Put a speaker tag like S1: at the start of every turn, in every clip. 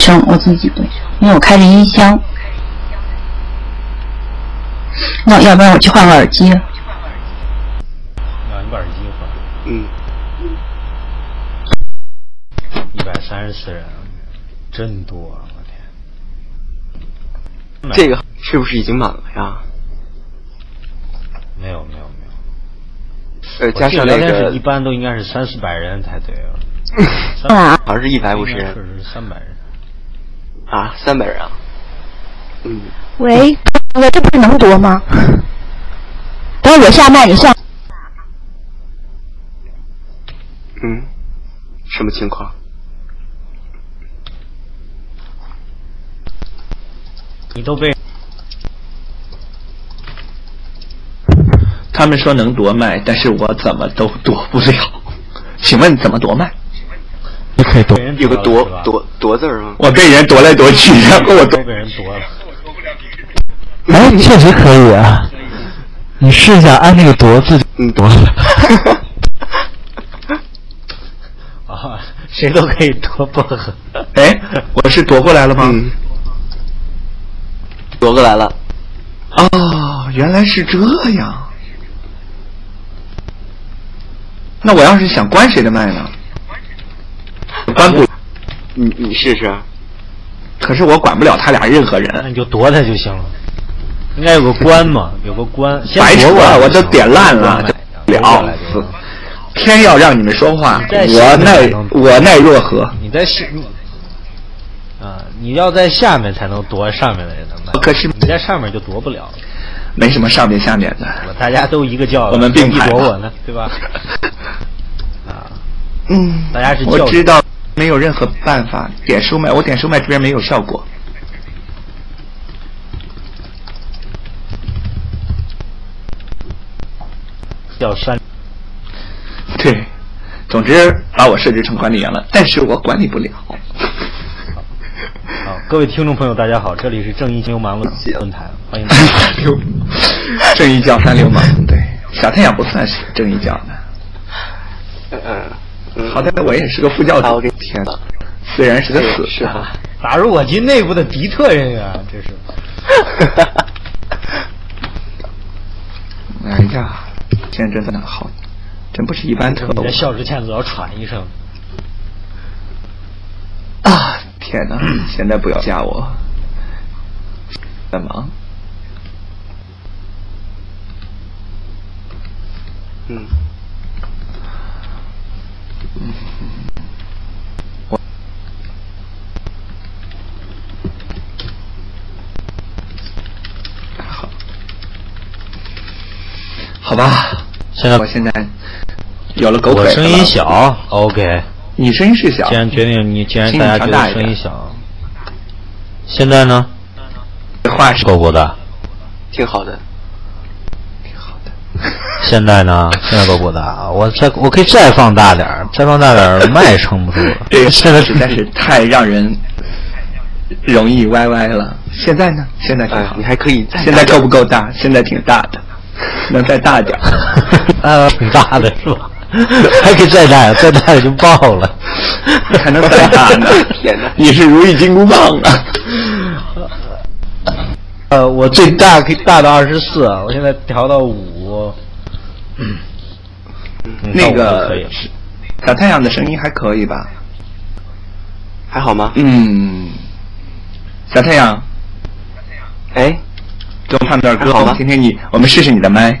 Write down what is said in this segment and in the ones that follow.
S1: 声我自己对，因为我开着音箱。那要不然我去换个耳机。
S2: 啊，你把耳机换。
S3: 嗯，
S2: 一百三十四人，真多啊！我天。
S3: 这个是不是已经满了呀？
S2: 没有没有没有。
S3: 呃，加上那个
S2: 一般都应该是三四百人才对啊。
S1: 啊，
S3: 好像是一百五十人
S2: 是三百人。
S3: 啊，三百人啊。嗯，
S1: 喂，哥，这不是能多吗？等我下麦，你上。
S3: 嗯，什么情况？
S2: 你都被
S4: 他们说能夺麦，但是我怎么都夺不了。请问怎么夺麦？
S5: 你可以夺
S3: 有个夺
S2: 夺
S3: 夺夺字儿吗？
S4: 我被人夺来夺去，然后我夺
S2: 都被人夺了。
S5: 哎，确实可以啊。你试一下按那个夺字，
S3: 嗯，夺
S5: 了。
S2: 啊，谁都可以夺薄荷。
S4: 哎，我是夺过来了吗？
S3: 嗯，夺过来了。
S4: 哦，原来是这样。那我要是想关谁的麦呢？关不，
S3: 你你试试。
S4: 可是我管不了他俩任何人
S2: 那
S4: 人。
S2: 你就夺他就行了。应该有个关嘛，有个关。
S4: 白扯
S2: 了，
S4: 我都点烂了，
S2: 夺过来
S4: 了
S2: 就行。
S4: 偏要让你们说话，我奈我奈若何？
S2: 你在下，啊，你要在下面才能夺上面的人的。
S4: 可是
S2: 你在上面就夺不了，
S4: 没什么上面下面的。
S2: 大家都一个叫，
S4: 我们并
S2: 你
S4: 排
S2: 夺我呢，对吧？啊，
S4: 嗯，
S2: 大家是较
S4: 我知道没有任何办法点收麦，我点收麦这边没有效果。
S2: 要删。
S4: 对，总之把我设置成管理员了，但是我管理不了。
S2: 好，各位听众朋友，大家好，这里是正义流氓论论坛，欢迎
S4: 正义教三流氓，对，小太阳不算是正义教的。
S3: 嗯嗯。
S4: 好歹我也是个副教主
S3: 我给，
S4: 天哪，虽然是个死
S3: 是啊。
S2: 打入我军内部的敌特人员，这是。
S4: 哎呀，现在真的好，真不是一般特务
S2: 你在笑之前都要喘一声。
S4: 啊！天哪，现在不要吓我，在忙。
S3: 嗯。
S4: 好，好吧，
S2: 现在
S4: 我现在有了狗腿了
S2: 我声音小，OK。
S4: 你声音是小
S2: 既，然决定你，既然大家觉得声音小，现在呢？
S4: 话是
S2: 狗狗的。
S3: 挺好的。
S2: 现在呢？现在都不大。我再我可以再放大点儿，再放大点儿，麦撑不住了。
S4: 这个现在实在是太让人容易歪歪了。现在呢？现在挺好，。
S3: 哎你还可以再
S4: 现在够不够大？现在挺大的，能再大点儿。
S2: 呃，挺大的是吧？还可以再大，再大也就爆了。
S4: 还能再大呢
S3: 天哪！
S4: 你是如意金箍棒啊！
S2: 呃，我最大可以大到二十四，我现在调到五。嗯，到五就
S4: 那个
S2: 可以了
S4: 小太阳的声音还可以吧？
S3: 还好吗？
S4: 嗯，小太阳，
S3: 哎，
S4: 给我唱段哥
S3: 还好吗，
S4: 听听你我们试试你的麦。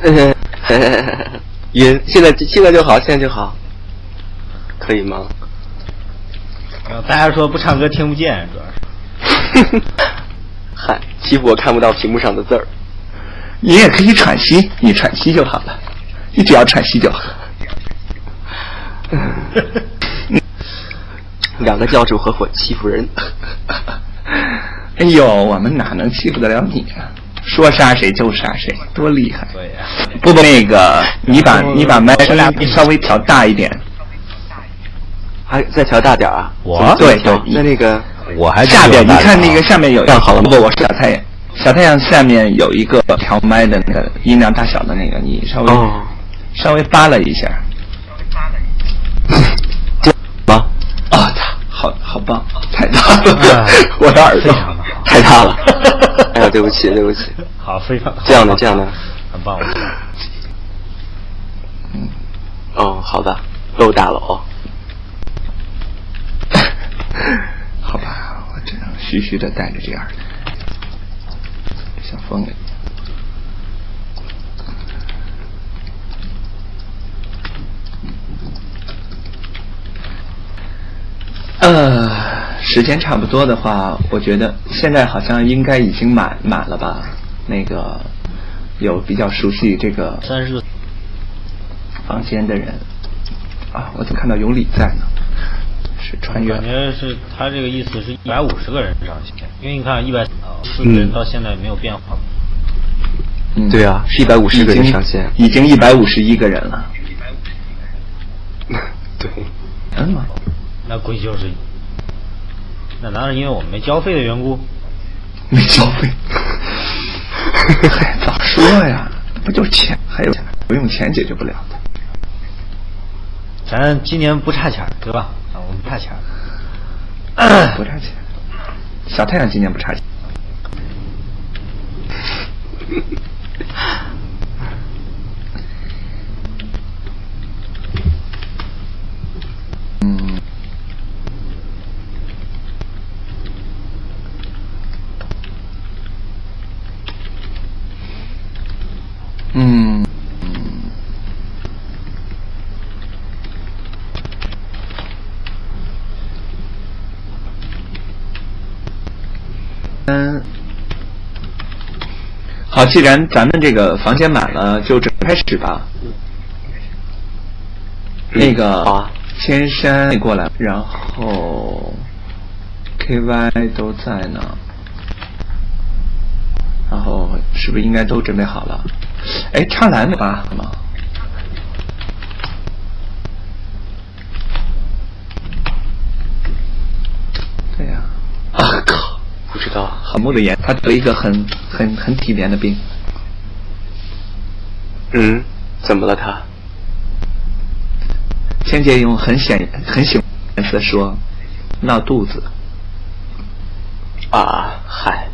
S3: 也现在现在就好，现在就好，可以吗？
S2: 呃大家说不唱歌听不见，主要是。
S3: 嗨，欺负我看不到屏幕上的字儿。
S4: 你也可以喘息，你喘息就好了，你只要喘息就好。
S3: 两个教主合伙欺负人，
S4: 哎呦，我们哪能欺负得了你啊？说杀谁就杀谁，多厉害！
S2: 对呀、
S4: 不不，那个你把你把麦声音稍微调大一点，
S3: 还再调大点儿啊？
S2: 我
S4: 对对
S3: 那那个
S2: 我还
S4: 下边你看那个
S2: 下
S4: 下面有
S3: 好了吗
S4: 不，我是小太阳，小太阳下面有一个调麦的那个音量大小的那个，你稍微、
S3: 哦，
S4: 稍微扒了一下，
S3: 这吗？
S4: 我的耳朵
S2: 非常的好，
S3: 太大了。哎呀，对不起，对不起。
S2: 好，非常
S3: 这样的，这样的。
S2: 很棒，我知道。
S3: 哦，好吧，够大了哦。
S4: 好吧，我只能徐徐的戴着这耳朵，像疯了一样。呃，时间差不多的话，我觉得现在好像应该已经满满了吧？那个有比较熟悉这个
S2: 三十个
S4: 房间的人啊，我怎么看到有李在呢？是穿越
S2: 感觉是他这个意思是一百五十个人上线，因为你看一百四个人到现在没有变化。
S4: 嗯
S3: 对啊，是一百五十个人
S4: 已经
S3: 上线。
S4: 已经一百五十一个人了。
S3: 对，
S4: 嗯吗？
S2: 那估计就是，那难道是因为我们没交费的缘故？
S4: 没交费。嗨，早说呀，不就是钱？还有钱，不用钱解决不了的。
S2: 咱今年不差钱，对吧？啊，我们不差钱。
S4: 不差钱。小太阳今年不差钱。嗯。嗯。嗯，好，既然咱们这个房间满了，就准备开始吧。那个，
S3: 好啊
S4: 千山你过来，然后 KY 都在呢，然后是不是应该都准备好了？哎，插篮吧，好吗？对呀、
S3: 啊靠，不知道。
S4: 很木的眼，他得了一个很很很体面的病。
S3: 嗯，怎么了他？
S4: 千姐用很显很喜欢的说，闹肚子。
S3: 啊，嗨，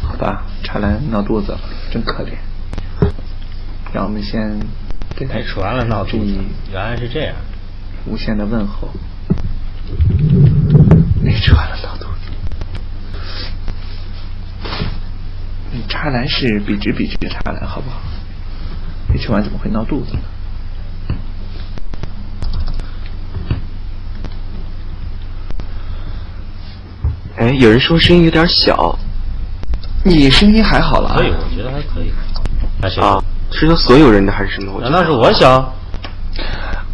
S4: 好吧，茶兰闹肚子了，真可怜。让我们先对他
S2: 说完了闹肚子，原来是这样。
S4: 无限的问候。没传了闹肚子。你茶兰是笔直笔直的茶兰，好不好？没吃完怎么会闹肚子呢？
S3: 哎，有人说声音有点小
S4: 你声音还好了
S2: 可以，我觉得还可以。
S3: 啊，是说所有人的还是什么？
S2: 难道是我小？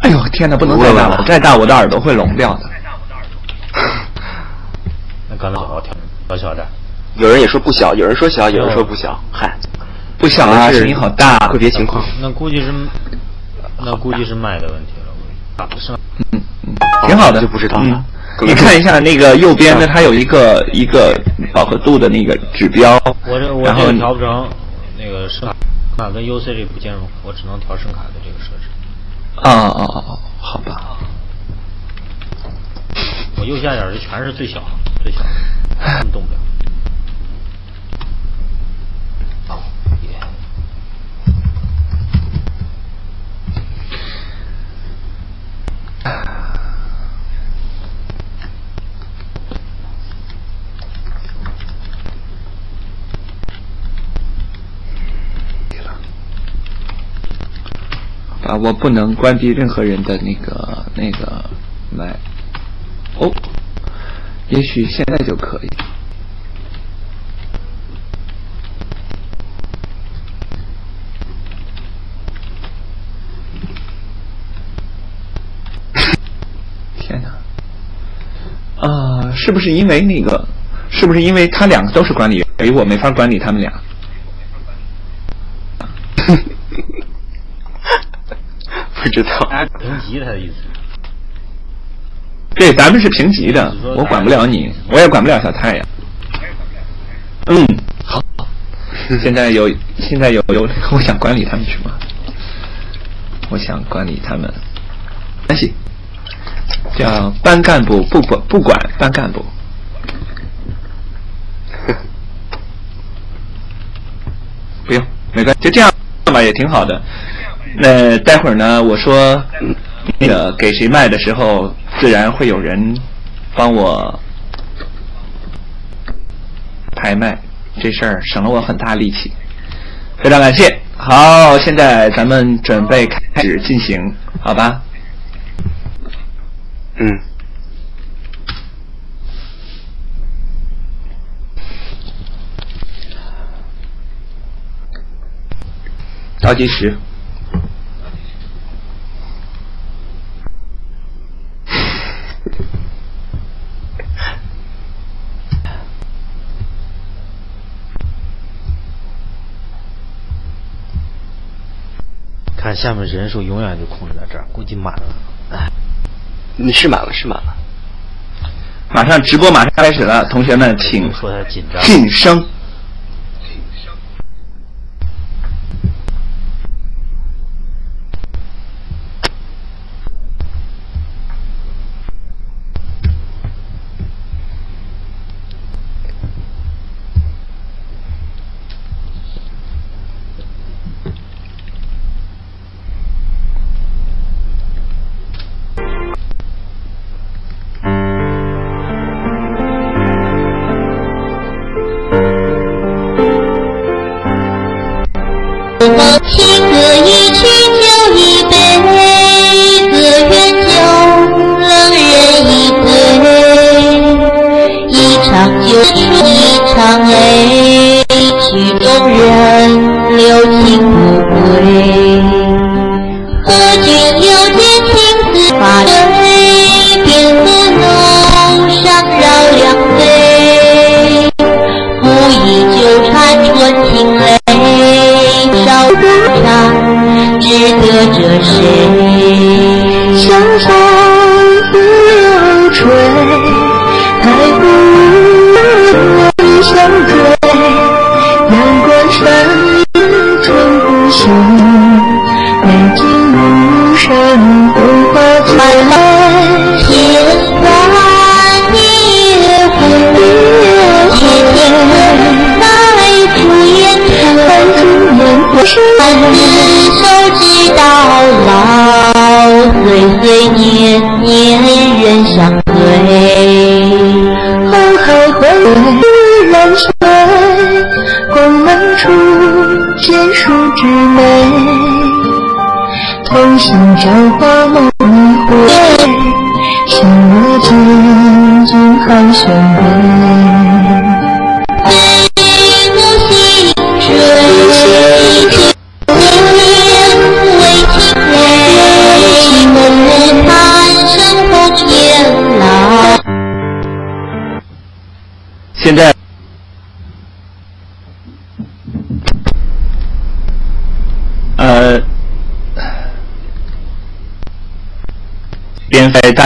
S4: 哎呦天哪，不能再大了，再大我的耳朵会聋掉的。
S2: 那刚才我调调小点。
S3: 有人也说不小，有人说小，有人说不小。嗨，
S4: 不小啊，声音好大。
S3: 个别情况。
S2: 那估计是，那估计是麦的问题了。啊，是吗？
S4: 嗯嗯，挺好的，
S3: 就不知道了
S4: 你看一下那个右边的，它有一个一个饱和度的那个指标。
S2: 我这我这个调不成那个声卡跟 UC 这不兼容，我只能调声卡的这个设置。
S4: 啊啊啊啊！好吧，
S2: 我右下角的全是最小最小的，动不了。
S4: 啊，我不能关闭任何人的那个那个麦。哦，也许现在就可以。天哪！啊、是不是因为那个？是不是因为他两个都是管理员，所以我没法管理他们俩？
S3: 不知道。
S2: 大家评级他的意思。
S4: 对，咱们是平级的，我管不了你，我也管不了小太阳。嗯，好。现在有，现在有有，我想管理他们什么？我想管理他们。关系，叫班干部不管不管班干部。不用，没关系，就这样吧，也挺好的。那待会儿呢，我说那个给谁卖的时候，自然会有人帮我拍卖，这事儿省了我很大力气，非常感谢。好，现在咱们准备开始进行，好吧？
S3: 嗯。倒计时。
S6: 看下面人数永远就控制在这儿，估计满了。哎，
S3: 你是满了，是满了。
S4: 马上直播马上开始了，同学们请
S6: 说他紧张。
S4: 晋升。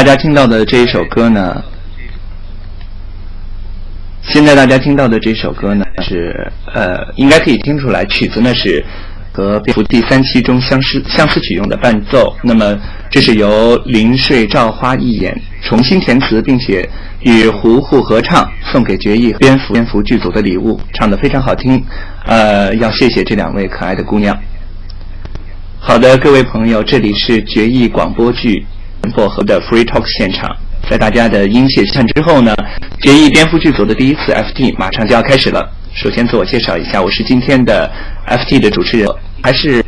S4: 大家听到的这一首歌呢，现在大家听到的这首歌呢是呃，应该可以听出来，曲子呢是和《蝙蝠》第三期中相思相似曲用的伴奏。那么，这是由临睡照花一眼重新填词，并且与胡胡合唱，送给决议蝙蝠蝙蝠剧组的礼物，唱的非常好听。呃，要谢谢这两位可爱的姑娘。好的，各位朋友，这里是决议广播剧薄荷的 Free Talk 现场。在大家的音谢赞之后呢，决议蝙蝠剧组的第一次 FT 马上就要开始了。首先自我介绍一下，我是今天的 FT 的主持人，还是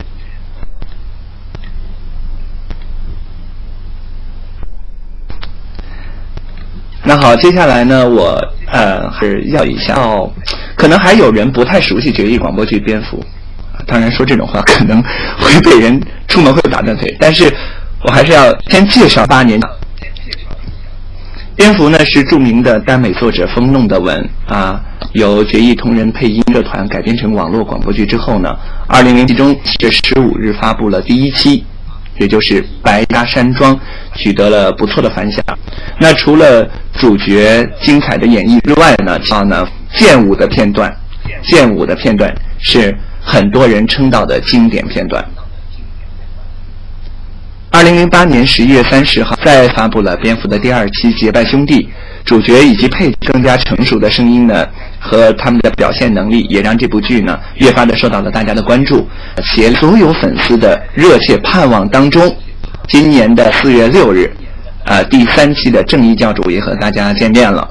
S4: 那好，接下来呢，我呃还是要一下哦，可能还有人不太熟悉决议广播剧《蝙蝠》，当然说这种话可能会被人出门会打断腿，但是我还是要先介绍八年。蝙蝠呢是著名的耽美作者风弄的文啊，由绝艺同人配音乐团改编成网络广播剧之后呢，二零零七中十月十五日发布了第一期，也就是《白鸭山庄》，取得了不错的反响。那除了主角精彩的演绎之外呢，啊呢剑舞的片段，剑舞的片段是很多人称道的经典片段。二零零八年十一月三十号，再发布了蝙蝠的第二期《结拜兄弟》，主角以及配更加成熟的声音呢，和他们的表现能力，也让这部剧呢越发的受到了大家的关注。且所有粉丝的热切盼望当中，今年的四月六日，呃，第三期的正义教主也和大家见面了。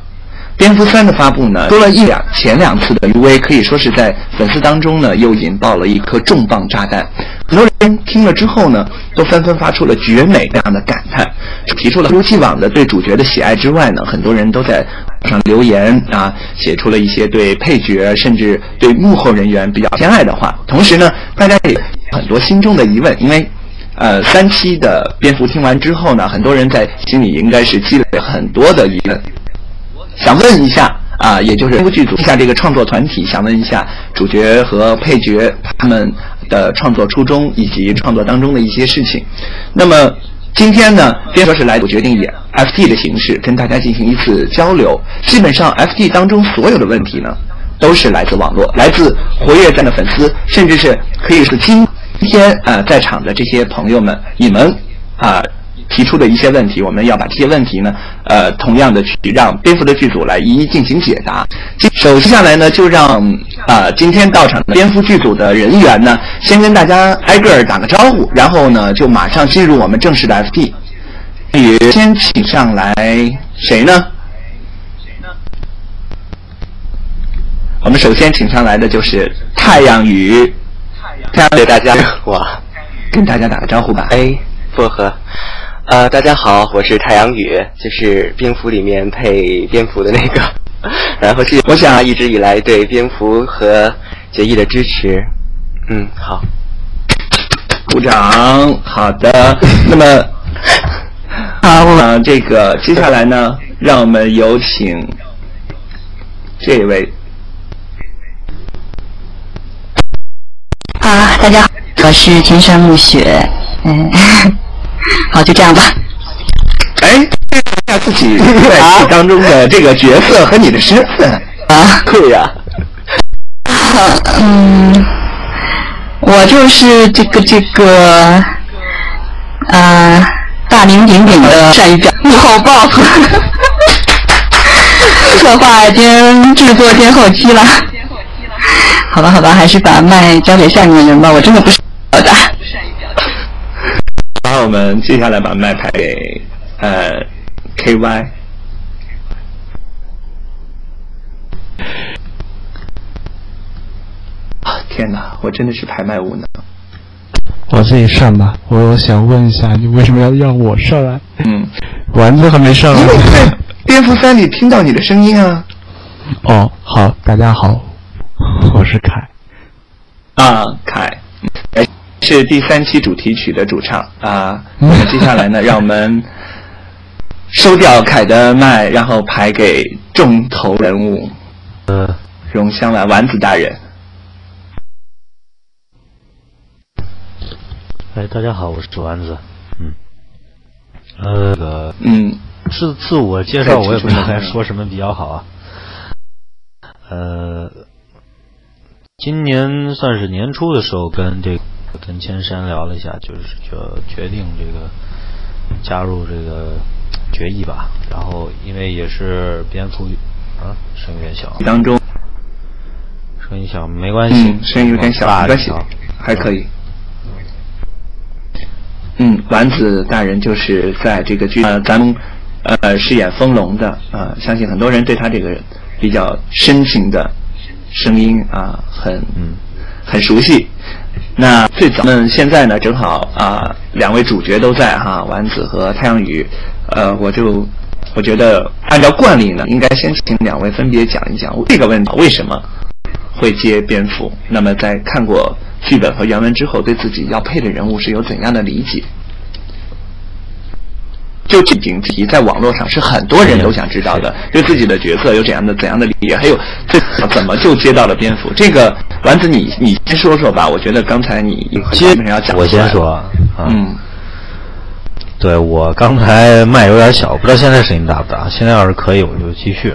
S4: 蝙蝠三的发布呢，多了一两前两次的余威，可以说是在粉丝当中呢，又引爆了一颗重磅炸弹。很多人听了之后呢，都纷纷发出了绝美这样的感叹，提出了一如既往的对主角的喜爱之外呢，很多人都在上留言啊，写出了一些对配角甚至对幕后人员比较偏爱的话。同时呢，大家也有很多心中的疑问，因为。呃，三期的蝙蝠听完之后呢，很多人在心里应该是积累了很多的疑问。想问一下啊，也就是这个剧组一下这个创作团体，想问一下主角和配角他们的创作初衷以及创作当中的一些事情。那么今天呢，编说是来我决定以 FT 的形式跟大家进行一次交流。基本上 FT 当中所有的问题呢，都是来自网络，来自活跃站的粉丝，甚至是可以是今天啊在场的这些朋友们，你们啊。提出的一些问题，我们要把这些问题呢，呃，同样的去让蝙蝠的剧组来一一进行解答。首先下来呢，就让啊今天到场的蝙蝠剧组的人员呢，先跟大家挨个儿打个招呼，然后呢，就马上进入我们正式的 FT。先请上来谁呢？谁呢我们首先请上来的就是太阳雨。太阳雨，大家
S3: 哇，
S4: 跟大家打个招呼吧。
S3: 哎，薄荷。呃，大家好，我是太阳雨，就是蝙蝠里面配蝙蝠的那个。然后是我想一直以来对蝙蝠和结义的支持。嗯，好，
S4: 鼓掌。好的，那么好，呃，这个接下来呢，让我们有请这位。
S7: 啊，大家好，我是金山暮雪，嗯。好，就这样吧。
S4: 哎，一下自己在戏当中的这个角色和你的身份
S7: 啊，
S3: 对呀。
S7: 嗯，我就是这个这个，呃，大名鼎鼎的善于表幕后 boss，策划兼制作兼后期了。好吧，好吧，还是把麦交给下面的人吧，我真的不是好的。
S4: 我们接下来把麦牌给呃 KY。啊天哪，我真的是排麦无能。
S8: 我自己上吧，我想问一下，你为什么要让我上来？
S4: 嗯，
S8: 丸子还没上来。
S4: 因为在蝙蝠三里听到你的声音啊。
S8: 哦，好，大家好，我是凯。
S4: 啊，凯。是第三期主题曲的主唱啊。那么接下来呢，让我们收掉凯的麦，然后排给重头人物，
S6: 呃，
S4: 荣香丸丸子大人。
S6: 哎，大家好，我是丸子。嗯，呃，个
S4: 嗯，
S6: 自自我介绍，我也不知道该说什么比较好啊。呃，今年算是年初的时候跟这。跟千山聊了一下，就是就决定这个加入这个决议吧。然后因为也是蝙蝠啊，声音有点小。
S4: 当中，
S6: 声音小没关系，
S4: 声音有点小没关系，还可以。嗯，丸子大人就是在这个剧呃，咱们呃饰演风龙的啊，相信很多人对他这个比较深情的声音啊，很
S6: 嗯
S4: 很熟悉。那最咱，们现在呢，正好啊，两位主角都在哈，丸子和太阳雨，呃，我就我觉得按照惯例呢，应该先请两位分别讲一讲这个问题为什么会接蝙蝠。那么在看过剧本和原文之后，对自己要配的人物是有怎样的理解？就这警题在网络上是很多人都想知道的，对自己的角色有怎样的怎样的理解？还有这怎么就接到了蝙蝠？这个丸子，你你先说说吧。我觉得刚才你基本上要讲。
S6: 我先说。
S4: 嗯。
S6: 对我刚才麦有点小，不知道现在声音大不大？现在要是可以，我就继续。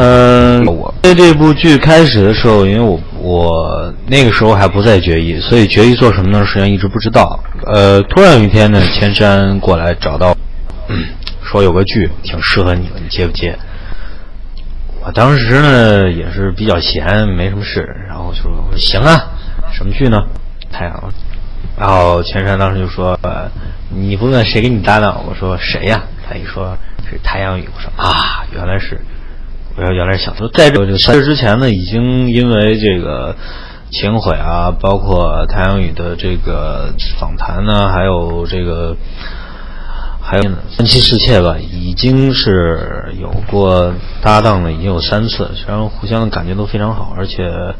S6: 嗯，我在这部剧开始的时候，因为我我那个时候还不在决议，所以决议做什么呢？实际上一直不知道。呃，突然有一天呢，千山过来找到，说有个剧挺适合你的，你接不接？我当时呢也是比较闲，没什么事，然后就说说行啊，什么剧呢？太阳。然后千山当时就说：“呃、你不问谁给你搭档？”我说：“谁呀？”他一说是太阳雨，我说：“啊，原来是。”我说：“原来想说。”在这个这之前呢，已经因为这个情毁啊，包括太阳雨的这个访谈呢，还有这个还有三妻四妾吧，已经是有过搭档了，已经有三次，虽然互相的感觉都非常好，而且。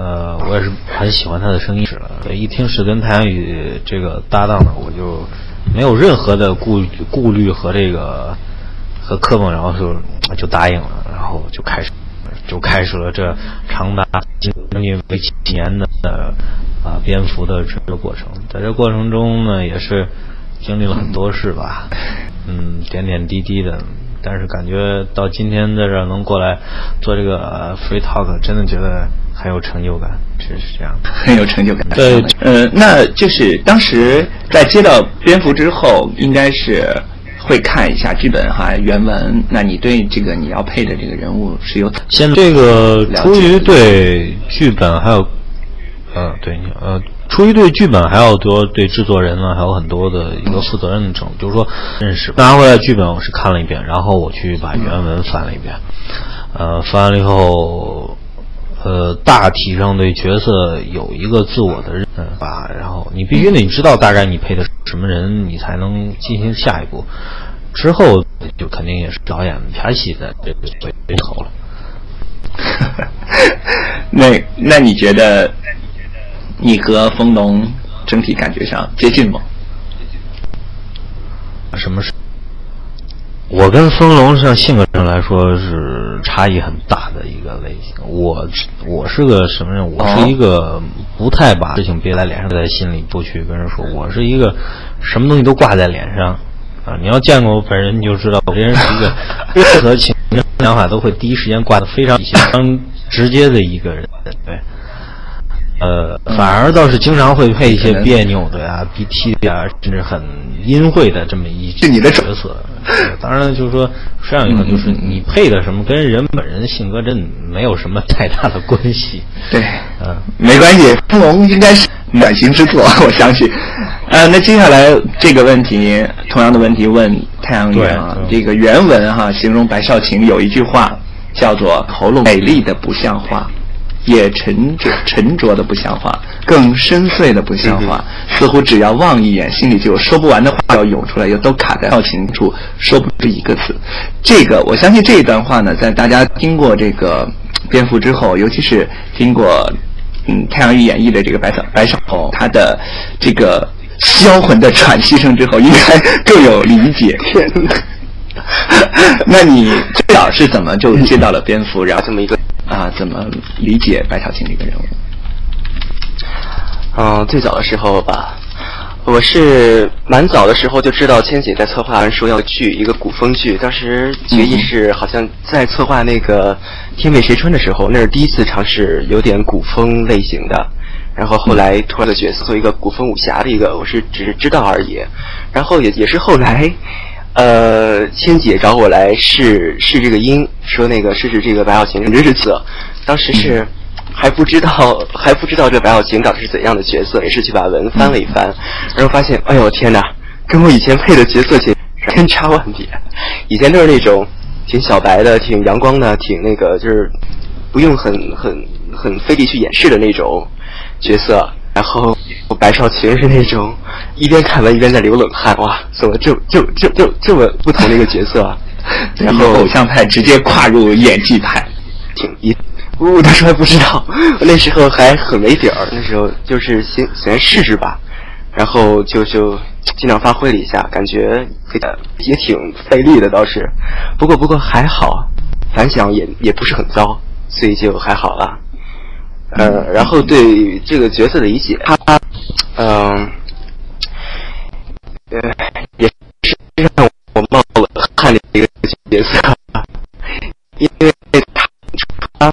S6: 呃，我也是很喜欢他的声音，是了。一听是跟太阳雨这个搭档的，我就没有任何的顾顾虑和这个和磕碰，然后就就答应了，然后就开始就开始了这长达将近为期几年的啊蝙蝠的这个过程。在这过程中呢，也是经历了很多事吧，嗯，点点滴滴的。但是感觉到今天在这儿能过来做这个 free talk，真的觉得很有成就感，是是这样的，
S4: 很有成就感。
S6: 对，
S4: 呃，那就是当时在接到蝙蝠之后，应该是会看一下剧本哈原文。那你对这个你要配的这个人物是有
S6: 现这个出于对剧本还有，呃，对你，呃。出于对剧本，还有多对制作人呢，还有很多的一个负责任的程度，就是说认识拿回来剧本，我是看了一遍，然后我去把原文翻了一遍，呃，翻完了以后，呃，大体上对角色有一个自我的认吧，然后你必须得知道大概你配的什么人，你才能进行下一步，之后就肯定也是导演拍戏的这个对口了。
S4: 那那你觉得？你和风龙整体感觉上接近吗？
S6: 什么是？我跟风龙上性格上来说是差异很大的一个类型。我我是个什么人？我是一个不太把事情憋在脸上，在心里不去跟人说。我是一个什么东西都挂在脸上啊！你要见过我本人，你就知道我这人是一个 任何情想法都会第一时间挂的非常非常直接的一个人，对。呃，反而倒是经常会配一些别扭的呀、鼻涕的呀，甚至很阴晦的这么一
S4: 是你的
S6: 角色。当然，就是说这样一个，就是你配的什么，跟人本人的性格真没有什么太大的关系。
S4: 对，嗯，没关系。成龙应该是暖心之作，我相信。呃，那接下来这个问题，同样的问题问太阳女啊，这个原文哈，形容白少晴有一句话叫做“喉咙美丽的不像话”。也沉着沉着的不像话，更深邃的不像话，似乎只要望一眼，心里就有说不完的话要涌出来，又都卡在表情处，说不出一个字。这个我相信这一段话呢，在大家听过这个蝙蝠之后，尤其是听过嗯太阳与演绎的这个白小白小红他的这个销魂的喘息声之后，应该 更有理解。那你最早是怎么就接到了蝙蝠，然后这么一个？啊，怎么理解白小晴这个人物？
S3: 嗯，最早的时候吧，我是蛮早的时候就知道千姐在策划说要剧一个古风剧，当时决议是好像在策划那个《天为谁春》的时候，那是第一次尝试有点古风类型的，然后后来突然的角色做一个古风武侠的一个，我是只是知道而已，然后也也是后来。呃，千姐找我来试试这个音，说那个试试这个白小琴真是色。当时是还不知道还不知道这白小琴到底是怎样的角色，也是去把文翻了一翻，然后发现，哎呦天哪，跟我以前配的角色天天差万别。以前都是那种挺小白的、挺阳光的、挺那个就是不用很很很费力去掩饰的那种角色。然后白少琴是那种一边看完一边在流冷汗，哇，怎么就就就就这么不同的一个角色啊？然后
S4: 偶像派直接跨入演技派，
S3: 挺一，我当时还不知道，那时候还很没底儿，那时候就是先先试试吧，然后就就尽量发挥了一下，感觉也挺费力的倒是，不过不过还好，反响也也不是很糟，所以就还好了。呃，然后对这个角色的理解，他，嗯，呃，呃，也是让我冒了汗的一个角色，因为他他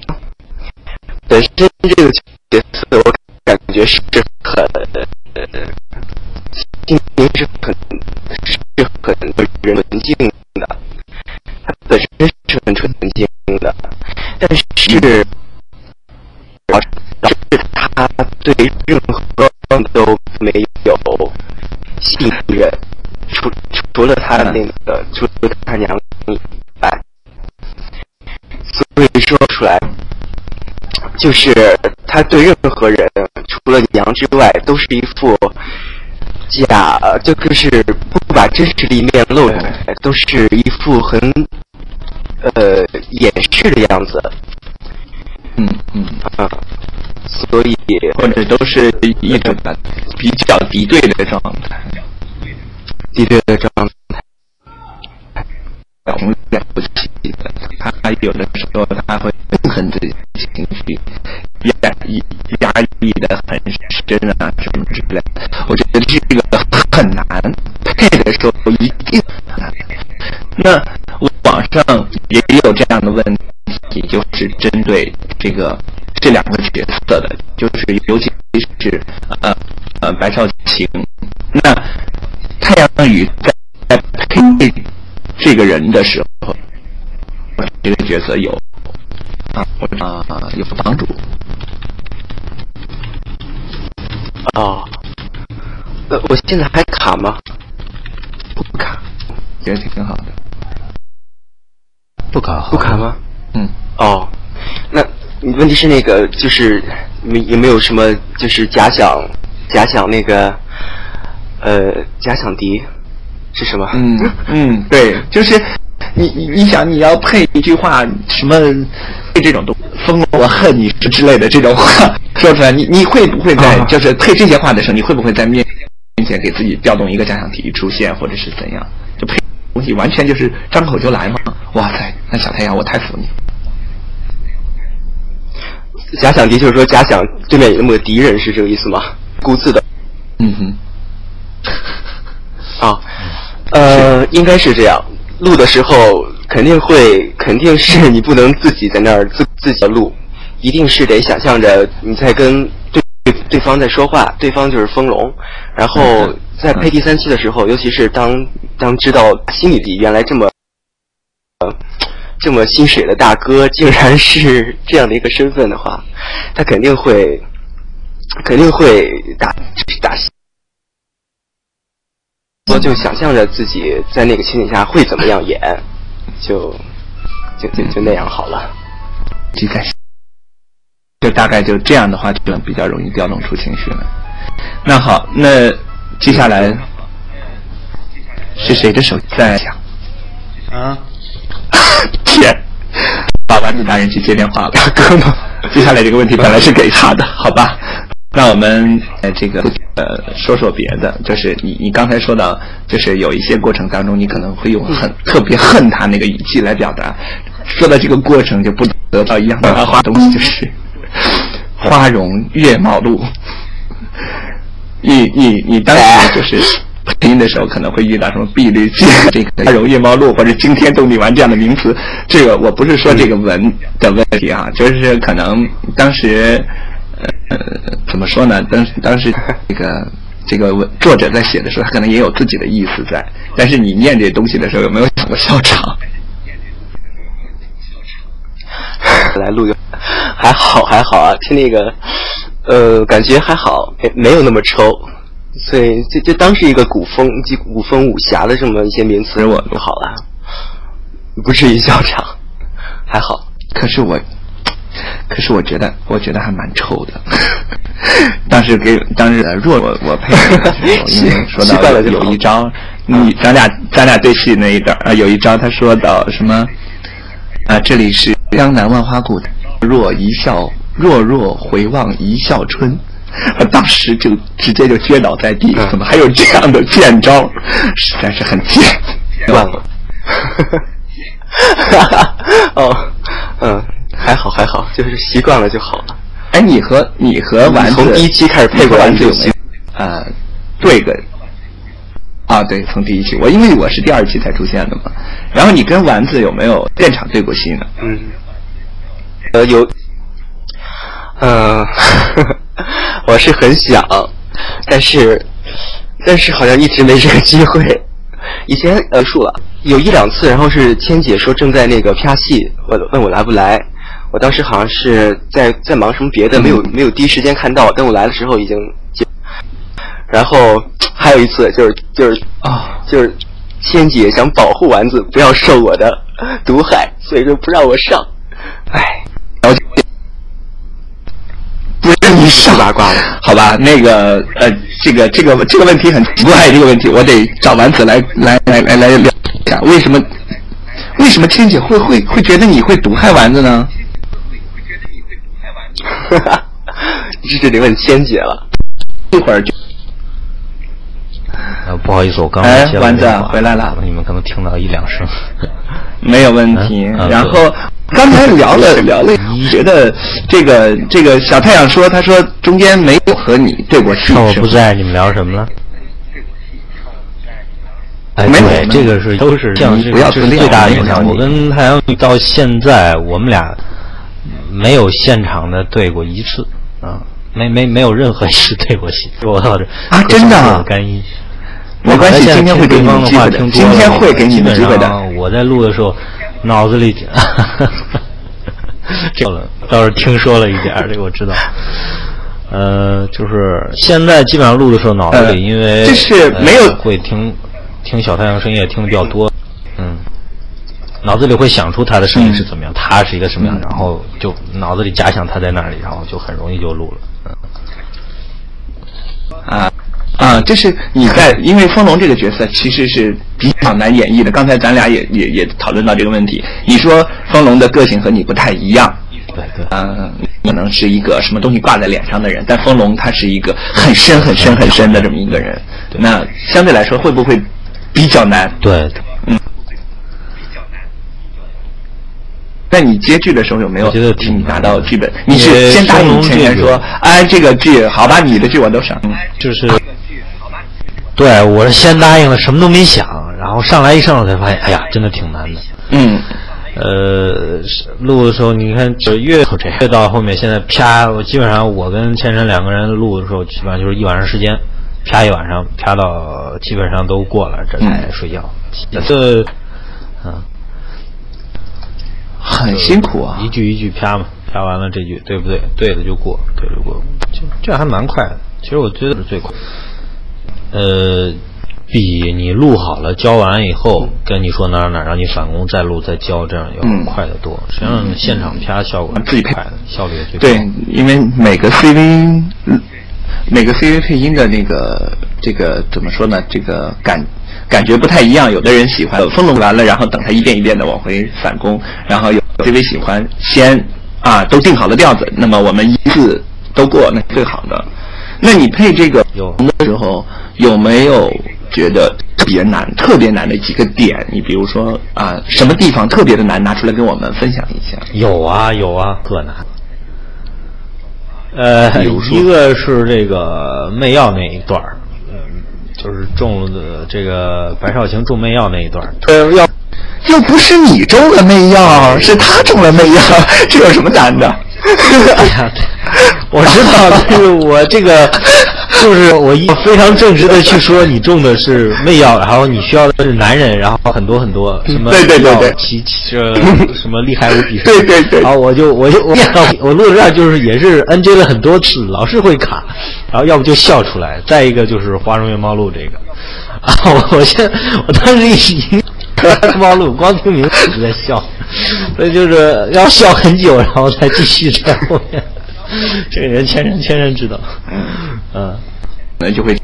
S3: 本身这个角色，我感觉是很，心灵是很是很纯净的，他本身是很纯净的，但是导致他对任何都没。除除了他那个，除了他娘以外，所以说出来，就是他对任何人，除了娘之外，都是一副假，就就是不把真实的一面露出来，都是一副很呃掩饰的样子。
S4: 嗯嗯
S3: 啊，所以
S4: 或者都是一种比较敌对的状态，
S3: 敌对的状态。
S4: 永远不起的，他有的时候他会憎恨自己的情绪，压抑压抑的很深啊，什么之类的。我觉得这个很难，配的时候一定很难。那网上也有这样的问题，就是针对这个这两个角色的，就是尤其是呃呃白少晴，那太阳雨在在配。这个人的时候，这个角色有啊啊有帮助
S3: 哦。呃，我现在还卡吗？
S4: 不卡，觉得挺好的。
S6: 不卡，
S3: 不卡吗？
S4: 嗯。
S3: 哦，那问题是那个就是没有没有什么就是假想假想那个呃假想敌是什么？
S4: 嗯 嗯，对，就是你你你想你要配一句话什么配这种东疯了我恨你之类的这种话说出来，你你会不会在、
S3: 啊
S4: 就是配这些话的时候，你会不会在面面前给自己调动一个假想敌出现，或者是怎样？就配东西完全就是张口就来嘛？哇塞，那小太阳我太服你。
S3: 假想敌就是说假想对面有那么个敌人是这个意思吗？孤自的
S4: 嗯哼，
S3: 啊，呃，应该是这样。录的时候肯定会，肯定是你不能自己在那儿自自己录，一定是得想象着你在跟对对对方在说话，对方就是风龙，然后
S4: 嗯
S3: 在配第三期的时候，尤其是当当知道心理敌原来这么呃这么心水的大哥，竟然是这样的一个身份的话，他肯定会肯定会打打我就想象着自己在那个情景下会怎么样演，就就就就那样好了。
S4: 就在就大概就这样的话，就比较容易调动出情绪了。那好，那接下来是谁的手机在响？
S6: 啊，
S4: 天，把丸子大人去接电话了。哥们，接下来这个问题本来是给他的，好吧？那我们呃这个呃说说别的，就是你你刚才说到，就是有一些过程当中，你可能会用很特别恨他那个语气来表达。说到这个过程，就不得到一样的花东西，就是花容月貌露。你你你当时就是配音的时候，可能会遇到什么碧绿剑、这个花容月貌露或者惊天动地丸这样的名词。这个我不是说这个文的问题啊，就是可能当时呃怎么说呢？当当时这个。这个文作者在写的时候，他可能也有自己的意思在，但是你念这东西的时候，有没有想过笑场？
S3: 来录个还好还好啊，听那个呃感觉还好，没没有那么抽，所以就就当是一个古风即古风武侠的这么一些名词我就好了，不至于笑场，还好。
S4: 可是我，可是我觉得，我觉得还蛮臭的。当时给当时若我我配的时候，因为说到有一招，你咱俩咱俩对戏那一段啊，有一招他说到什么啊？这里是江南万花谷，若一笑，若若回望一笑春。我 当时就直接就撅倒在地，怎么还有这样的贱招？实在是很贱。
S3: 忘了。哦，嗯，还好还好，就是习惯了就好了。
S4: 哎，你和你和丸子
S3: 从第一期开始配过
S4: 丸子有没有？呃，对个啊，对，从第一期，我因为我是第二期才出现的嘛。然后你跟丸子有没有现场对过戏呢？
S3: 嗯，呃，有，嗯，我是很想，但是但是好像一直没这个机会。以前呃数了有一两次，然后是千姐说正在那个拍戏，问问我来不来。我当时好像是在在忙什么别的，没有没有第一时间看到。等我来的时候已经，然后还有一次就是就是
S4: 啊，
S3: 就是千姐想保护丸子不要受我的毒害，所以就不让我上。哎，
S4: 了解。不是你上
S3: 八卦了
S4: 好吧？那个呃，这个这个这个问题很奇怪，这个问题我得找丸子来来来来来聊一下，为什么为什么千姐会会会觉得你会毒害丸子呢？
S3: 哈哈，这就得问千姐了。
S4: 一会儿就
S6: 呃，不好意思，我刚
S4: 哎
S6: 刚接了
S4: 丸子回来了
S6: 你们可能听到一两声。
S4: 没有问题。然后刚才聊了聊了，觉得这个这个小太阳说，他说中间没有和你对过戏，
S6: 趁我不在，你们聊什么了？哎，
S4: 没
S6: 对这个是都是像
S4: 不要
S6: 个这是
S4: 自恋
S6: 最大的影响。
S4: 我
S6: 跟太阳到现在，我们俩没有现场的对过一次啊，没没没有任何一次对过戏。我操这
S4: 啊真的啊
S6: 干音。
S4: 没关系今天会给你们机会的今天会给你们机会的
S6: 我在录的时候，脑子里 这了，倒是听说了一点儿，这个我知道。呃，就是现在基本上录的时候，脑子
S4: 呃
S6: 里因为
S4: 这是
S6: 呃
S4: 没有
S6: 会听听小太阳声音也听的比较多，嗯，脑子里会想出他的声音是怎么样，他是一个什么样，
S4: 嗯
S6: 然后就脑子里假想他在那里，然后就很容易就录了。嗯，
S4: 啊啊，这是你在，因为风龙这个角色其实是比较难演绎的。刚才咱俩也也也讨论到这个问题。你说风龙的个性和你不太一样，
S6: 对对。
S4: 嗯，可能是一个什么东西挂在脸上的人，但风龙他是一个很深很深很深的这么一个人。那相对来说会不会比较难？
S6: 对，
S4: 嗯。在你接剧的时候有没有
S6: 我觉得挺
S4: 你拿到剧本？你是先答应前言说，哎，这个剧好吧，你的剧我都上。
S6: 就是，对我是先答应了，什么都没想，然后上来一上来才发现，哎呀，真的挺难的。
S4: 嗯
S6: 呃，录的时候，你看，就越越到后面，现在啪，我基本上我跟千山两个人录的时候，基本上就是一晚上时间，啪一晚上，啪到基本上都过了，这才睡觉。这，嗯，
S4: 很辛苦啊。
S6: 一句一句啪嘛，啪完了这句对不对？对了就过，对了就过，这这还蛮快的。其实我觉得是最快。呃，比你录好了交完以后跟你说哪哪哪，让你返工再录再交，这样要
S4: 嗯
S6: 快得多。实际上现场啪效果
S4: 自己配
S6: 快的，效率也最高。
S4: 对，因为每个 CV，嗯每个 CV 配音的那个这个怎么说呢？这个感感觉不太一样。有的人喜欢风龙完了，然后等他一遍一遍的往回返工，然后有 CV 喜欢先啊都定好了调子，那么我们一次都过，那是最好的。那你配这个
S6: 有
S4: 的时候有没有觉得特别难、特别难的几个点？你比如说啊，什么地方特别的难，拿出来跟我们分享一下。
S6: 有啊有啊，特难。呃一个是这个媚药那一段儿，嗯，就是中了的这个白少卿中媚药那一段儿，
S4: 呃，要又不是你中了媚药，是他中了媚药，这有什么难的？
S6: 哎呀，我知道，但是我这个就是我一非常正直的去说你中的是媚药，然后你需要的是男人，然后很多很多什么
S4: 对对对对
S6: 药奇奇这 什么厉害无比，
S4: 对对对
S6: 然后我就我就 我我录这儿就是也是 NG 了很多次，老是会卡，然后要不就笑出来，再一个就是花容月貌录这个，啊，我我现我当时已经。猫路光听名字就在笑，所以就是要笑很久，然后才继续在后面。这个人千人千人知道，嗯，
S4: 可能就会。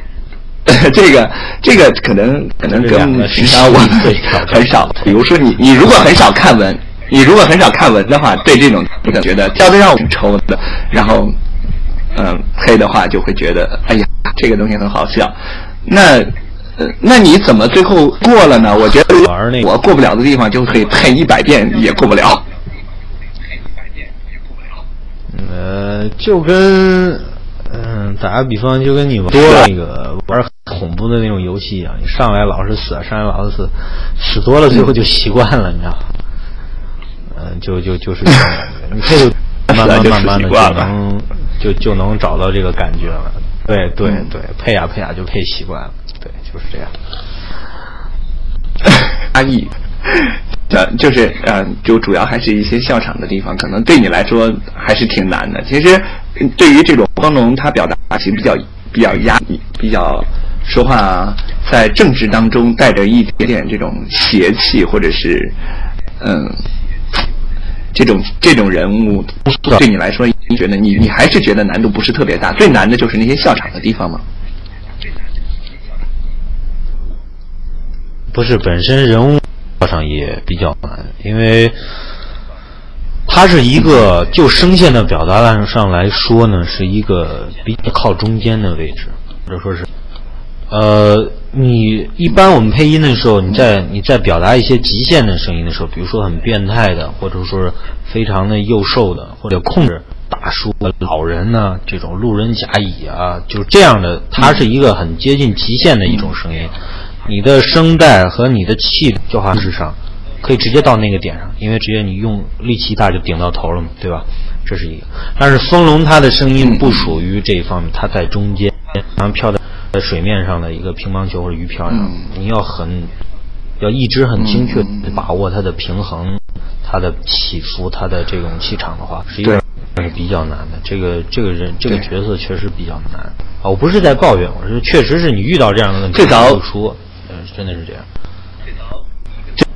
S4: 这个这个可能可能跟平常我们 很少，比如说你你如果很少看文，你如果很少看文的话，对这种这个觉得挑得让我们抽的，然后嗯黑的话就会觉得哎呀这个东西很好笑，那。呃那你怎么最后过了呢？我觉得我过不了的地方，就可以配一百遍也过不了。
S6: 呃，就跟嗯、打个比方，就跟你玩多了那个玩恐怖的那种游戏一样，你上来老是死，上来老是死，死多了最后就习惯了，你知道吗？嗯、就就就是这样的，你配就慢慢 慢慢慢的就。能就就能找到这个感觉了。对对
S4: 嗯
S6: 对，配呀配呀就配习惯了。对，就是这样。
S4: 差异，呃，就是呃，就主要还是一些笑场的地方，可能对你来说还是挺难的。其实，对于这种光龙，他表达型比较比较压抑，比较说话在政治当中带着一点点这种邪气，或者是嗯。这种这种人物对你来说，你觉得你你还是觉得难度不是特别大？最难的就是那些笑场的地方吗？
S6: 不是本身人物上也比较难，因为它是一个就声线的表达上来说呢，是一个比较靠中间的位置，或者说是，呃，你一般我们配音的时候，你在你在表达一些极限的声音的时候，比如说很变态的，或者说是非常的幼瘦的，或者控制大叔、老人呢、这种路人甲乙啊，就是这样的，它是一个很接近极限的一种声音。你的声带和你的气叫话之上，可以直接到那个点上，因为直接你用力气大就顶到头了嘛，对吧？这是一个。但是风龙它的声音不属于这一方面，它在中间，然后飘在水面上的一个乒乓球或者鱼漂上，你要很要一直很精确地把握它的平衡、它的起伏、它的这种气场的话，是一个是比较难的。这个这个人这个角色确实比较难啊！我不是在抱怨，我是确实是你遇到这样的问题
S4: 最早
S6: 真的是这样。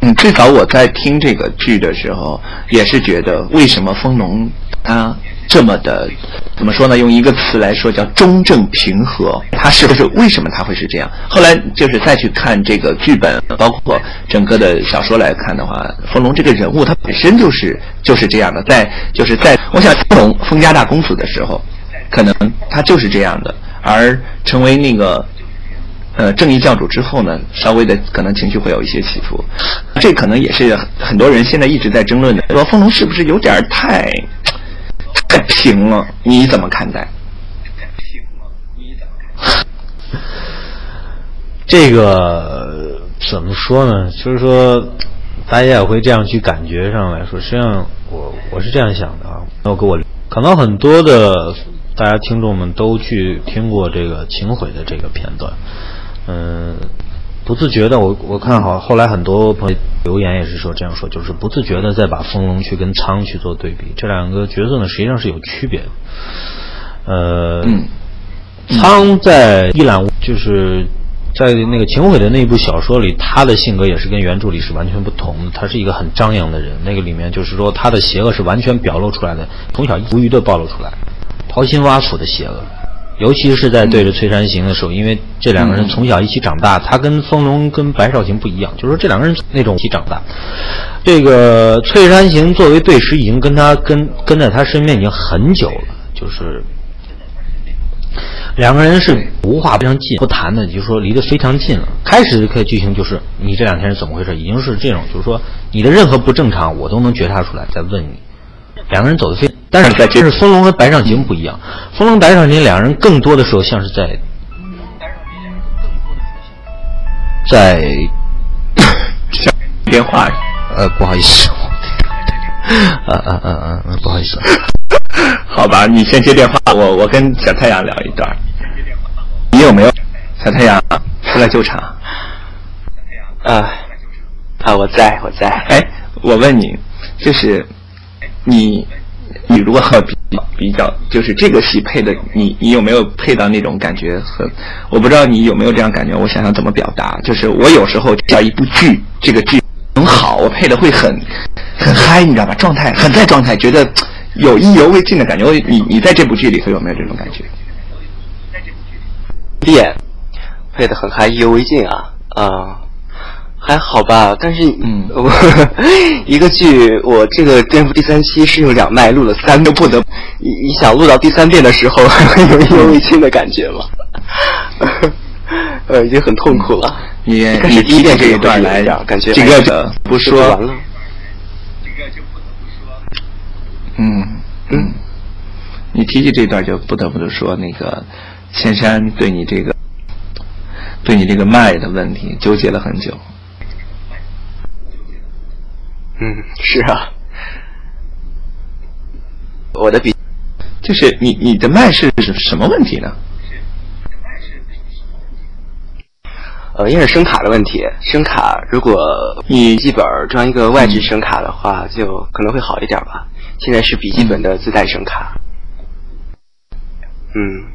S4: 嗯，最早我在听这个剧的时候，也是觉得为什么风龙他这么的，怎么说呢？用一个词来说叫中正平和，他是不是为什么他会是这样？后来就是再去看这个剧本，包括整个的小说来看的话，风龙这个人物他本身就是就是这样的，在就是在我想风龙封家大公子的时候，可能他就是这样的，而成为那个。呃，正义教主之后呢，稍微的可能情绪会有一些起伏，这可能也是很多人现在一直在争论的，说风龙是不是有点太太平了？你怎么看待？
S6: 这个怎么说呢？就是说，大家也会这样去感觉上来说。实际上，我我是这样想的啊。那我给我可能很多的大家听众们都去听过这个秦晖的这个片段，嗯，不自觉的，我我看好后来很多朋友留言也是说这样说，就是不自觉的在把风龙去跟苍去做对比，这两个角色呢实际上是有区别的。呃，
S4: 嗯
S6: 苍在一览无就是在那个秦桧的那部小说里，他的性格也是跟原著里是完全不同的。他是一个很张扬的人，那个里面就是说他的邪恶是完全表露出来的，从小无余的暴露出来，掏心挖苦的邪恶。尤其是在对着崔山行的时候，因为这两个人从小一起长大，他跟风龙跟白少行不一样，就是说这两个人那种一起长大。这个崔山行作为对师，已经跟他跟跟在他身边已经很久了，就是两个人是无话非常近，不谈的，就是说离得非常近了。开始这个剧情就是你这两天是怎么回事，已经是这种，就是说你的任何不正常，我都能觉察出来，在问你。两个人走的非，但是但是风龙和白上行不一样，风龙白上行两人更多的时候像是在在
S4: 电话，
S6: 呃不好意思，啊啊啊啊，不好意思。
S4: 好吧，你先接电话，我我跟小太阳聊一段。你有没有小太阳出来救场？
S3: 啊啊，我在我在。
S4: 哎，我问你，就是你你如果比比较，就是这个戏配的，你你有没有配到那种感觉很？我不知道你有没有这样感觉，我想想怎么表达。就是我有时候叫一部剧，这个剧很好，我配的会很很嗨，你知道吧？状态很在状态，觉得有意犹未尽的感觉。我你你在这部剧里头有没有这种感觉？
S3: 变，配的很嗨，意犹未尽啊啊。还好吧，但是
S4: 嗯
S3: 我 一个剧，我这个颠覆第三期是用两麦录了三个，不得你你想录到第三遍的时候，还 会有意犹未尽的感觉吗？呃，已经很痛苦了。
S4: 你你
S3: 第一遍
S4: 这一段来
S3: 讲，感觉
S4: 这个不
S3: 就
S4: 说
S3: 完了。
S4: 嗯嗯，你提起这段就不得不说那个千山对你这个对你这个麦的问题纠结了很久。
S3: 嗯，是啊。我的笔
S4: 就是你你的麦是什么问题呢？
S3: 呃，应该是声卡的问题。声卡如果
S4: 你
S3: 笔记本装一个外置声卡的话，就可能会好一点吧。现在是笔记本的自带声卡。嗯，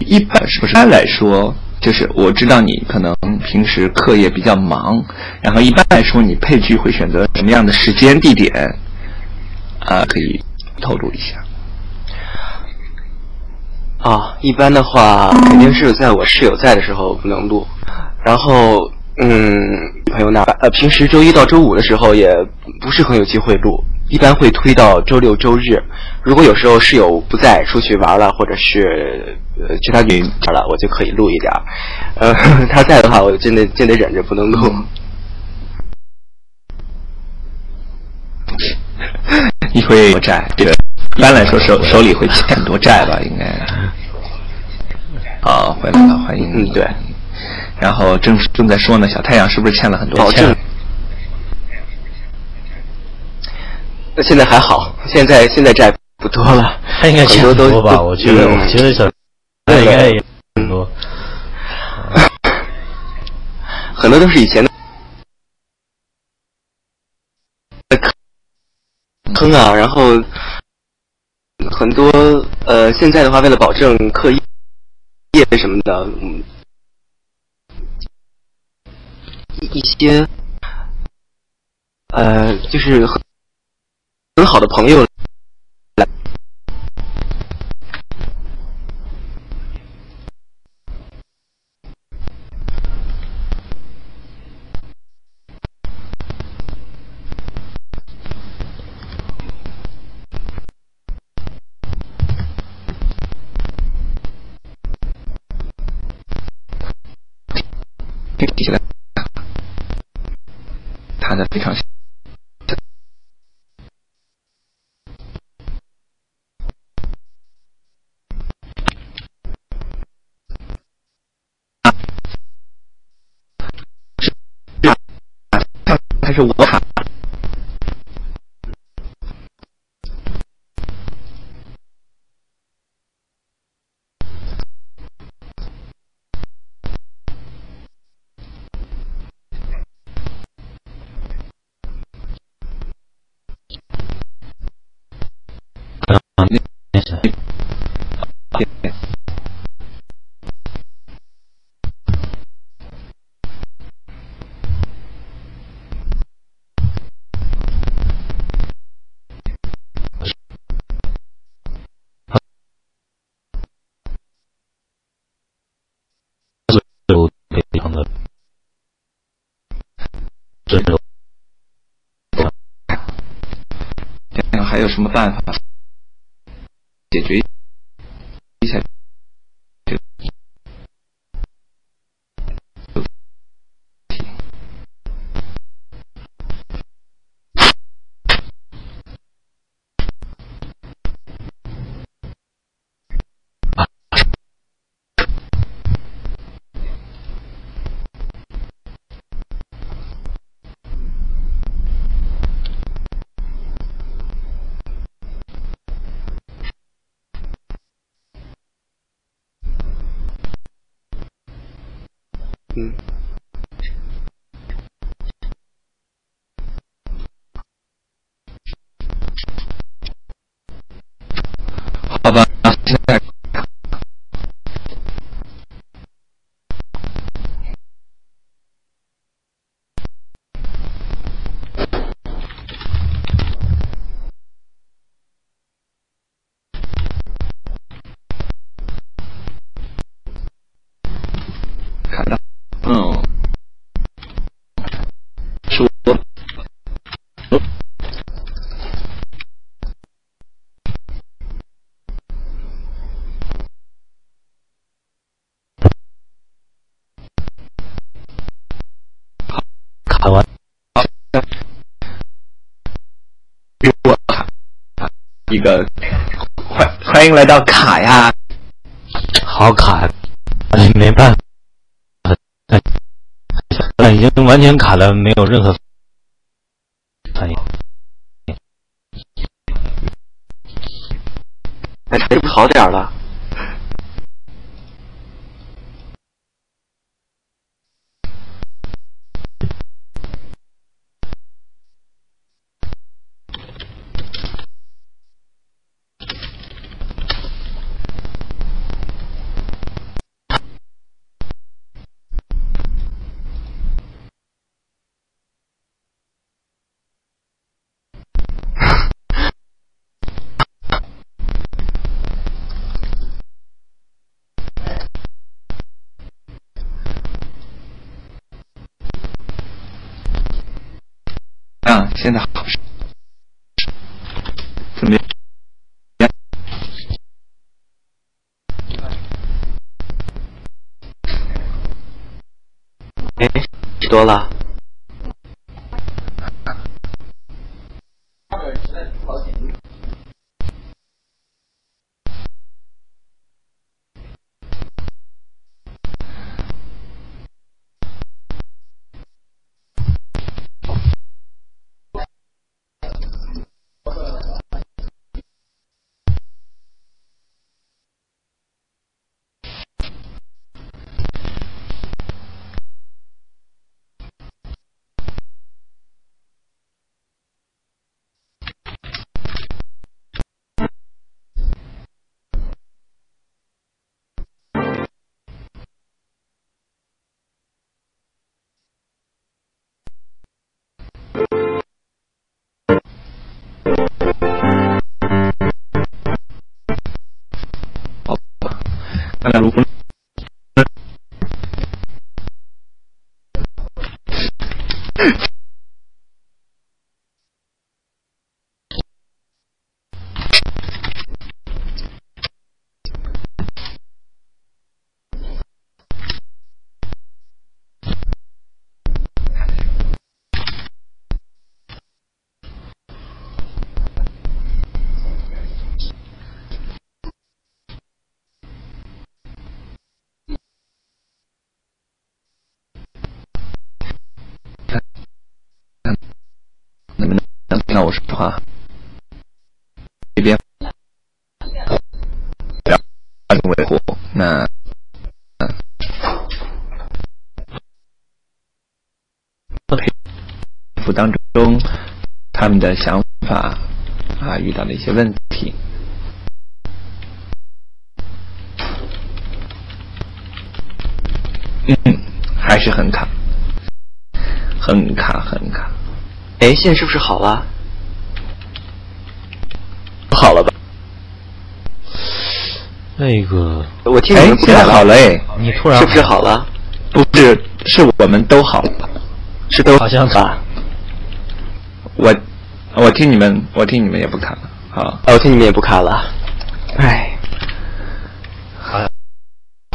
S4: 一般是不是？一般来说，就是我知道你可能平时课业比较忙，然后一般来说你配剧会选择什么样的时间地点？啊，可以透露一下。
S3: 啊，一般的话肯定是在我室友在的时候能录，然后嗯，朋友那呃，平时周一到周五的时候也不是很有机会录，一般会推到周六周日。如果有时候室友不在，出去玩了，或者是呃去他女玩了，我就可以录一点。呃，他在的话，我真的真得忍着不能录。
S4: 你会多债？对一般来说手手里会欠很多债吧？应该。好，回来了，欢迎。
S3: 嗯，对。
S4: 然后正正在说呢，小太阳是不是欠了很多钱？
S3: 那现在还好，现在现在债不多了，
S6: 他应该欠
S3: 很多都
S6: 很多吧？我觉得，
S3: 嗯
S6: 我觉得小 那应该也很多。
S3: 很多都是以前的坑啊，然后很多呃，现在的话，为了保证课业什么的，嗯，一些呃，就是很很好的朋友
S4: 还是我卡？欢迎来到卡呀。
S6: 好卡，哎，没办法，哎，已经完全卡了，没有任何反应。
S3: 哎，
S4: 这不好点了？好了。的想法啊，遇到的一些问题。嗯，还是很卡，很卡，很卡。
S3: 哎，现在是不是好了？
S4: 好了吧？
S6: 那个，
S3: 我听你
S4: 哎
S3: 们，不
S4: 现在好了哎，
S6: 你突然
S3: 是不是好了？
S4: 不是，是我们都好了。
S3: 是都
S6: 好像
S3: 吧？
S4: 我我听你们，我听你们也不卡了。好，
S3: 啊，我听你们也不卡了。哎，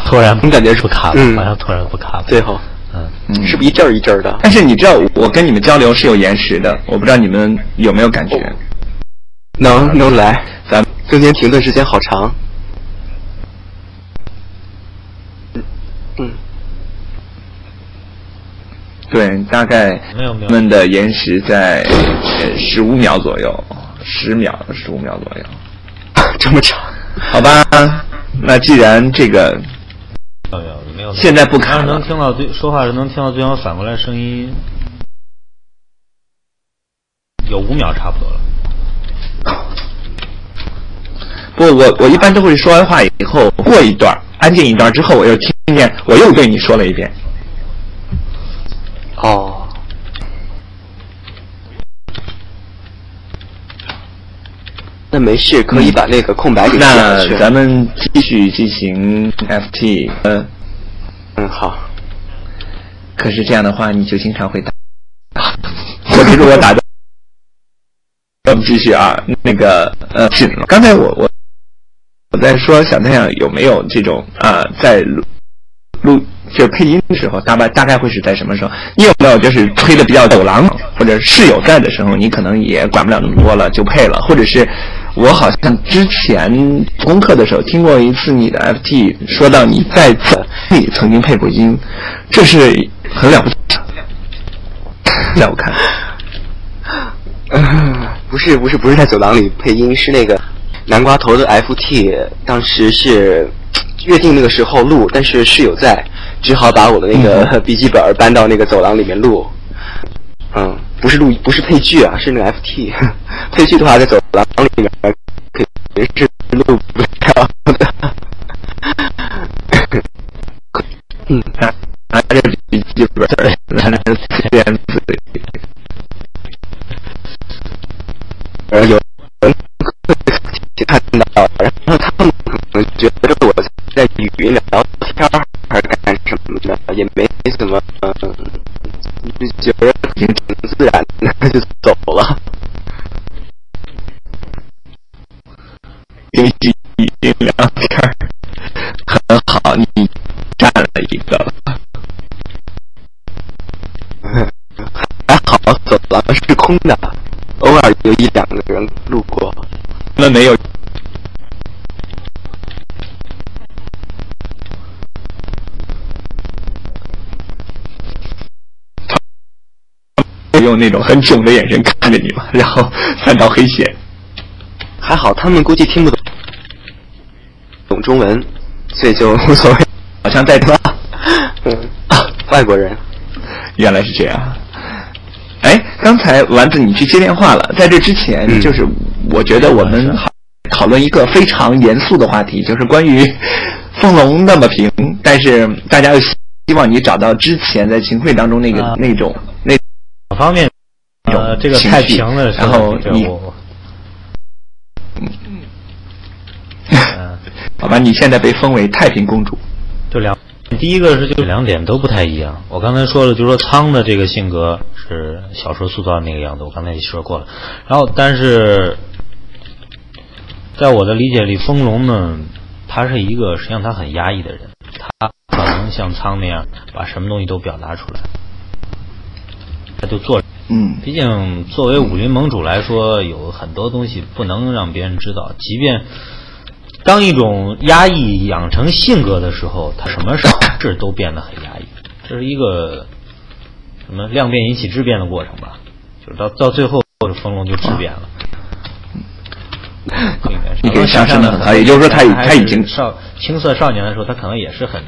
S6: 突然
S3: 你感觉是
S6: 不卡了，
S3: 嗯
S6: 好像突然不卡了。
S3: 最后
S6: 嗯，
S4: 嗯，
S3: 是不是一阵儿一阵儿的？
S4: 但是你知道，我跟你们交流是有延时的，我不知道你们有没有感觉？
S3: 能能来，
S4: 咱
S3: 中间停顿时间好长。嗯嗯，
S4: 对，大概
S6: 没有没有
S4: 他们的延时在呃十五秒左右，十秒、十五秒左右。
S3: 这么长。
S4: 好吧，那既然这个
S6: 没有没有没有。
S4: 现在不卡了
S6: 能听到对说话是能听到对方反过来声音，有五秒差不多了。
S4: 不，我我一般都会说完话以后，过一段安静一段之后，我又听见我又对你说了一遍。
S3: 哦，那没事，可以把那个空白给填下去。
S4: 那咱们继续进行 FT，嗯，
S3: 嗯好，
S4: 可是这样的话，你就经常会打，或者如果打的，我们继续啊，那个呃，是刚才我我我在说小太阳有没有这种啊、在录录就是配音的时候，大概大概会是在什么时候？你有没有就是吹的比较走廊或者室友在的时候，你可能也管不了那么多了，就配了，或者是我好像之前功课的时候听过一次你的 FT，说到你在此里曾经配过音，这是很了不起的，在我看。
S3: 不是不是不是在走廊里配音，是那个南瓜头的 FT，当时是约定那个时候录，但是室友在，只好把我的那个 笔记本搬到那个走廊里面录。嗯，不是录，不是配剧啊，是那个 FT。配剧的话，在走廊里面肯定是录不了的。
S4: 嗯，拿拿着笔记本，拿着片子，
S3: 然后有人看到，然后他们可能觉得我在语音聊天还是干什么的，也没怎么，就觉得挺挺自然的就走了。
S4: 语音聊天很好，你占了一个了。
S3: 还好走廊是空的，偶尔有一两个人路过。
S4: 那没有。用那种很囧的眼神看着你嘛，然后三道黑线。
S3: 还好他们估计听不懂懂中文，所以就无所谓。
S4: 好像在他，
S3: 嗯，啊外国人。
S4: 原来是这样。哎，刚才丸子你去接电话了，在这之前，
S3: 嗯
S4: 就是我觉得我们好讨论一个非常严肃的话题，就是关于凤龙那么平，但是大家又希望你找到之前在秦桧当中那个、
S2: 啊
S4: 那种
S2: 方面？呃，这个太平了，
S4: 然后你
S2: 这我，嗯，
S4: 好吧，你现在被封为太平公主。
S2: 就两，第一个是就两点都不太一样。我刚才说了，就说苍的这个性格是小说塑造的那个样子，我刚才也说过了。然后，但是在我的理解里，风龙呢，他是一个实际上他很压抑的人，他不可能像苍那样把什么东西都表达出来，他就做。
S4: 嗯
S2: 毕竟作为武林盟主来说，有很多东西不能让别人知道。即便当一种压抑养成性格的时候，他什么事儿都变得很压抑。这是一个什么量变引起质变的过程吧？就是到到最后，风龙就质变了。不 应该是。
S4: 你给上升得很高也就是说他已他已经
S2: 少青涩少年的时候，他可能也是很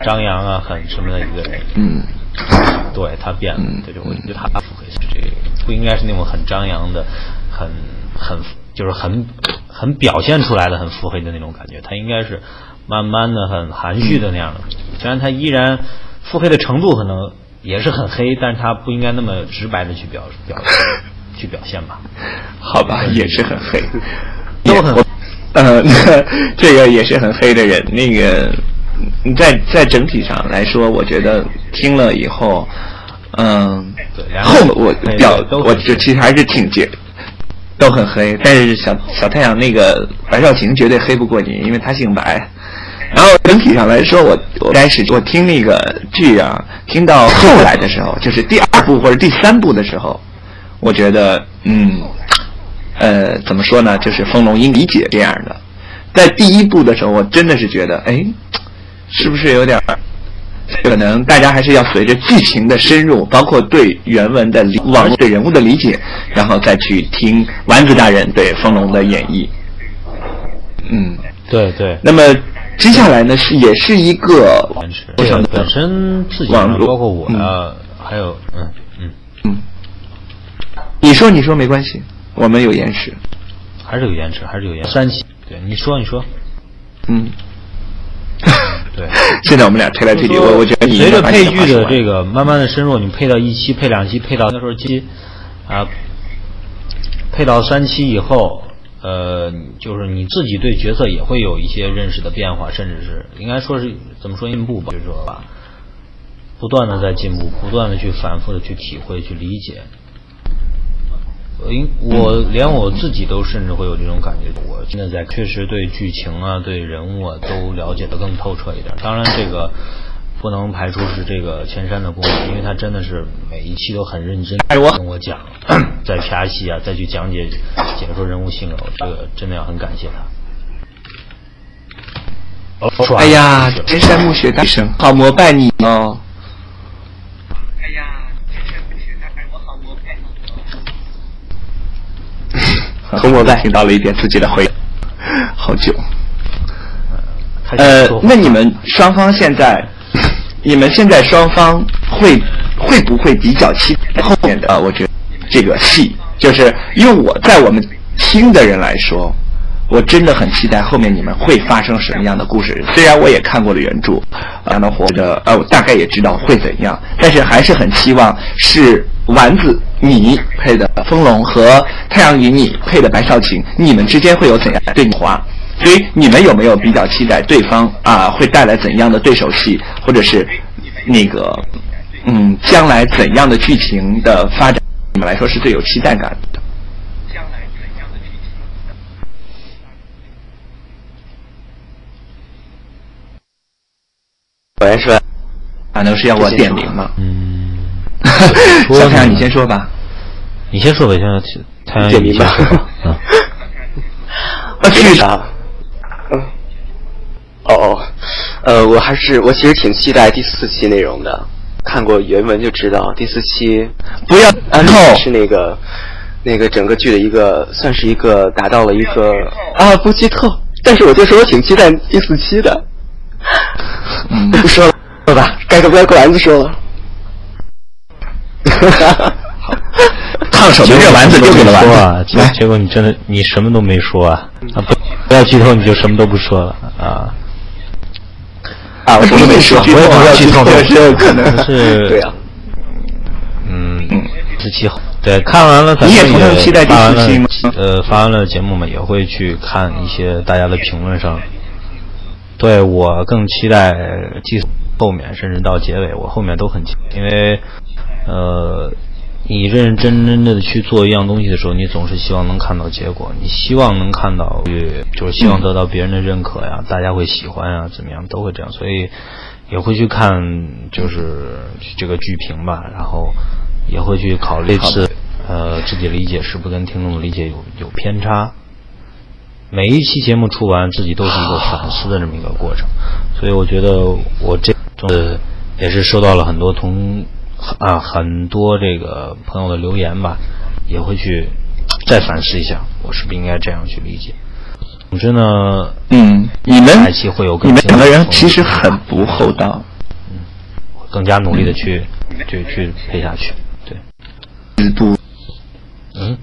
S2: 张扬啊，很什么的一个人。
S4: 嗯，
S2: 对他变了
S4: 嗯，
S2: 这就我觉得他不应该是那种很张扬的、很很就是很很表现出来的很腹黑的那种感觉，他应该是慢慢的、很含蓄的那样的。虽然他依然腹黑的程度可能也是很黑，但是他不应该那么直白的去表表去表现吧。
S4: 好吧，也是很黑，
S2: 都很
S4: 我呃，这个也是很黑的人。那个嗯在在整体上来说，我觉得听了以后，嗯、后我表
S2: 都
S4: 我就其实还是挺觉，都很黑。但是小小太阳那个白少晴绝对黑不过你，因为他姓白。然后整体上来说，我我开始我听那个剧啊，听到后来的时候，就是第二部或者第三部的时候，我觉得嗯，呃，怎么说呢？就是风龙应理解这样的。在第一部的时候，我真的是觉得，哎，是不是有点儿？可能大家还是要随着剧情的深入，包括对原文的理网络对人物的理解，然后再去听丸子大人对风龙的演绎。嗯，
S2: 对对，
S4: 那么接下来呢是也是一个
S2: 我想本身自己，
S4: 网络。
S2: 包括我呀，还有嗯嗯，
S4: 嗯，你说你说没关系，我们有延迟。
S2: 还是有延迟，还是有延迟。三期，对，你说你说，
S4: 嗯，
S2: 对。
S4: 现在我们俩推来推去，我我觉得你
S2: 随着配剧的这个慢慢的深入，你配到一期、配两期、配到那时候期啊，配到三期以后，呃，就是你自己对角色也会有一些认识的变化，甚至是应该说是怎么说进步吧，就是说吧，不断的在进步，不断的去反复的去体会、去理解。我应我连我自己都甚至会有这种感觉，我现在在确实对剧情啊、对人物啊都了解的更透彻一点。当然，这个不能排除是这个千山的功劳，因为他真的是每一期都很认真跟我讲，在拍戏啊，再去讲解解说人物性格，我这个真的要很感谢他。哦
S4: 哎呀，千山暮雪大神，好膜拜你哦。哎呀，天山暮雪大神，我好膜 拜你。
S3: 好膜拜
S4: 听到了一点自己的回。好久。呃，那你们双方现在，你们现在双方会会不会比较期待后面的？呃我觉得这个戏，就是用我在我们听的人来说，我真的很期待后面你们会发生什么样的故事。虽然我也看过了原著，啊，那活的呃，我大概也知道会怎样，但是还是很希望是丸子你配的风龙和太阳与你配的白少晴，你们之间会有怎样的对话？所以你们有没有比较期待对方啊会带来怎样的对手戏，或者是那个嗯将来怎样的剧情的发展，你们来说是最有期待感的？
S3: 果然是吧？
S4: 难道是要我点名吗？
S6: 嗯，
S4: 小太阳，你先说吧。
S6: 你先说吧，先太阳
S3: 点名吧
S6: 你先说吧。嗯，
S3: 啊，是啥？嗯，哦哦，呃，我还是我其实挺期待第四期内容的，看过原文就知道第四期
S4: 不要
S3: 安利
S4: 透
S3: 是那个那个整个剧的一个算是一个达到了一个啊不剧透，但是我就说我挺期待第四期的，
S4: 嗯
S3: 不说了吧，该该该丸子说了。
S4: 烫手的热丸子丢给了丸子。
S6: 说啊，结，结果你真的你什么都没说啊！啊，不不要剧透，你就什么都不说了啊！
S3: 啊，我什么都没说，我也不要剧透，
S4: 是可能
S6: 是
S3: 对啊，
S6: 嗯
S4: 嗯，
S6: 十七号，对，看完了
S4: 你也同样期待第四期吗
S6: 呃，发完了节目嘛，也会去看一些大家的评论上。对我更期待季后面，甚至到结尾，我后面都很期，因为呃，你认认真真的去做一样东西的时候，你总是希望能看到结果，你希望能看到，就是希望得到别人的认可呀，大家会喜欢呀，怎么样都会这样，所以也会去看就是这个剧评吧，然后也会去考虑这次呃自己理解是不是跟听众的理解有有偏差。每一期节目出完，自己都是一个反思的这么一个过程，所以我觉得我这呃也是收到了很多同啊很多这个朋友的留言吧，也会去再反思一下，我是不是应该这样去理解。总之呢，
S4: 嗯，你们你们两个人其实很不厚道。
S6: 嗯更加努力的去去去配下去。对，
S4: 不，
S6: 嗯，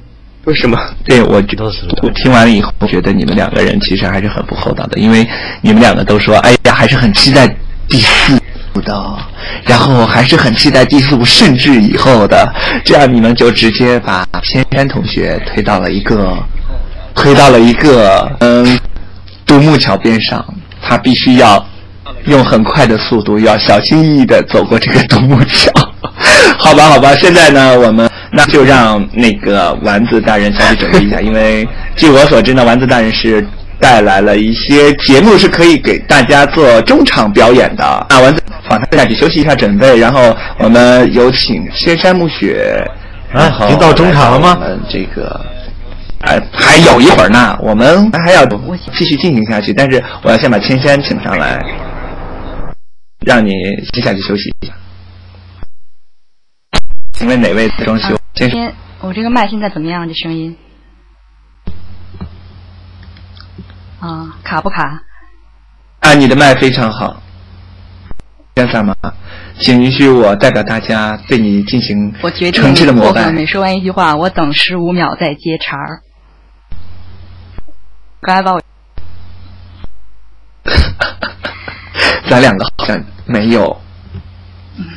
S3: 为什么？
S4: 对我觉
S6: 都是
S4: 我听完了以后，觉得你们两个人其实还是很不厚道的，因为你们两个都说，哎呀，还是很期待第四部的，然后还是很期待第四部，甚至以后的，这样你们就直接把偏山同学推到了一个，推到了一个嗯独木桥边上，他必须要用很快的速度，要小心翼翼的走过这个独木桥。好吧，好吧，现在呢，我们那就让那个丸子大人下去准备一下，因为据我所知呢，丸子大人是带来了一些节目，是可以给大家做中场表演的。啊，丸子访谈下去休息一下，准备，然后我们有请千山暮雪。
S6: 已经到中场了吗
S4: 这个。哎，还有一会儿呢，我们还要继续进行下去，但是我要先把千山请上来，让你先下去休息一下。请问哪位在装修？
S7: 我这个麦现在怎么样？这声音？啊，卡不卡？
S4: 啊，你的麦非常好。先萨玛，请允许我代表大家对你进行
S7: 我决定
S4: 诚挚的膜拜。
S7: 每说完一句话，我等十五秒再接茬儿。刚才把我
S4: 咱两个好像没有，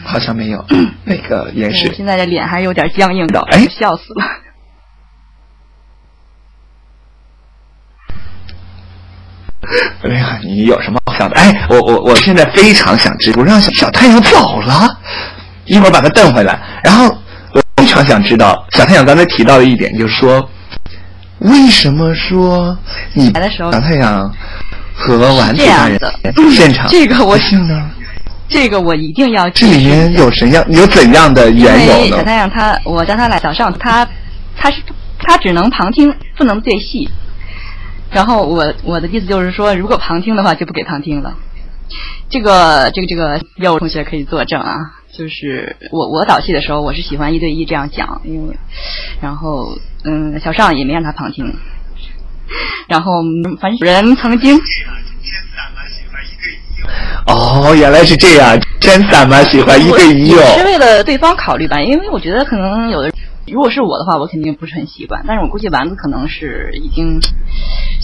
S4: 好像没有那个
S7: 也
S4: 是。
S7: 现在的脸还是有点僵硬的，
S4: 哎
S7: 笑死了。
S4: 哎呀，你有什么好笑的？哎，我我我现在非常想知，我让小小太阳走了，一会儿把他瞪回来。然后我非常想知道，小太阳刚才提到的一点，就是说，为什么说你
S7: 来的时候
S4: 小太阳和丸子
S7: 这样
S4: 大人现场
S7: 这个我
S4: 不幸呢？
S7: 这个我一定要
S4: 这里面有什样有怎样的
S7: 因
S4: 缘由呢？
S7: 小太阳他，我叫他来早上，他他是他只能旁听，不能对戏。然后我我的意思就是说，如果旁听的话，就不给旁听了。这个这个这个，有同学可以作证啊。就是我我导戏的时候，我是喜欢一对一这样讲，因为然后嗯，小尚也没让他旁听。然后嗯反正有人曾经
S4: 哦，原来是这样，真散嘛喜欢一对一
S7: 哦是
S4: 哦。
S7: 为了对方考虑吧，因为我觉得可能有的，如果是我的话，我肯定不是很习惯。但是我估计丸子可能是已经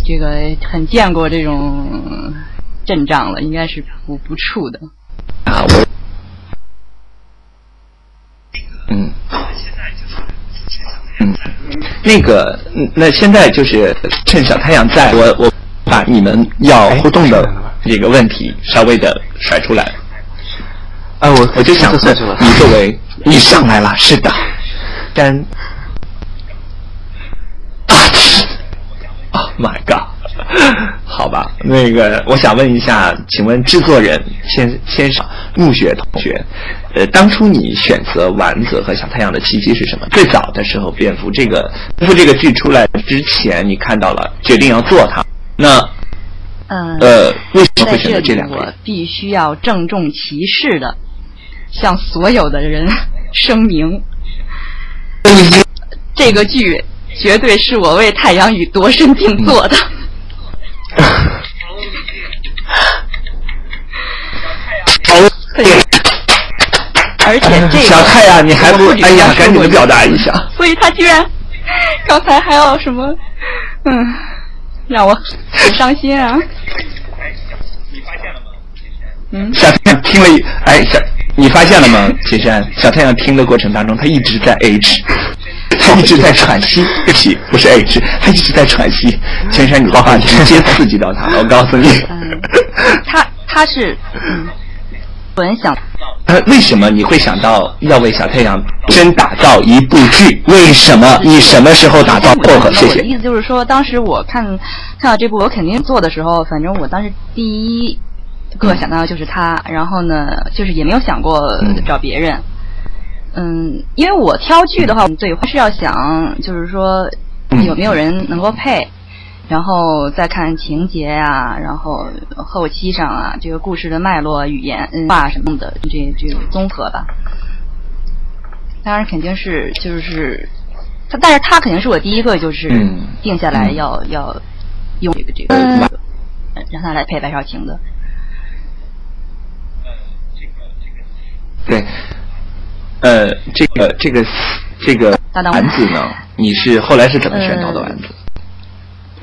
S7: 这个很见过这种阵仗了，应该是不不怵的。
S4: 啊，我，嗯，嗯，那个，嗯那现在就是趁小太阳在，我我把你们要互动的这个问题稍微的甩出来。
S3: 啊，我
S4: 我就想。你作为你上来了，是的，但啊，Oh my god，好吧，那个我想问一下，请问制作人先先生暮雪同学，呃，当初你选择丸子和小太阳的契机是什么？最早的时候，蝙蝠这个蝙蝠这个剧出来之前，你看到了，决定要做它，那
S7: 嗯，
S4: 呃，为什么
S7: 在
S4: 会选择
S7: 这里我？必须要郑重其事的向所有的人声明，这个剧绝对是我为太阳雨度身定做的。而且这个
S4: 小太阳，你还不哎呀，赶紧的表达一下。
S7: 所以他居然刚才还要什么，嗯，让我很伤心啊。嗯，
S4: 小太阳听了一，哎，小，你发现了吗？金山，小太阳听的过程当中，他一直在 H，他一直在喘息，对不起，不是 H，他一直在喘息。金山，你的话直接刺激到他了，我告诉你。
S7: 嗯，他他是嗯，我很想
S4: 呃，为什么你会想到要为小太阳真打造一部剧？为什么？你什么时候打造薄荷？谢谢。
S7: 我的意思就是说，当时我看看到这部我肯定做的时候，反正我当时第一个想到的就是他，然后呢，就是也没有想过
S4: 嗯
S7: 找别人。嗯，因为我挑剧的话，对，是要想就是说
S4: 嗯
S7: 有没有人能够配，然后再看情节啊，然后后期上啊，这个故事的脉络、语言、嗯话什么的，这这种综合吧。当然肯定是就是他，但是他肯定是我第一个就是
S4: 嗯
S7: 定下来
S4: 嗯
S7: 要、要用这个这个、
S4: 嗯
S7: 让他来配白少卿的。
S4: 对，呃，这个这个这个丸子呢？你是后来是怎么选到的丸子？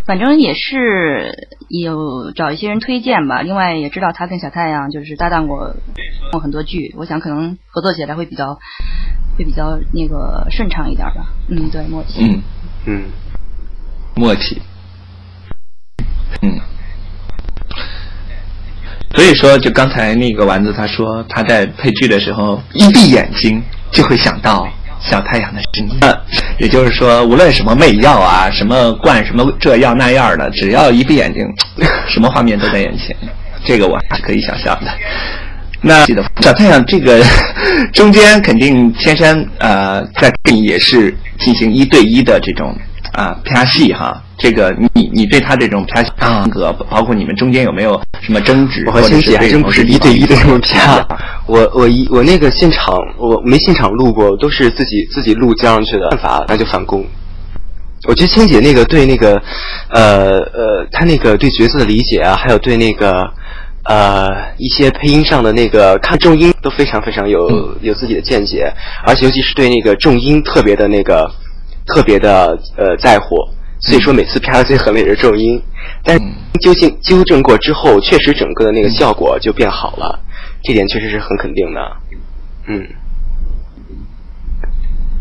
S7: 反正也是有找一些人推荐吧，另外也知道他跟小太阳就是搭档过过很多剧，我想可能合作起来会比较会比较那个顺畅一点吧。嗯，对，默契。
S4: 嗯，
S3: 嗯，
S4: 默契。嗯，所以说，就刚才那个丸子他说他在配剧的时候，一闭眼睛就会想到小太阳的声音。也就是说，无论什么媚药啊，什么灌什么这样那样的，只要一闭眼睛，什么画面都在眼前。这个我还是可以想象的。那小太阳这个 中间肯定千山呃在跟你也是进行一对一的这种啊拍戏哈，这个你你对他这种拍戏风格，包括你们中间有没有什么争执？
S3: 我和
S4: 或者是
S3: 千玺还真不是一对一的这么
S4: 片
S3: 啪。我我一我那个现场我没现场录过，都是自己自己录交上去的，办法那就返工。我觉得千姐那个对那个呃呃，她那个对角色的理解啊，还有对那个呃一些配音上的那个看重音都非常非常有、
S4: 嗯
S3: 有自己的见解，而且尤其是对那个重音特别的那个特别的呃在乎，所以说每次拍的最狠的也是重音，但究竟纠正过之后，确实整个的那个效果就变好了，这点确实是很肯定的。嗯，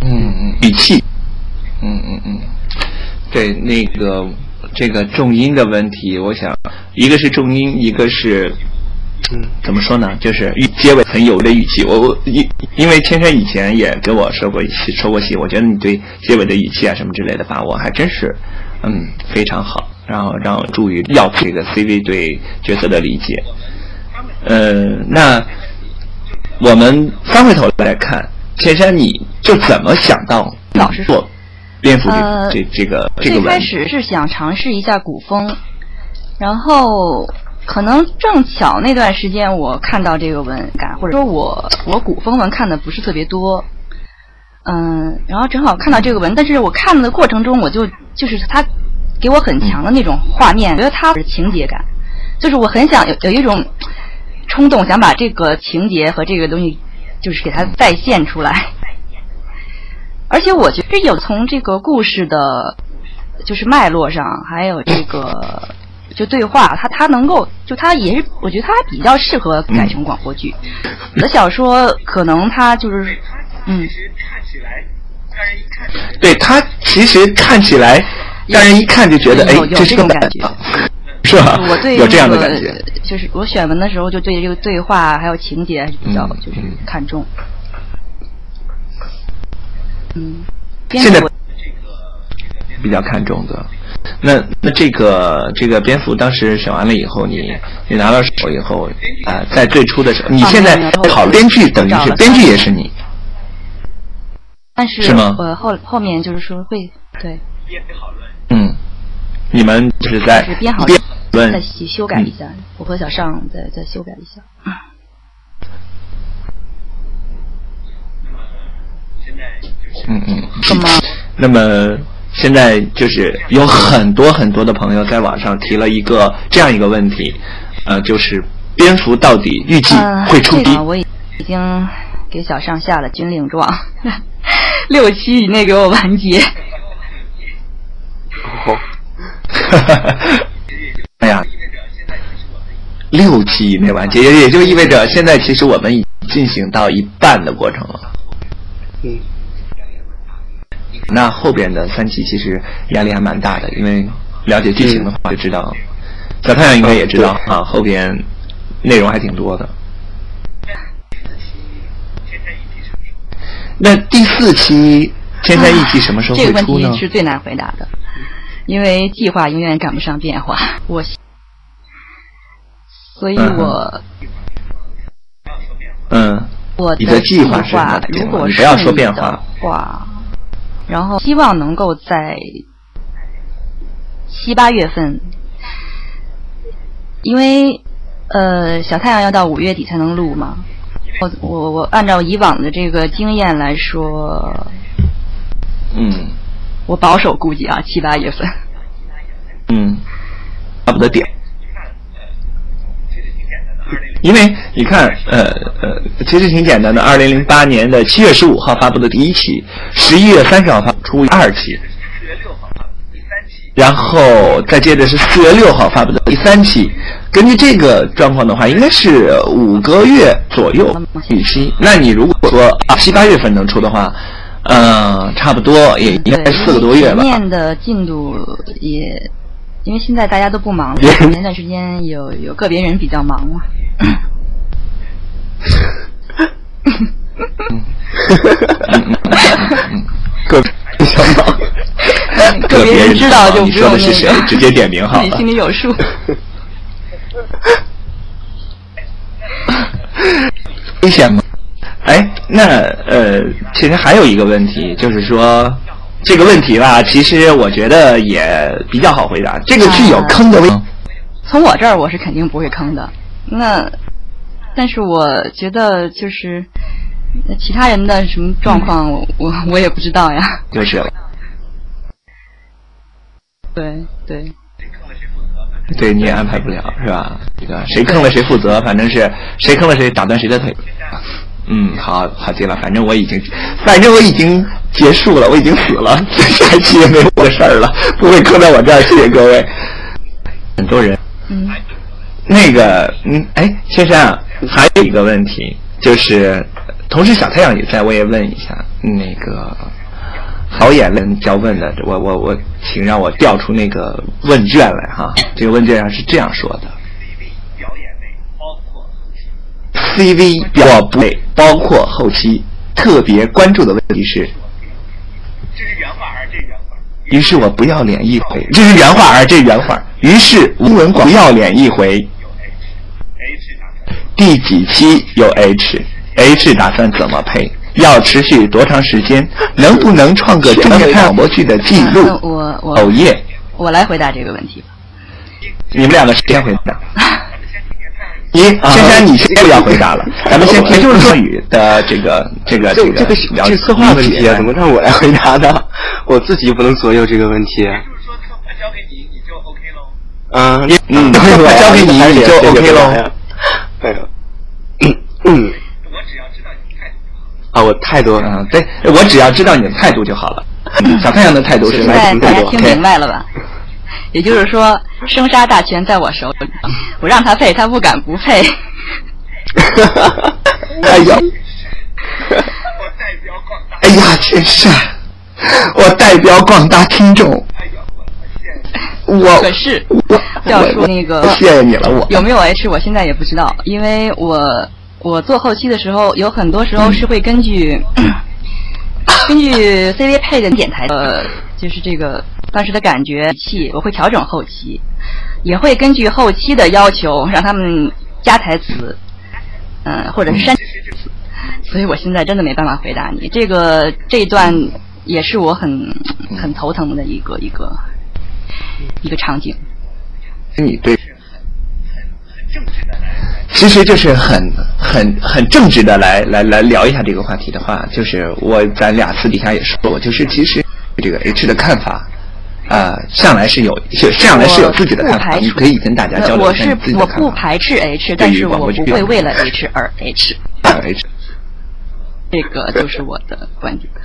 S4: 嗯嗯，语气，嗯嗯嗯，对那个这个重音的问题，我想一个是重音，一个是。
S3: 嗯，
S4: 怎么说呢？就是语结尾很有的语气。我我因因为千山以前也跟我说过一期说过戏，我觉得你对结尾的语气啊什么之类的把握还真是嗯非常好，然后让我注意要这个 CV 对角色的理解。呃，那我们翻回头来看，千山，你就怎么想到
S7: 老师
S4: 做蝙蝠这、
S7: 呃
S4: 这这个这个
S7: 最开？始是想尝试一下古风，然后可能正巧那段时间我看到这个文感，或者说我我古风文看的不是特别多，嗯，然后正好看到这个文，但是我看的过程中我就就是它给我很强的那种画面，觉得它是情节感，就是我很想有有一种冲动，想把这个情节和这个东西，就是给它再现出来。而且我觉得有从这个故事的，就是脉络上，还有这个就对话，他他能够就他也是，我觉得他还比较适合改成广播剧。我的小说可能他就是嗯。
S4: 对他其实看起来，让人一看就觉得，哎，这是个
S7: 感觉，
S4: 是吧？
S7: 我对
S4: 有这样的感觉，
S7: 就是我选文的时候就对这个对话还有情节还是比较就是看重。嗯，
S4: 现在比较看重的，那那这个这个蝙蝠当时选完了以后，你你拿到手以后啊，在最初的时候，你现在好编剧等于是编剧也是你。
S7: 但是是吗，
S4: 我
S7: 后后面就是说会对。
S4: 嗯，你们就是在
S7: 编好
S4: 编论。
S7: 再修修改一下，我和小尚再再修改一下。
S4: 嗯。嗯。
S7: 那么，
S4: 那么现在就是有很多很多的朋友在网上提了一个这样一个问题，呃，就是蝙蝠到底预计会出
S7: 第？我已经给小上下了军令状。六期以内给我完结。
S3: 哦，
S4: 哎呀，六期以内完结，也也就意味着现在其实我们已进行到一半的过程了。
S3: 嗯。
S4: 那后边的三期其实压力还蛮大的，因为了解剧情的话就知道，小太阳应该也知道啊，后边内容还挺多的。那第四期《天山一期》什么时候会出
S7: 呢？这个问题是最难回答的，因为计划永远赶不上变化。我，所以我，
S4: 嗯，
S7: 我
S4: 的
S7: 计
S4: 划
S7: 如果
S4: 不要说变化
S7: 话，然后希望能够在七八月份，因为呃，小太阳要到五月底才能录嘛。我我我按照以往的这个经验来说，
S4: 嗯，
S7: 我保守估计啊，七八月份，
S4: 嗯，差不多点，因为你看，呃呃，其实挺简单的，二零零八年的七月十五号发布的第一期，十一月三十号发出二期。六号发布第三期然后再接着是四月六号发布的第三期，根据这个状况的话，应该是五个月左右预期。那你如果说七八月份能出的话，嗯，差不多也应该四个多月吧。
S7: 前面的进度也，因为现在大家都不忙，前段时间有有个别人比较忙嘛。
S4: 个别比较忙。
S7: 个别人知道就不用
S4: 是谁，直接点名哈，
S7: 自己心里有数。
S4: 危险吗？哎，那呃，其实还有一个问题，就是说这个问题吧，其实我觉得也比较好回答。这个是有坑的吗？
S7: 从我这儿我是肯定不会坑的。那，但是我觉得就是其他人的什么状况，我我也不知道呀。
S4: 就是。
S7: 对对，
S4: 对你也安排不了是吧？这个谁坑了谁负责，反正是谁坑了谁打断谁的腿。嗯，好好记了，反正我已经，反正我已经结束了，我已经死了，下一期也没我的事儿了，不会坑到我这儿，谢谢各位。很多人，
S7: 嗯，
S4: 那个，嗯，哎，先生，还有一个问题，就是同时小太阳也在，我也问一下那个。导演问叫问的，我我我，请让我调出那个问卷来哈。这个问卷上是这样说的：CV 表不包括后期，特别关注的问题是。这是原话还是这原话？于是我不要脸一回，这是原话这是这原话？于是吴文广不要脸一回。第几期有 H？H 打算怎么配？要持续多长时间？能不能创个正面广播剧的记录？
S7: 我我
S4: 哦耶！
S7: 我来回答这个问题吧。
S4: 你们两个谁先回答。一，珊珊，你先不要回答了，咱们先听周若雨的这个这个这个
S3: 这个这策划问题啊，怎么让我来回答呢？我自己不能左右这个问题。嗯
S4: 嗯，我交给你你就 OK 喽。
S3: 哎呦，嗯，啊，我态度，
S4: 嗯，对我只要知道你的态度就好了。嗯小太阳的态度是
S7: 现在大家听明。白了吧？也就是说，生杀大权在我手里，我让他配，他不敢不配。
S4: 哎呀，哎呀，真是，我代表广大听众，我
S7: 可是
S4: 我
S7: 要说那个
S4: 谢谢你了，我
S7: 有没有 H，我现在也不知道，因为我我做后期的时候，有很多时候是会根据、根据 CV 配的点台呃，就是这个当时的感觉气，我会调整后期，也会根据后期的要求让他们加台词，嗯、或者是删词，所以我现在真的没办法回答你。这个这一段也是我很很头疼的一个一个一个场景。
S4: 你对，其实就是很很很正直的来来来聊一下这个话题的话，就是我咱俩私底下也说过，就是其实这个 H 的看法。啊、向来是有，是向来是有自己的看法，你可以跟大家交流一下你自己的
S7: 我
S4: 是我。
S7: 不排斥 H，但是我不会为了 H 而 H，而
S4: H
S7: 这个就是我的观点。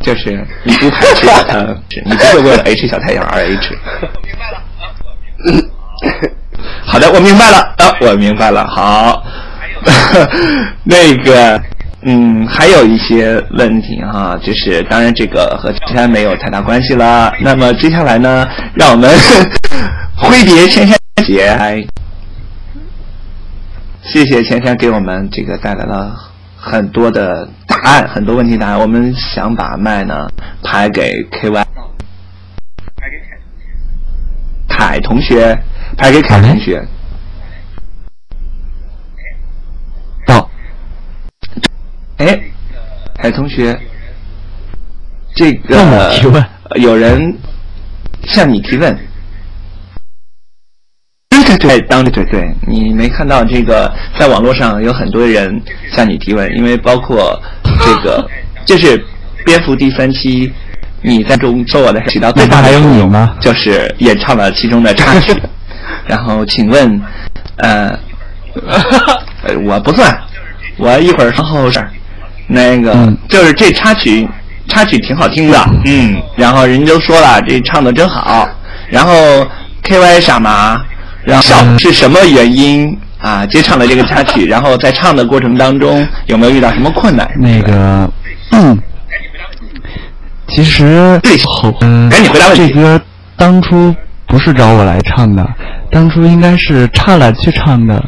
S4: 就是你不排斥呃，是你不会为了 H 小太阳而 H。我明白了好的，我明白了啊，我明白了。好，那个，嗯，还有一些问题哈，就是当然这个和千山没有太大关系了。那么接下来呢，让我们 挥别千山姐，谢谢千山给我们这个带来了很多的答案，很多问题答案。我们想把麦呢排给 KY。凯同学，排给凯同学。
S8: 到，
S4: 哎，海同学，这个
S8: 提问
S4: 呃有人向你提问。对对对，当对对对，你没看到这个，在网络上有很多人向你提问，因为包括这个，就是蝙蝠第三期，你在中做我的起到最大的用
S8: 你吗
S4: 就是演唱了其中的插曲。然后请问，呃，呃我不算，我一会儿稍后是那个、
S8: 嗯。
S4: 就是这插曲，插曲挺好听的，嗯，然后人家都说了这唱的真好，然后 K Y 傻麻，然后
S8: 嗯。
S4: 是什么原因啊接唱了这个插曲？然后在唱的过程当中有没有遇到什么困难？
S8: 那个，嗯，其实
S4: 对
S8: 后，嗯、
S4: 赶紧回答问题。
S8: 这歌当初不是找我来唱的，当初应该是插兰去唱的，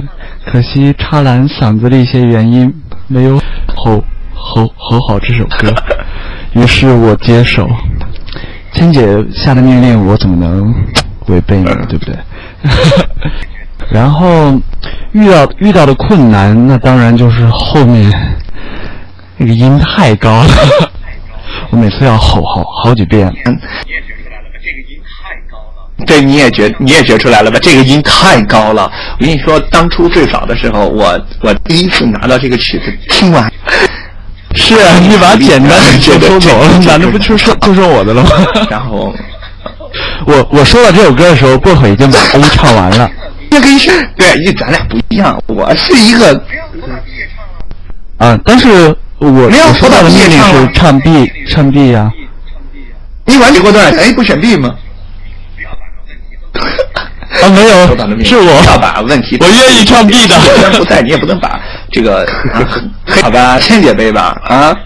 S8: 可惜插兰嗓子的一些原因没有吼吼吼好这首歌，于是我接手。千姐下的命令，我怎么能违背呢？对不对？然后遇到遇到的困难，那当然就是后面那个音太高了，我每次要吼好好几遍。
S4: 对，你也觉你也觉出来了吧？这个音太高了。我跟你说，当初最早的时候，我我第一次拿到这个曲子，听完，
S8: 是啊，你把简单的就收走了，难道不就是就剩我的了吗？
S4: 然后
S8: 我我说到这首歌的时候，过会已经把 A 唱完了。
S4: 那跟是对，因为咱俩不一样，我是一个
S8: 啊，但是我
S4: 没有
S8: 我收到的命令是唱 B 唱 B 呀、
S4: 你完全过段，哎，不选 B 吗？
S8: 啊，没有是我
S4: 要把问题，
S8: 我愿意唱 B 的
S4: 我虽然不在，你也不能把这个，啊 好吧，千姐杯吧，啊。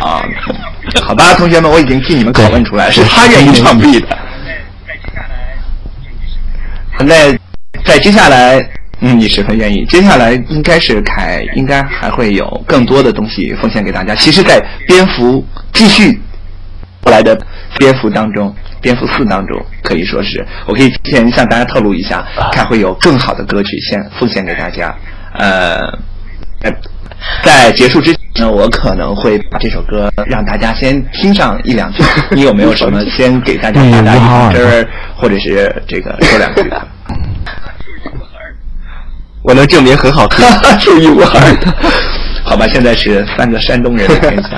S4: 好，好吧，同学们，我已经替你们拷问出来，是他愿意唱 B 的。那在接下来，嗯，你十分愿意。接下来应该是凯，应该还会有更多的东西奉献给大家。其实，在蝙蝠继续后来的蝙蝠当中，蝙蝠四当中，可以说是我可以先向大家透露一下，凯会有更好的歌曲先奉献给大家。呃，呃在结束之前呢，我可能会把这首歌让大家先听上一两句。你有没有什么先给大家打打一场针儿，或者是这个说两句的？
S3: 我能证明很好听。
S4: 独一无二的。好吧，现在是三个山东人的天下。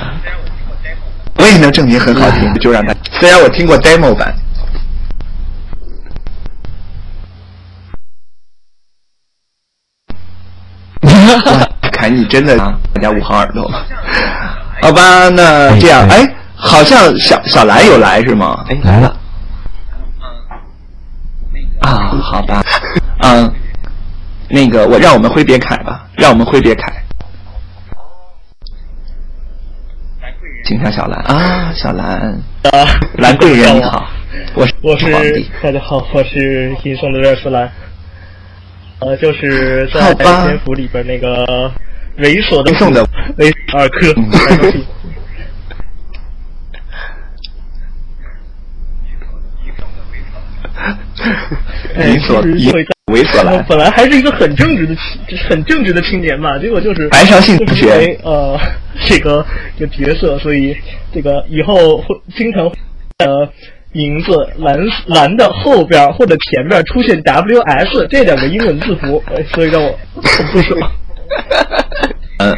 S4: 以能证明很好听，就让他。虽然我听过 demo 版。凯，你真的大家捂好耳朵吗？好吧，那这样，哎，好像小小兰有来是吗？哎，
S8: 来了。
S4: 啊，好吧，嗯，那个我让我们挥别凯吧，让我们挥别凯。请上小兰啊，小兰，
S9: 啊，
S4: 兰贵人你好，我是
S9: 我是
S4: 皇帝。
S9: 大家好，我是新生的热斯兰，呃，就是在
S4: 好吧。
S9: 蝙蝠里边那个猥琐的
S4: 新送的。
S9: 猥尔克，
S4: 嗯。
S9: 白高兴哎
S4: 猥琐猥琐了
S9: 本来还是一个很正直的青，就是很正直的青年嘛，结果就是。
S4: 白绍兴
S9: 就是
S4: 同学
S9: 因为呃这个这个角色，所以这个以后会经常呃名字蓝蓝的后边或者前面出现 W S 这两个英文字符，呃所以让我很不爽。
S4: 嗯，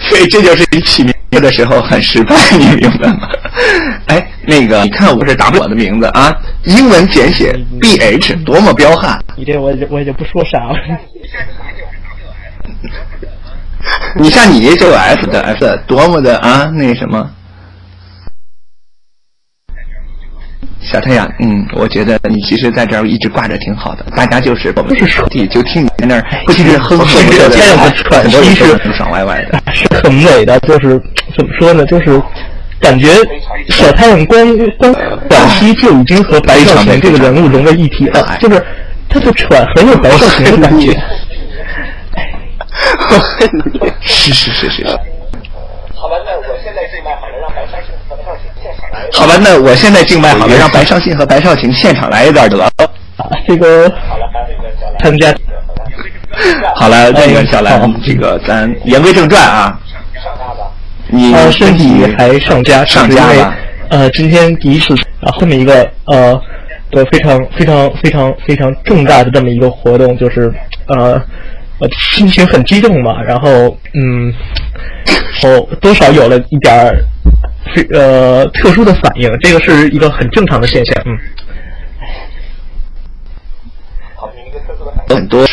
S4: 所以这就是你起名字的时候很失败，你明白吗？哎，那个，你看我是 W 我的名字啊，英文简写 B H，多么彪悍！
S9: 你这我也我也就不说啥了。
S4: 你像你就有 F 的 F 的，多么的啊，那什么。小太阳，嗯，我觉得你其实在这儿一直挂着挺好的，大家就是我们是属地，就听你在那儿不停地哼哼
S9: 其实
S4: 的，
S9: 这样的喘息是
S4: 很爽歪歪的。
S9: 是很美的，就是怎么说呢，就是感觉小太阳光光短期就已经和白少贤这个人物融为一体了，就是他的喘很有白少贤的感觉。
S4: 是是是是是。
S5: 好吧，那我现在这麦好了，让白少兴和白少兴现场来。
S4: 好吧，那我现在静脉好了，让白和白少晴现场来一段得了。
S9: 啊，这个
S5: 好了，把这个小兰
S9: 参加
S4: 好了，这个小兰，这个咱言归正传啊，
S5: 上搭吧。
S4: 你
S9: 呃身体还上佳，
S4: 上
S9: 是因为
S4: 架了。
S9: 呃今天第一次啊后面一个呃的非常非常非常非常重大的这么一个活动，就是呃心情很激动嘛，然后嗯，我多少有了一点儿呃特殊的反应，这个是一个很正常的现象，嗯。
S5: 好，你那个特殊的反应。
S4: 很多。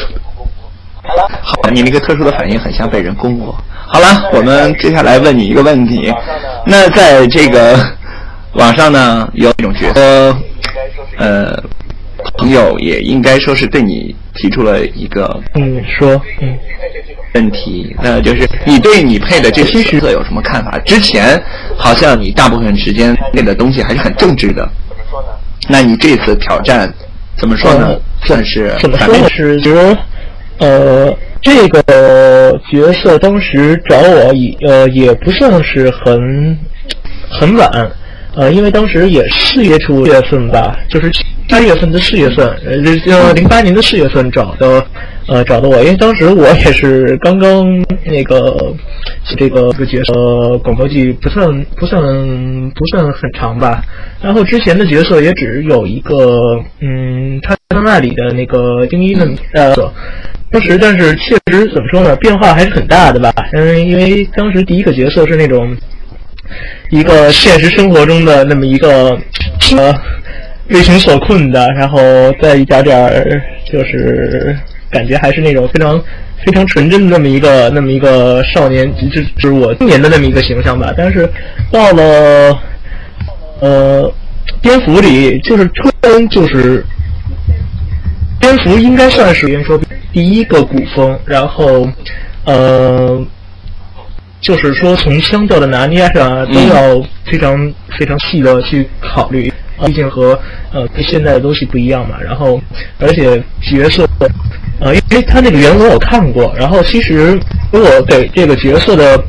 S5: 好了，
S4: 你那个特殊的反应很像被人攻过。好了，我们接下来问你一个问题。那在这个网上呢，有一种觉得，呃，朋友也应该说是对你提出了一个
S9: 嗯，说，嗯，
S4: 问题，那就是你对你配的这些角色有什么看法？之前好像你大部分时间配的东西还是很正直的，
S5: 怎么说呢？
S4: 那你这次挑战怎么说呢？
S9: 呃
S4: 算是
S9: 怎么说呢？是觉得，呃，这个角色当时找我也呃也不算是很很晚，呃，因为当时也四月初月份吧，就是八月份的四月份，呃，呃，零八年的四月份找的，呃，找的我，因为当时我也是刚刚那个这个这个角色广播剧不算不算不算很长吧，然后之前的角色也只有一个，嗯，他那里的那个丁一的呃。当时，但是确实怎么说呢，变化还是很大的吧。嗯，因为当时第一个角色是那种一个现实生活中的那么一个呃为情所困的，然后再一点点儿就是感觉还是那种非常非常纯真的那么一个那么一个少年，就就是我今年的那么一个形象吧。但是到了呃蝙蝠里，就是突然就是蝙蝠应该算是说第一个古风，然后呃。就是说，从腔调的拿捏上啊都要非常非常细的去考虑，啊毕竟和呃跟现在的东西不一样嘛。然后，而且角色，呃，因为他那个原文我看过，然后其实我给这个角色的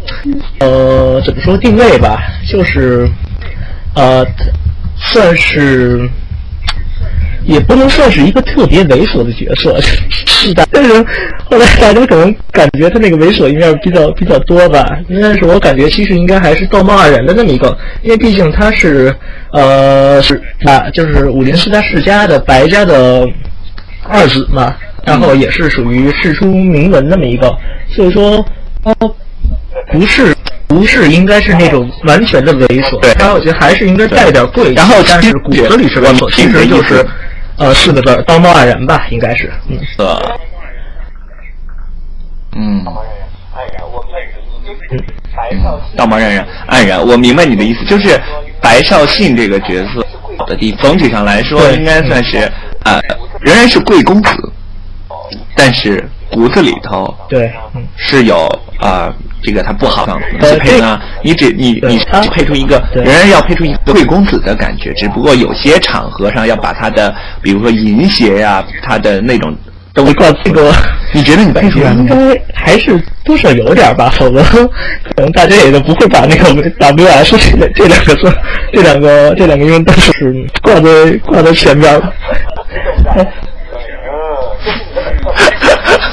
S9: 呃怎么说定位吧，就是呃算是。也不能算是一个特别猥琐的角色，是的。但是后来大家可能感觉他那个猥琐一面比较比较多吧。但是我感觉其实应该还是道貌岸然的那么一个，因为毕竟他是呃是啊，就是武林四大世家的白家的二子嘛，然后也是属于世出名门那么一个，所以说他不是不是应该是那种完全的猥琐，
S4: 对
S9: 他我觉得还是应该带点贵气，
S4: 然后
S9: 但是骨子里是猥琐，其实就是呃四个字儿道貌岸然吧，应该是嗯。
S4: 道貌岸然，岸然。我明白你的意思，就是白少信这个角色的地，总体上来说应该算是呃，仍然是贵公子，但是骨子里头
S9: 对，嗯，
S4: 是有啊、呃这个他不好的
S9: 呃
S4: 是配呢，你只你你只配出一个，
S9: 对
S4: 仍然要配出一个贵公子的感觉，只不过有些场合上要把他的，比如说银鞋呀、他的那种都
S9: 我告这个。
S4: 你觉得你配出来了
S9: 应？该还是多少有点吧，否则可能大家也都不会把那个 WS 这这两个字、这两个这两个英文单词挂在挂在前边了。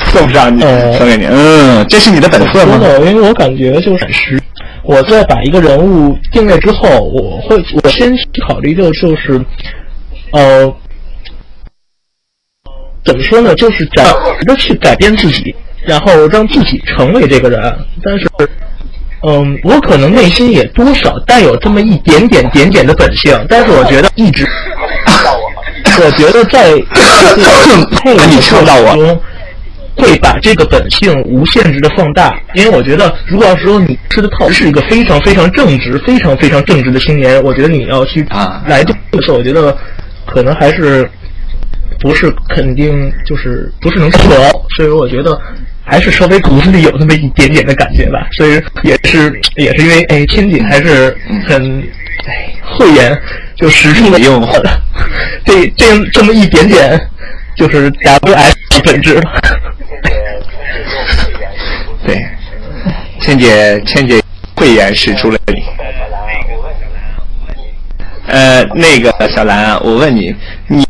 S4: 送不上你，
S9: 呃
S4: 送给你。嗯，这是你的本色吗？
S9: 说呢，因为我感觉就是是我在把一个人物定位之后，我会我先考虑的就是，呃，怎么说呢？就是暂时的去改变自己，然后让自己成为这个人。但是，嗯，我可能内心也多少带有这么一点点点点的本性，但是我觉得一直，我觉得在配合
S4: 你呛到我
S9: 中。会把这个本性无限制的放大，因为我觉得，如果要说你吃的透是一个非常非常正直、非常非常正直的青年，我觉得你要去
S4: 啊
S9: 来这个时候，我觉得可能还是不是肯定就是不是能做到，所以我觉得还是稍微骨子里有那么一点点的感觉吧。所以也是也是因为哎，天姐还是很哎慧眼，就识出了
S4: 用
S9: 这这这么一点点，就是 WS 本质了。
S4: 对，倩姐，倩姐慧眼识出了你。呃，那个小兰啊，我问你，你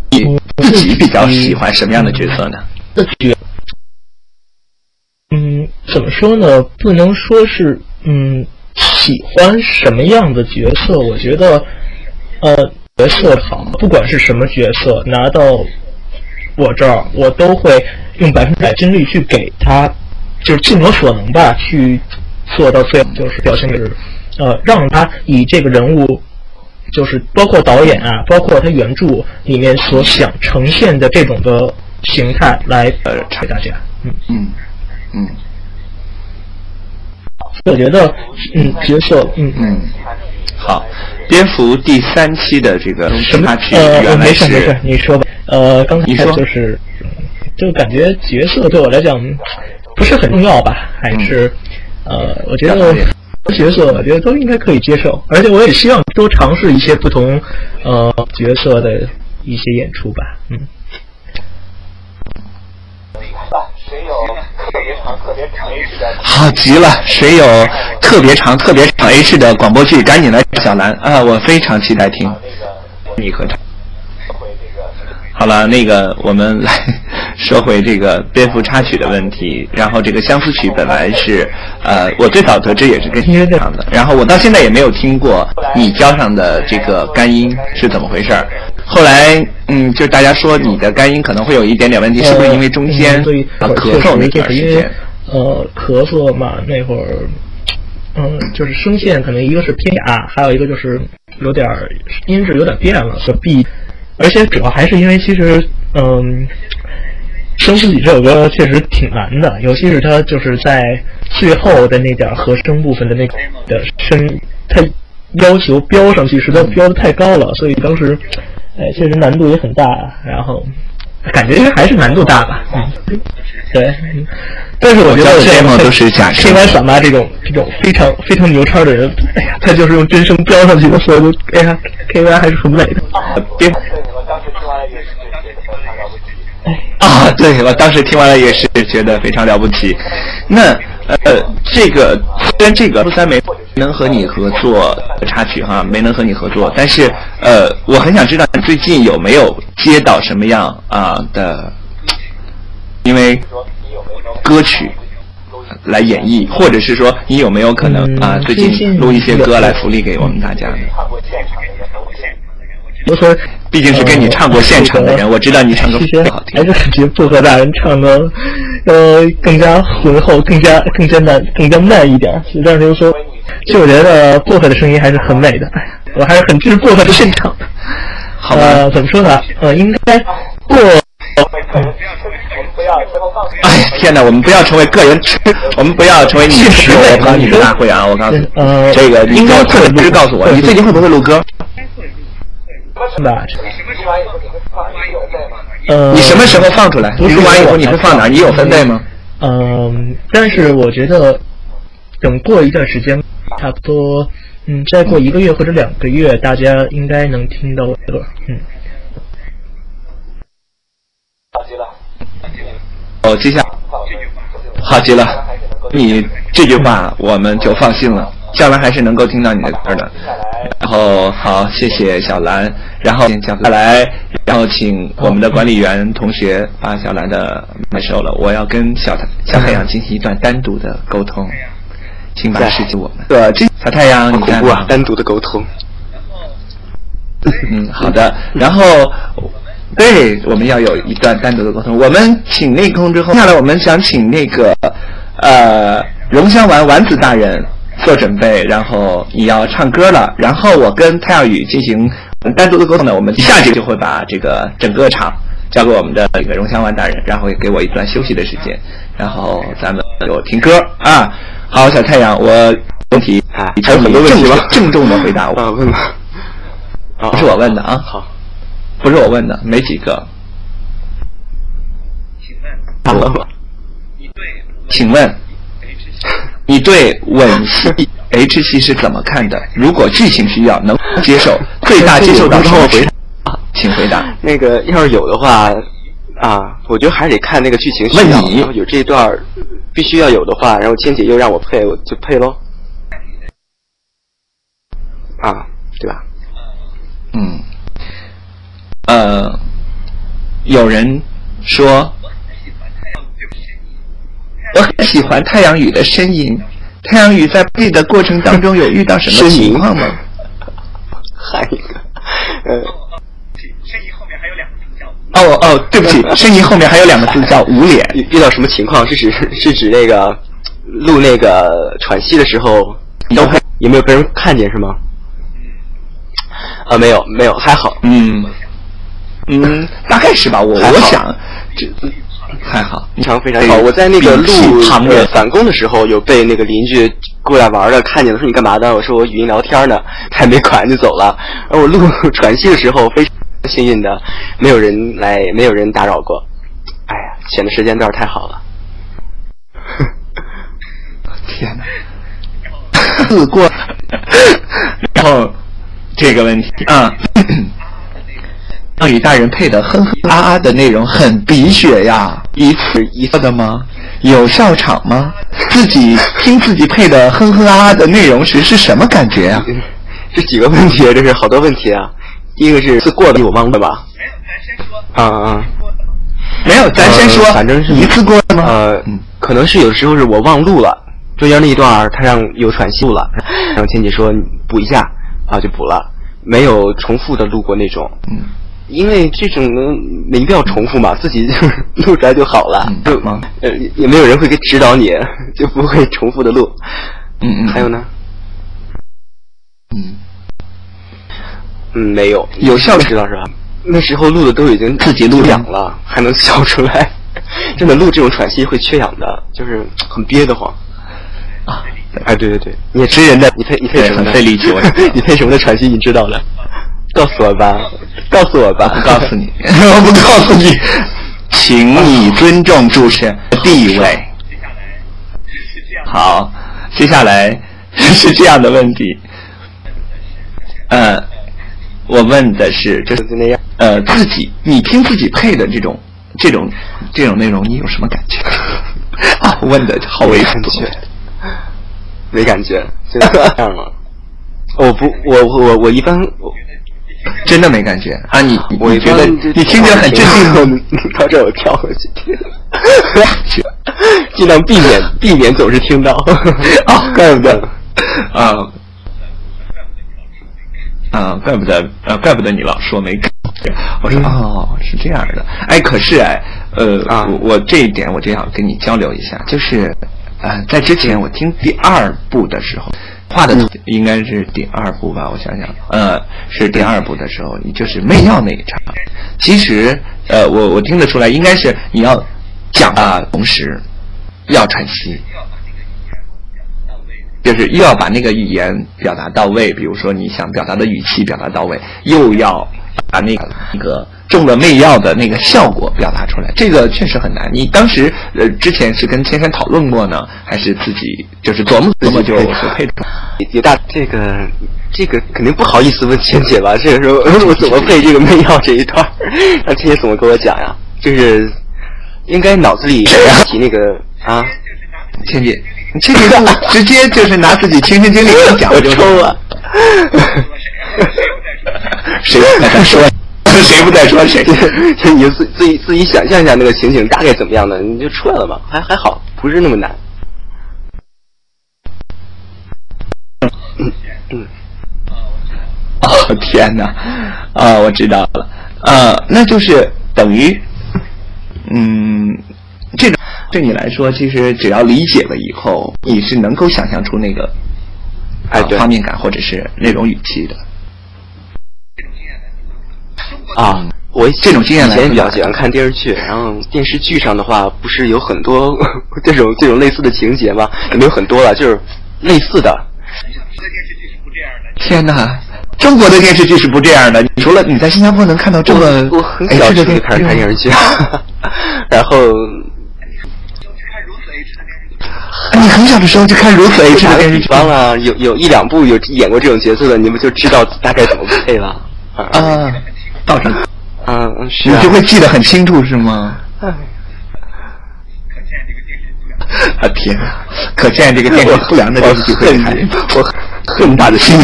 S4: 自己比较喜欢什么样的角色呢？
S9: 角，嗯，怎么说呢？不能说是嗯喜欢什么样的角色，我觉得呃角色好，不管是什么角色，拿到我这儿，我都会用百分之百精力去给他，就是尽我所能吧，去做到最好，就是表现就是呃让他以这个人物。就是包括导演啊，包括他原著里面所想呈现的这种的形态来呃给大家。嗯
S4: 嗯嗯
S9: 我觉得嗯角色嗯
S4: 嗯，好，蝙蝠第三期的这个
S9: 什么呃没事没事
S4: 是，
S9: 你说吧。呃，刚才
S4: 你说
S9: 就是就感觉角色对我来讲不是很重要吧，还是、呃，我觉得角色我觉得都应该可以接受，而且我也希望多尝试一些不同呃角色的一些演出吧。嗯。
S5: 谁有特别长、特别长 H 的？
S4: 好极了，谁有特别长、特别长 H 的广播剧，赶紧来找小兰啊！我非常期待听你合唱。好了，那个我们来说回这个蝙蝠插曲的问题。然后这个相思曲本来是，呃，我最早得知也是跟你唱的，然后我到现在也没有听过你交上的这个干音是怎么回事儿。后来，嗯，就是大家说你的干音可能会有一点点问题，是不是因为中间
S9: 嗯所以
S4: 啊咳嗽那段时
S9: 因为
S4: 间？
S9: 呃咳嗽嘛，那会儿嗯，就是声线可能一个是偏哑，还有一个就是有点音质有点变了，所以闭。而且主要还是因为其实嗯，《生自己》这首歌确实挺难的，尤其是它就是在最后的那点和声部分的那个的声，它要求飙上去实在飙的太高了，所以当时哎确实难度也很大，然后。感觉应该还是难度大吧，嗯，对，嗯但是我觉得
S4: 我知道
S9: 这样
S4: demo 都是假声
S9: 听完嗓妈这种这种非常非常牛叉的人，哎呀，他就是用真声飙上去的，所以就哎呀，K Y 还是很美的。
S4: 蝙
S5: 对，我当时听完了也是觉得非常了不起。
S4: 啊，对我当时听完了也是觉得非常了不起。那呃，这个虽然这个初三没能和你合作插曲哈，没能和你合作，但是呃，我很想知道你最近有没有接到什么样啊、的，因为歌曲来演绎，或者是说你有没有可能啊、
S9: 嗯
S4: 最
S9: 最近
S4: 近录一些歌来福利给我们大家
S5: 我
S9: 说，
S4: 毕竟是跟你唱过现场的人，我知道你唱歌
S9: 其实
S4: 非常好听
S9: 还。是感觉薄荷大人唱的呃更加浑厚，更加更加慢，更加慢一点。但是说，就我觉得薄荷的声音还是很美的，我还是很支持薄荷的现场的。
S4: 好吧
S9: 呃，怎么说呢？呃，应该过。
S4: 哎呀，天哪！我们不要成为个人，我们不要成为你是我帮你的大会啊！我告诉你，
S9: 呃
S4: 这个你
S9: 应该
S4: 要特别告诉我，你最近会不会录歌？
S9: 吧，呃，
S4: 你什么时候放出来？
S9: 不是
S4: 你录完以后你会放哪？儿？你有分贝吗？
S9: 嗯，但是我觉得等过一段时间，差不多，嗯，再过一个月或者两个月，大家应该能听到我的歌。嗯，
S5: 好极了，
S4: 哦，接下。好极了，你这句话我们就放心了，将来还是能够听到你的歌的。然后好，谢谢小兰，然后接下来，然后请我们的管理员同学把小兰的麦收了，我要跟小太小太阳进行一段单独的沟通，请把事情我们。对，这小太阳，
S3: 好
S4: 你看！
S3: 单独的沟通。
S4: 嗯，好的。然后，对，我们要有一段单独的沟通。我们请内空之后，接下来我们想请那个呃荣香丸丸子大人做准备，然后你要唱歌了，然后我跟蔡耀宇进行单独的沟通呢。我们下节就会把这个整个场交给我们的这个荣香丸大人，然后也给我一段休息的时间，然后咱们就听歌啊。好，小太阳，我问题
S3: 啊还有很多问题吗
S4: 郑重的回答我。
S3: 啊，问吧。啊
S4: 不是我问的啊，
S3: 好，
S4: 不是我问的，没几个。
S3: 好了吗？
S4: 请问，你对吻戏 H 戏是怎么看的？如果剧情需要，能接受，最大接受到什么程度？请回答。
S3: 那个要是有的话，啊，我觉得还是得看那个剧情需要。
S4: 问你
S3: 然后有这一段必须要有的话，然后千姐又让我配，我就配喽。啊，对吧？
S4: 嗯，呃，有人说，我很喜欢太阳雨的呻吟。太阳雨在背的过程当中有遇到什么 情况吗？
S3: 还一个，呃，
S4: 哦哦，对不起，呻吟后面还有两个字叫捂脸。
S3: 遇遇到什么情况？是指是指那个录那个喘息的时候，都会有没有被人看见是吗？啊，没有没有，还好。
S4: 嗯嗯，大概是吧。我我想，这还好。
S3: 非常非常好。我在那个录返工的时候，有被那个邻居过来玩的看见了，说你干嘛呢？我说我语音聊天呢，他也没管就走了。而我录喘息的时候，非常幸运的，没有人来，没有人打扰过。哎呀，选的时间段太好了。
S4: 天哪！自过，然后这个问题啊，让与大人配的哼哼啊啊的内容很鼻血呀，一次一次的吗？有笑场吗？自己听自己配的哼哼啊啊的内容时是什么感觉呀、
S3: 这几个问题啊，这是好多问题啊。第一个是是过的，我忘了吧？啊啊，
S4: 没有，咱先说，
S3: 呃反正是
S4: 一次过的吗？
S3: 呃
S4: 嗯，
S3: 可能是有时候是我忘录了，中间那一段儿他让有喘息录了，然后倩姐说补一下啊，就补了，没有重复的录过那种。
S4: 嗯，
S3: 因为这种呢，没必要重复嘛，自己就是录出来就好了，
S4: 嗯
S3: 就呃也没有人会给指导你，就不会重复的录。
S4: 嗯嗯，
S3: 还有呢？
S4: 嗯，
S3: 嗯，没有，
S4: 有笑
S3: 指导是吧？那时候录的都已经
S4: 自己录
S3: 氧了，还能笑出来，真的录这种喘息会缺氧的，就是很憋得慌。
S4: 啊，
S3: 哎，对对对，你也知人的，你配你配什么的？
S4: 很费力气我
S3: 你配什么的喘息？你知道的，告诉我吧，告诉我吧，
S4: 不告诉你，我不告诉你，请你尊重主持人的地位。好，接下来 是这样的问题，呃，我问的是，就是
S3: 就那样。
S4: 呃，自己你听自己配的这种这种这种内容，你有什么感觉？啊，问的好猥
S3: 没感
S4: 琐
S3: 觉。，没感觉，就这样吗？我不，我我我一般我
S4: 真的没感觉啊！你你
S3: 我
S4: 你觉得你听着很镇定，
S3: 定，到这我跳回去听，尽量避免避免总是听到。
S4: 啊，怪不得啊啊，怪不得啊，怪不得你老说没感觉。我说哦，是这样的。哎，可是哎，呃，我我这一点我就要跟你交流一下，就是呃，在之前我听第二部的时候，画的应该是第二部吧，我想想，呃，是第二部的时候，你就是媚药那一场，其实呃，我我听得出来，应该是你要讲啊，同时要喘息。就是又要把那个语言表达到位，比如说你想表达的语气表达到位，又要把那个那个中了媚药的那个效果表达出来，这个确实很难。你当时呃之前是跟千山讨论过呢，还是自己就是琢磨琢磨就配出？
S3: 也大这个这个肯定不好意思问千姐吧？这个时候 我怎么配这个媚药这一段？那千姐怎么跟我讲呀？就是应该脑子里提那个 啊，
S4: 千姐。千姐直接就是拿自己亲身经历跟你讲，
S3: 我抽啊！
S4: 谁不在说？谁不在说谁？
S3: 你就自自己自己想象一下那个情景大概怎么样的，你就出来了嘛，还还好，不是那么难。
S4: 嗯嗯。哦天哪！啊，我知道了。啊，那就是等于，嗯，这种。对你来说，其实只要理解了以后，你是能够想象出那个
S3: 哎
S4: 画面感或者是那种语气的。
S3: 啊，我
S4: 这种经验
S3: 以前比较喜欢看电视剧，然后电视剧上的话，不是有很多 这种这种类似的情节吗？也没有很多了，就是类似的。
S4: 天哪，中国的电视剧是不这样的。除了你在新加坡能看到这么
S3: 我很小就开始看电视剧，然后。
S4: 你很小的时候就看如此 H 的电视剧
S3: 了，有有一两部有演过这种角色的，你们就知道大概怎么配了
S4: 啊。道上，
S3: 嗯，
S4: 你就会记得很清楚是吗？哎，可见这个电视剧啊天啊！可见这个电视不良的电视剧会看，
S3: 我恨大的心，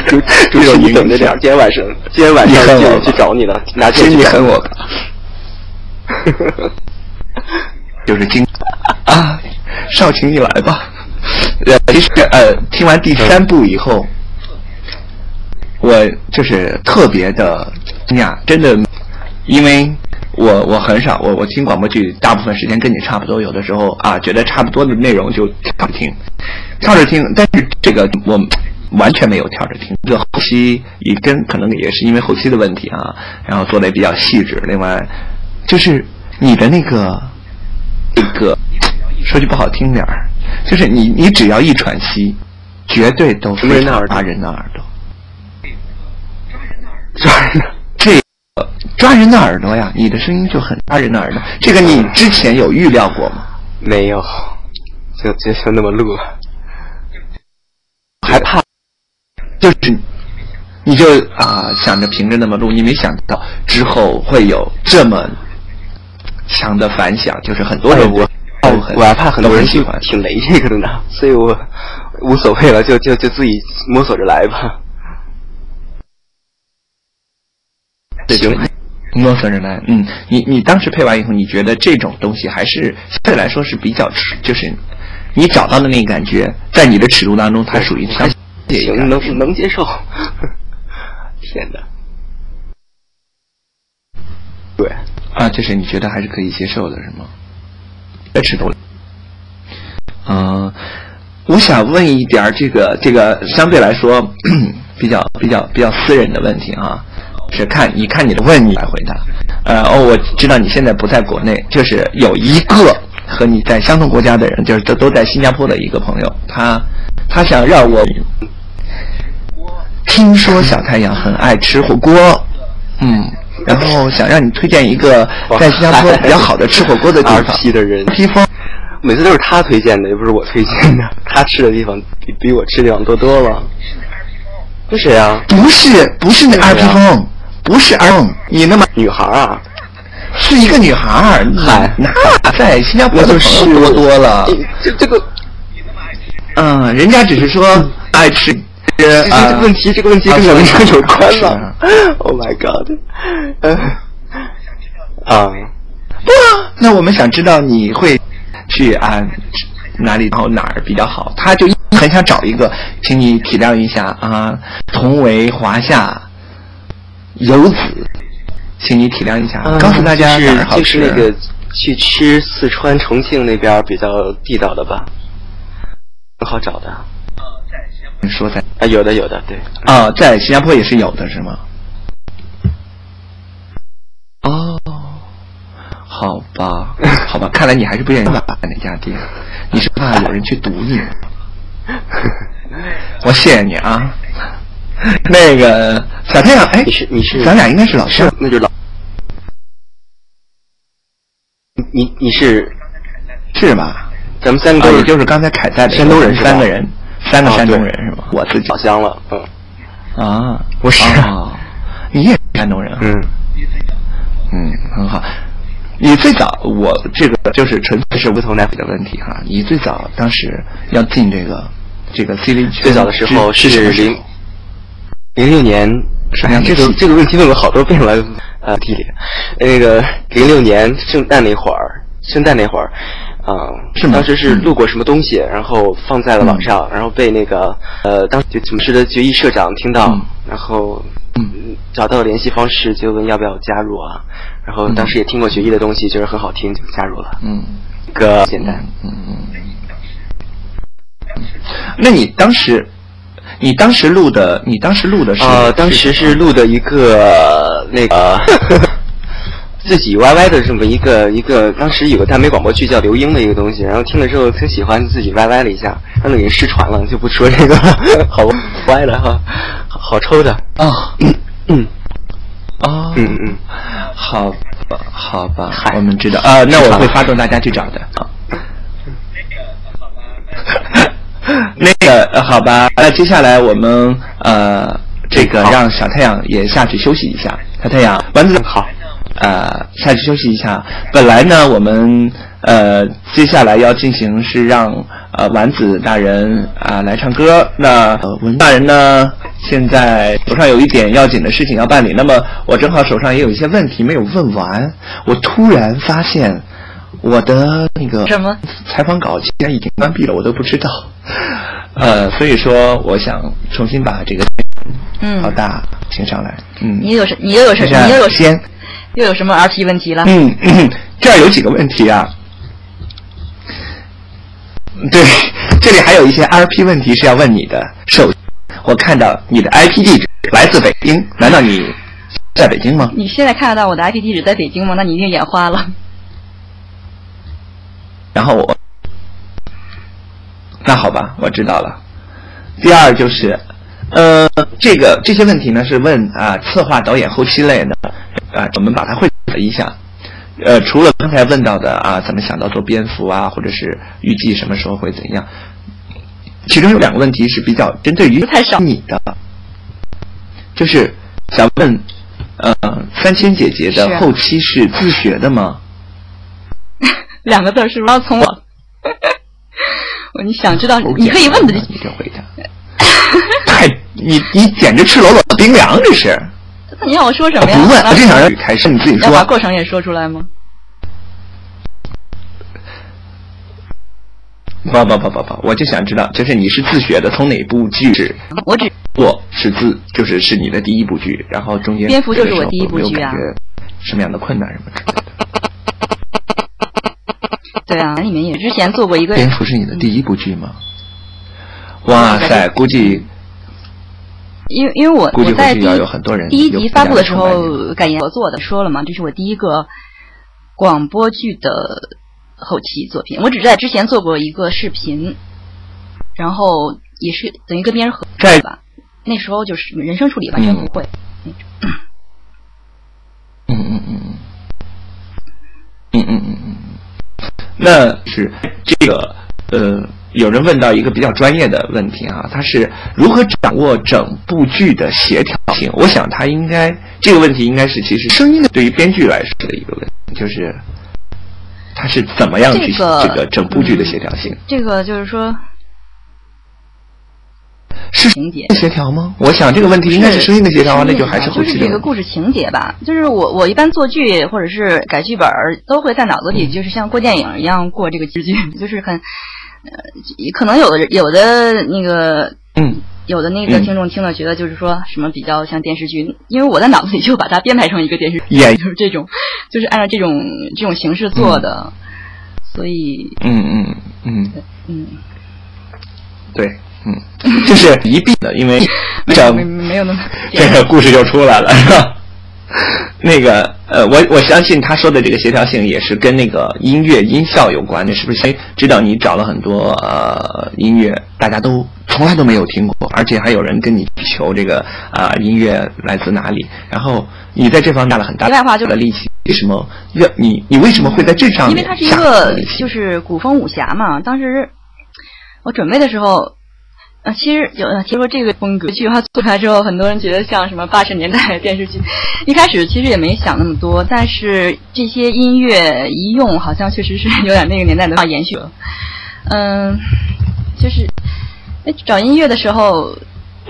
S3: 就就你等着点，今天晚上今天晚上就去找你了，拿钱
S4: 你恨我。就是今啊。少卿，你来吧。呃，其实呃，听完第三部以后，我就是特别的惊讶，真的，因为我我很少，我我听广播剧，大部分时间跟你差不多，有的时候啊，觉得差不多的内容就跳着听，跳着听。但是这个我完全没有跳着听，这后期也跟可能也是因为后期的问题啊，然后做的也比较细致。另外，就是你的那个那个。说句不好听点儿，就是你你只要一喘息，绝对都非常抓人的耳朵。抓人，这个抓人的耳朵呀，你的声音就很抓人的耳朵。这个你之前有预料过吗？
S3: 没有，就就就那么录还，怕，
S4: 就是你就啊想着凭着那么录，你没想到之后会有这么强的反响，就是很多人我。
S3: 我还怕很多人喜欢挺雷这个的呢，所以我无所谓了，就就就自己摸索着来吧。
S4: 行，摸索着来。嗯，你你当时配完以后，你觉得这种东西还是相对来说是比较，就是你找到的那个感觉，在你的尺度当中，它属于
S3: 还行，能能接受。天哪！对
S4: 啊，就是你觉得还是可以接受的，是吗？在尺度，嗯，我想问一点这个这个相对来说 比较比较比较私人的问题啊，是看你看你的问你来回答。呃哦，我知道你现在不在国内，就是有一个和你在相同国家的人，就是都都在新加坡的一个朋友，他他想让我听说小太阳很爱吃火锅，嗯。然后想让你推荐一个在新加坡比较好的吃火锅的地方。
S3: 批的人，
S4: 披风，
S3: 每次都是他推荐的，又不是我推荐的。他吃的地方比比我吃的地方多多了。是谁啊？
S4: 不是，不是那二披风，不是嗯，你那么
S3: 女孩啊？
S4: 是一个女孩。
S3: 嗨，
S4: 那在新加坡就是多多了。
S3: 这这个，
S4: 嗯，人家只是说爱吃。
S3: 这个问题，这个问题跟文章有关了？Oh my god！啊，
S4: 对啊，那我们想知道你会去啊哪里，然后哪儿比较好？他就很想找一个，请你体谅一下啊，同为华夏游子，请你体谅一下，告诉大家哪儿好
S3: 吃。就是那个去吃四川、重庆那边比较地道的吧，很好找的。
S4: 你说在
S3: 啊，有的有的，对。
S4: 啊，在新加坡也是有的，是吗？哦，好吧，好吧，看来你还是不愿意把那家店，你是怕有人去堵你？我谢谢你啊。那个小太阳，哎，
S3: 你是你是，
S4: 咱俩应该是老乡，
S3: 那就老。你你是。
S4: 是吧？
S3: 咱们三个
S4: 也就是刚才凯在的
S3: 山东人，
S4: 三个人，三个山东人是吧？
S3: 我自己。老乡了，嗯。
S4: 啊，
S3: 不是。
S4: 啊，你也是山东人，
S3: 嗯，
S4: 嗯，很好。你最早，我这个就是纯粹是无头奶粉的问题哈。你最早当时要进这个这个 C 零
S3: 最早的时候是零零六年，
S4: 哎呀，
S3: 这个这个问题问了好多遍了，啊，地里那个零六年圣诞那会儿，圣诞那会儿。啊、
S4: 是吗
S3: 当时是录过什么东西，然后放在了网上，然后被那个呃当就主持的决议社长听到，
S4: 嗯
S3: 然后
S4: 嗯
S3: 找到了联系方式，就问要不要加入啊。然后当时也听过决议的东西，觉得很好听，就加入了。
S4: 嗯
S3: 一个简单，
S4: 嗯嗯。那你当时，你当时录的，你当时录的是？
S3: 呃，当时是录的一个那个 自己 YY 的这么一个一个，当时有个耽美广播剧叫《刘英》的一个东西，然后听了之后挺喜欢，自己 YY 了一下，然后已经失传了，就不说这个 好歪了哈，好好抽的。
S4: 啊
S3: 嗯嗯
S4: 啊
S3: 嗯嗯，
S4: 好吧，好吧
S3: 嗨，
S4: 我们知道啊，那我会发动大家去找的啊。那个呃好吧，那接下来我们呃这个让小太阳也下去休息一下。小太阳，丸子
S3: 好，
S4: 呃下去休息一下。本来呢，我们呃接下来要进行是让呃丸子大人啊、来唱歌。那呃文大人呢，现在手上有一点要紧的事情要办理。那么我正好手上也有一些问题没有问完，我突然发现我的那个
S7: 什么
S4: 采访稿竟然已经关闭了，我都不知道。呃，所以说我想重新把这个
S7: 嗯
S4: 老大请上来。嗯，
S7: 你有什你又有什你又有
S4: 先
S7: 又有什么 RP 问题了？
S4: 嗯，嗯这儿有几个问题啊。对，这里还有一些 RP 问题是要问你的。首，我看到你的 IP 地址来自北京，难道你在北京吗？
S7: 你现在看得到我的 IP 地址在北京吗？那你一定眼花了。
S4: 然后我，那好吧，我知道了。第二就是，呃，这个这些问题呢是问啊策划、导演、后期类的啊，我们把它汇总了一下。呃，除了刚才问到的啊，怎么想到做蝙蝠啊，或者是预计什么时候会怎样，其中有两个问题是比较针对于你的，就是想问，呃，三千姐姐的后期是自学的吗？
S7: 两个字是不是要从我？我你想知道，你可以问的
S4: 简单你就回答。太，你你简直赤裸裸的冰凉，这是。
S7: 那你让我说什么呀？
S4: 不问，我就想让你开始，你自己
S7: 要把。过程也说出来吗？
S4: 不不不不不，我就想知道，就是你是自学的，从哪部剧是
S7: 我只
S4: 我是自，就是是你的第一部剧，然后中间
S7: 蝙蝠就是我第一部剧啊
S4: 什么样的困难什么之类的？
S7: 对啊，里面也之前做过一个
S4: 蝙蝠是你的第一部剧吗？哇塞，估计
S7: 因为因为我我在第一集发布的时候感言合作的说了嘛，这是我第一个广播剧的后期作品。我只在之前做过一个视频，然后也是等于跟别人合
S4: 在
S7: 作吧。那时候就是人声处理完全不会。
S4: 嗯嗯嗯嗯嗯嗯嗯嗯，那是这个呃，有人问到一个比较专业的问题啊，他是如何掌握整部剧的协调性？我想他应该这个问题应该是其实声音的对于编剧来说的一个问题，就是他是怎么样去
S7: 这个
S4: 这个整部剧的协调性？
S7: 这个就是说
S4: 是
S7: 情节。
S4: 协调吗？我想这个问题应该是声音的协调啊，那就还是后
S7: 就是。这个故事情节吧。就是我我一般做剧或者是改剧本儿，都会在脑子里就是像过电影一样过这个剧剧，就是很呃，可能有的有的那个
S4: 嗯。
S7: 有的那个
S4: 嗯。
S7: 听众听了觉得就是说什么比较像电视剧，因为我在脑子里就把它编排成一个电视剧，
S4: 演
S7: 就是这种，就是按照这种这种形式做的，所以
S4: 嗯嗯嗯，
S7: 嗯，
S4: 对，嗯，就是一并的，因为
S7: 没有没没有那么
S4: 这个故事就出来了，是吧？那个呃，我我相信他说的这个协调性也是跟那个音乐音效有关的，是不是？因为知道你找了很多呃音乐，大家都从来都没有听过，而且还有人跟你求这个啊、音乐来自哪里，然后你在这方面下了很大的力气，为什么要你你为什么会在这上面
S7: 因为它是一个就是古风武侠嘛，当时我准备的时候。呃，其实有呃，听说这个风格剧它做出来之后，很多人觉得像什么八十年代电视剧。一开始其实也没想那么多，但是这些音乐一用，好像确实是 有点那个年代的延续了。嗯，就是哎找音乐的时候，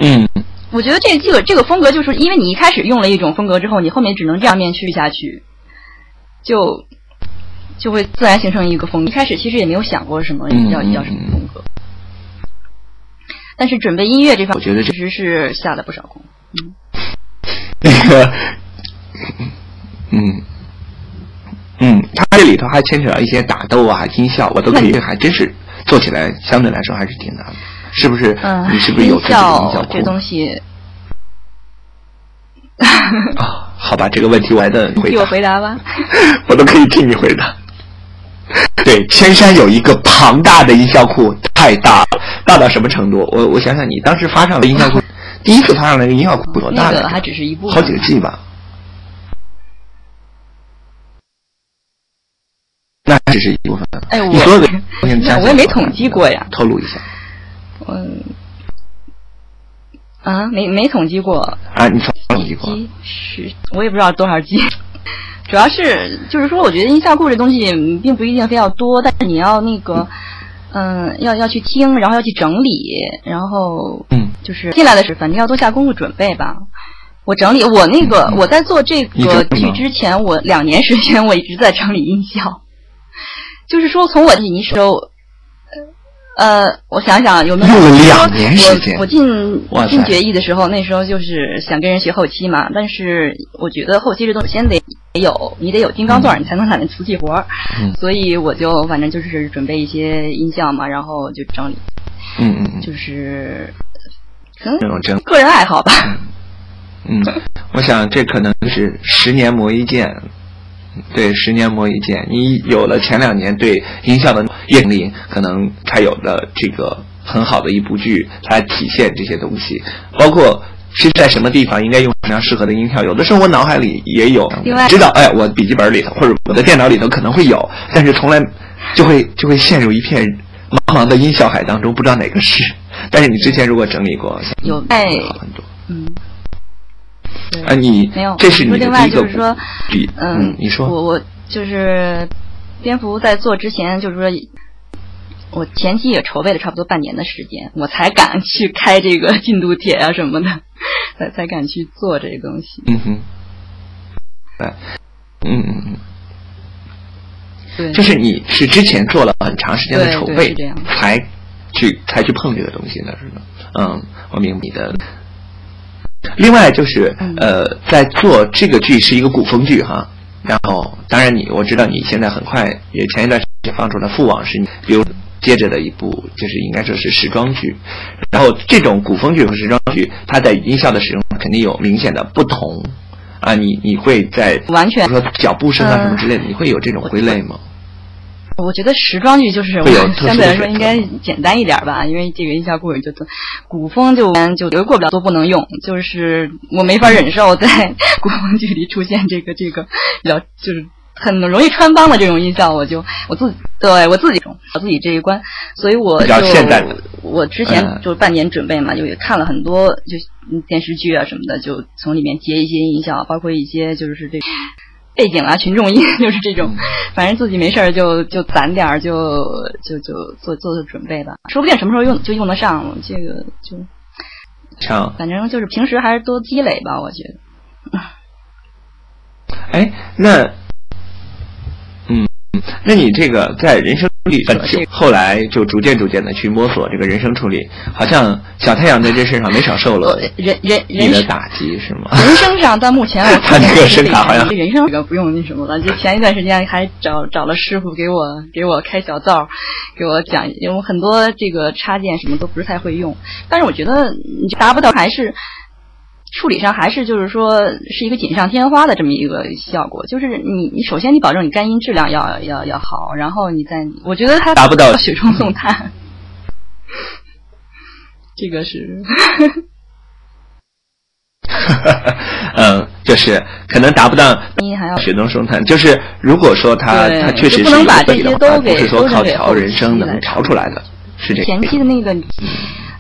S4: 嗯
S7: 我觉得这这个这个风格，就是因为你一开始用了一种风格之后，你后面只能这样面续下去，就就会自然形成一个风格。一开始其实也没有想过什么
S4: 嗯
S7: 要要什么风格，但是准备音乐这方，
S4: 我觉得
S7: 确实是下了不少功。
S4: 那个，嗯嗯，它这里头还牵扯到一些打斗啊、音效，我都可以，还真是做起来相对来说还是挺难的，是不是？
S7: 嗯，
S4: 你是不是有
S7: 音
S4: 自己的音效
S7: 效
S4: 库
S7: 这东西？
S4: 啊，好吧，这个问题我还得回
S7: 替我，回答吧。
S4: 我都可以替你回答。对，千山有一个庞大的音效库，太大了，大到什么程度？我我想想，你当时发上的音效库，第一次发上那个音效库多大？
S7: 那个还只是一部分
S4: 好几个 G 吧？那只是一部分。
S7: 哎，我
S4: 你所有的
S7: 那我也没统计过呀。
S4: 透露一下
S7: 嗯，啊，没没统计过。
S4: 啊，你统计过？
S7: 十，我也不知道多少 G。主要是就是说，我觉得音效库这东西嗯并不一定非要多，但是你要那个，嗯，要要去听，然后要去整理，然后
S4: 嗯，
S7: 就是进来的时候，反正要多下功夫准备吧。我整理，我那个、我在做这个剧之前，我两年时间我一直在整理音效，就是说从我你时候，呃，我想想有没有
S4: 用了两年时间
S7: 我我进进决议的时候，那时候就是想跟人学后期嘛，但是我觉得后期这东西先得有，你得有金刚钻，你才能揽那瓷器活儿。
S4: 嗯
S7: 所以我就反正就是准备一些音效嘛，然后就整理，
S4: 嗯嗯嗯，
S7: 就是可能
S4: 这种整
S7: 个人爱好吧。
S4: 嗯，我想这可能是十年磨一剑，对，十年磨一剑。你有了前两年对音效的验力，可能才有了这个很好的一部剧来体现这些东西，包括。是在什么地方应该用什么样适合的音效？有的时候我脑海里也有，知道，哎，我笔记本里头或者我的电脑里头可能会有，但是从来就会就会陷入一片茫茫的音效海当中，不知道哪个是。但是你之前如果整理过，
S7: 有哎
S4: 会好很多。
S7: 嗯，对
S4: 啊，你
S7: 没有，
S4: 这是你的
S7: 另外就是说，嗯，
S4: 你说，
S7: 我我就是蝙蝠在做之前，就是说。我前期也筹备了差不多半年的时间，我才敢 去开这个进度帖啊什么的，才才敢去做这个东西。
S4: 嗯哼，对，嗯嗯嗯，
S7: 对，
S4: 就是你是之前做了很长时间的筹备才去才去碰这个东西的，是吗。嗯，我明白你的。另外就是
S7: 嗯。
S4: 呃，在做这个剧是一个古风剧哈，然后当然你我知道你现在很快也前一段时间放出了《父王》是你，比如接着的一部就是应该说是时装剧，然后这种古风剧和时装剧，它在音效的使用肯定有明显的不同。啊，你你会在
S7: 完全
S4: 比如说脚步声啊
S7: 嗯
S4: 什么之类的，你会有这种归类吗？
S7: 我觉得时装剧就是相对来说应该简单一点吧，因为这个音效库也就古风就就有过不了都不能用，就是我没法忍受在 古风剧里出现这个这个比较就是很容易穿帮的这种音效，我就我自己对我自己我自己这一关，所以我就我之前
S4: 嗯
S7: 就半年准备嘛，就也看了很多就嗯电视剧啊什么的，就从里面接一些音效，包括一些就是这。背景啊，群众音 就是这种，反正自己没事儿就就攒点儿，就就就做做做准备吧，说不定什么时候用就用得上。这个就
S4: 像
S7: 反正就是平时还是多积累吧，我觉得。
S4: 哎，那嗯嗯，那你这个在人生里很久，后来就逐渐逐渐的去摸索这个人生处理，好像小太阳在这身上没少受了
S7: 人人
S4: 人的打击，是吗？
S7: 人生上到目前我
S4: 他这个声卡好像
S7: 人生这个不用那什么了，就前一段时间还找找了师傅给我给我开小灶，给我讲，因为很多这个插件什么都不是太会用，但是我觉得你达不到还是。处理上还是就是说是一个锦上添花的这么一个效果，就是你你首先你保证你干音质量要要要好，然后你再我觉得它
S4: 达不到
S7: 雪中送炭，这个是，
S4: 嗯，就是可能达不到
S7: 音还要
S4: 雪中送炭，就是如果说他他确实是
S7: 不能把这些都给
S4: 不是说靠调人声能调出来的，是这
S7: 前期的那个。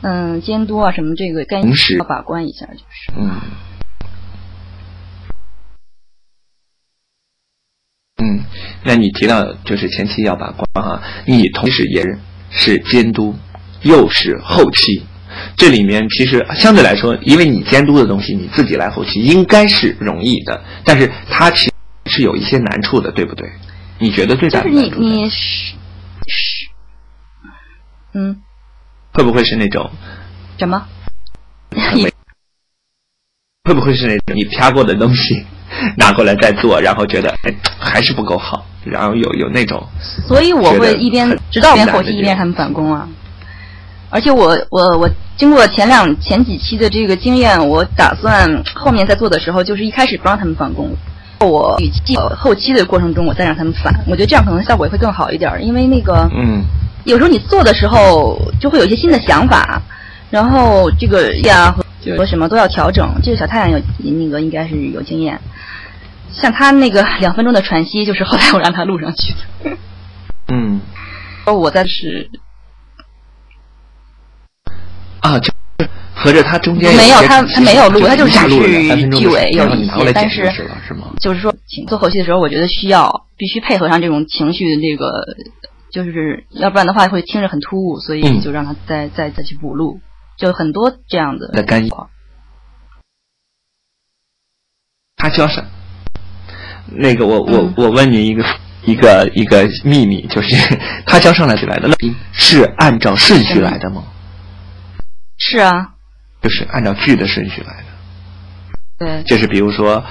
S7: 嗯，监督啊什么这个该要把关一下，就是。
S4: 嗯。嗯，那你提到就是前期要把关哈，你同时也是监督，又是后期，这里面其实相对来说，因为你监督的东西你自己来后期应该是容易的，但是它其实是有一些难处的，对不对？你觉得最大的
S7: 难处？就是你你是是，嗯。
S4: 会不会是那种
S7: 什么？
S4: 会不会是那种你啪过的东西 拿过来再做，然后觉得哎还是不够好，然后有有那种？
S7: 所以我会一边直到边后期一边他们返工啊。而且我我我经过前两前几期的这个经验，我打算后面在做的时候，就是一开始不让他们返工，我后期的过程中我再让他们返，我觉得这样可能效果也会更好一点，因为那个
S4: 嗯。
S7: 有时候你做的时候就会有一些新的想法，然后这个呀和什么都要调整。这个小太阳有那个应该是有经验，像他那个两分钟的喘息，就是后来我让他录上去的。
S4: 嗯，
S7: 哦，我在是
S4: 啊，就合着他中间
S7: 没有他他没有录，他就是
S4: 下录
S7: 句尾有一些，但是就是说做后期的时候，我觉得需要必须配合上这种情绪的这个。就是要不然的话会听着很突兀，所以就让他再再再去补录，就很多这样的。
S4: 的干音。他教上，那个我我我问你一个一个一个秘密，就是 他教上来就来的那是按照顺序来的吗？
S7: 是啊。
S4: 就是按照剧的顺序来的。
S7: 对。
S4: 就是比如说。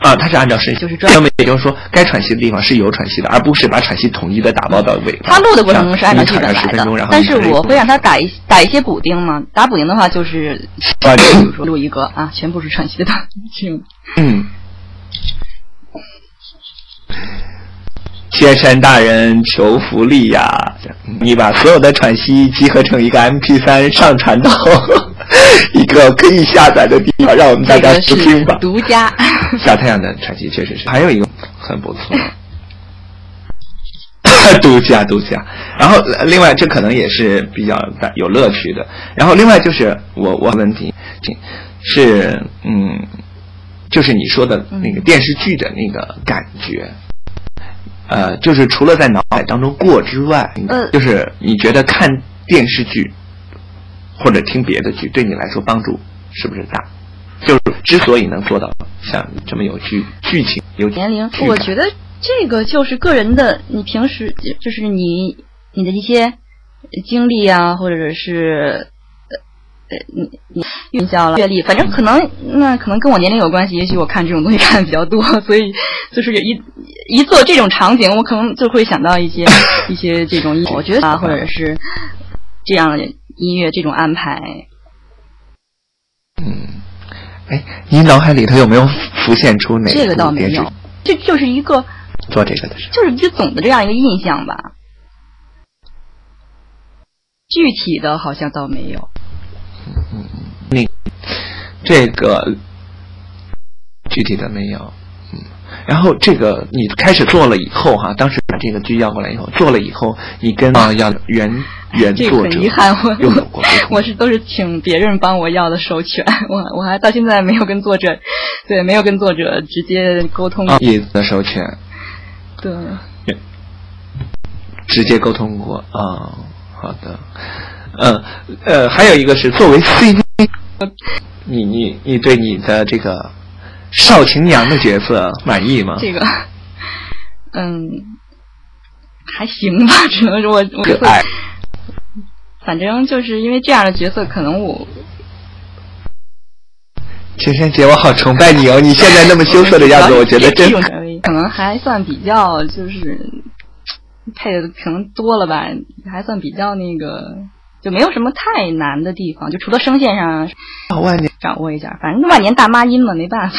S4: 啊，它是按照顺序，
S7: 就是专
S4: 门，也就是说，该喘息的地方是有喘息的，而不是把喘息统一的打包到尾。
S7: 他录的过程中是按照剧本来的，但是我会让他打一打一些补丁嘛。打补丁的话，就是比如说录一个啊，全部是喘息的
S4: 嗯。天山大人求福利呀！你把所有的喘息集合成一个 MP 三上传到 一个可以下载的地方，让我们大家收听吧。
S7: 独家。
S4: 小太阳的喘息确实是，还有一个很不错。独家，独家。然后另外，这可能也是比较有乐趣的。然后另外就是我我问题是嗯，就是你说的那个电视剧的那个感觉。呃，就是除了在脑海当中过之外，
S7: 嗯，
S4: 就是你觉得看电视剧或者听别的剧对你来说帮助是不是大？就是之所以能做到像这么有剧剧情有
S7: 年龄，我觉得这个就是个人的，你平时就是你你的一些经历啊，或者是呃你你运销了阅历，反正可能那可能跟我年龄有关系，也许我看这种东西看的比较多，所以就是一一做这种场景，我可能就会想到一些 一些这种，我觉得啊，或者是这样音乐这种安排，
S4: 嗯。哎，你脑海里头有没有浮现出哪
S7: 这个倒没有，这就是一个
S4: 做这个的，
S7: 就是一个总的这样一个印象吧。具体的好像倒没有。
S4: 嗯嗯，那这个具体的没有。嗯，然后这个你开始做了以后哈，当时把这个剧要过来以后，做了以后，你跟啊要原。原作者
S7: 很遗憾，我是都是请别人帮我要的授权，我我还到现在没有跟作者，对，没有跟作者直接沟通。
S4: 叶子的授权，
S7: 对，
S4: 直接沟通过啊。好的，嗯呃，还有一个是作为 CV，你你你对你的这个少情娘的角色满意吗？
S7: 这个，嗯。还行吧，只能说我我
S4: 可爱。
S7: 反正就是因为这样的角色，可能我
S4: 芊芊姐，我好崇拜你哦！你现在那么羞涩的样子，我觉得真
S7: 可能还算比较就是配的可能多了吧，还算比较那个，就没有什么太难的地方，就除了声线上
S4: 万年
S7: 掌握一下，反正万年大妈音嘛，没办法。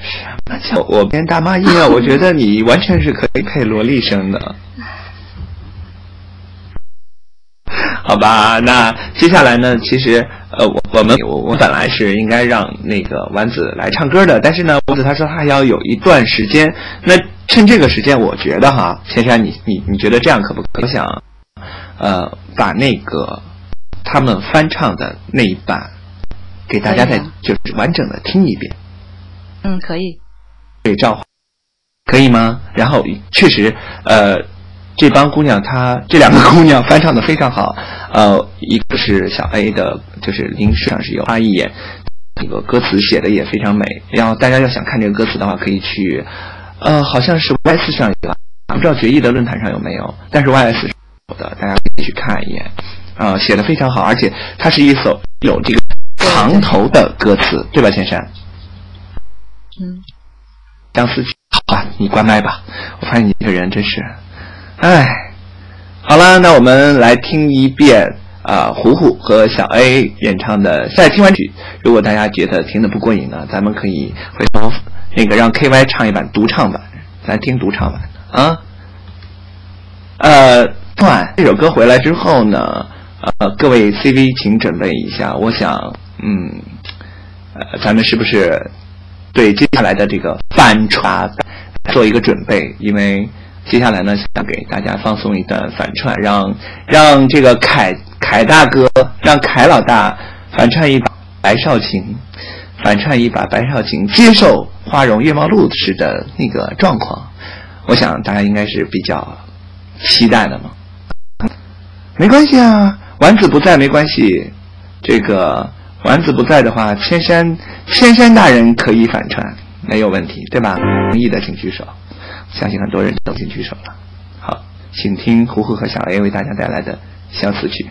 S4: 什么叫我变大妈音啊？我觉得你完全是可以配萝莉声的。好吧，那接下来呢？其实，呃，我我们我我本来是应该让那个丸子来唱歌的，但是呢，丸子他说他要有一段时间。那趁这个时间，我觉得哈，千山，你你你觉得这样可不可以？我想，呃，把那个他们翻唱的那一版给大家再就是完整的听一遍。
S7: 嗯，可以。
S4: 对，召可以吗？然后确实，呃。这帮姑娘，她这两个姑娘翻唱的非常好，呃，一个是小 A 的，就是临时上是有花一眼，那个歌词写的也非常美。然后大家要想看这个歌词的话，可以去，呃，好像是 Y 四上有，不知道决议的论坛上有没有，但是 Y S 有的，大家可以去看一眼，啊，写的非常好，而且它是一首有这个长头的歌词，对吧，千山？
S7: 嗯。
S4: 相思琪，好吧，你关麦吧，我发现你这个人真是。哎，好了，那我们来听一遍啊，虎虎和小 A 演唱的。赛听完曲，如果大家觉得听的不过瘾呢，咱们可以回头那个让 KY 唱一版独唱版，咱听独唱版啊。呃，听完这首歌回来之后呢，呃，各位 CV 请准备一下，我想，嗯，呃，咱们是不是对接下来的这个反串做一个准备？因为。接下来呢，想给大家放送一段反串，让让这个凯凯大哥，让凯老大反串一把白少晴，反串一把白少晴接受花容月貌录时的那个状况，我想大家应该是比较期待的嘛。没关系啊，丸子不在没关系，这个丸子不在的话，千山千山大人可以反串，没有问题，对吧？同意的请举手。相信很多人都已经举手了。好，请听胡胡和小 A 为大家带来的相思曲。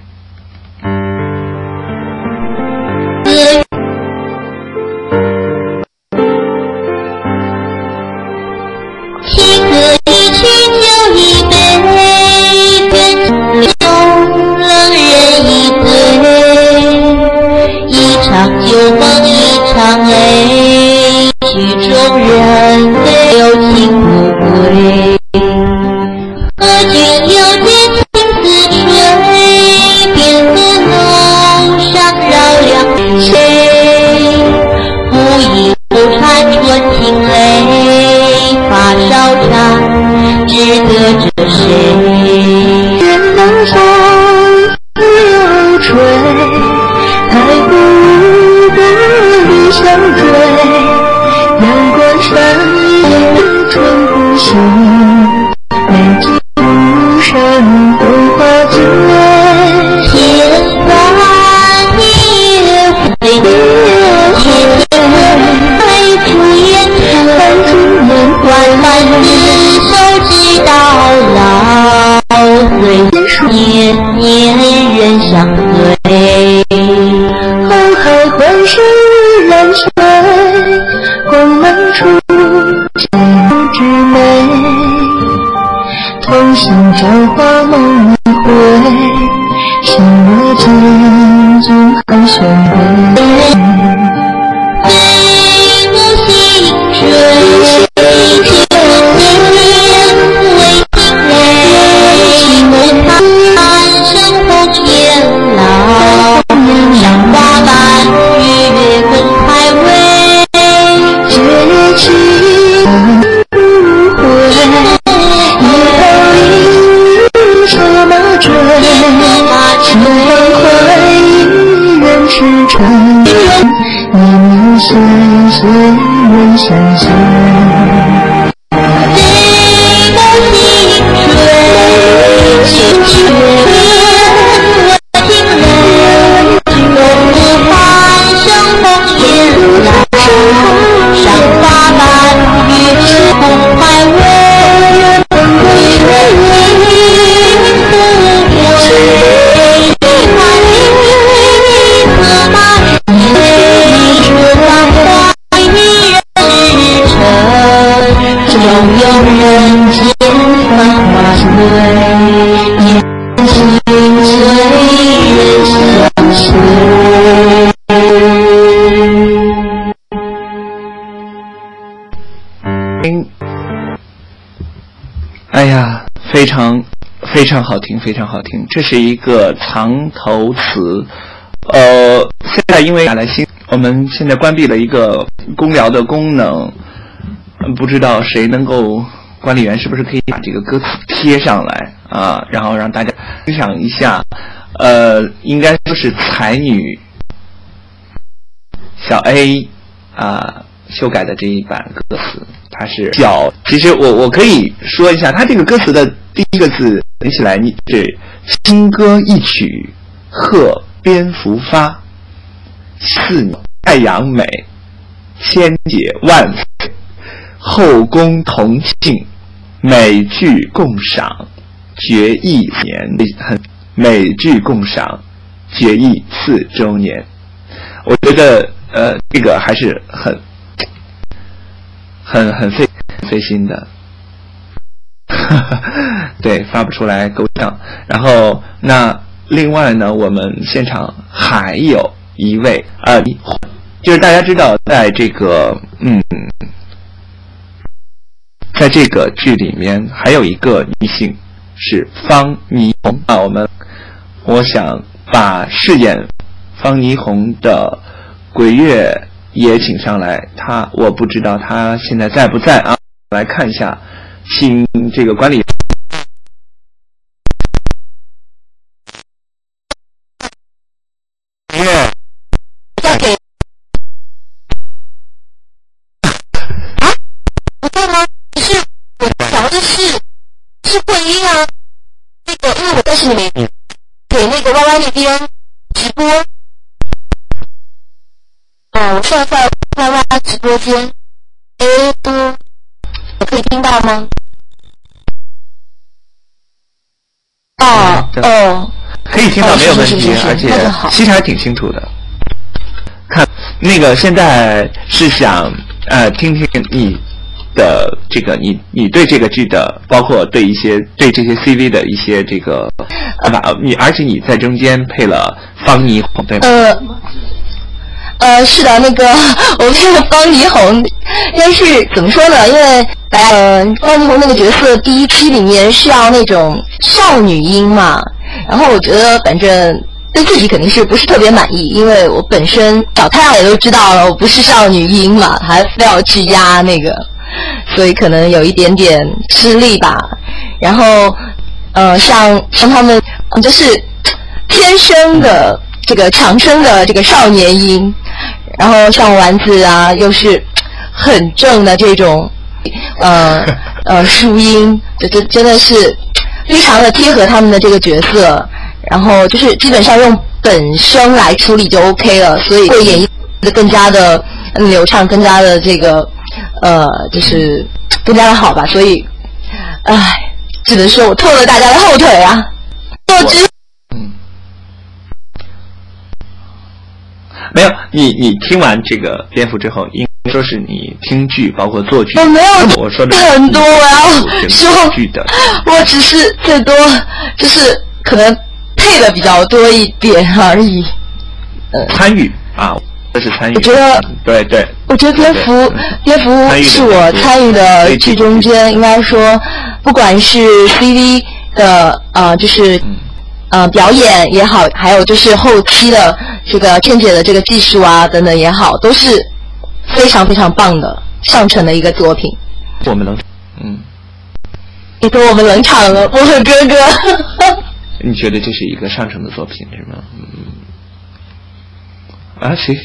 S10: 非
S4: 常好听，非常好听。这是一个藏头词，呃，现在因为马来西，我们现在关闭了一个公聊的功能，不知道谁能够，管理员是不是可以把这个歌词贴上来啊，然后让大家欣赏一下，呃，应该说是才女小 A 啊修改的这一版歌词，它是叫。其实我我可以说一下，它这个歌词的第一个字连起来，你是新歌一曲，贺蝙蝠发，四太阳美，千姐万，后宫同庆，美剧共赏，决议年很美剧共赏，决议四周年。我觉得呃，这个还是很很很费费心的，对，发不出来够呛。然后那另外呢，我们现场还有一位呃，就是大家知道，在这个嗯，在这个剧里面还有一个女性是方霓虹啊，我们我想把饰演方霓虹的鬼月也请上来，他我不知道他现在在不在啊？来看一下，请这个管理。
S11: 嫁给不对吗？是我调的是是混音啊，那个因为我在是你们给那个 Y Y 那边间，我可以听到吗？哦哦，
S4: 可以听到没有问题，而且其实还挺清楚的。看那个现在是想呃听听你的这个你你对这个剧的，包括对一些对这些 CV 的一些这个啊吧，你而且你在中间配了方霓虹对吗？
S11: 呃，呃，是的，那个 我配了方怡红，但是怎么说呢？因为呃，方怡红那个角色第一期里面是要那种少女音嘛，然后我觉得反正对自己肯定是不是特别满意，因为我本身小太阳也都知道了，我不是少女音嘛，还非要去压那个，所以可能有一点点吃力吧。然后呃，像像他们就是天生的这个长生的这个少年音，然后像丸子啊，又是很正的这种呃 呃舒音，这这真的是非常的贴合他们的这个角色，然后就是基本上用本声来处理就 OK 了，所以会演绎的更加的流畅，更加的这个呃就是更加的好吧，所以唉，只能说我拖了大家的后腿啊，做之。
S4: 没有，你你听完这个蝙蝠之后，应该说是你听剧包括做剧，
S11: 我没有
S4: 我说的
S11: 很多，我要 说
S4: 剧的，
S11: 我只是最多就是可能配的比较多一点而已。呃。
S4: 参与啊，这是参与。
S11: 我觉得
S4: 对对，
S11: 我觉得蝙蝠蝙蝠是我参与的剧中间，应该说不管是 CV 的呃，就是
S4: 嗯
S11: 呃表演也好，还有就是后期的这个倩姐的这个技术啊等等也好，都是非常非常棒的上乘的一个作品。
S4: 我们能，嗯，
S11: 你给我们冷场了，我和哥哥。
S4: 你觉得这是一个上乘的作品是吗？嗯，啊，行？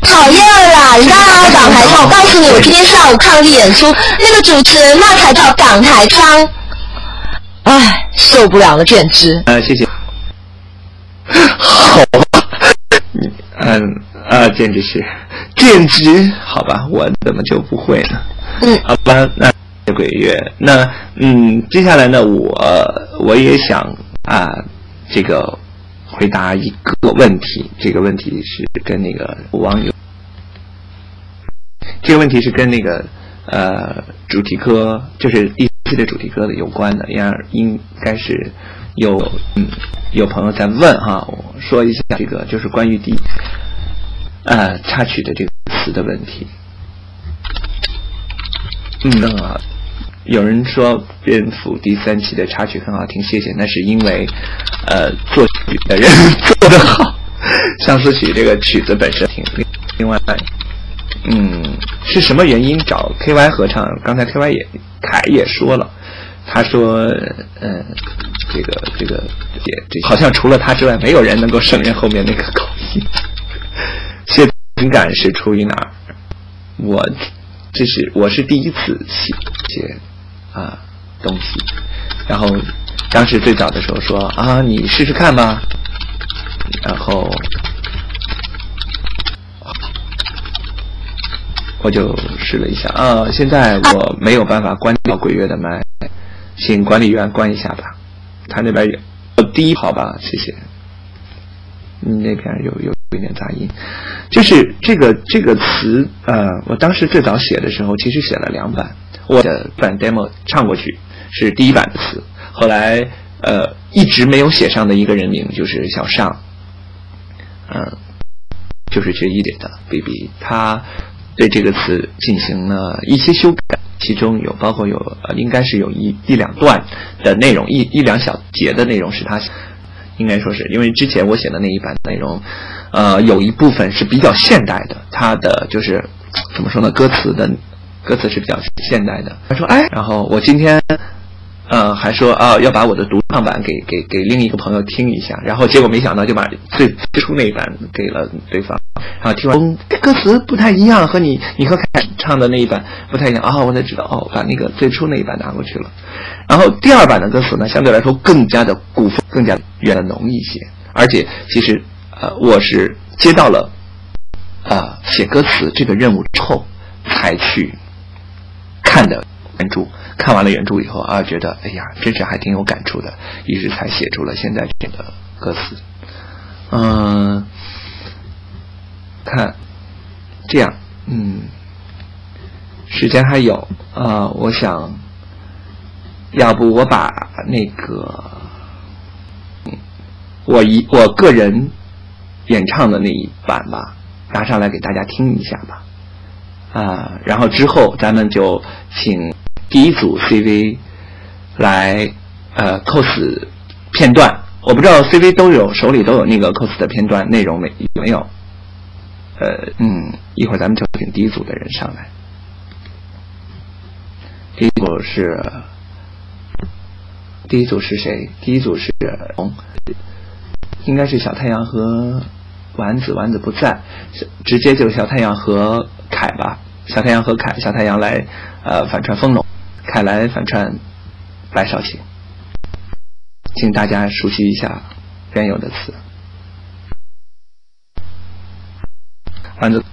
S11: 讨厌啦！你让他港台腔，我告诉你，我今天下午看了个演出，那个主持人那才叫港台腔，唉，受不了了，简直。
S4: 呃，谢谢。好吧，你嗯啊，简直是，简直好吧，我怎么就不会呢？
S11: 嗯，
S4: 好吧，那鬼月，那嗯，接下来呢，我我也想啊，这个回答一个问题，这个问题是跟那个网友，这个问题是跟那个呃主题歌，就是第这主题歌的有关的，应应该是有嗯有朋友在问哈，我说一下这个就是关于第呃插曲的这个词的问题。嗯啊，有人说《蝙蝠》第三期的插曲很好听，谢谢。那是因为呃作曲的人 做得好，相思曲这个曲子本身挺另外。嗯，是什么原因找 K Y 合唱？刚才 K Y 也凯也说了，他说，嗯，这个这个也这好像除了他之外，没有人能够胜任后面那个口音。写情感是出于哪儿？我这是我是第一次写写啊东西，然后当时最早的时候说啊，你试试看吧，然后。我就试了一下啊，现在我没有办法关掉鬼月的麦，请管理员关一下吧。他那边有，第一好吧，谢谢。嗯，那边有有有一点杂音，就是这个这个词呃，我当时最早写的时候，其实写了两版，我的版 demo 唱过去是第一版的词，后来呃一直没有写上的一个人名就是小尚，嗯，就是学一点的 BB 他。对这个词进行了一些修改，其中有包括有呃，应该是有一一两段的内容，一一两小节的内容是他，应该说是因为之前我写的那一版内容，呃，有一部分是比较现代的，他的就是怎么说呢，歌词的歌词是比较现代的。他说，哎，然后我今天。呃，还说啊，要把我的独唱版给给给另一个朋友听一下，然后结果没想到就把最最初那一版给了对方，然后听完歌词不太一样，和你你和凯唱的那一版不太一样啊，我才知道哦，把那个最初那一版拿过去了，然后第二版的歌词呢，相对来说更加的古风，更加远的浓一些，而且其实呃，我是接到了啊写歌词这个任务之后才去看的原著。看完了原著以后啊，觉得哎呀，真是还挺有感触的，于是才写出了现在这个歌词。嗯，看这样，嗯，时间还有啊，我想，要不我把那个，我一我个人演唱的那一版吧，拿上来给大家听一下吧。啊，然后之后咱们就请。第一组 CV 来呃 cos 片段，我不知道 CV 都有手里都有那个 cos 的片段内容没有没有？呃嗯，一会儿咱们就请第一组的人上来。第一组是第一组是谁？第一组是应该是小太阳和丸子，丸子不在，直接就是小太阳和凯吧。小太阳和凯，小太阳来呃反串风龙。凯来反串白少卿，请大家熟悉一下原有的词。丸子，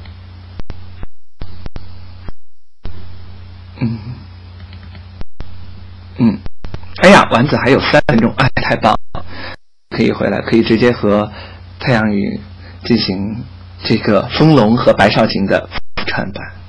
S4: 嗯。嗯，哎呀，丸子还有三分钟，哎，太棒了，可以回来，可以直接和太阳雨进行这个风龙和白少卿的串版。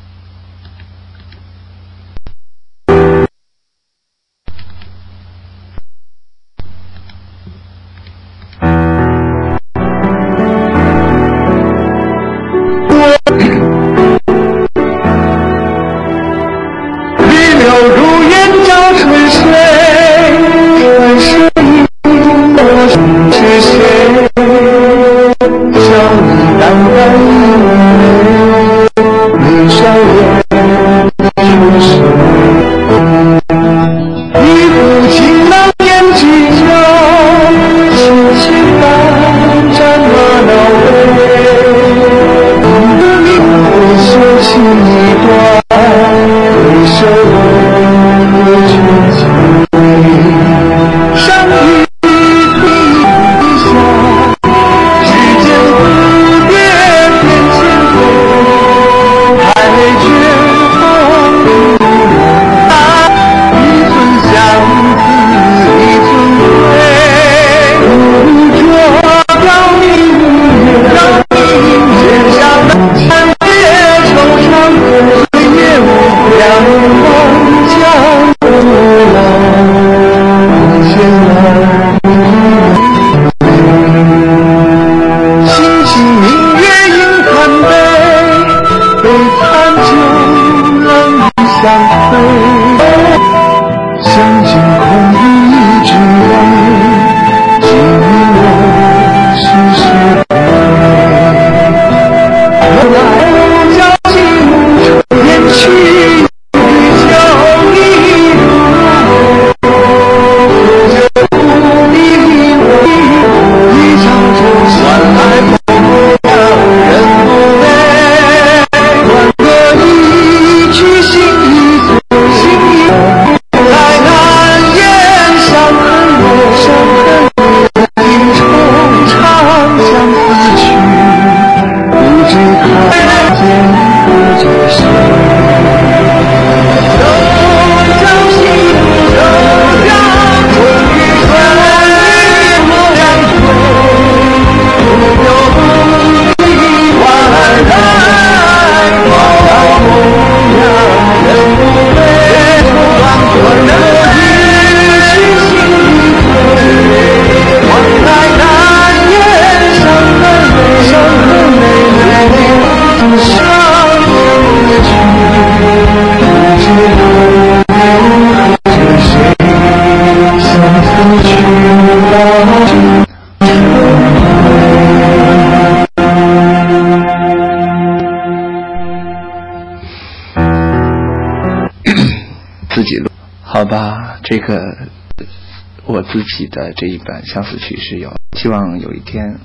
S12: 的
S13: 这
S4: 一版相思曲是有，希望有一天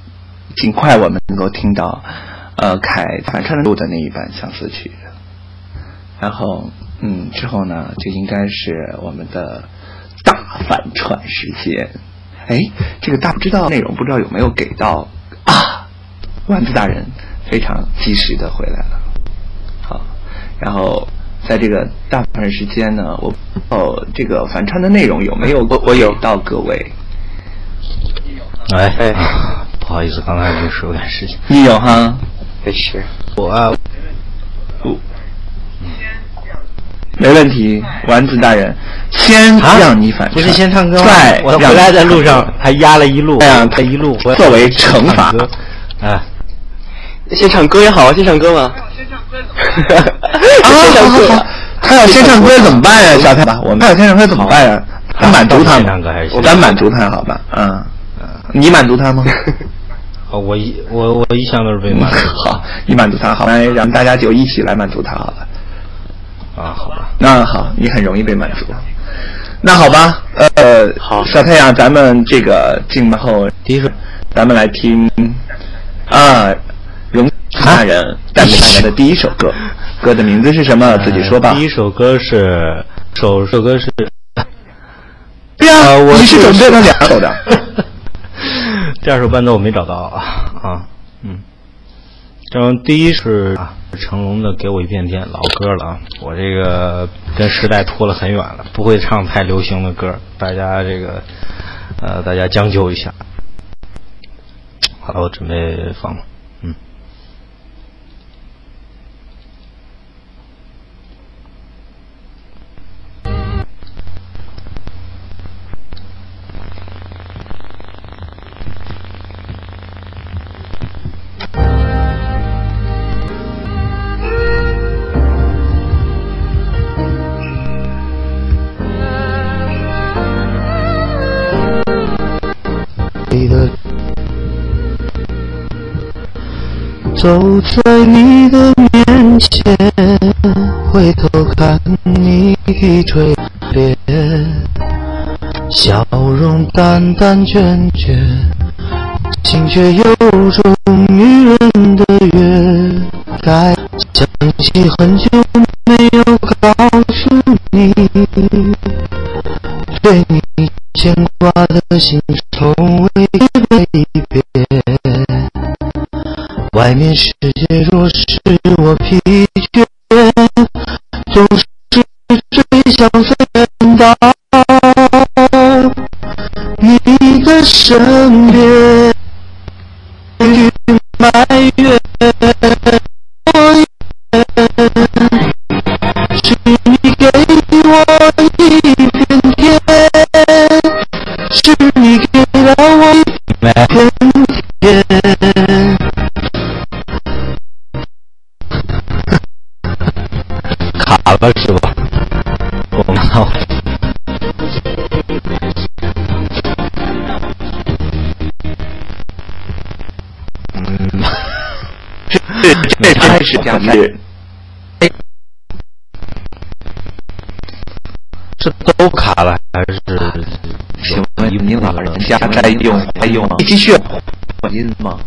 S4: 尽快我们能够听到，呃，凯反串录的那一版相思曲，然后嗯之后呢就应该是我们的大反串时间，哎，这个大不知道内容不知道有没有给到啊，丸子大人非常及时的回来了，好，然后。在这个大部分时间呢，我哦，这个反串的内容有没有？
S3: 我我有。
S4: 到各位？
S6: 哎
S3: 哎。
S6: 啊不好意思，刚才就是有点事情。
S4: 你有哈？
S3: 没事。
S6: 我啊，
S4: 没问题，丸子大人，先
S6: 啊
S4: 让你反串，
S6: 不是先唱歌吗？
S4: 再
S6: 我回来在路上还压了一路，
S4: 这样
S6: 他一路
S4: 作为惩罚
S6: 唱歌。哎，
S3: 先唱歌也好啊，先唱歌嘛。
S4: 啊，
S3: 先唱歌
S4: 好。好好，他要先唱歌怎么办呀，小太吧？我们他要先唱歌怎么办呀？咱满足他？咱满足他好吧？嗯，你满足他吗？
S6: 哦，我一我我一向都是被满足
S4: 好，你满足他好，来，咱们大家就一起来满足他好了。
S6: 啊，好吧，
S4: 那好，你很容易被满足。那好吧，呃，
S3: 好
S4: 小太阳，咱们这个静后
S6: 第一首
S4: 咱们来听啊，容大人带给大家的第一首歌，歌的名字是什么？自己说吧。
S6: 第一首歌是首首歌是
S4: 对呀、
S6: 啊我
S4: 你是准备了两首的。
S6: 第二首伴奏我没找到啊啊，嗯，然后第一是啊成龙的《给我一片天》，老歌了啊，我这个跟时代拖了很远了，不会唱太流行的歌，大家这个呃大家将就一下。好了，我准备放了，
S13: 走在你的面前，回头看你垂脸，笑容淡淡倦倦，心却有种女人的悦。该想起很久没有告诉你，对你牵挂的心从未被变。外面世界若使我疲倦，总是最想飞到你的身边，
S4: 用继续混音吗？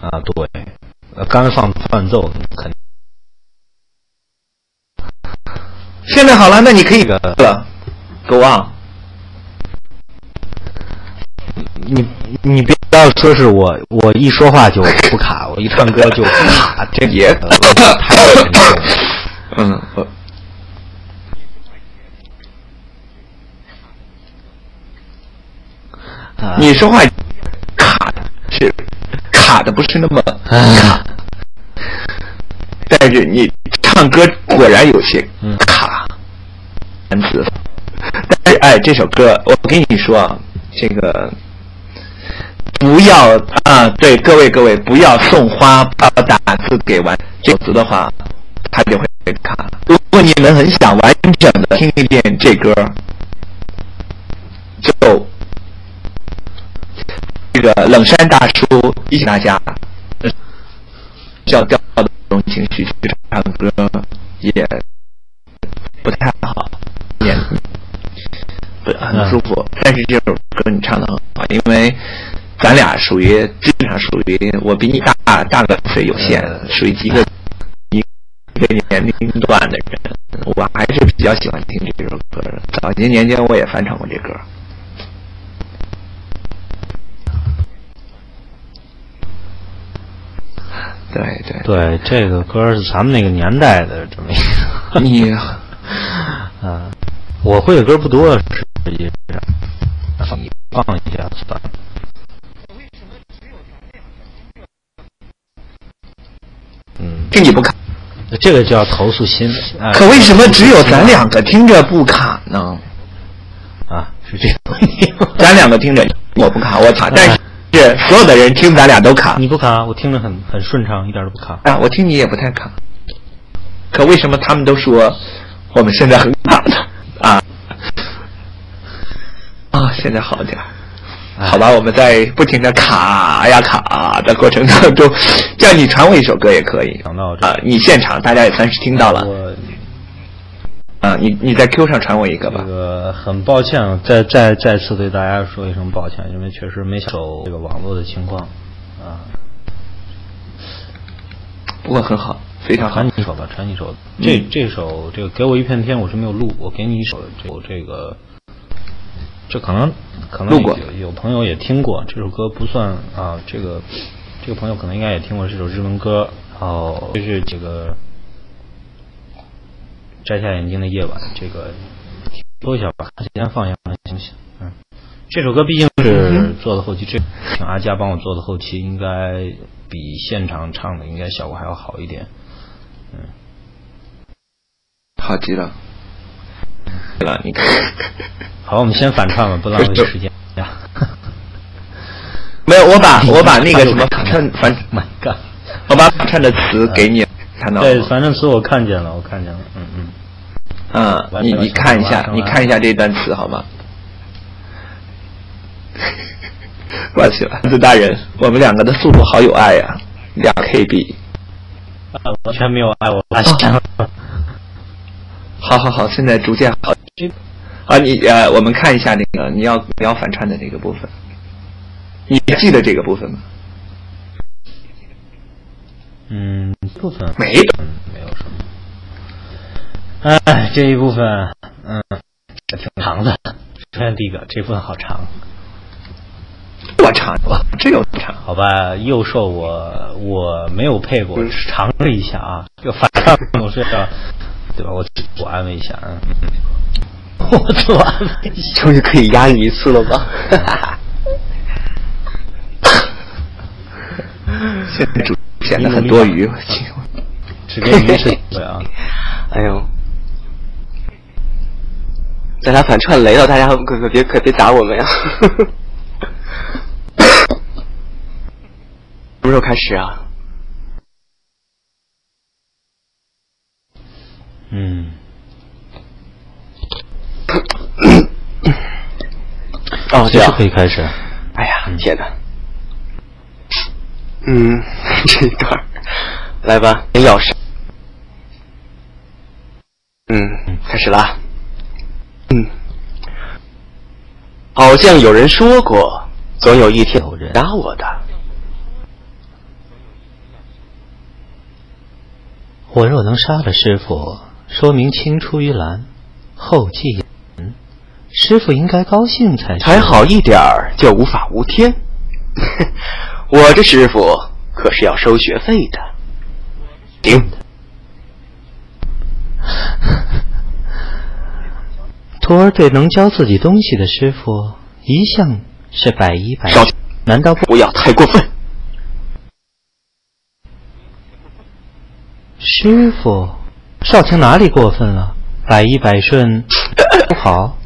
S2: 啊，对，呃刚放伴奏，肯定。
S4: 现在好了，那你可以个，Go on。
S2: 你你别要说是我，我一说话就不卡，我一唱歌就卡，这
S4: 也
S2: 太严重了。
S4: 嗯，我
S2: 啊
S4: 你说话是卡的不是那么卡，但是你唱歌果然有些
S2: 嗯
S4: 卡，单词。但是哎，这首歌我跟你说啊，这个不要啊，对各位各位不要送花把打字给完这首词的话，它就会卡。如果你们很想完整的听一遍这歌，就这个冷山大叔提醒大家，呃要调动这种情绪去唱歌也不太好，也不很舒服。但是这首歌你唱的很好，因为咱俩属于基本上属于我比你大大个岁有限，属于一个一个年龄段的人，我还是比较喜欢听这首歌的。早些年间我也翻唱过这歌。对对，
S2: 对，这个歌是咱们那个年代的这么一个。
S4: 你
S2: 啊，我会的歌不多，实际上，你放一下算了。嗯，
S4: 这你不卡，
S2: 这个叫投诉心。啊、
S4: 可为什么只有咱两个听着不卡呢？
S2: 啊？是这个问题吗？
S4: 咱两个听着我不卡，我卡，但是所有的人听咱俩都卡。
S2: 你不卡，我听着很很顺畅，一点都不卡。
S4: 啊，我听你也不太卡。可为什么他们都说我们现在很卡呢？啊啊，现在好点儿。好吧，我们在不停的卡呀卡的过程当中，叫你传我一首歌也可以。
S2: 想到
S4: 啊，你现场大家也算是听到了。
S2: 我
S4: 啊，你你在 Q 上传我一个吧
S2: 这。个很抱歉，再再再次对大家说一声抱歉，因为确实没想这个网络的情况啊。
S4: 不过很好，非常好
S2: 传。你一首吧，传你一首。这这首这个给我一片天，我是没有录，我给你一首这首这个，这可能可能有有朋友也听过这首歌，不算啊，这个这个朋友可能应该也听过这首日文歌，然后这是这个摘下眼镜的夜晚，这个说一下吧，先放一下行不行？嗯，这首歌毕竟是做的后期，这请阿佳帮我做的后期，应该比现场唱的应该效果还要好一点。嗯，
S4: 好极了。对了，你看，
S2: 好，我们先反串吧，不浪费时间呀。
S4: 没有，我把我把那个什么 反串反，
S2: My God！
S4: 我把反串的词给你，看到了
S2: 对，反正是我看见了，我看见了，嗯嗯。
S4: 嗯，你你看一下，你看一下这段词好吗？挂起了，子大人，我们两个的速度好有爱呀、两 KB。
S2: 啊，完全没有爱我发现了。
S4: 好好好，现在逐渐好。啊，你呃，我们看一下那个你要你要反串的那个部分，你记得这个部分吗？
S2: 嗯，部分
S4: 没
S2: 嗯，没有什么。哎，这一部分，嗯，这挺长的。首先第一个，这部分好长，
S4: 我长，我这有唱。
S2: 好吧？右手我我没有配过，尝了一下啊，这个反正我是要，对吧？我我安慰一下，嗯，嗯 我自我安慰一下。
S3: 终于可以压你一次了吧？
S4: 现在主显得很多余。
S2: 只给你一次机会啊！
S3: 哎呦，大家反串雷了，大家可可别可别打我们呀！什么时候开始啊？
S2: 嗯，
S3: 哦，这样
S2: 可以开始。
S3: 哎呀，天哪！嗯，这一段，来吧，钥匙。嗯，开始啦。嗯，好像有人说过，总有一天
S6: 有人
S3: 打我的。
S6: 我若能杀了师傅，说明青出于蓝，后继有人。师傅应该高兴才是。
S3: 才好一点儿就无法无天。我这师傅可是要收学费的。行，
S6: 徒儿对能教自己东西的师傅一向是百依百
S3: 少
S6: 顺，难道不？
S3: 不要太过分。
S6: 师傅，少卿哪里过分了？百依百顺不好。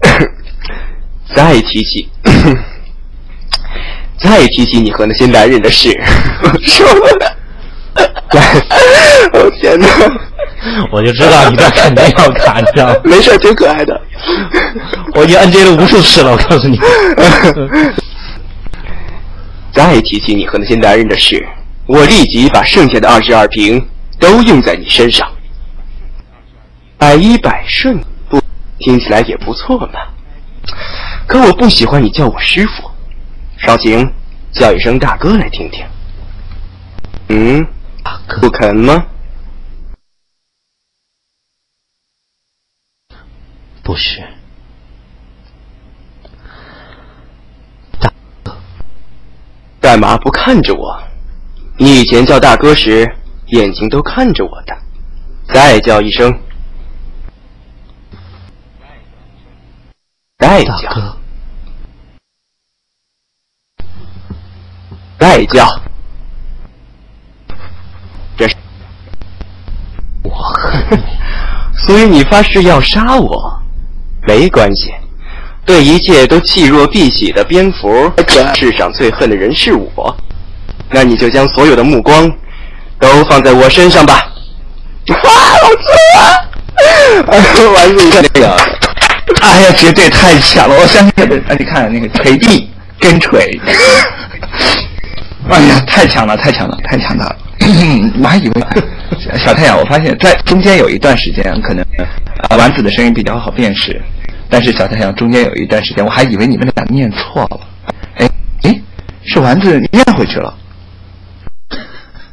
S3: 再提起，再提起你和那些男人的事，说了。哦天哪！
S6: 我就知道你这肯定要卡掉。
S3: 没事，挺可爱的。
S6: 我已经 NG 了无数次了，我告诉你。
S3: 再提起你和那些男人的事，我立即把剩下的二十二瓶都用在你身上。百依百顺，不听起来也不错嘛。可我不喜欢你叫我师傅，少卿叫一声大哥来听听。嗯，
S6: 大哥
S3: 不肯吗？
S6: 不是。大哥，
S3: 干嘛不看着我？你以前叫大哥时，眼睛都看着我的。再叫一声，再叫，
S6: 大哥，
S3: 再叫。这是，
S6: 我恨你。
S3: 所以你发誓要杀我？没关系，对一切都弃若敝屣的蝙蝠，世上最恨的人是我。那你就将所有的目光都放在我身上吧。啊，好痛啊！哎呦，丸子，你看这个，
S4: 哎呀，绝对太强了！我相信，哎，你看那个锤地跟锤，哎呀，太强了，太强了，太强大了！我还以为 小太阳，我发现在中间有一段时间，可能啊丸子的声音比较好辨识，但是小太阳中间有一段时间，我还以为你们俩念错了。哎哎，是丸子念回去了。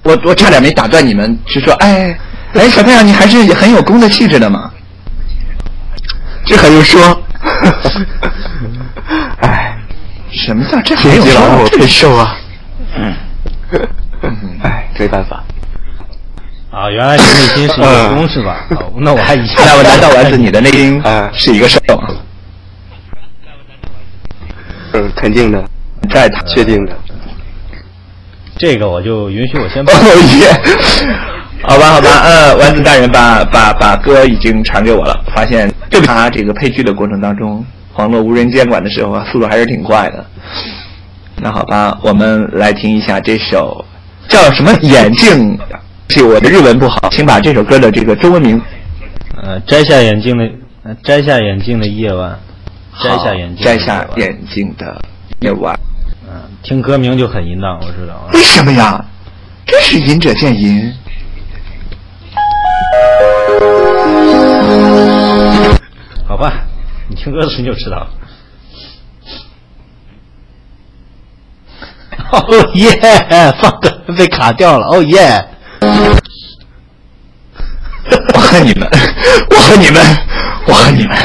S4: 我我差点没打断你们，就说哎哎，小太阳，你还是很有公的气质的嘛。
S3: 这还用说？哎，
S4: 什么叫这还有
S3: 别让我
S4: 说？
S3: 变瘦啊！
S4: 嗯，
S3: 哎，没办法。
S6: 啊，原来你内心是一个公是吧？哦那我还以前
S4: 那我难道丸子你的内心
S3: 啊
S4: 是一个兽吗？
S3: 嗯，肯定的，
S4: 在他
S3: 确定的。
S6: 这个我就允许我先
S4: 哦耶！好吧，好吧，呃，丸子大人把把把歌已经传给我了，发现对不起他这个配剧的过程当中，网络无人监管的时候啊，速度还是挺快的。那好吧，我们来听一下这首叫什么眼镜？是我的日文不好，请把这首歌的这个中文名
S6: 呃，摘下眼镜的，呃摘下眼镜的夜晚，摘下眼镜
S4: 摘下眼镜的夜晚。
S6: 嗯，听歌名就很淫荡，我知道啊。
S4: 为什么呀？真是淫者见淫。
S6: 好吧，你听歌词你就知道。哦耶，放的被卡掉了。哦耶，
S4: 我恨你们，我恨你们，我恨你们。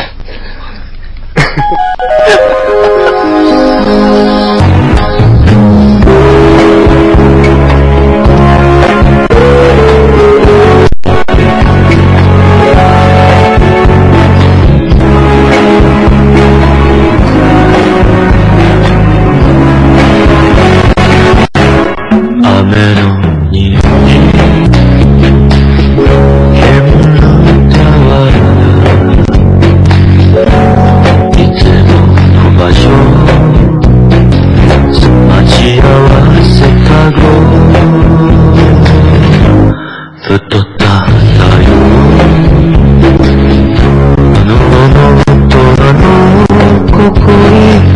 S13: の心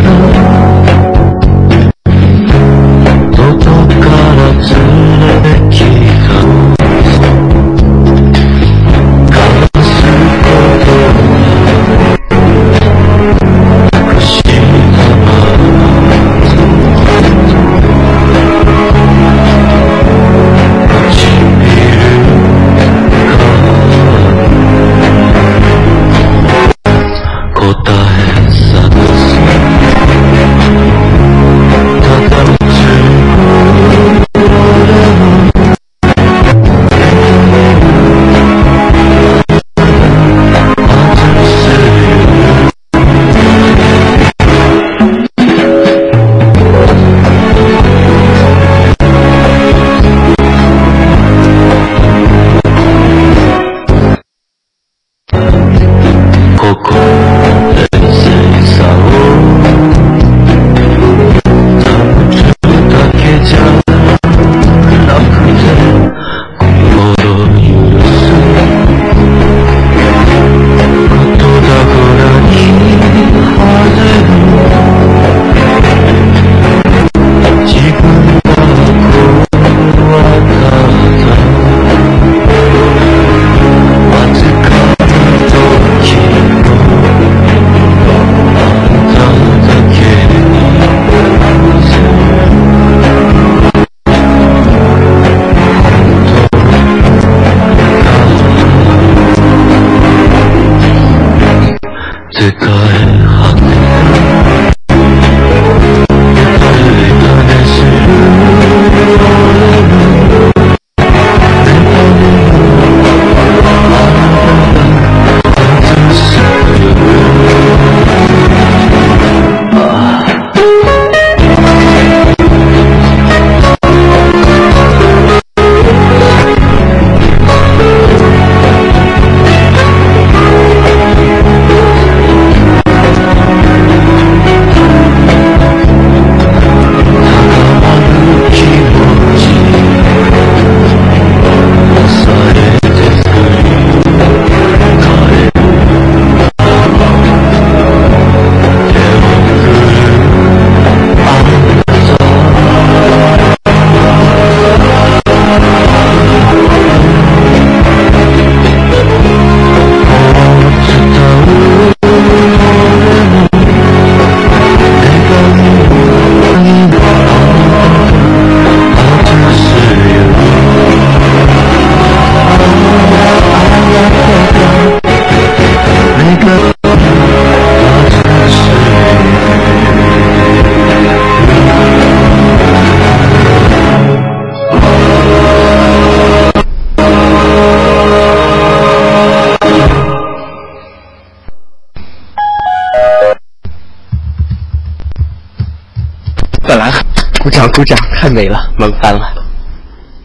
S3: 鼓掌，太美了，萌翻了。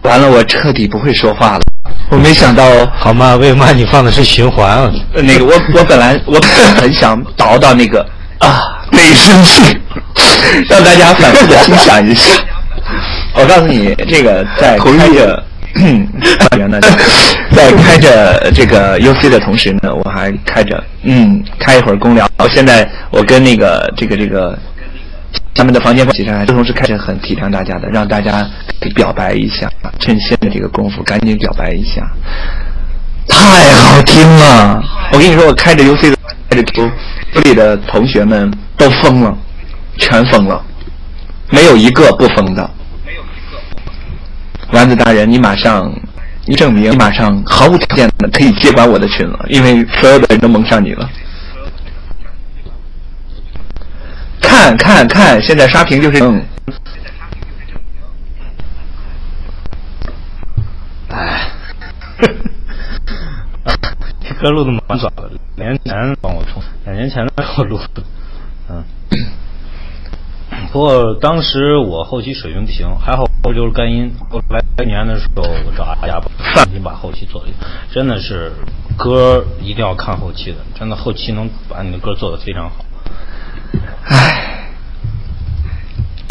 S4: 完了，我彻底不会说话了。我没想到，
S2: 好吗，为嘛你放的是循环
S4: 那个我我本来我很想倒到那个啊那一声气，让大家反复的欣赏一下。我告诉你，这个在开着。原呢，在开着这个 UC 的同时呢，我还开着嗯开一会儿公聊。现在我跟那个这个这个他们的房间其实还同时开着很体谅大家的，让大家给表白一下，趁现在这个功夫赶紧表白一下，太好听了！我跟你说，我开着 UC 的开着图，这里的同学们都疯了，全疯了，没有一个不疯的。丸子大人，你马上，你证明你马上毫无条件的可以接管我的群了，因为所有的人都蒙上你了。看看看，现在刷屏就是嗯。
S2: 哎，这歌录的蛮早的，两年前帮我冲，两年前帮我录的，嗯。不过当时我后期水平不行，还好我就是干音。后来一年的时候，我找阿雅重新把后期做了，真的是歌一定要看后期的，真的后期能把你的歌做得非常好。
S4: 唉，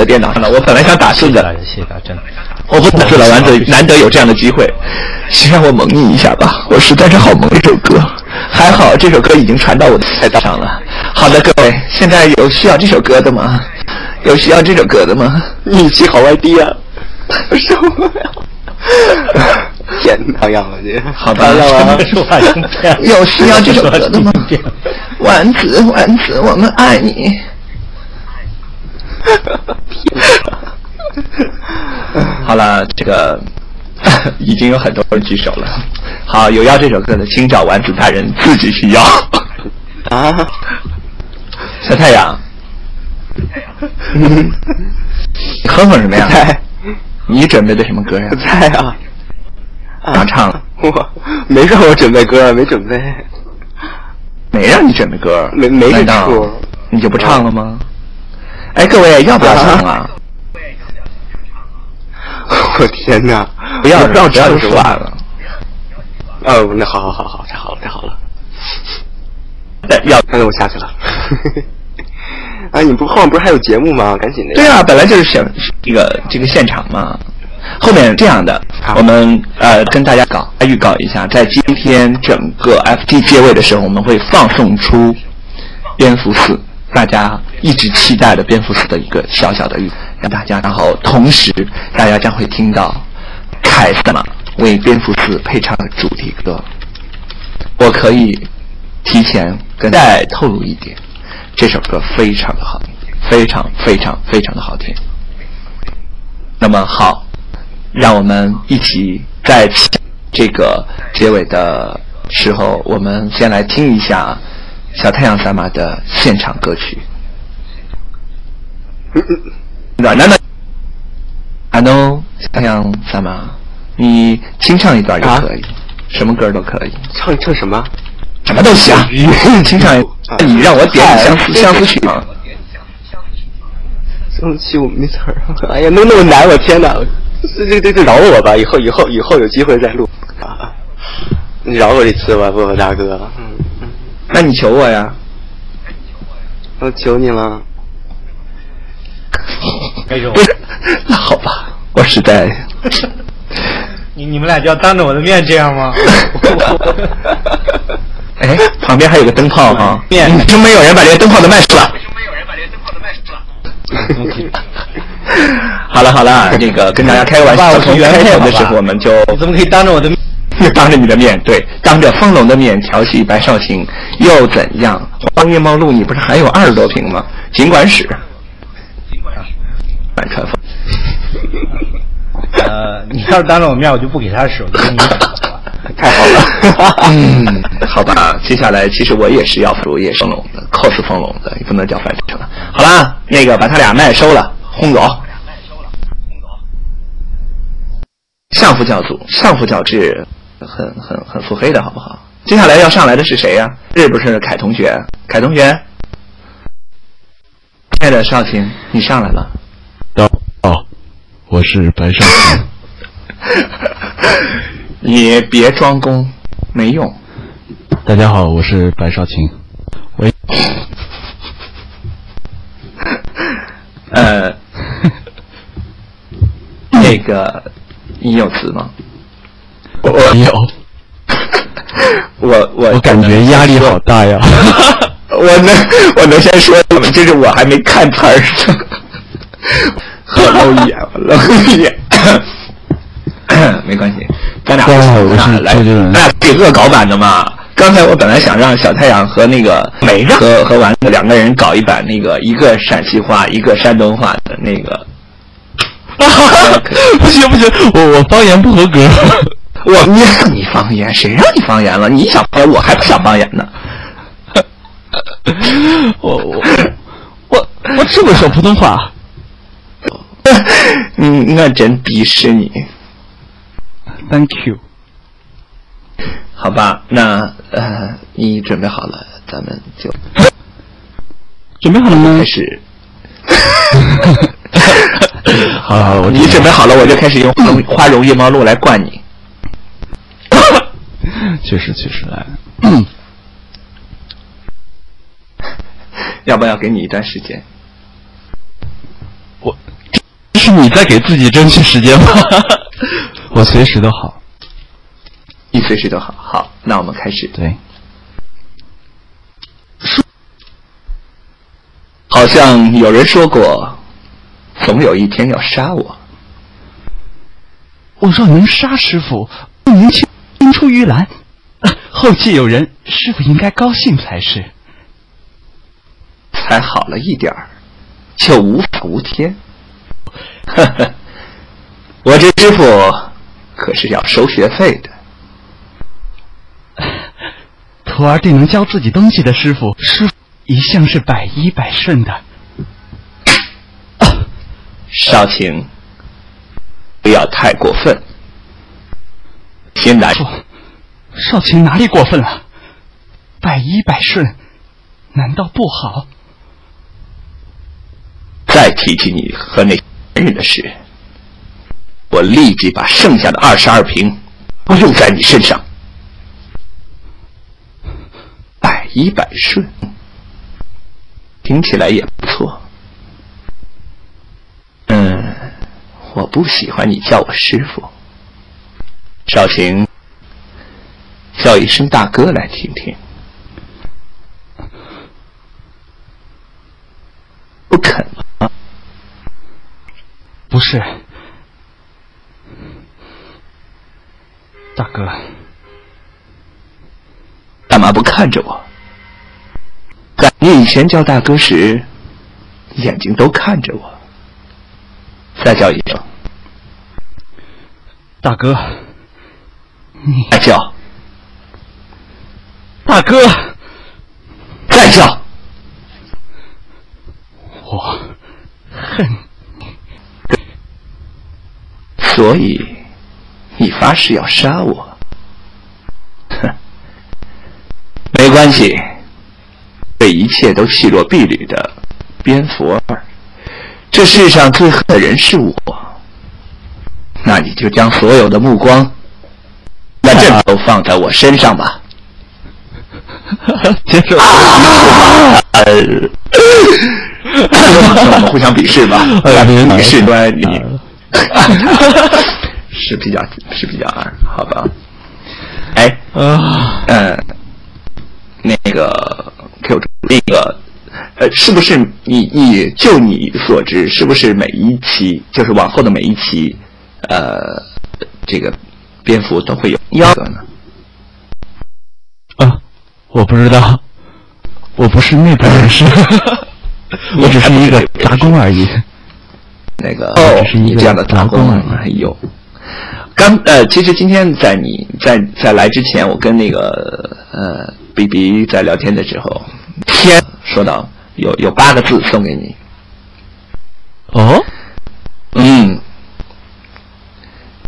S4: 在电脑上了，我本来想打字的，
S2: 谢谢大家，真的。
S4: 我不打字了，丸子难得有这样的机会，先让我蒙你一下吧，我实在是好蒙这首歌。还好这首歌已经传到我的赛道上了。好的，各位，现在有需要这首歌的吗？有需要这首歌的吗？
S3: 语气好外地啊，受不了。天哪呀！我这
S4: 好吧，
S2: 说话真这样。
S4: 有需要这首歌的吗？丸子，丸子，我们爱你。好了，这个 已经有很多人举手了。好，有要这首歌的，请找丸子大人自己去要。
S3: 啊，
S4: 小太阳，嗯，哼哼什么呀？
S3: 在
S4: 你准备的什么歌呀？
S3: 在啊，
S4: 啊唱了？
S3: 我没让我准备歌，没准备，
S4: 没让你准备歌，
S3: 没没这
S4: 难道
S3: 出
S4: 你就不唱了吗？哎，各位要不要唱啊？
S3: 我天哪！
S4: 不要
S3: 不要
S4: 不要
S3: 唱是吧？
S4: 说话了。
S3: 哦，那好好好好，太好了太好了，
S4: 要
S3: 那我下去了。哎，你不后面不是还有节目吗？赶紧的。
S4: 对啊，本来就是想这个这个现场嘛。后面这样的，我们呃跟大家搞预告一下，在今天整个 FT 结尾的时候，我们会放送出蝙蝠四，大家一直期待的蝙蝠四的一个小小的预，大家，然后同时大家将会听到凯撒玛为蝙蝠四配唱的主题歌。我可以提前跟再透露一点，这首歌非常的好听，非常非常非常的好听。那么好，让我们一起在这个结尾的时候，我们先来听一下小太阳萨玛的现场歌曲。暖男的，阿诺，小太阳萨玛，你清唱一段就可以，什么歌都可以，
S3: 唱唱什么？
S4: 什么都行，清唱一。你让我点相思相思曲吗？
S3: 生气我没词儿。哎呀，弄那么难，我天哪！这这这这饶我吧，以后以后以后有机会再录啊！你饶我一次吧，波波大哥。嗯嗯，
S4: 那你求我呀。
S3: 我求你了。
S2: 那种
S4: 不是，那好吧，我实在。
S2: 你你们俩就要当着我的面这样吗？
S4: 哎，旁边还有个灯泡哈，
S2: 面
S4: 为什么没有人把这个灯泡都卖出了？好了好了，这个跟大家开个玩笑，
S2: 我
S4: 从开
S2: 原配好吧
S4: 头的时候我们就
S2: 你怎么可以当着我的面？
S4: 当着你的面，对，当着风龙的面调戏白少卿，又怎样？花月茂路你不是还有二十多瓶吗？尽管使，满川风。
S2: 呃，你要是当着我面，我就不给他使，我就跟你讲好吧？
S3: 太好了。
S4: 嗯，好吧，接下来其实我也是要我也是风龙的，cos 风龙的，也不能叫反成了。好啦，那个把他俩麦收了，轰走。上副教组，上副教制，很很很腹黑的好不好？接下来要上来的是谁呀、是不是凯同学？凯同学，亲爱的少卿，你上来了。
S8: 我是白少卿。
S4: 你别装功，没用。
S8: 大家好，我是白少卿。喂，
S4: 呃，那个，你有词吗？我我
S8: 有，
S4: 我我
S8: 我感觉压力好大呀。
S4: 我能我能先说，就是我还没看词儿呢，我漏一眼，我漏一眼，没关系，咱俩来，咱俩给恶搞版的嘛。刚才我本来想让小太阳和那个美和和丸子两个人搞一版那个一个陕西话一个山东话的那个，
S8: 不行不行，我我方言不合格。
S4: 我你让你方言，谁让你方言了？你想方言，我还不想方言呢。
S8: 我我我我只会说普通话。
S4: 嗯，我真鄙视你。
S8: Thank you。
S4: 好吧，那呃，你准备好了，咱们就
S8: 准备好了吗
S4: 开？始。
S8: 好了好了，我
S4: 你准备好了，我就开始用花容花容月貌露来灌你。
S8: 确实确实来。
S4: 要不要给你一段时间？
S8: 是 你在给自己争取时间吗？我随时都好。
S4: 你随时都好。好，那我们开始。
S8: 对，
S4: 好像有人说过，总有一天要杀我。
S8: 我若能杀师傅，不能青青出于蓝，后继有人，师傅应该高兴才是。
S4: 才好了一点儿，就无法无天。呵呵，我这师傅可是要收学费的。
S8: 徒儿对能教自己东西的师傅，师傅一向是百依百顺的。
S4: 少卿，不要太过分。先来，
S8: 少卿哪里过分了？百依百顺，难道不好？
S4: 再提起你和那男人的事，我立即把剩下的二十二瓶都用在你身上。百依百顺，听起来也不错。嗯，我不喜欢你叫我师傅。少卿，叫一声大哥来听听。不肯？
S8: 不是，大哥，
S4: 干嘛不看着我？在你以前叫大哥时，眼睛都看着我。再叫一声，
S8: 大哥，你。
S4: 再叫，
S8: 大哥，
S4: 再叫，
S8: 我恨你。
S4: 所以你发誓要杀我？哼，没关系，这一切都弃若敝履的蝙蝠儿。这世上最恨的人是我，那你就将所有的目光、那阵都放在我身上吧。
S8: 接受
S4: 啊！我们互相鄙视吧，鄙视端你，是比较是比较二，好吧？哎，
S8: 啊，
S4: 嗯，那个 Q 主那个。呃，是不是你你就你所知，是不是每一期就是往后的每一期，呃，这个蝙蝠都会有幺个呢？
S8: 啊，我不知道，我不是内部人士，我只是一个杂工而已。
S4: 那个
S8: 哦只是一个
S4: 这样的杂工
S8: 杂工
S4: 哎呦，刚呃，其实今天在你在在来之前，我跟那个呃 B B 在聊天的时候，天说到有有八个字送给你，
S8: 哦，
S4: 嗯，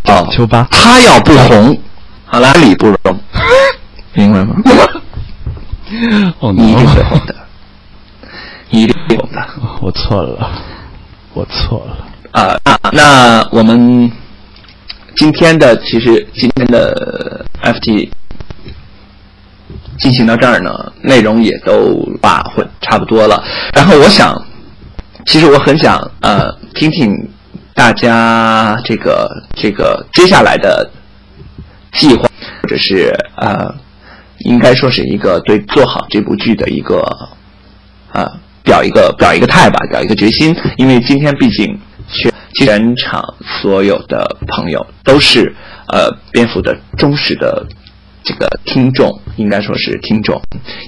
S4: 哦，
S8: 秋八，
S4: 他要不红，好啦，理不容，明白吗？
S8: 哦，
S4: 你一定会红的，你一定会红的。
S8: 我错了，我错了。
S4: 啊、那那我们今天的其实今天的 FT 进行到这儿呢，内容也都把混差不多了。然后我想，其实我很想呃听听大家这个这个接下来的计划，或者是呃应该说是一个对做好这部剧的一个啊、表一个表一个态吧，表一个决心。因为今天毕竟全全场所有的朋友都是呃蝙蝠的忠实的这个听众，应该说是听众，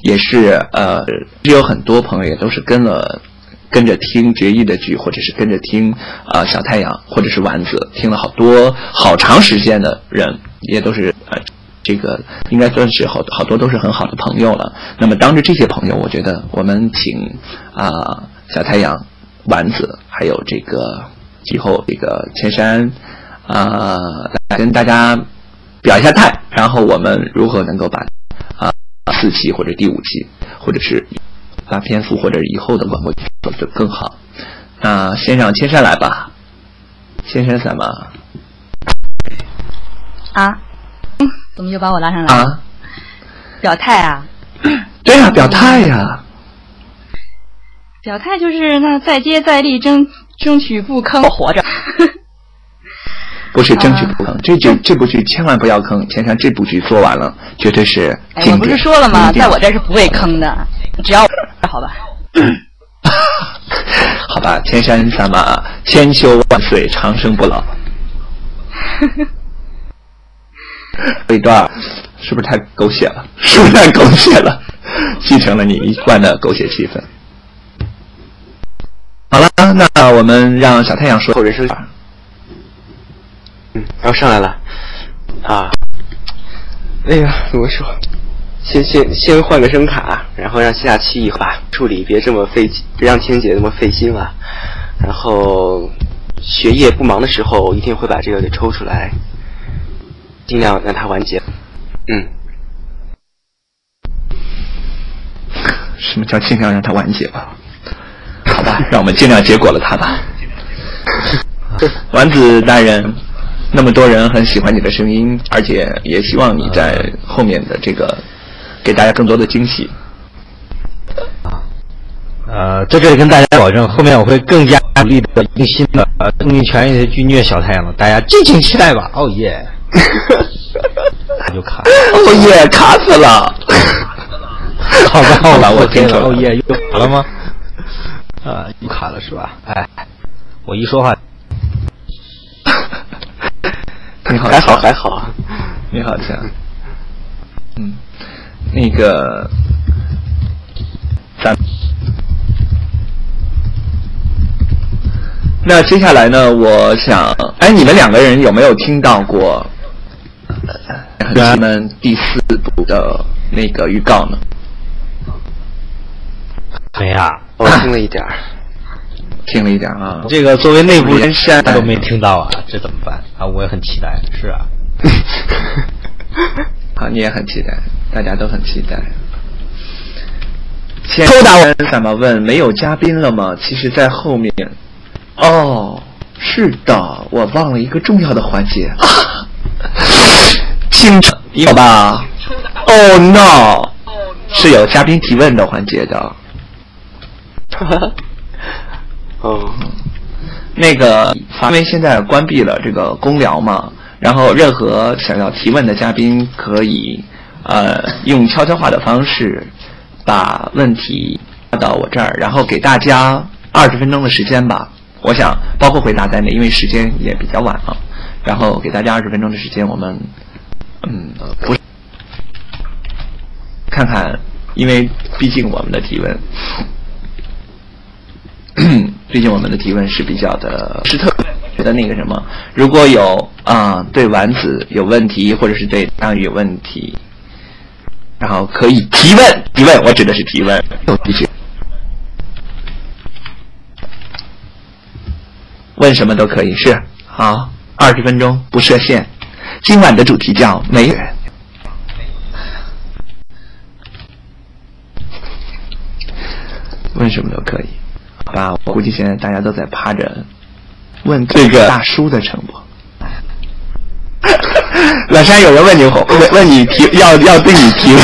S4: 也是呃是有很多朋友也都是跟了。跟着听决议的剧，或者是跟着听啊、呃小太阳，或者是丸子，听了好多好长时间的人，也都是呃这个应该算是好好多都是很好的朋友了。那么当着这些朋友，我觉得我们请啊、小太阳、丸子，还有这个以后这个千山啊、来跟大家表一下态，然后我们如何能够把啊、四期或者第五期，或者是把篇幅或者以后的广播做得更好。那先让千山来吧，千山怎么
S7: 啊？嗯怎么又把我拉上来了？
S4: 啊？
S7: 表态啊？
S4: 对呀、表态呀、
S7: 表态就是那再接再厉，争争取不坑我活着。
S4: 不是争取不坑，这剧这部剧千万不要坑。千山这部剧做完了，绝对是
S7: 哎，我不。是说了吗？在我这儿是不会坑的，只要 好吧。
S4: 好吧，千山三马千秋万岁，长生不老。这一段是不是太狗血了？是不是太狗血了？继承了你一贯的狗血气氛。好了，那我们让小太阳说
S3: 后人生嗯，然后上来了啊，哎呀怎么说？先先先换个声卡，然后让下期以后吧处理别这么费，别让天姐那么费心了。然后学业不忙的时候，一定会把这个给抽出来，尽量让它完结。嗯，
S4: 什么叫尽量让它完结吧？好吧，让我们尽量结果了它吧。丸子大人，那么多人很喜欢你的声音，而且也希望你在后面的这个给大家更多的惊喜。
S6: 呃，在这里跟大家保证，后面我会更加努力的、用心的、呃，用尽全力的去虐小太阳的，大家敬请期待吧！哦耶！就卡，
S4: 哦耶，卡死了！
S6: 好吧，
S4: 好吧，我听
S6: 了。哦耶，又卡了吗？啊，又卡了是吧？哎，我一说话，
S4: 你好，
S3: 还好还好。
S4: 你好像，嗯，那个，咱，那接下来呢？我想，哎，你们两个人有没有听到过呃咱们第四部的那个预告呢？
S6: 没呀，
S3: 我听了一点儿，
S4: 听了一点啊。
S6: 这个作为内部人
S4: 连山
S6: 都没听到啊，这怎么办啊？我也很期待，是啊。
S4: 好，你也很期待，大家都很期待。抽答人怎么问？没有嘉宾了吗？其实，在后面。哦，是的，我忘了一个重要的环节。清晨有吧？Oh no，是有嘉宾提问的环节的。
S3: 哦，
S4: 那个，因为现在关闭了这个公聊嘛，然后任何想要提问的嘉宾可以呃用悄悄话的方式把问题发到我这儿，然后给大家二十分钟的时间吧。我想包括回答在内，因为时间也比较晚了，然后给大家二十分钟的时间，我们嗯不是看看，因为毕竟我们的提问。毕竟我们的提问是比较的，是特别的那个什么。如果有啊、对丸子有问题，或者是对张宇有问题，然后可以提问，提问，我指的是提问。继续，问什么都可以，是好，二十分钟不设限。今晚的主题叫美人。问什么都可以，好吧？我估计现在大家都在趴着问这个大叔的承诺。老山有人问你问问你提要要对你提问，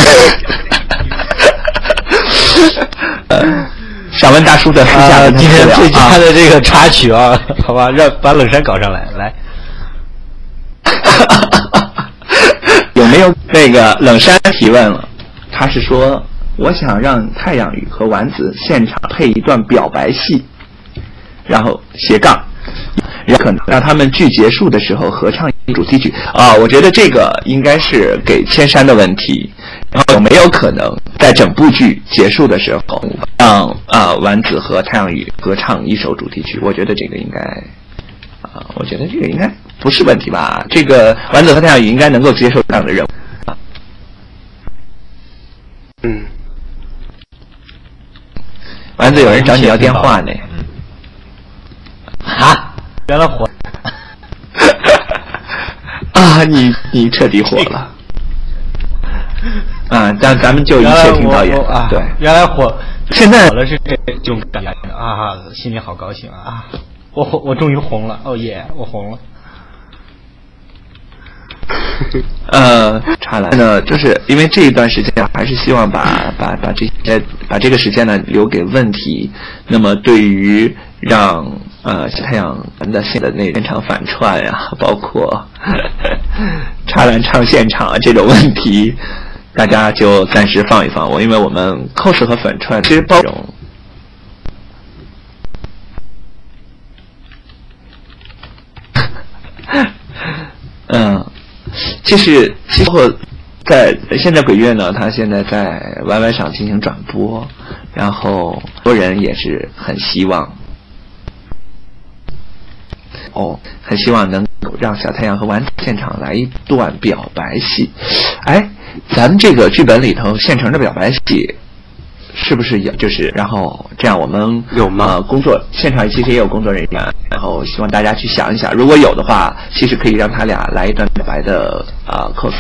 S4: 呃 想问大叔的私下
S6: 今天最佳
S4: 啊
S6: 的这个插曲啊，好吧，让把冷山搞上来，来。
S4: 有没有那个冷山提问了？他是说，我想让太阳雨和丸子现场配一段表白戏，然后斜杠，也可能让他们剧结束的时候合唱主题曲啊。我觉得这个应该是给千山的问题。然后有没有可能在整部剧结束的时候，让啊丸子和太阳雨合唱一首主题曲？我觉得这个应该啊，我觉得这个应该不是问题吧？这个丸子和太阳雨应该能够接受这样的任务。啊
S3: 嗯，
S4: 丸子有人找你要电话呢。
S6: 啊，原来火
S4: 啊，你你彻底火了。啊，但咱们就一切听导演
S6: 啊，
S4: 对，
S6: 原来火，
S4: 现在
S6: 火了是这这种感觉啊，心里好高兴啊！啊我红，我终于红了，哦耶，我红了。
S4: 呃，查兰呢，就是因为这一段时间，还是希望把把把这些把这个时间呢留给问题。那么对于让呃小太阳的现的那现场反串呀、包括 查兰唱现场啊这种问题，大家就暂时放一放我，因为我们 cos 和反串其实包容。嗯，其实其实包括在现在鬼月呢，他现在在 YY 上进行转播，然后多人也是很希望，哦，很希望能够让小太阳和丸子现场来一段表白戏。哎，咱们这个剧本里头现成的表白戏。是不是也？就是，然后这样我们
S3: 有吗
S4: 呃，工作现场其实也有工作人员，然后希望大家去想一想，如果有的话，其实可以让他俩来一段表白的啊、cos，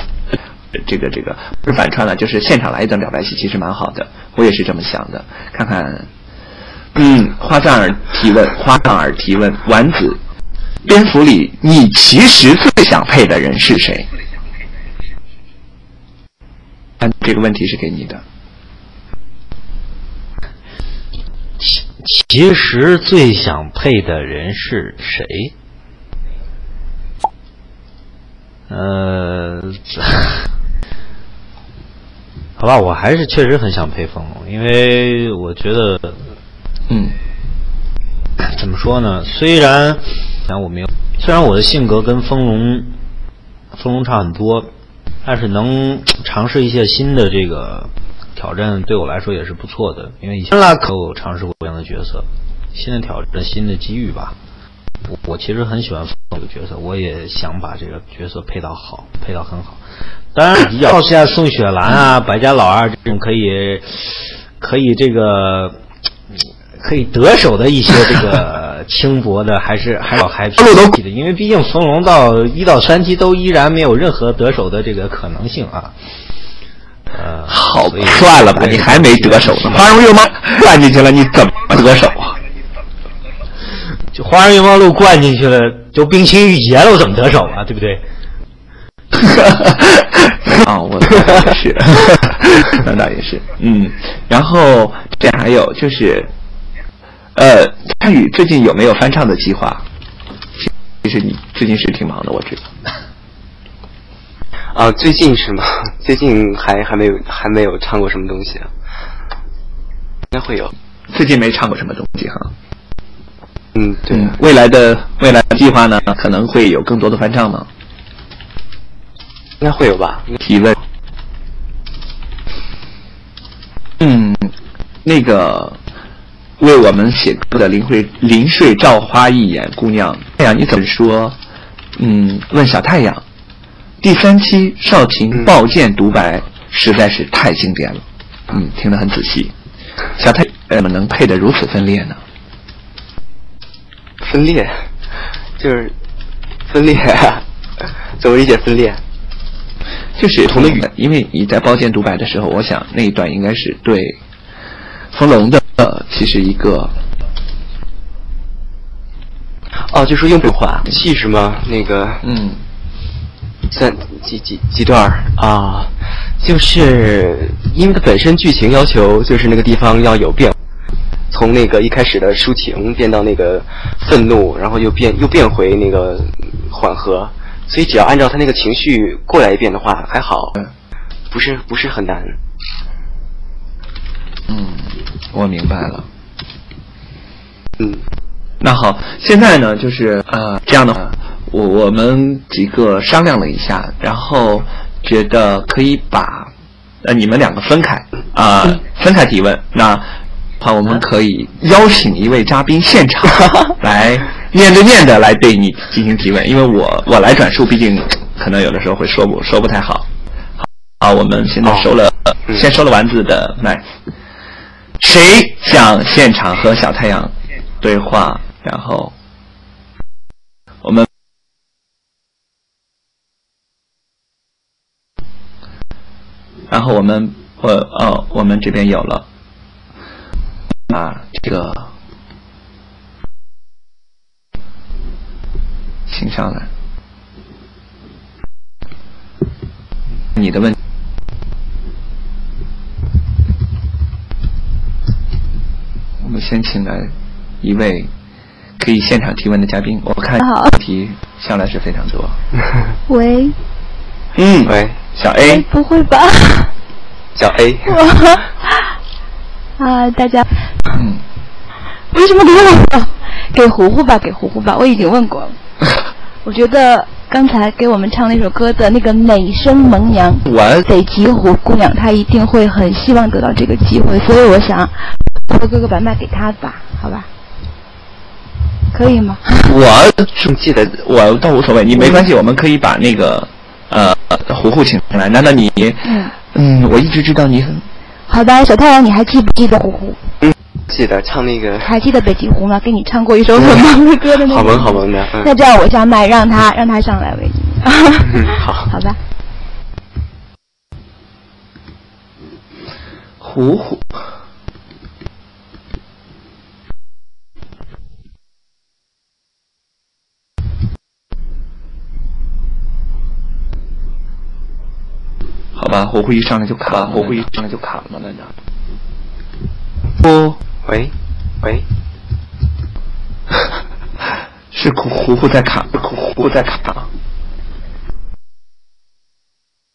S4: 这个这个不是反串了，就是现场来一段表白戏，其实蛮好的，我也是这么想的。看看，嗯，花赞儿提问，花赞儿提问，丸子，蝙蝠里你其实最想配的人是谁？但这个问题是给你的。
S6: 其实最想配的人是谁？呃，好吧，我还是确实很想配风龙，因为我觉得，
S4: 嗯，
S6: 怎么说呢？虽然，然我没有，虽然我的性格跟风龙，风龙差很多，但是能尝试一些新的这个挑战，对我来说也是不错的。因为以前拉可我尝试过这样的角色，新的挑战、新的机遇吧。我我其实很喜欢这个角色，我也想把这个角色配到好，配到很好。当然，要是像宋雪兰啊、白家老二这种可以可以这个可以得手的一些这个轻薄的，还是还是还是的，因为毕竟冯龙到一到三期都依然没有任何得手的这个可能性啊。呃，
S4: 好，算了吧，你还没得手呢。花容月貌灌进去了，你怎么得手啊？
S6: 就花样月貌露灌进去了，就冰清玉洁了，我怎么得手啊？对不对？
S4: 啊，我也是，那倒也是，嗯。然后这还有就是，呃，参与最近有没有翻唱的计划？其实你最近是挺忙的，我知道。
S3: 啊，最近是吗？最近还还没有还没有唱过什么东西啊？应该会有。
S4: 最近没唱过什么东西哈。
S3: 嗯，对。
S4: 嗯，未来的未来的计划呢，可能会有更多的翻唱吗？
S3: 应该会有吧。
S4: 提问。嗯，那个为我们写歌的林慧林睡照花一眼姑娘，太阳你怎么说？嗯，问小太阳。第三期少晴抱剑独白、实在是太经典了，嗯，听得很仔细。小太怎么能配得如此分裂呢？
S3: 分裂，就是分裂，怎么理解分裂？
S4: 就是同的语，因为你在抱剑独白的时候，我想那一段应该是对冯龙的，呃，其实一个
S3: 哦，就说用不话气是吗？那个，
S4: 嗯，
S3: 三几几几段儿啊，就是因为它本身剧情要求就是那个地方要有变，从那个一开始的抒情变到那个愤怒，然后又变又变回那个缓和，所以只要按照他那个情绪过来一遍的话，还好，不是不是很难。
S4: 嗯，我明白了。
S3: 嗯，
S4: 那好，现在呢，就是呃这样的话，我我们几个商量了一下，然后觉得可以把呃你们两个分开啊、呃分开提问。那好，我们可以邀请一位嘉宾现场 来面对面的来对你进行提问，因为我我来转述，毕竟可能有的时候会说不说不太好。好，我们现在收了，呃先收了丸子的麦。谁想现场和小太阳对话？然后我们，然后我们，我哦，我们这边有了啊，这个，请上来，你的问题。我们先请来一位可以现场提问的嘉宾。我看问题向来是非常多。
S1: 喂，
S4: 嗯，
S3: 喂，
S4: 小 A，
S1: 不会吧？
S3: 小 A，
S1: 啊，大家
S4: 嗯，
S1: 为什么给我？给糊糊吧，给糊糊吧，我已经问过了。我觉得刚才给我们唱那首歌的那个美声萌娘
S4: 我
S1: 北极狐姑娘，她一定会很希望得到这个机会，所以我想，我哥哥把麦给她吧，好吧？可以吗？
S4: 我只记得我倒无所谓，你没关系，我们可以把那个呃胡胡请上来。难道你
S1: 嗯
S4: 嗯，我一直知道你很
S1: 好的，小太阳，你还记不记得呼呼？
S3: 记得唱那个
S1: 还记得北极狐吗？给你唱过一首很萌的歌的那个。
S3: 好萌好萌的。嗯
S1: 那这样我下麦，让他让他上来为你。
S3: 嗯好。
S1: 好吧。
S4: 胡胡。好吧，胡胡一上来就卡了，胡胡一上来就卡了吗？难道？不，
S3: 喂，喂，
S4: 是胡胡胡在卡，是胡胡在卡。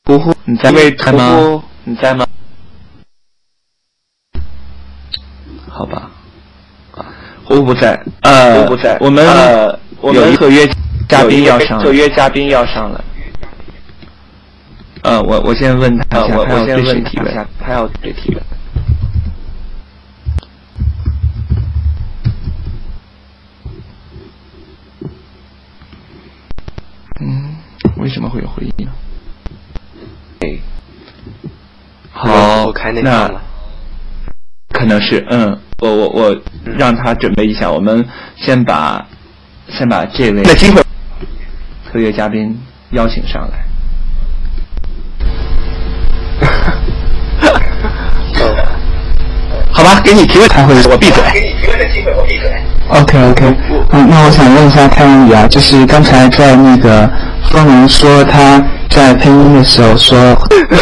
S4: 胡胡，你在吗在吗？你在吗？好吧，胡不在，呃，
S3: 胡不在
S4: 我们
S3: 呃我们
S4: 有一个约嘉宾要上，
S3: 特约嘉宾要上来。
S4: 呃，我我先问他一下，
S3: 呃我
S4: 他要
S3: 我先问
S4: 提问
S3: 一下？他要对提问。
S4: 嗯，为什么会有回音呢？
S3: 哎，
S4: 好
S3: 我开
S4: 那。可能是，嗯，我我我让他准备一下，我们先把先把这位
S3: 那机会
S4: 特约嘉宾邀请上来。好吧，给你提问，他会我闭嘴。
S14: 给你提问的机会，我闭嘴。
S5: OK OK，嗯，那我想问一下太阳雨啊，就是刚才在那个风龙说他在配音的时候说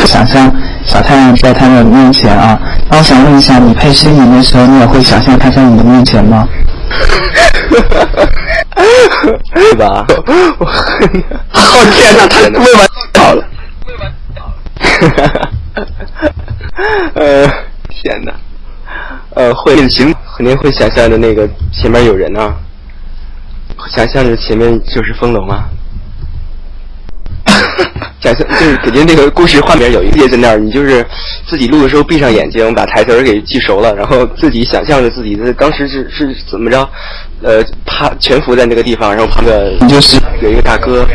S5: 想象小太阳在他的面前啊，那我想问一下，你配诗吟的时候，你也会想象他在你的面前吗？
S3: 对吧？
S4: 我 哦天哪，他问完好了。
S3: 呃，天哪，呃，会行，肯定会想象着那个前面有人啊，想象着前面就是风龙啊，想象就是肯定那个故事画面有一个在那儿，你就是自己录的时候闭上眼睛，把台词儿给记熟了，然后自己想象着自己的当时是是怎么着，呃，趴蜷伏在那个地方，然后旁边
S5: 就是
S3: 有一个大哥，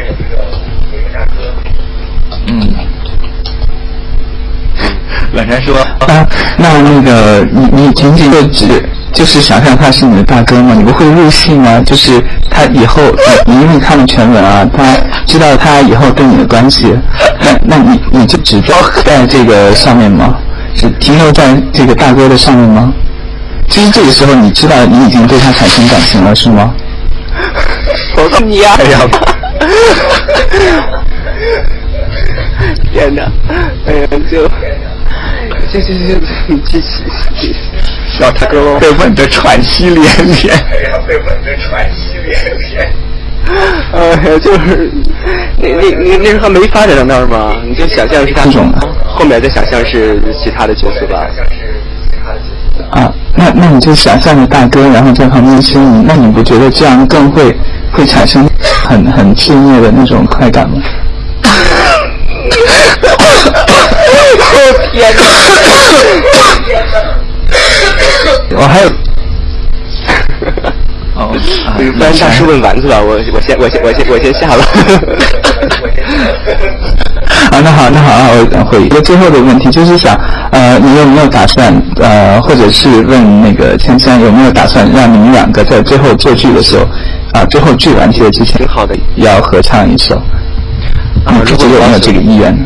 S4: 嗯，冷山说，
S5: 啊，那那个你你仅仅就只就是想象他是你的大哥吗？你不会入戏吗？就是他以后你你因为看了全文啊，他知道他以后对你的关系，那那你你就只在在这个上面吗？只停留在这个大哥的上面吗？其实这个时候你知道你已经对他产生感情了，是吗？
S3: 我告诉你呀！哎呀，天哪！哎呀，就这这这这这
S4: 小大哥被问得喘息连连。
S14: 哎呀，被吻得喘息连连。
S3: 哎呀，就是那那那那时候还没发展到那儿吗？你就想象是他后面再想象是其他的角色吧。
S5: 啊，那那你就想象着大哥，然后在旁边亲你，那你不觉得这样更会会产生很很炽烈的那种快感吗？
S3: 哦天哪！
S5: 我还有
S4: 哦，
S3: 不然大师问丸子吧，我我先我先我先我先下了。
S5: 啊，那好，那好，啊，我回一个最后的问题，就是想，呃，你有没有打算，呃，或者是问那个千山有没有打算让你们两个在最后做剧的时候，啊，最后剧完结之前，
S3: 挺好的，
S5: 要合唱一首，
S3: 啊
S5: 你自己有没有这个意愿？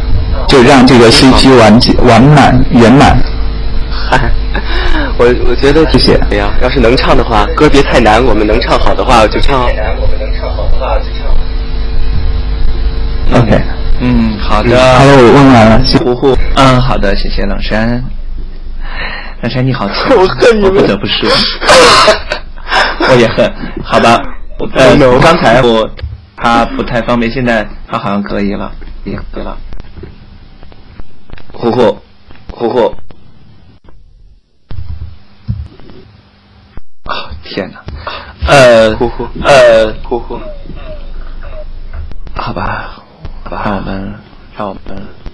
S5: 就让这个 CP 完结完满圆满。
S3: 嗨，我我觉得
S5: 谢谢
S3: 哎呀，要是能唱的话，歌别太难，我们能唱好的话就唱。
S14: 我就唱。
S5: OK，
S4: 嗯，好的。
S5: 好了，我问完了，谢
S4: 呼呼，嗯，好的，谢谢冷山。冷山你好强，
S3: 我恨你们
S4: 我不得不说，我也恨。好吧，呃刚才我他不太方便，现在他好像可以了，也可以了。呼呼，呼呼。啊、天哪！呃，
S3: 呼呼
S4: 呃，
S3: 呼呼，
S4: 好吧，好吧，让我们，让我们。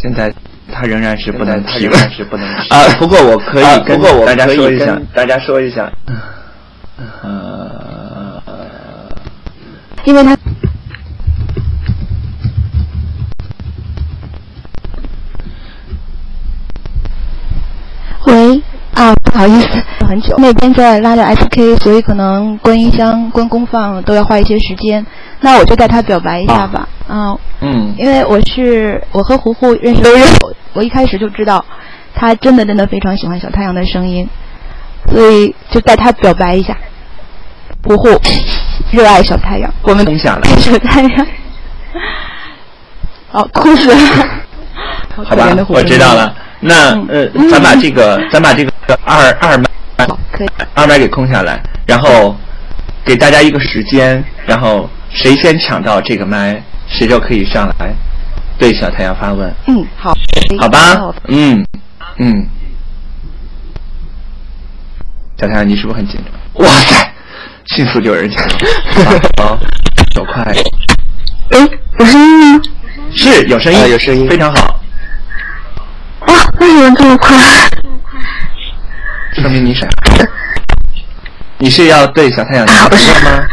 S4: 现在他仍然是不能提
S3: 问是不能提
S4: 啊。不过我可以
S3: 啊
S4: 跟
S3: 不过我
S4: 大家说一下，大家说一下，呃，
S1: 因为他喂啊，不好意思，很久那边在拉着 SK，所以可能关音箱、关功放都要花一些时间。那我就带他表白一下吧。啊，
S4: 嗯，
S1: 因为我是我和胡胡认识都认识，我一开始就知道他真的真的非常喜欢小太阳的声音，所以就带他表白一下。胡胡热爱小太阳，我们
S4: 空下来
S1: 爱小太阳。好，哭死了。好
S4: 好吧我知道了。那呃，咱把这个，咱把这个二二麦
S1: 可以
S4: 二麦给空下来，然后给大家一个时间，然后谁先抢到这个麦，谁就可以上来对小太阳发问，
S1: 嗯，好，
S4: 好吧？嗯嗯。小太阳，你是不是很紧张？哇塞，迅速就有人抢了，好，手快，
S10: 哎，有声音吗？
S4: 是有声音，
S3: 啊有声音
S4: 非常好，
S10: 哇，为什么这么快？
S4: 说明你傻。你是要对小太阳发问吗？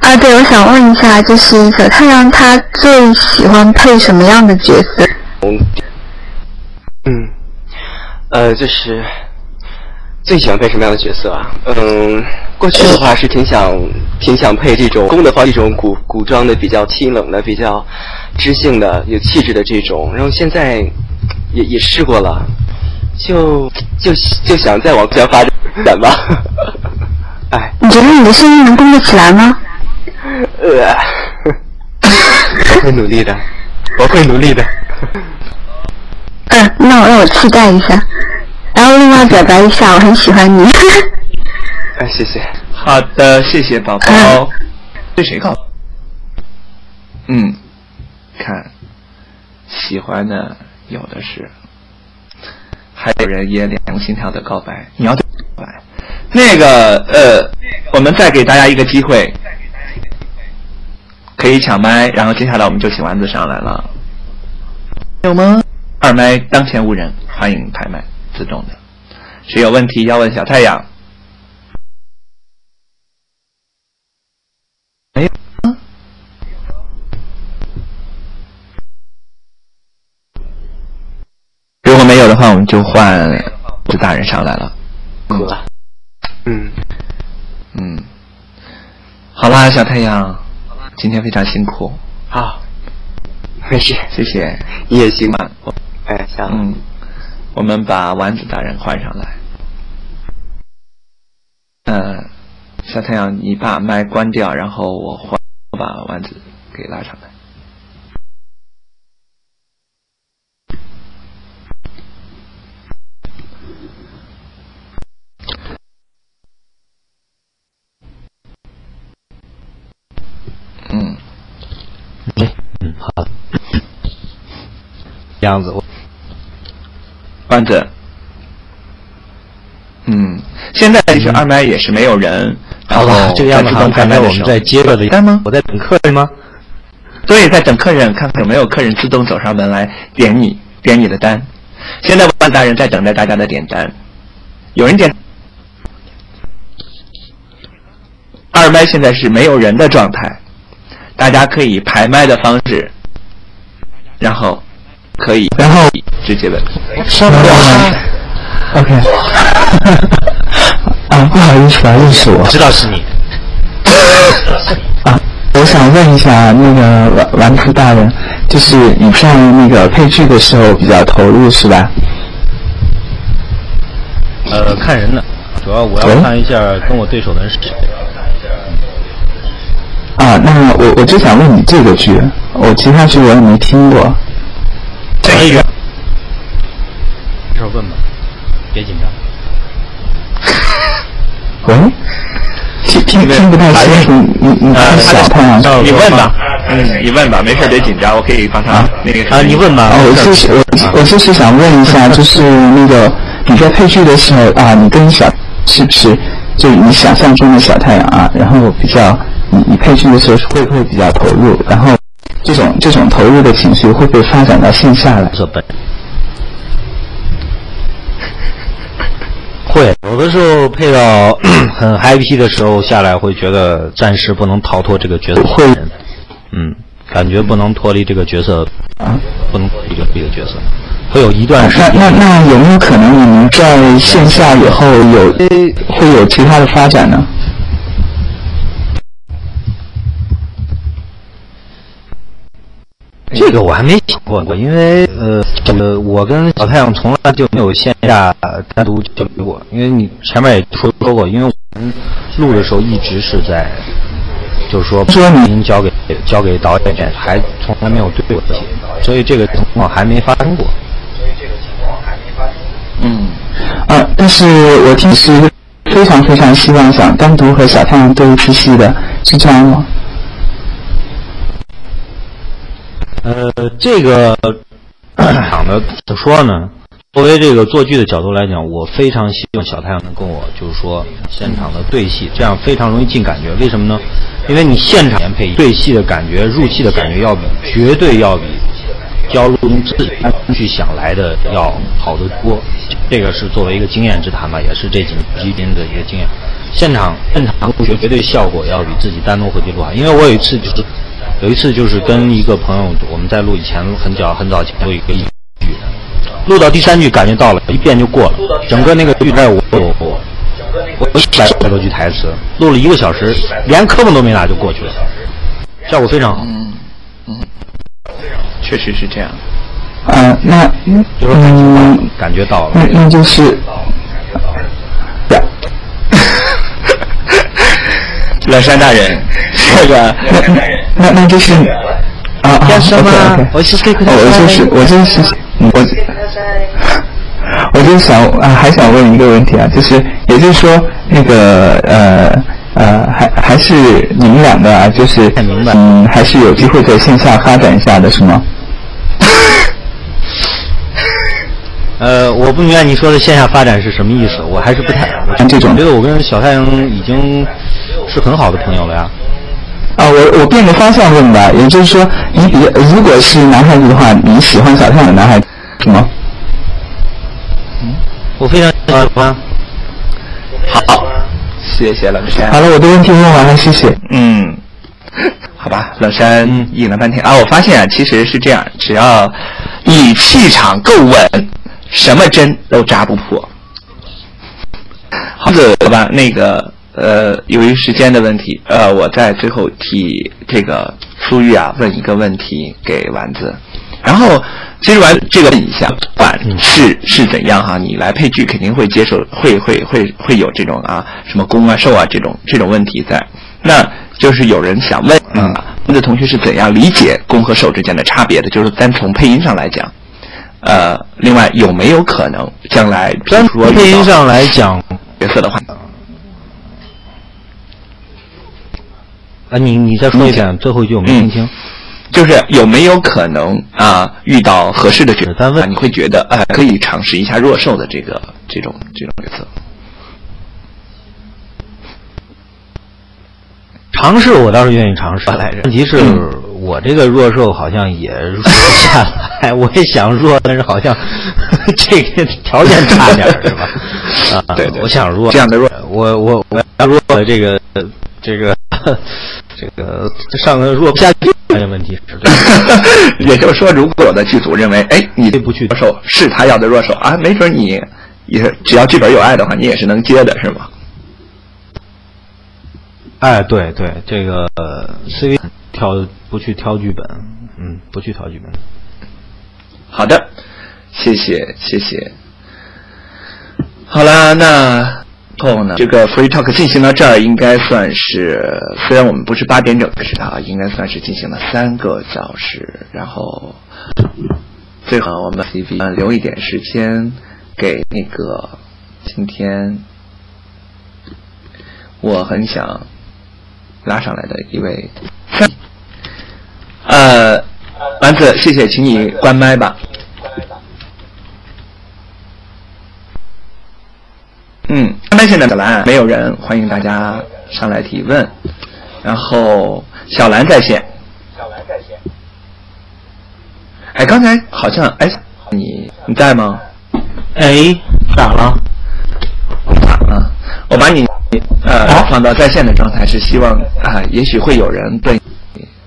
S10: 啊，对，我想问一下，就是小太阳他最喜欢配什么样的角色？
S3: 嗯，呃，就是最喜欢配什么样的角色啊？嗯，过去的话是挺想挺想配这种宫的话，一种古古装的、比较清冷的、比较知性的、有气质的这种。然后现在也也试过了，就就就想再往前发展吧。哎，
S10: 你觉得你的声音能供得起来吗？
S3: 呃，我会努力的，我会努力的。
S10: 嗯，那我让我期待一下。然后另外表白一下，我很喜欢你。
S3: 哎，谢谢。
S4: 好的，谢谢宝宝。对谁告？嗯，看，喜欢的有的是，还有人也两个心跳的告白。你要对告白，那个呃，我们再给大家一个机会，可以抢麦，然后接下来我们就请丸子上来了。有吗？二麦当前无人，欢迎开麦，自动的。谁有问题要问小太阳？没有。如果没有的话，我们就换这大人上来了。
S3: 嗯
S4: 嗯，好啦，小太阳，今天非常辛苦。
S3: 好，没事，
S4: 谢谢。
S3: 你也行
S4: 吧。
S3: 哎，行。
S4: 嗯，我们把丸子大人换上来。嗯，小太阳，你把麦关掉，然后我换，我把丸子给拉上来。嗯，
S6: 嗯，好这。样子，我
S4: 丸子，嗯，现在其实二麦也是没有人。
S6: 好吧，这个样子刚才我们在接着的
S4: 单吗？
S6: 我在等客人吗？
S4: 对，在等客人，看看有没有客人自动走上门来点你点你的单。现在万大人在等待大家的点单，有人点。二麦现在是没有人的状态，大家可以排麦的方式，然后可以，
S5: 然后
S4: 直接问。
S5: 上来 OK，啊，不好意思啊，认识我。
S6: 知道是你。
S5: 啊，我想问一下那个丸丸子大人，就是你在那个配剧的时候比较投入是吧？
S6: 呃，看人的，主要我要看一下跟我对手的人是谁。
S5: 啊，那我我就想问你这个剧，我其他剧我也没听过。
S6: 这个。一会儿问吧，别紧张。
S5: 喂，听听听不太清楚，你你
S4: 呃
S5: 是小太阳？
S4: 你问吧，嗯，你问吧，没事别紧张，我可以帮他那个
S6: 啊，你问吧。
S5: 哦，我就是我我就是想问一下，就是那个你在配剧的时候啊，你跟小是不是就你想象中的小太阳啊？然后比较你你配训的时候会不会比较投入？然后这种
S4: 这种投入的情绪会不会发展到线下来？
S6: 说本会有的时候配到 很 happy 的时候下来，会觉得暂时不能逃脱这个角色。
S4: 会，
S6: 嗯，感觉不能脱离这个角色啊，不能脱离这个角色，会有一段时
S4: 那
S6: 间。
S4: 那那有没有可能你们在线下以后有会有其他的发展呢？
S6: 这个我还没想过过，因为呃，这个我跟小太阳从来就没有线下单独交流过，因为你前面也说说过，因为我们录的时候一直是在，就是说
S4: 说你
S6: 音交给交给导演，还从来没有对过戏，所以这个情况还没发生过。
S4: 嗯，啊，但是我听是非常非常希望想单独和小太阳对一次戏的，是这样吗？
S6: 呃，这个讲的怎么说呢？作为这个做剧的角度来讲，我非常希望小太阳能跟我就是说现场的对戏，这样非常容易进感觉。为什么呢？因为你现场配对戏的感觉、入戏的感觉要比绝对要比交录用自己去想来的要好得多。这个是作为一个经验之谈吧，也是这几几年的一个经验。现场现场录绝对效果要比自己单独回去录好。因为我有一次就是有一次就是跟一个朋友，我们在录以前很早很早前录一个剧，录到第三句感觉到了，一遍就过了。整个那个剧在我我我百百多句台词，录了一个小时，连磕碰都没打就过去了，效果非常好。
S4: 嗯嗯，确实是这样。啊，那
S6: 就是
S4: 嗯，
S6: 感觉到了。
S4: 那那就是，乐山大人，这个那那那就是啊啊
S6: 干什么
S4: OK，OK。
S6: 我是给
S4: 哦我就是我就是我我就想啊，还想问一个问题啊，就是也就是说那个呃呃，还还是你们两个啊，就是嗯，还是有机会在线下发展一下的是吗？
S6: 呃，我不明白你说的线下发展是什么意思，我还是不太。我
S4: 这种。
S6: 我觉得我跟小太阳已经是很好的朋友了呀。
S4: 啊，我我变个方向问吧，也就是说，你比如果是男孩子的话，你喜欢小太阳的男孩子是吗？
S6: 我非常喜欢。
S4: 好，谢谢冷山。好了，我的问题问完了，谢谢。嗯，好吧，冷山应了半天啊，我发现啊，其实是这样，只要你气场够稳，什么针都扎不破。好的，好吧，那个呃，由于时间的问题，呃，我在最后替这个苏玉啊问一个问题给丸子，然后其实丸这个问一下，不管是是怎样哈，你来配剧肯定会接受，会会会会有这种啊什么攻啊受啊这种这种问题在，那就是有人想问啊，我的同学是怎样理解攻和受之间的差别的？就是单从配音上来讲。呃，另外有没有可能将来，比如说
S6: 配音上来讲
S4: 角色的话，
S6: 啊，你你再说一遍最后一句我没听清。
S4: 就是有没有可能啊，遇到合适的角色，啊、你会觉得哎、呃，可以尝试一下弱兽的这个这种这种角色。
S6: 尝试我倒是愿意尝试来着，问题是我这个弱兽好像也弱不下来，我也想弱，但是好像 这个条件差点是吧？啊，
S4: 对对，
S6: 我想弱
S4: 这样的弱，
S6: 我我我要弱的这个这个 这个上个弱不下去这个问题是。
S4: 也就是说，如果我的剧组认为，哎，你这部剧弱兽是他要的弱兽啊，没准你也只要剧本有爱的话，你也是能接的，是吗？
S6: 哎，对对，这个 CV 挑不去挑剧本，嗯，不去挑剧本。
S4: 好的，谢谢谢谢。好了，那后呢？这个 Free Talk 进行到这儿，应该算是虽然我们不是八点整开始的啊，应该算是进行了三个小时。然后最后我们 CV 留一点时间给那个今天我很想。拉上来的一位，呃，丸子，谢谢，请你关麦吧。嗯，关麦现在小兰没有人，欢迎大家上来提问。然后小兰在线，
S5: 小兰在线。
S4: 刚才好像哎，你你在吗？
S9: 哎，咋了？
S4: 啊，我把你呃放到在线的状态，是希望啊、也许会有人对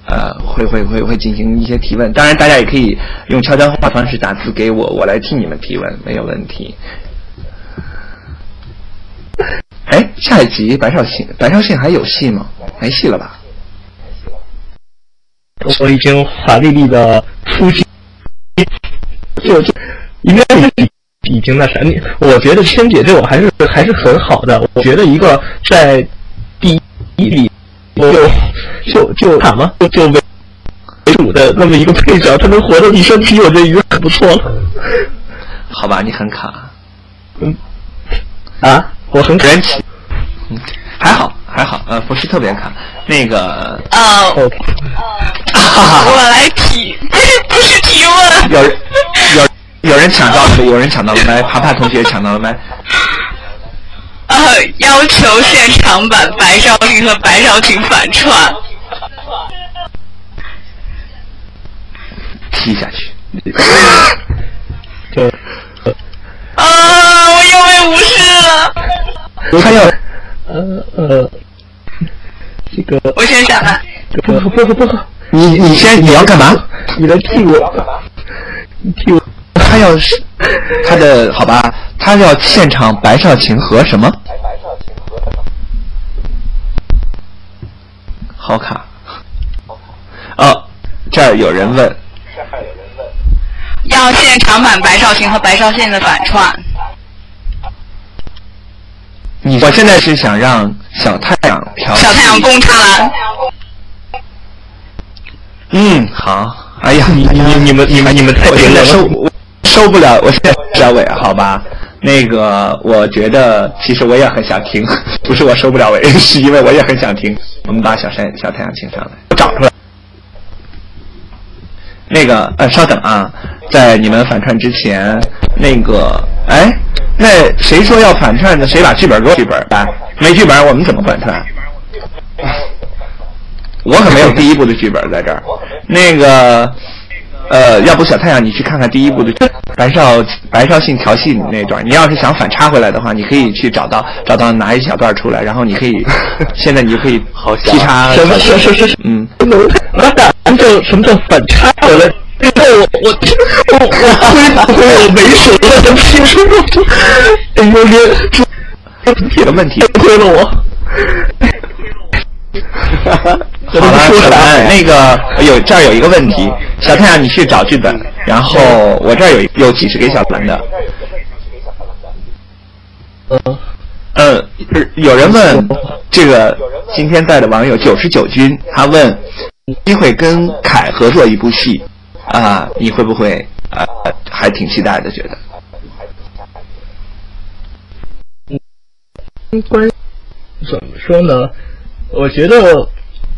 S4: 呃会会会会进行一些提问。当然，大家也可以用悄悄话方式打字给我，我来替你们提问，没有问题。哎，下一集白少信，白少信还有戏吗？没戏了吧？
S9: 我已经华丽丽的出击，就就应该是已经那啥。你我觉得千姐这我还是还是很好的。我觉得一个在第一里就就就卡吗就就为为主的那么一个配角，他能活到第三期，我觉得已经很不错了。
S4: 好吧，你很卡。
S9: 嗯，啊，我很
S4: 人气，嗯，还好还好，呃，不是特别卡。那个
S15: 啊，我来提，不是不是提问。
S4: 有人有人抢到了，有人抢到了麦，爬爬同学抢到了麦。
S15: 呃，要求现场版白少林和白少卿反串。
S4: 踢下去。
S9: 就
S15: 啊，我又被无视了。
S4: 他要
S9: 呃呃，这个
S15: 我先下来。
S9: 不不不不，
S4: 你你先你要干嘛？
S9: 你来替我，你替我。
S4: 他要是 他的好吧，他要现场白少卿和什么？好卡。哦，这儿有人问，
S15: 要现场版白少卿和白少信的反串。
S4: 你我现在是想让小太阳调
S15: 小太阳攻插篮。
S4: 嗯，好。哎呀，
S9: 你你你们你们你们太
S4: 我现在
S9: 别了
S4: 受我受不了，我现在小伟，好吧？那个，我觉得其实我也很想听，不是我受不了伟，是因为我也很想听。我们把小山小太阳请上来，我找出来。那个呃，稍等啊，在你们反串之前，那个哎，那谁说要反串的？谁把剧本给我剧本来？没剧本我们怎么反串？我可没有第一部的剧本在这儿。那个，呃，要不小太阳你去看看第一部的白少白少信调戏你那段。你要是想反插回来的话，你可以去找到找到拿一小段出来，然后你可以 现在你就可以劈叉。
S9: 什么什么什么什么？
S4: 嗯，
S9: 那什么叫什么叫反差回来？最后我我我我我没手了，都听说了，哎呦连
S4: 这个问题
S9: 亏了我。
S4: 好了，小兰，那个有这儿有一个问题，小太阳你去找剧本，然后我这儿有有几十给小兰的。
S9: 嗯。
S4: 呃，有人问这个今天在的网友九十九军，他问机会跟凯合作一部戏啊、你会不会啊、还挺期待的？觉得
S9: 关怎么说呢？我觉得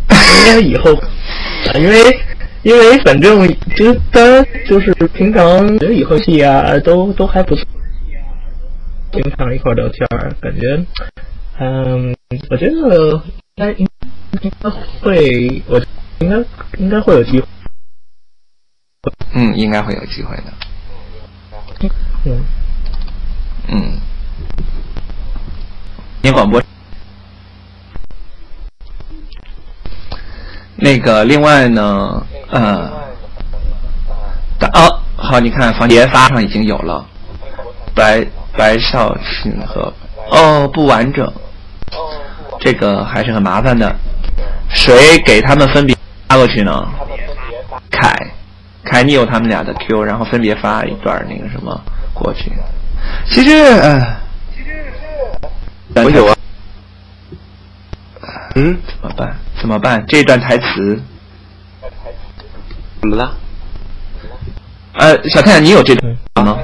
S9: 应该以后，啊因为因为反正就家就是平常觉得以后戏啊都都还不错，经常一块儿聊天儿，感觉嗯，我觉得应该应应该会，我应该应该会有机会。
S4: 嗯，应该会有机会的。
S9: 嗯
S4: 嗯，你广播。那个，另外呢，呃，哦，好，你看房间发上已经有了，白白少卿和哦不完整，这个还是很麻烦的。谁给他们分别发过去呢？凯，凯，你有他们俩的 Q，然后分别发一段那个什么过去。其实，呃，
S3: 我有啊。
S4: 嗯，怎么办？怎么办？这段台词
S3: 怎么了？
S4: 呃，小太阳，你有这段吗？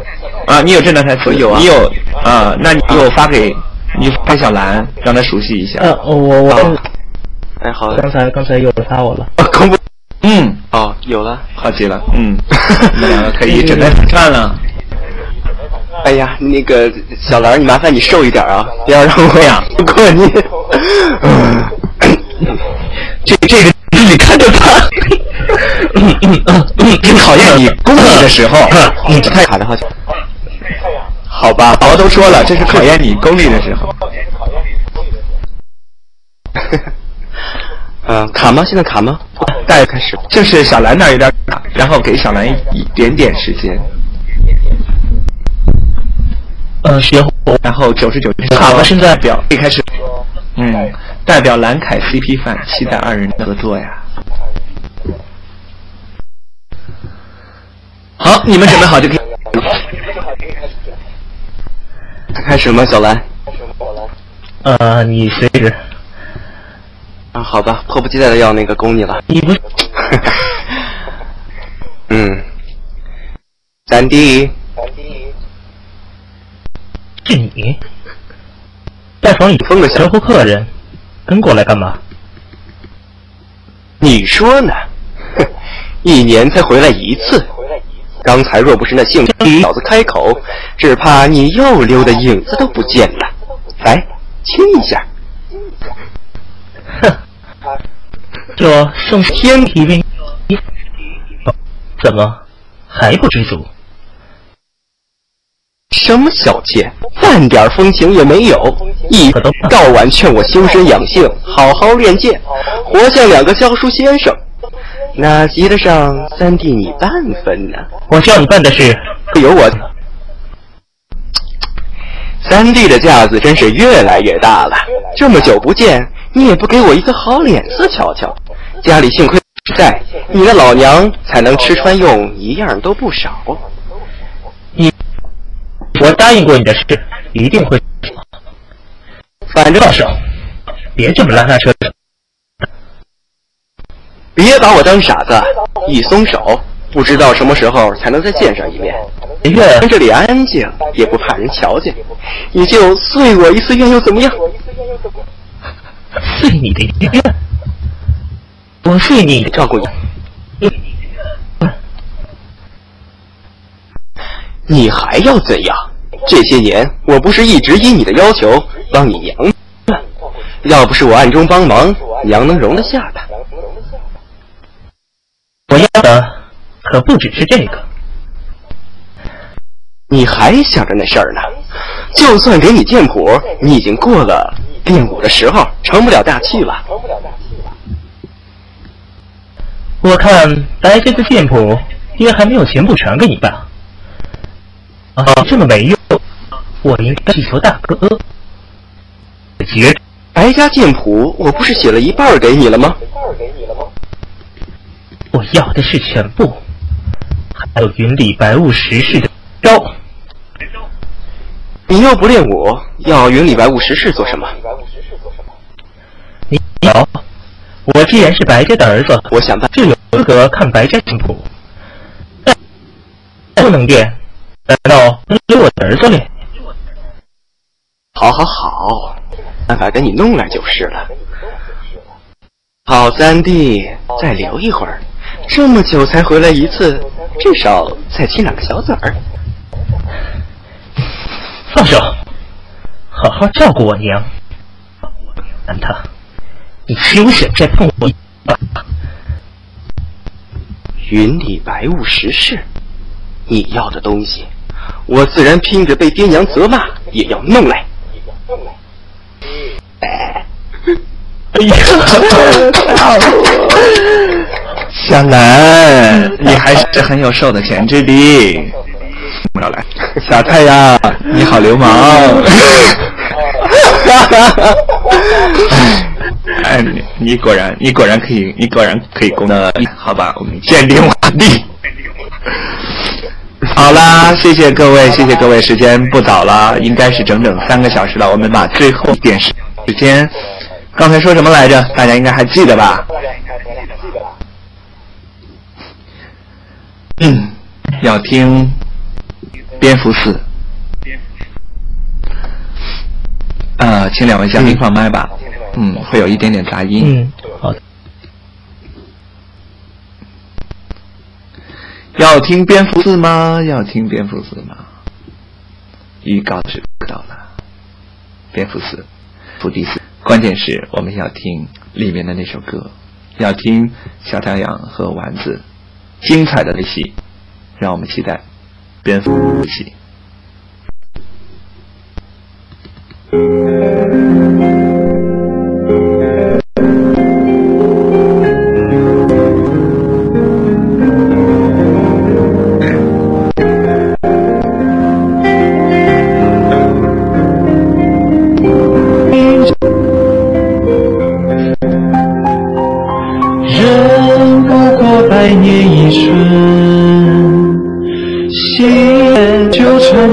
S4: 啊，你有这段台词？
S3: 有啊
S4: 你有啊？那你有发给你发给小兰，让她熟悉一下。
S9: 呃，我我
S3: 哎，好，
S9: 刚才刚才有人发我了。
S4: 公布。嗯，
S3: 哦，有了，
S4: 好极了。嗯，你们两个可以准备饭了。
S3: 哎呀，那个小兰，你麻烦你瘦一点啊，不要让我
S4: 呀
S3: 过你。
S9: 这这个你看着办。
S4: 是考验你功力的时候。
S3: 嗯，太卡的好像。好吧，
S4: 我都说了，这是考验你功力的时候。
S3: 嗯，卡吗？现在卡吗？大家开始。
S4: 就是小兰那儿有点卡，然后给小兰一点点时间。
S16: 嗯，学，
S4: 然后九十九
S16: 卡了，现在
S4: 表一开始。嗯，代表蓝凯 CP 范，期待二人的合作呀。好，你们准备好就可以。
S3: 开始吗，小兰？
S16: 呃，你随时。
S3: 啊，好吧，迫不及待的要那个攻你了。
S16: 你不？
S3: 嗯。三弟。
S16: 是你？在房里
S3: 疯了，
S16: 招呼客人，跟过来干嘛？
S3: 你说呢？哼，一年才回来一次。刚才若不是那姓李小子开口，只怕你又溜的影子都不见了。来，亲一下。
S16: 哼，这送天体兵，怎么还不知足？
S3: 什么小妾，半点风情也没有，一到晚劝我修身养性，好好练剑，活像两个教书先生，哪及得上三弟你半分呢？
S16: 我叫你办的事，
S3: 有我。三弟的架子真是越来越大了，这么久不见，你也不给我一个好脸色瞧瞧。家里幸亏在，你的老娘才能吃穿用一样都不少。
S16: 你。我答应过你的事，一定会。
S3: 反正
S16: 放手，别这么拉拉扯扯。
S3: 别把我当傻子，一松手，不知道什么时候才能再见上一面。
S16: 愿
S3: 这里安静，也不怕人瞧见，你就碎我一次愿又怎么样？
S16: 碎你的愿，我碎你
S3: 照顾你。你还要怎样？这些年我不是一直依你的要求帮你娘？要不是我暗中帮忙，娘能容得下他？
S16: 我要的可不只是这个。
S3: 你还想着那事儿呢？就算给你剑谱，你已经过了练武的时候，成不了大器了。
S16: 我看白家的剑谱，爹还没有全部传给你吧？这么没用，我应该去求大哥。
S3: 绝白家剑谱，我不是写了一半给你了吗？
S16: 我要的是全部，还有云里白雾十式的招。
S3: 你又不练武，要云里白雾十式做什么？
S16: 你好，我既然是白家的儿子，
S3: 我想办
S16: 就有资格看白家剑谱，但不能练。难道给我儿子练？
S3: 好好好，办法给你弄来就是了。好三弟，再留一会儿，这么久才回来一次，至少再亲两个小嘴儿。
S16: 放手，好好照顾我娘。难他，你休想再碰我一把。
S3: 云里白雾十式，你要的东西。我自然拼着被爹娘责骂也要弄来。
S16: 哎呀，
S4: 小兰，你还是很有受的潜质的。要来，小太阳，你好流氓。哎，你你果然，你果然可以，你果然可以攻的。好吧，我们鉴定完毕。好啦，谢谢各位，谢谢各位，时间不早了，应该是整整三个小时了。我们把最后一点时时间，刚才说什么来着？大家应该还记得吧？嗯，要听蝙蝠四。呃，请两位嘉宾放麦吧。嗯，会有一点点杂音。
S16: 嗯，好的。
S4: 要听蝙蝠四吗？要听蝙蝠四吗？预告是到了，蝙蝠四，伏地四。关键是我们要听里面的那首歌，要听小太阳和丸子精彩的戏，让我们期待蝙蝠戏。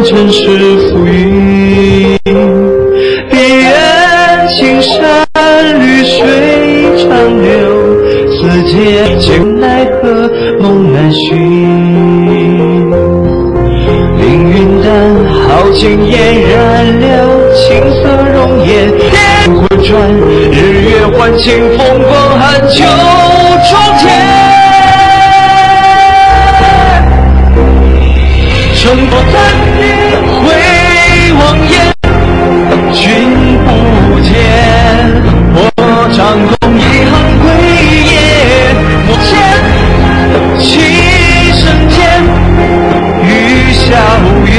S17: 尘世浮云。彼岸青山绿水长流，此间情奈何梦难寻。凌云淡，豪情嫣然了青色容颜，魂转，日月换晴，风光寒秋我张弓一行归雁，莫见七声天，雨笑远，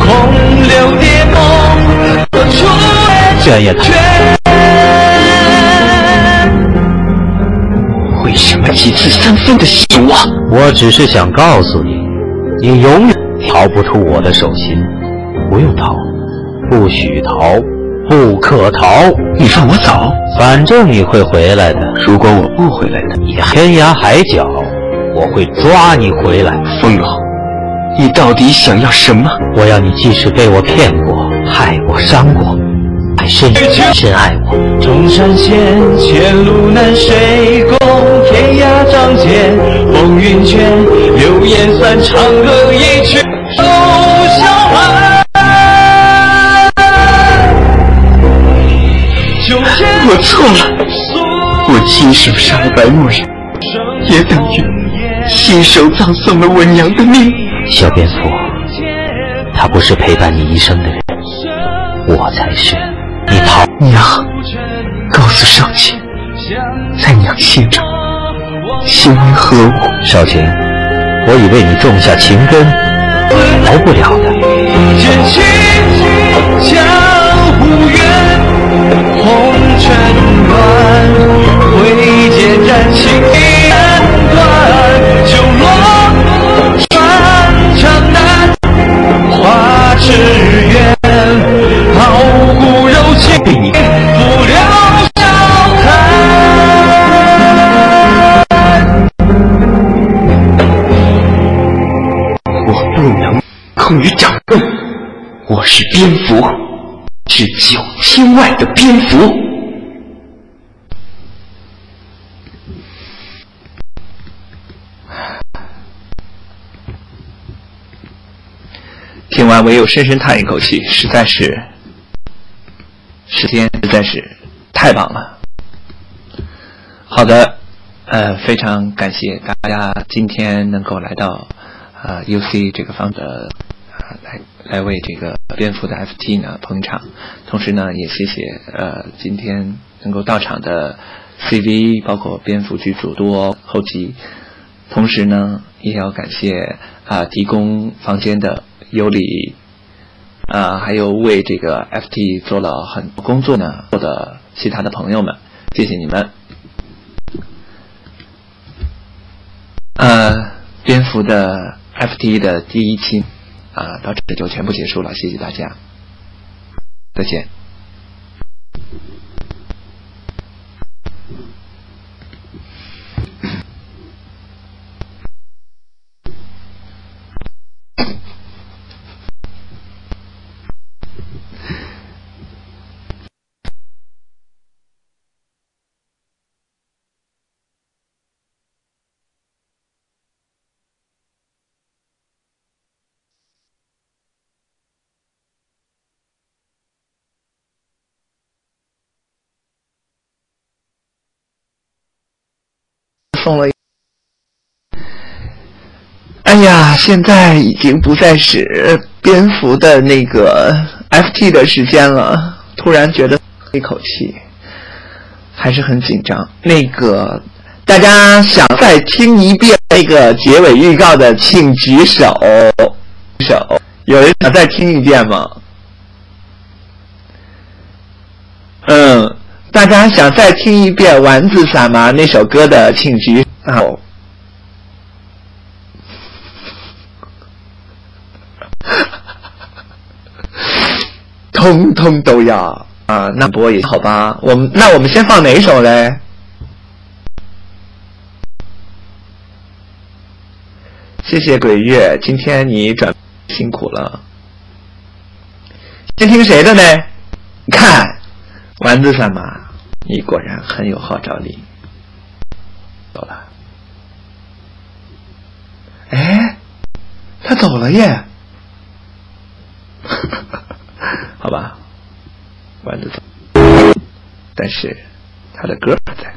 S17: 空留蝶梦，何处
S18: 这也太……
S17: 为什么几次三番的希望？
S18: 我只是想告诉你，你永远逃不出我的手心。不用逃，不许逃，不可逃。
S17: 你放我走，
S18: 反正你会回来的。
S17: 如果我不回来呢？
S18: 你天涯海角，我会抓你回来。
S17: 疯狗，你到底想要什么？
S18: 我要你即使被我骗过、害过、伤过，还深深爱我。
S17: 中山县，前路难谁共？天涯仗剑，风云卷，流言散，长歌一曲，错了，我亲手杀了白墨人，也等于亲手葬送了我娘的命。
S18: 小蝙蝠，他不是陪伴你一生的人，我才是。你逃，
S17: 娘，告诉少卿，在娘心中，心为何物？
S18: 少卿，我已为你种下情根，来不了的。
S17: 剑气江湖远，尘乱，挥剑斩情难断，酒落传长难，花枝远，傲骨柔情，不了笑看。我不能空于掌棍，我是蝙蝠，是九千万的蝙蝠。
S4: 听完，唯有深深叹一口气，实在是，时间实在是太棒了。好的，呃，非常感谢大家今天能够来到呃 UC 这个方的呃来来为这个蝙蝠的 FT 呢捧场，同时呢也谢谢呃今天能够到场的 CV，包括蝙蝠剧组多后期，同时呢也要感谢啊、提供房间的尤里。啊，还有为这个 FT 做了很多工作呢，做的其他的朋友们，谢谢你们。呃，蝙蝠的 FT 的第一期啊，到这里就全部结束了，谢谢大家，再见。送了。哎呀，现在已经不再是蝙蝠的那个 FT 的时间了，突然觉得一口气还是很紧张。那个大。
S19: 家想再听一遍那个结尾预告的，请举手。举手，有人想再听一遍吗？嗯，大家想再听一遍丸子散吗那首歌的，请举手。通通都要啊，那播也好吧。我们那我们先放哪首嘞？谢谢鬼月，今天你转辛苦了。先听谁的呢？看，丸子散吗，你果然很有号召力。走了。哎，他走了耶。好吧，丸子走，但是他的歌还在。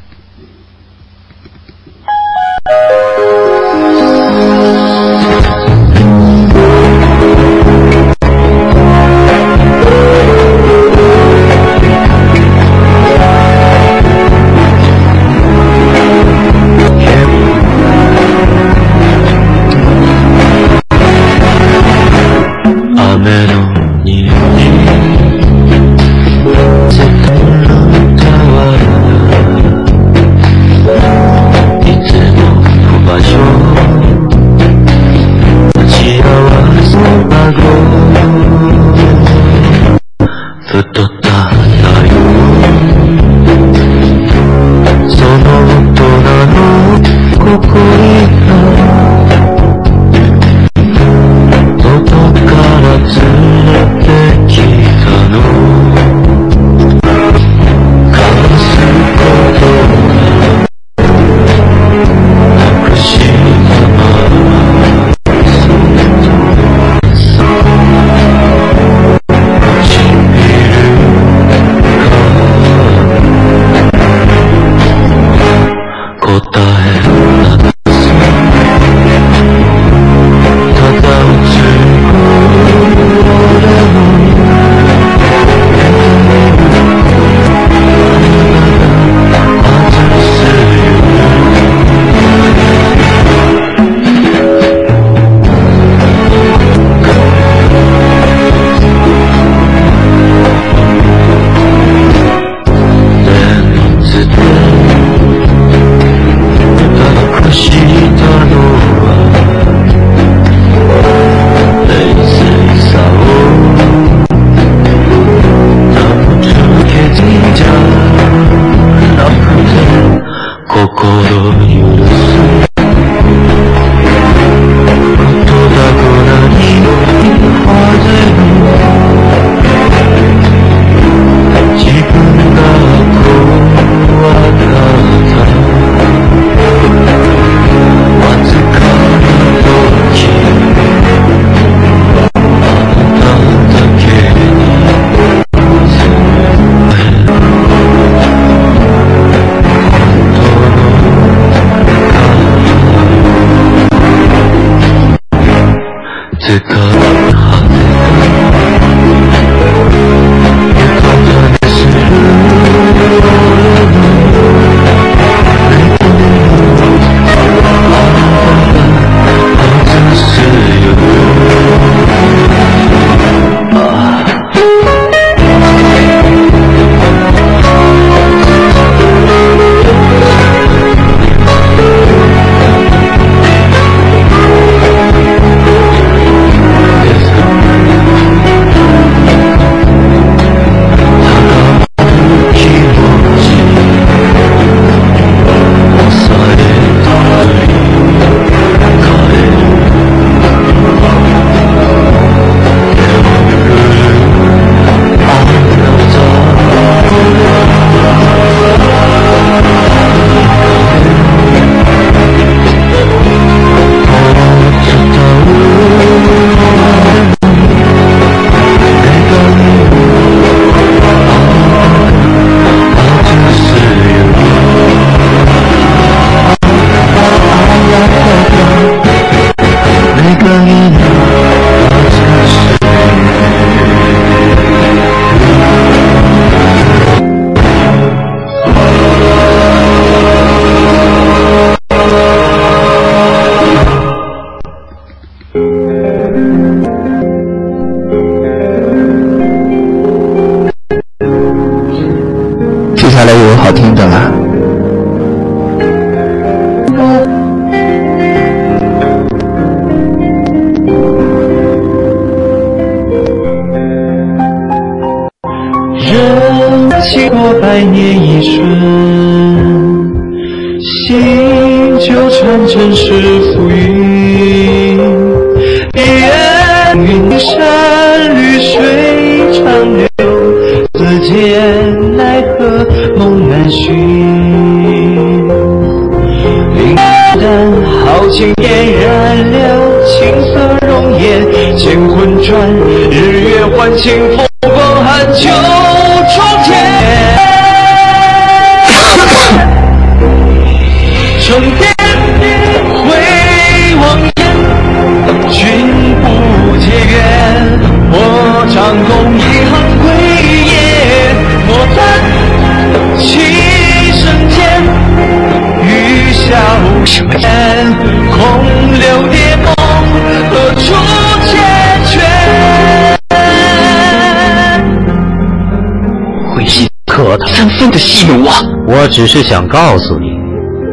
S18: 只是想告诉你，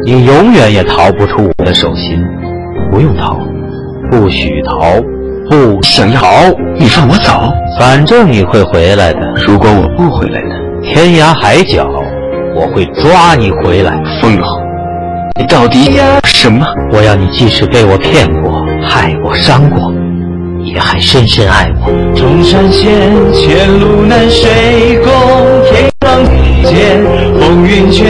S18: 你永远也逃不出我的手心。不用逃，不许逃，不
S20: 想要逃，你放我走。
S18: 反正你会回来的。
S20: 如果我不回来呢？
S18: 天涯海角，我会抓你回来。
S20: 疯了！你到底要什么？
S18: 我要你即使被我骗过、害过、伤过，也还深深爱我。
S17: 中山县，前路难，水共天王间，风云卷，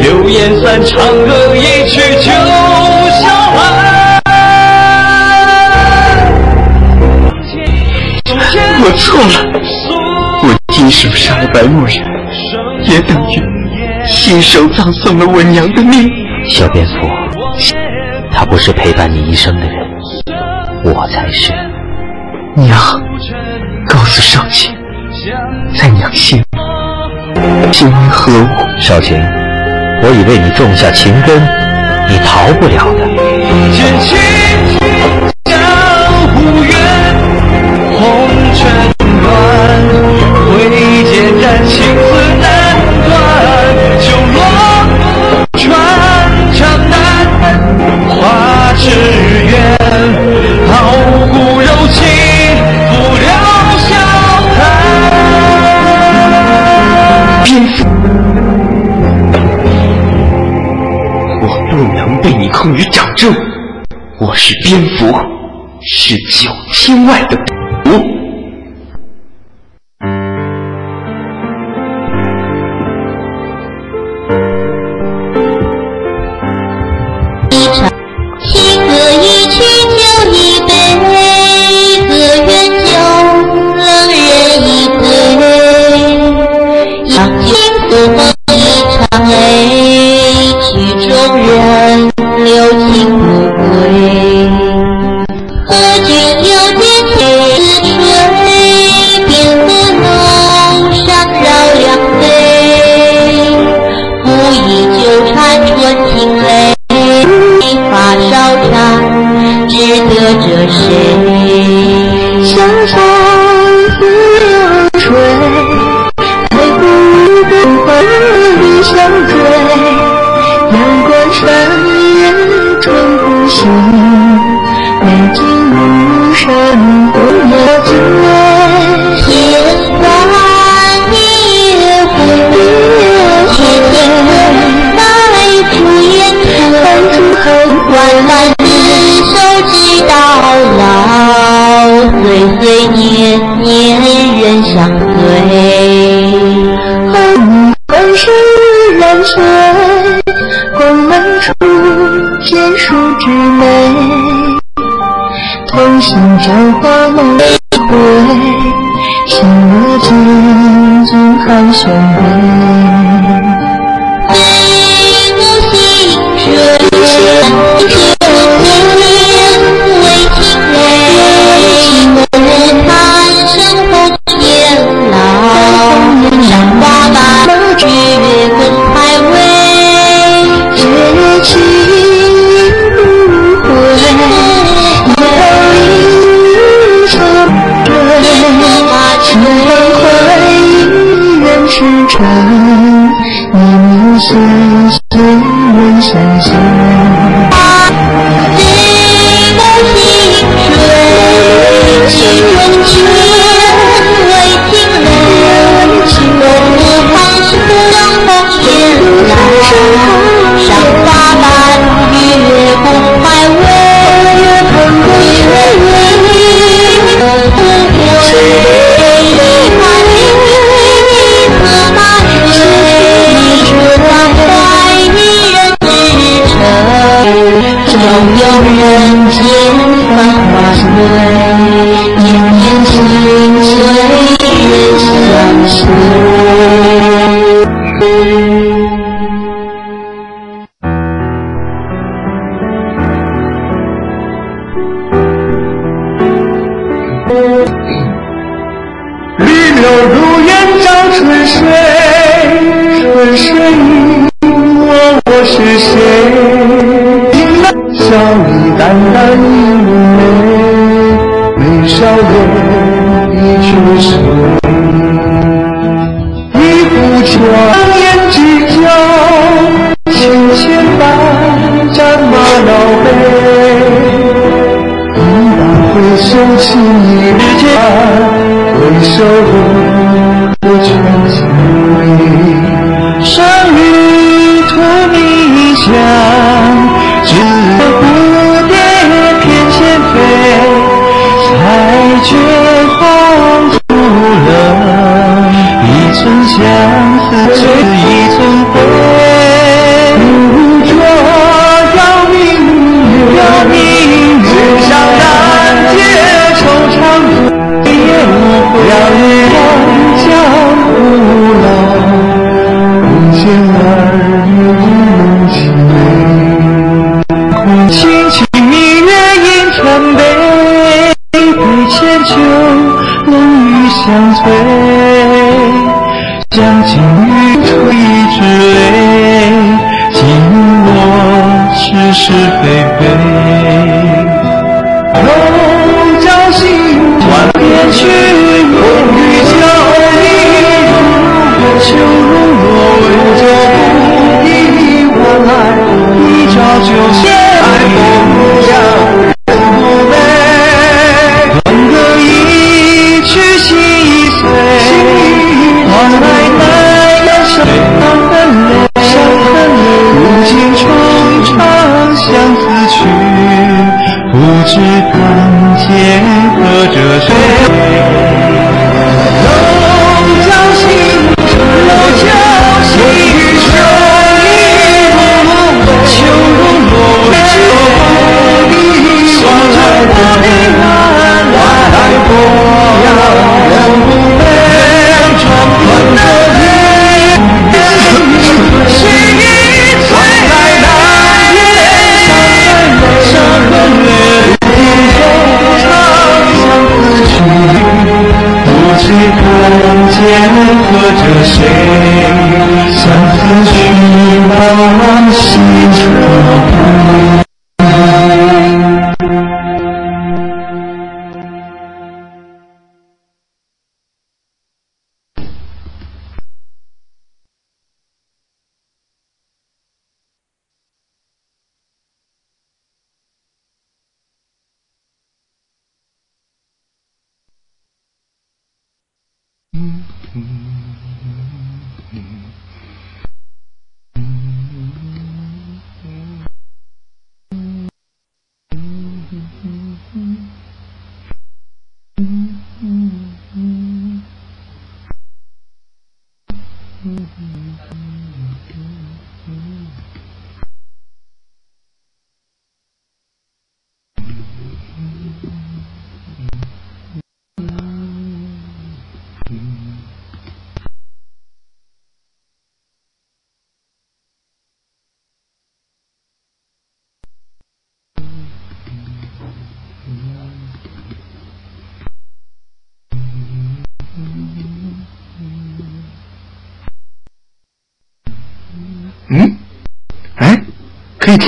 S17: 流言散，长歌一曲九霄寒。
S20: 我错了，我亲手杀了白墨人，也等于亲手葬送了我娘的命。
S18: 小蝙蝠，他不是陪伴你一生的人，我才是。
S20: 娘，告诉少卿，在娘心心为何物？
S18: 少卿，我已为你种下情根，你逃不了的。
S20: 蝙蝠，是九天外的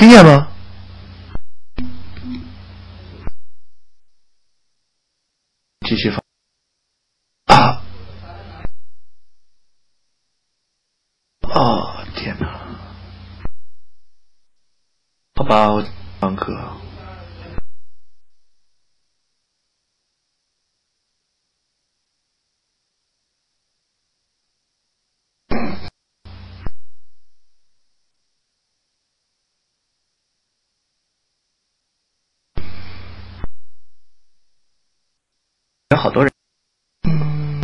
S4: 听见吗？好多人，嗯，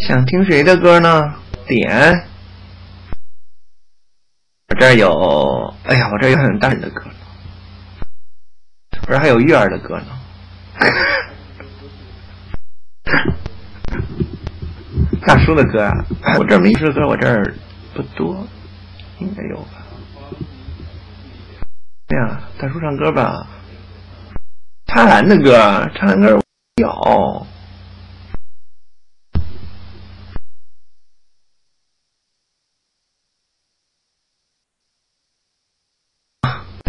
S4: 想听谁的歌呢？点。我这有，哎呀，我这有很大人的歌呢，我这还有月儿的歌呢。大叔的歌啊，我这没这歌，我这儿不多，应该有吧？哎呀，大叔唱歌吧，插兰的歌，唱兰歌有。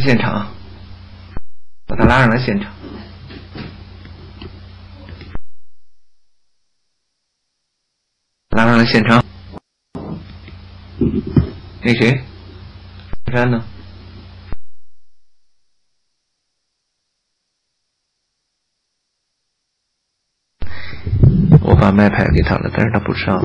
S4: 现场，把他拉上来现场。拉上来现场。那谁，山呢？我把麦牌给他了，但是他不上。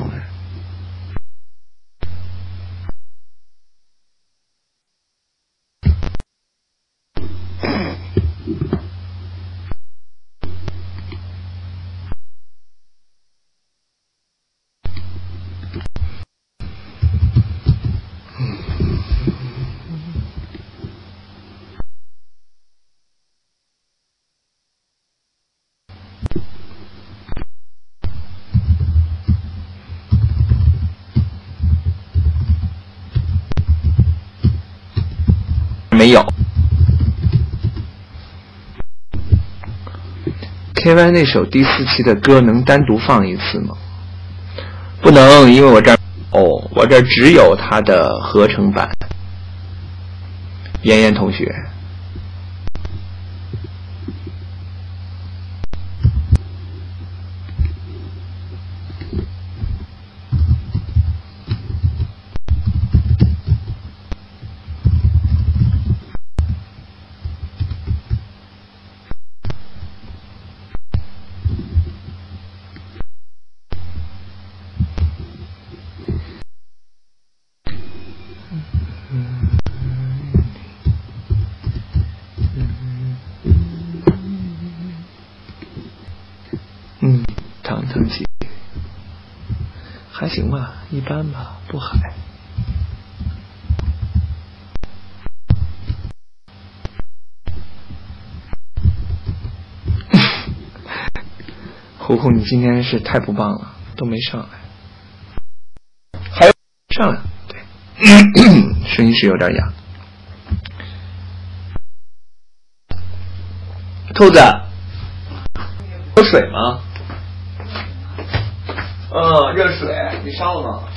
S4: K Y 那首第四期的歌能单独放一次吗？不能，因为我这儿哦，我这儿只有它的合成版。妍妍同学，一般吧，不嗨。虎虎，你今天是太不棒了，都没上来，还有上来，对，声音是有点哑。兔子，有水吗？嗯，热水，你烧了吗？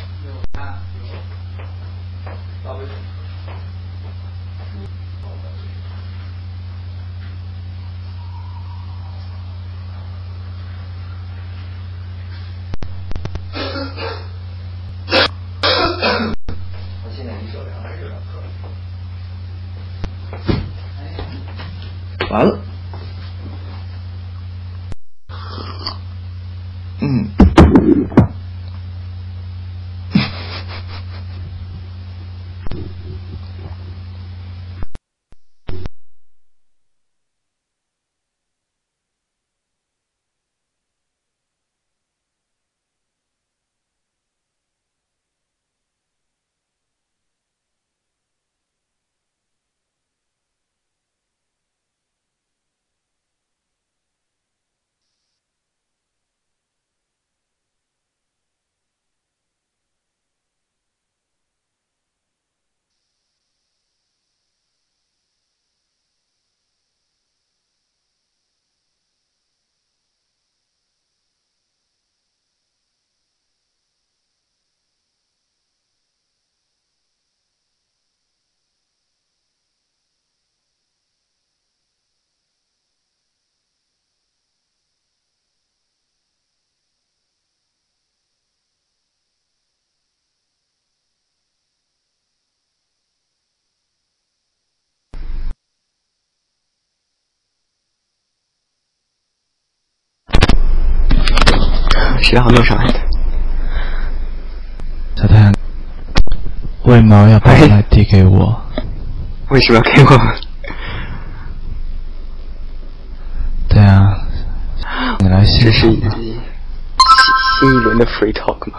S3: 十号没有上来的。
S8: 小太阳，为毛要把麦递给我？
S3: 为什么要给我？
S8: 对啊，你来现
S3: 这是
S8: 场吧。
S3: 新一轮的 free talk 吗？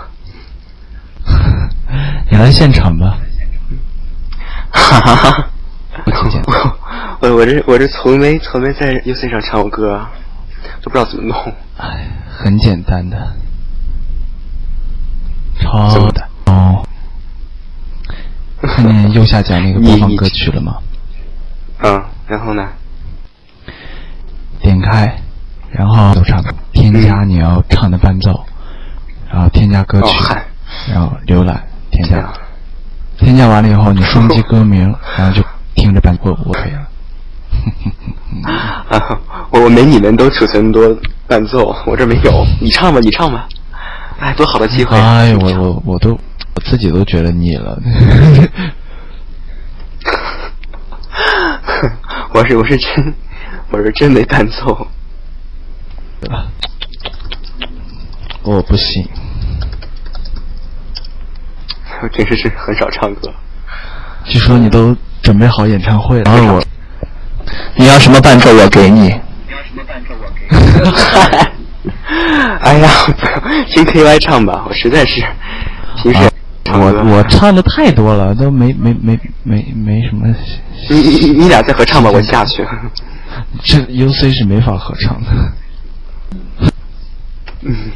S8: 你来现场吧。
S3: 哈哈哈。
S8: 我听见。
S3: 我我这我这从没从没在 U C 上唱过歌，都不知道怎么弄。
S8: 哎，很简单的，超的哦。看见右下角那个播放歌曲了吗？
S3: 嗯，然后呢？
S8: 点开，然后就唱添加你要唱的伴奏，然后添加歌曲，然后浏览添加，添加完了以后你双击歌名，然后就听着伴奏我可以了。
S3: 啊，我我没你们都储存多伴奏，我这没有。你唱吧，你唱吧。哎，多好的机会！
S8: 哎，我我我都我自己都觉得腻了。
S3: 我是我是真我是真没伴奏。
S8: 我不行。
S3: 我平时是很少唱歌。
S8: 据说你都准备好演唱会了。然后我，
S4: 你要什么伴奏我给你。
S5: 你要什么伴奏我给你。
S3: 哎呀，听 K Y 唱吧，我实在是平时、
S8: 啊、我我唱的太多了，都没没没没没什么。
S3: 你你你俩再合唱吧，我下去。
S8: 这 U C 是没法合唱的。
S3: 嗯。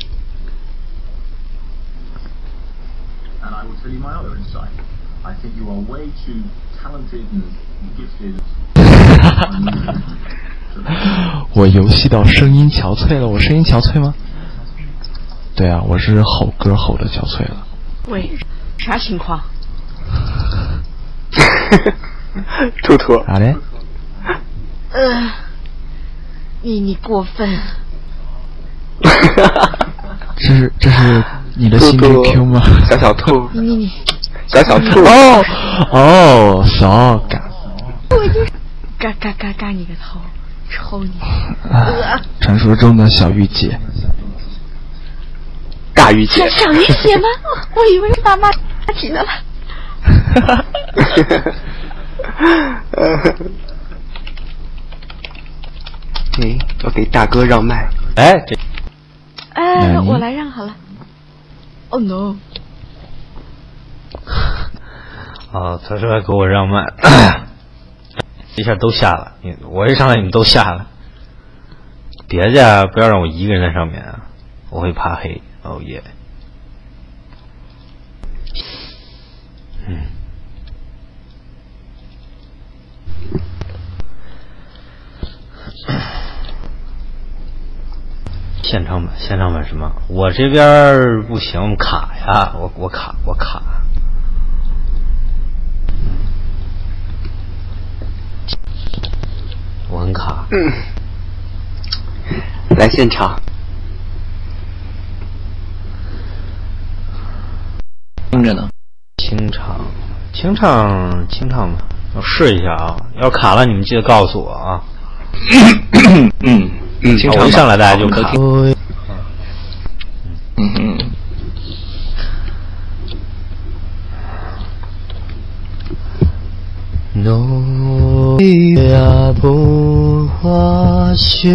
S21: And I will tell you my other insight. I think you are way too talented and gifted.
S8: 我游戏到声音憔悴了，我声音憔悴吗？对啊，我是吼歌吼的憔悴了。
S22: 喂，啥情况？
S3: 兔兔。
S8: 咋的？
S22: 呃，你你过分。
S8: 这是这是你的新 QQ 吗？
S3: 小小兔。
S22: 你你
S3: 小小兔。
S8: 哦哦，小嘎。
S22: 嘎嘎嘎嘎你个头！抽你！
S8: 啊，传说 中的小玉姐，
S3: 大玉姐，
S22: 小玉姐吗？我以为是爸妈提的了。
S3: 哎，我给大哥让麦。
S6: 哎，这，
S22: 哎，我来让好了。Oh no！
S6: 哦，他说要给我让麦。一下都下了，你我一上来你们都下了，别家不要让我一个人在上面啊，我会怕黑。哦耶，嗯，现场版，现场版什么？我这边不行，卡呀，我我卡我卡。很卡。
S3: 嗯。来现场。
S4: 听着呢。
S6: 清唱，清唱，清唱吧，我试一下啊。要卡了，你们记得告诉我啊。
S4: 嗯嗯，清唱
S6: 我一上来大家就卡。
S4: 嗯嗯。
S13: 我有一段情呀想要放下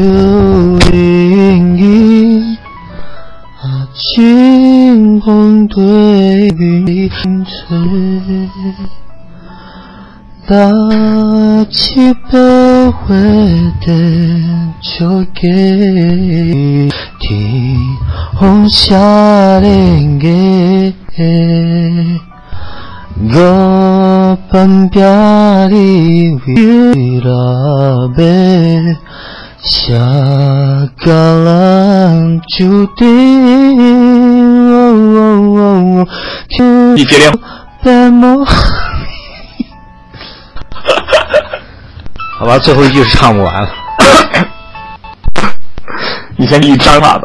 S13: 心中某段情呀想要放下心中某段情下心我本飘逸遇下个定
S4: 你接电话
S6: 好吧最后一句是唱不完了。
S4: 你先给你扎个马吧。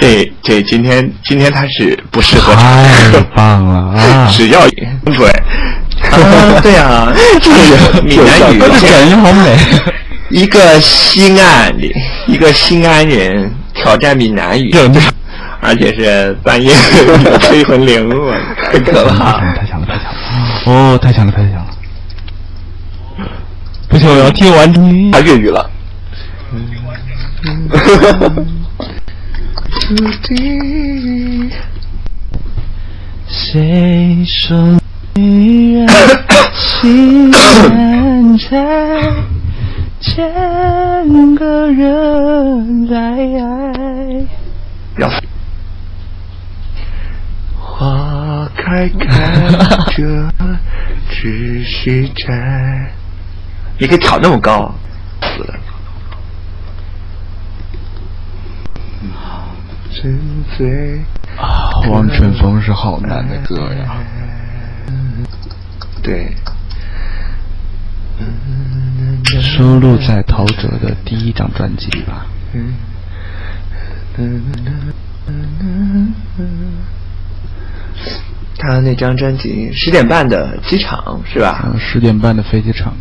S4: 这这今天今天他是不适合
S8: 太棒了啊！
S4: 只要对，啊 对啊，这个闽南语，
S8: 这个感觉好美。
S4: 一个西安的，一个西安人挑战闽南语，而且是半夜催魂铃，我太可怕
S8: 了！太强了，太强了！哦，太强了，太强了！不行，我要听完
S3: 他粤语了。
S8: 谁说女人心难在千个人来爱？
S4: 花开开着，只是摘。你可以调那么高，死了。沉醉
S8: 啊，望春风是好难的歌呀。
S4: 对，
S8: 收录在陶喆的第一张专辑里吧。
S4: 他那张专辑十点半的机场是吧？
S8: 嗯，十点半的飞机场。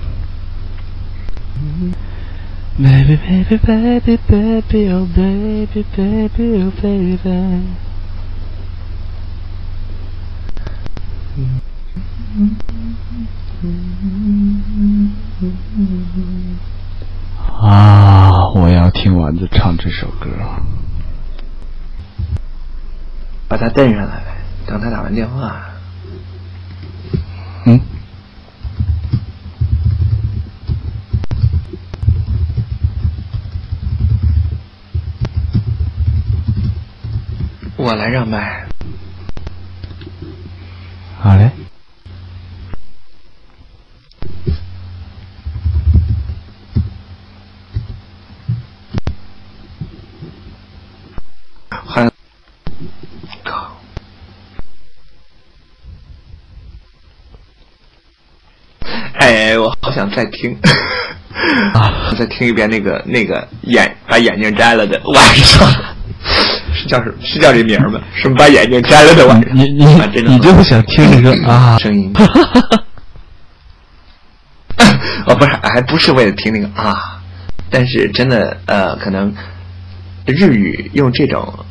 S8: Baby baby baby baby oh baby baby oh baby baby。啊！我要听丸子唱这首歌。
S4: 把他带上来呗，等他打完电话。
S8: 嗯。
S4: 我来让麦。
S8: 好嘞。
S4: 还靠！哎，我好想再听啊！再听一遍那个那个眼把眼镜摘了的晚上，是叫什么？是叫这名儿吗？什么把眼睛摘了的晚上？
S8: 你你你就是想听那个啊
S4: 声音？哦，不是，还不是为了听那个啊，但是真的呃，可能日语用这种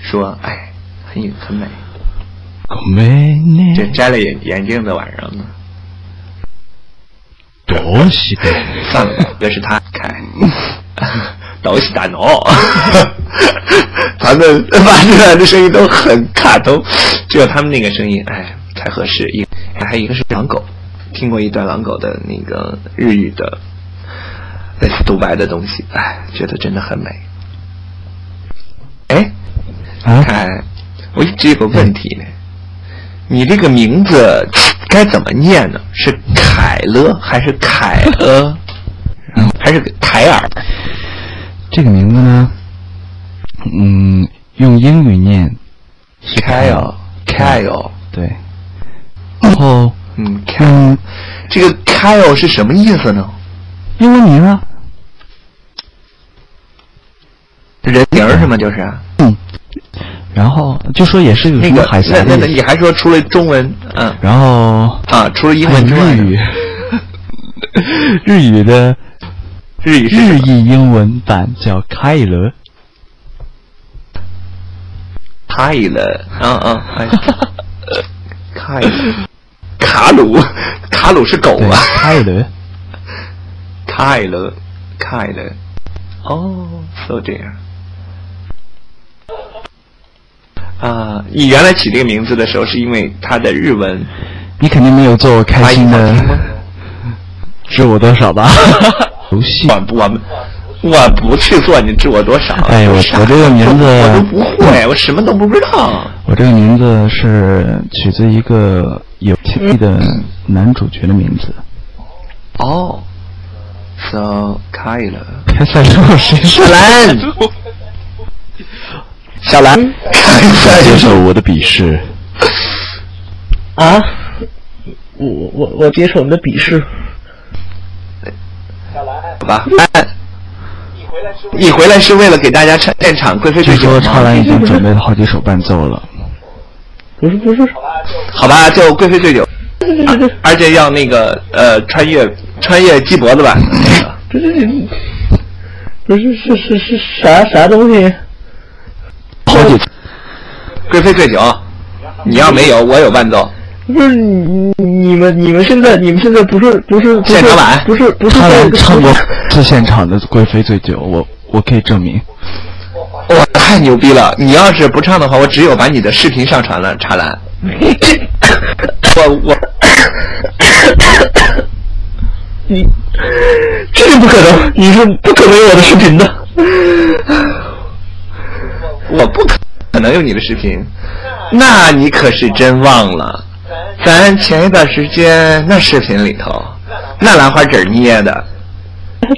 S4: 说，哎，很很美。
S8: 美？
S4: 这摘了眼眼镜的晚上呢？
S8: 多西的，
S4: 算了，这是他开。都是大脑，反正 反正的声音都很卡通，只有他们那个声音，哎，才合适。一还有一个是狼狗，听过一段狼狗的那个日语的类似独白的东西，哎，觉得真的很美。哎，看，我一直有个问题呢，你这个名字该怎么念呢？是凯勒还是凯勒？还是凯尔？
S8: 这个名字呢，嗯，用英语念是
S4: Kyle，Kyle，
S8: 对。然后，
S4: 嗯，Kyle，这个 Kyle 是什么意思呢？
S8: 英文名啊，
S4: 人名是吗？就是。
S8: 嗯。然后就说也是有
S4: 那个
S8: 海峡
S4: 那那你还说除了中文，嗯，
S8: 然后
S4: 啊，除了英文之外，
S8: 日语，日语的
S4: 日语
S8: 日译英文版叫凯勒，
S4: 凯勒，嗯嗯，凯勒，卡鲁，卡鲁是狗啊，
S8: 凯勒，
S4: 凯勒，凯勒，哦，so 这样。啊，你原来起这个名字的时候，是因为它的日文，
S8: 你肯定没有做我开心的，知我多少吧？游戏，
S4: 我我们我不去做，你知我多少？
S8: 哎，我我这个名字
S4: 我都不会，我什么都不知道。
S8: 我这个名字是取自一个有情义的男主角的名字。
S4: 哦，so 开了，
S8: 开赛之后谁是
S4: 蓝？小兰，
S8: 接受我的鄙视。
S9: 啊，我我我接受你的鄙视。
S4: 好吧，你回来是为了给大家唱现场《贵妃醉酒》
S8: 说超兰已经准备了好几首伴奏了。
S9: 不是不是，
S4: 好吧，就《贵妃醉酒》，而且要那个呃穿越穿越鸡脖子版的那个。
S9: 这这这，不是是是是啥啥东西？
S8: 好几
S4: 贵妃醉酒，你要没有，我有伴奏。
S9: 不是你你们你们现在你们现在不是不是不是
S4: 现场版
S9: 不是不是
S8: 唱过是现场的《贵妃醉酒》，我我可以证明。
S4: 我，太牛逼了！你要是不唱的话，我只有把你的视频上传了，查兰。
S9: 我 我，你这是不可能，你是不可能有我的视频的。
S4: 我不可能有你的视频，那你可是真忘了，咱前一段时间那视频里头，那兰花指捏的。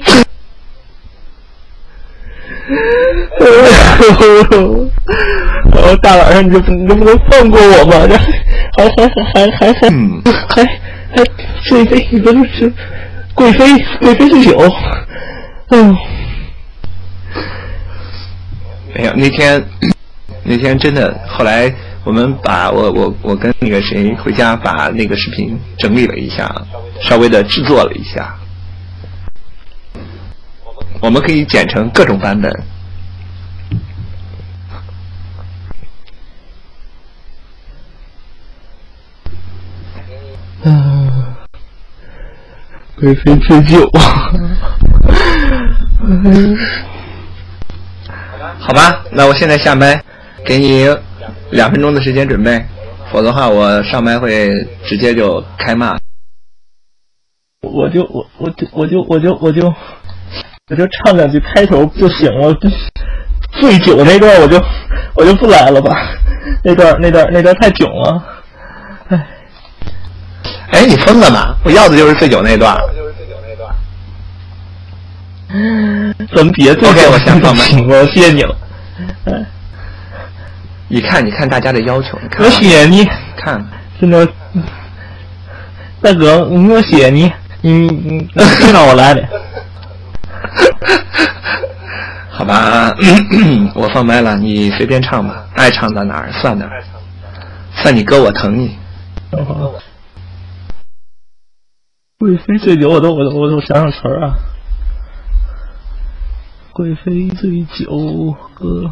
S9: 哦，大晚上你就能不能放过我吧？这还还还还还还还贵妃你不是是贵妃贵妃醉酒，嗯，
S4: 没有那天 那天真的，后来我们把我我我跟那个谁回家把那个视频整理了一下，稍微的制作了一下，我们可以剪成各种版本。
S9: 嗯，贵妃醉酒。
S4: 好吧，那我现在下麦，给你两分钟的时间准备，否则的话我上麦会直接就开骂。
S9: 我就我我就我就我就我就我就唱两句开头就行了。醉酒那段我就我就不来了吧，那段那段那段太囧了。
S4: 哎，你疯了吗？我要的就是醉酒那段。
S9: 咱们别醉
S4: OK，我先放麦，
S9: 我谢谢你了。
S4: 你看，你看大家的要求，你看。
S9: 我写你，
S4: 看，
S9: 真的，大哥，我写你，你你你让我来的。
S4: 好吧，我放麦了，你随便唱吧，爱唱到哪儿算哪儿，算你哥我疼你。
S9: 贵妃醉酒，我都我都我都想想词儿啊。贵妃醉酒歌，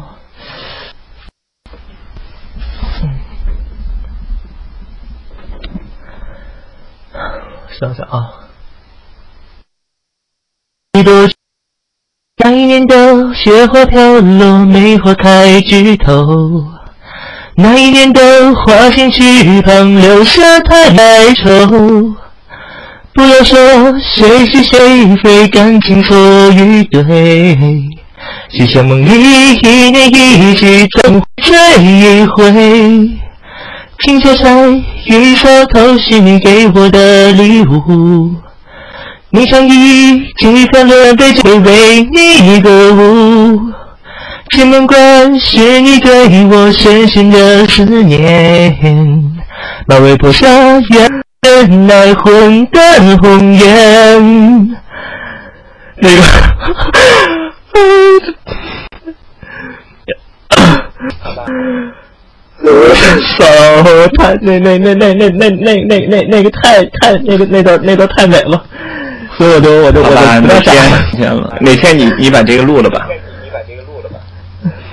S9: 想想啊。一朵那一年的雪花飘落，梅花开枝头。那一年的花谢翅膀，留下太哀愁。不要说谁是谁非，感情错与对，只想梦里一年一季总追一回。凭借彩雨说头是你给我的礼物，你唱一句漂亮的就为你歌舞，只门关是你对我深深的思念，马嵬坡下远。人来混淡红颜，那个，手太那那那那那那那那那那个太太那个那段那段太美了，所以我就我就我就
S4: 那天哪天你你把这个录了吧，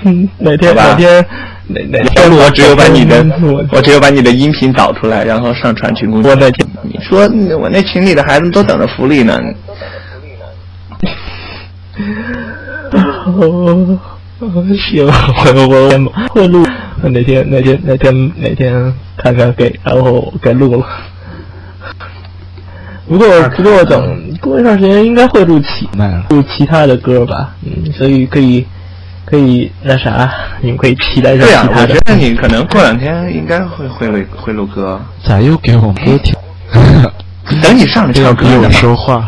S9: 嗯，哪天哪天。哪哪天
S4: 我只有把你的，我只有把你的音频导出来，然后上传群公。我那天你说我那群里的孩子都等着福利呢。
S9: 哦，行，我我我会录，哪天哪天哪天哪天看看给，然后该录了。不过不过等过一段时间应该会录其录其他的歌吧，嗯，所以可以。可以那啥，你们可以期待一下。
S4: 对啊，我觉得你可能过两天应该会会录会录歌。
S8: 咋又给我歌听？
S4: 等你上来唱歌
S8: 我说话。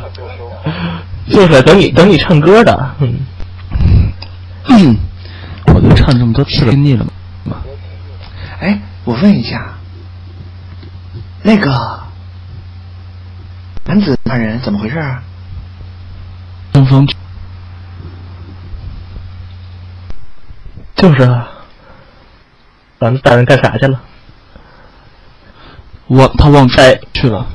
S9: 就是等你等你唱歌的。
S8: 嗯。我都唱这么多次了，听腻了吗？
S4: 哎，我问一下，那个男子大人怎么回事啊？
S8: 东风。
S9: 就是啊，咱们大人干啥去了？
S8: 我他忘带去了。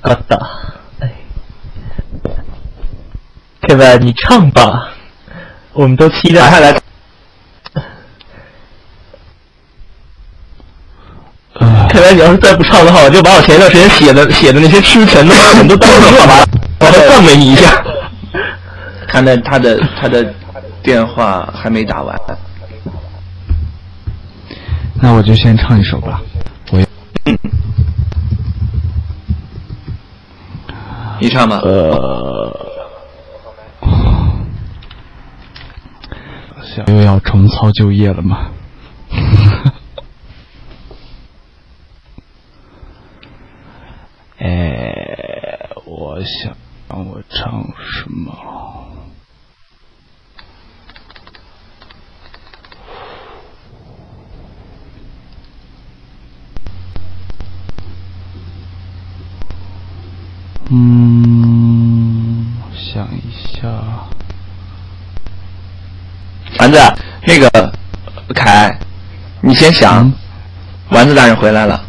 S9: 嘎达，哎，Kevin，你唱吧，我们都期待。
S4: 他来。
S9: Kevin，你要是再不唱的话，我就把我前一段时间写的写的那些诗全都全都当了 吧，我再赞美你一下。
S4: 看来他的他的。电话还没打完，
S8: 那我就先唱一首吧。我，
S4: 你唱吧。
S8: 呃，又要重操旧业了吗？哎，我想让我唱什么？嗯，想一下。
S4: 丸子，那个凯，你先想。丸子大人回来了，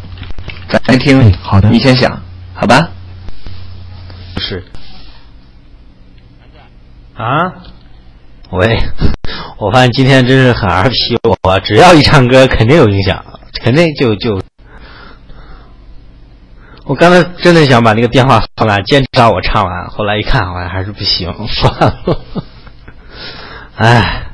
S4: 咱来听。
S8: 好的。
S4: 你先想，好吧？
S6: 是。啊？喂，我发现今天真是很儿皮，我只要一唱歌，肯定有影响，肯定就就。我刚才真的想把那个电话号码坚持到我唱完，后来一看好像还是不行，算了。哎。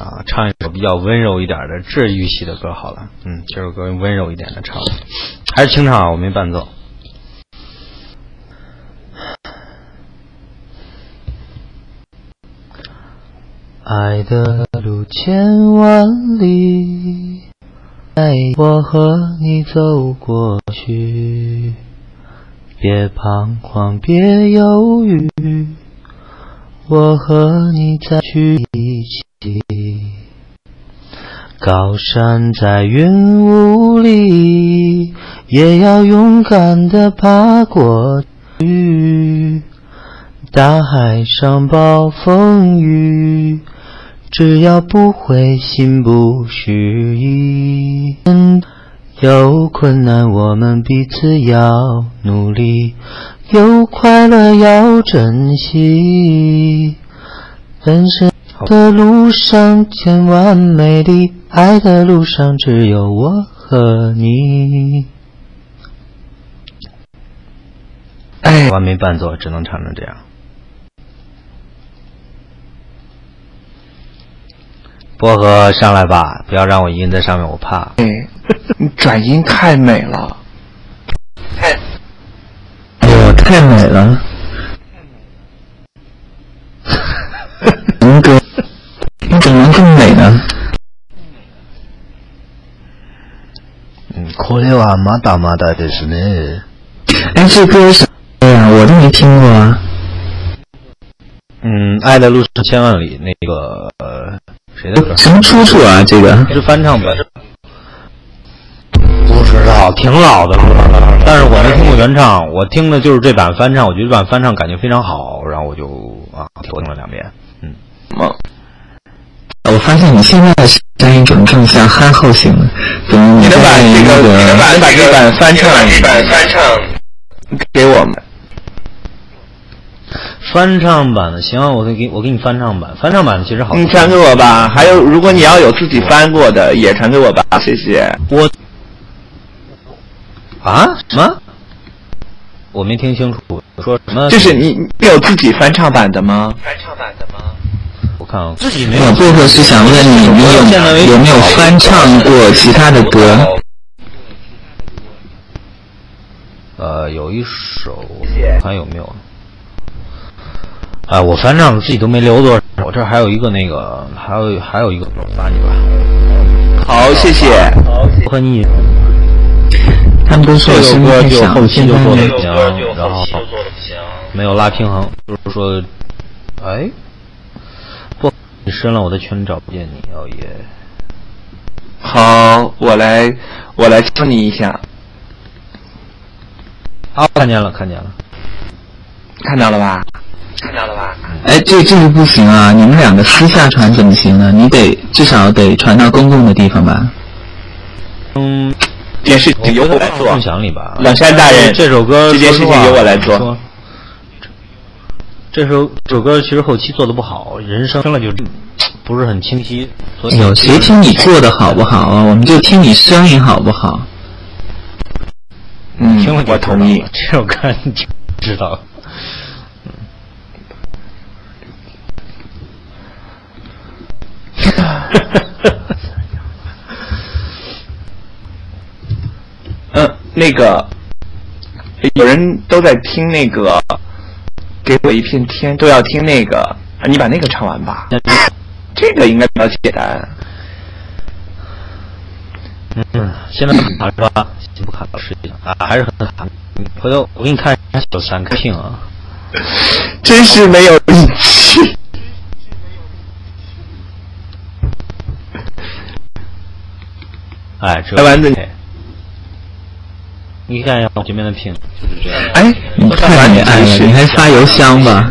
S6: 啊，唱一首比较温柔一点的治愈系的歌好了。嗯，这首歌温柔一点的唱，还是清唱啊，我没伴奏。爱的路千万里，带我和你走过去，别彷徨，别犹豫，我和你再去一起。高山在云雾里，也要勇敢地爬过去。大海上暴风雨，只要不灰心不失意。有困难我们彼此要努力，有快乐要珍惜。人生的路上千万美丽，爱的路上只有我和你。
S4: 哎，
S6: 完美伴奏，只能唱成这样。薄荷上来吧，不要让我一个人在上面，我怕。
S4: 哎，你转音太美了，
S8: 太，哎呦，太美了。哥，你怎么能这么
S6: 可怜啊，马达马达的是呢。
S8: 哎，这歌是哎呀，我都没听过啊。
S6: 嗯，爱的路上千万里，那个呃，谁的歌？
S8: 什么出处啊？这个
S6: 是翻唱版。不知道，挺老的歌了，但是我没听过原唱，我听的就是这版翻唱，我觉得这版翻唱感觉非常好，然后我就啊，听了两遍。嗯。
S8: 我发现你现在的声音怎么这么像憨厚型的？怎么
S4: 你能把这个，能把这版翻唱，版翻唱给我们？
S6: 翻唱版的行，我给我给你翻唱版。翻唱版的其实好。
S4: 你传给我吧。还有，如果你要有自己翻过的，也传给我吧，谢谢。
S6: 我啊？什么？我没听清楚说什么。
S4: 就是你你有自己翻唱版的吗？
S5: 翻唱版的吗？
S6: 我看啊，自己没有。
S8: 我薄荷是想问你，你有有没有翻唱过其他的歌？
S6: 呃，有一首，看有没有。哎，我翻唱自己都没留多少，我这还有一个那个，还有还有一个，我发你吧。
S4: 好，谢谢。
S6: 我和你。
S8: 他们都说
S6: 这首歌就后期就做的
S8: 不
S6: 行，然后没有拉平衡，就是说，哎，不，你深了，我在群里找不见你，哦耶。
S4: 好，我来，我来教你一下。
S6: 好，看见了，看见了，
S4: 看到了吧？
S5: 看到了吧？
S8: 哎，这这个不行啊！你们两个私下传怎么行呢？你得至少得传到公共的地方吧？
S6: 嗯。
S4: 这件事情由我来做。
S6: 共享里吧。
S4: 冷山大人，
S6: 这首歌
S4: 这件事情由我来做。
S6: 这首这首歌其实后期做的不好，人声听了就不是很清晰。
S8: 有谁听你做的好不好啊？我们就听你声音好不好？
S4: 嗯，
S6: 听了
S4: 我同意。
S6: 这首歌你就知道了。
S4: 嗯，那个有人都在听那个，给我一片天，都要听那个，啊你把那个唱完吧。这个应该比较简单。
S6: 嗯，现在卡是吧？先不卡了，实际上啊还是很卡。回头我给你看一下小三个屏啊。
S4: 真是没有力气。
S6: 哎，这
S4: 来丸子，
S6: 你看一下我这边的屏，就是这样。
S4: 哎，
S23: 你太没爱了，你还发邮箱吧？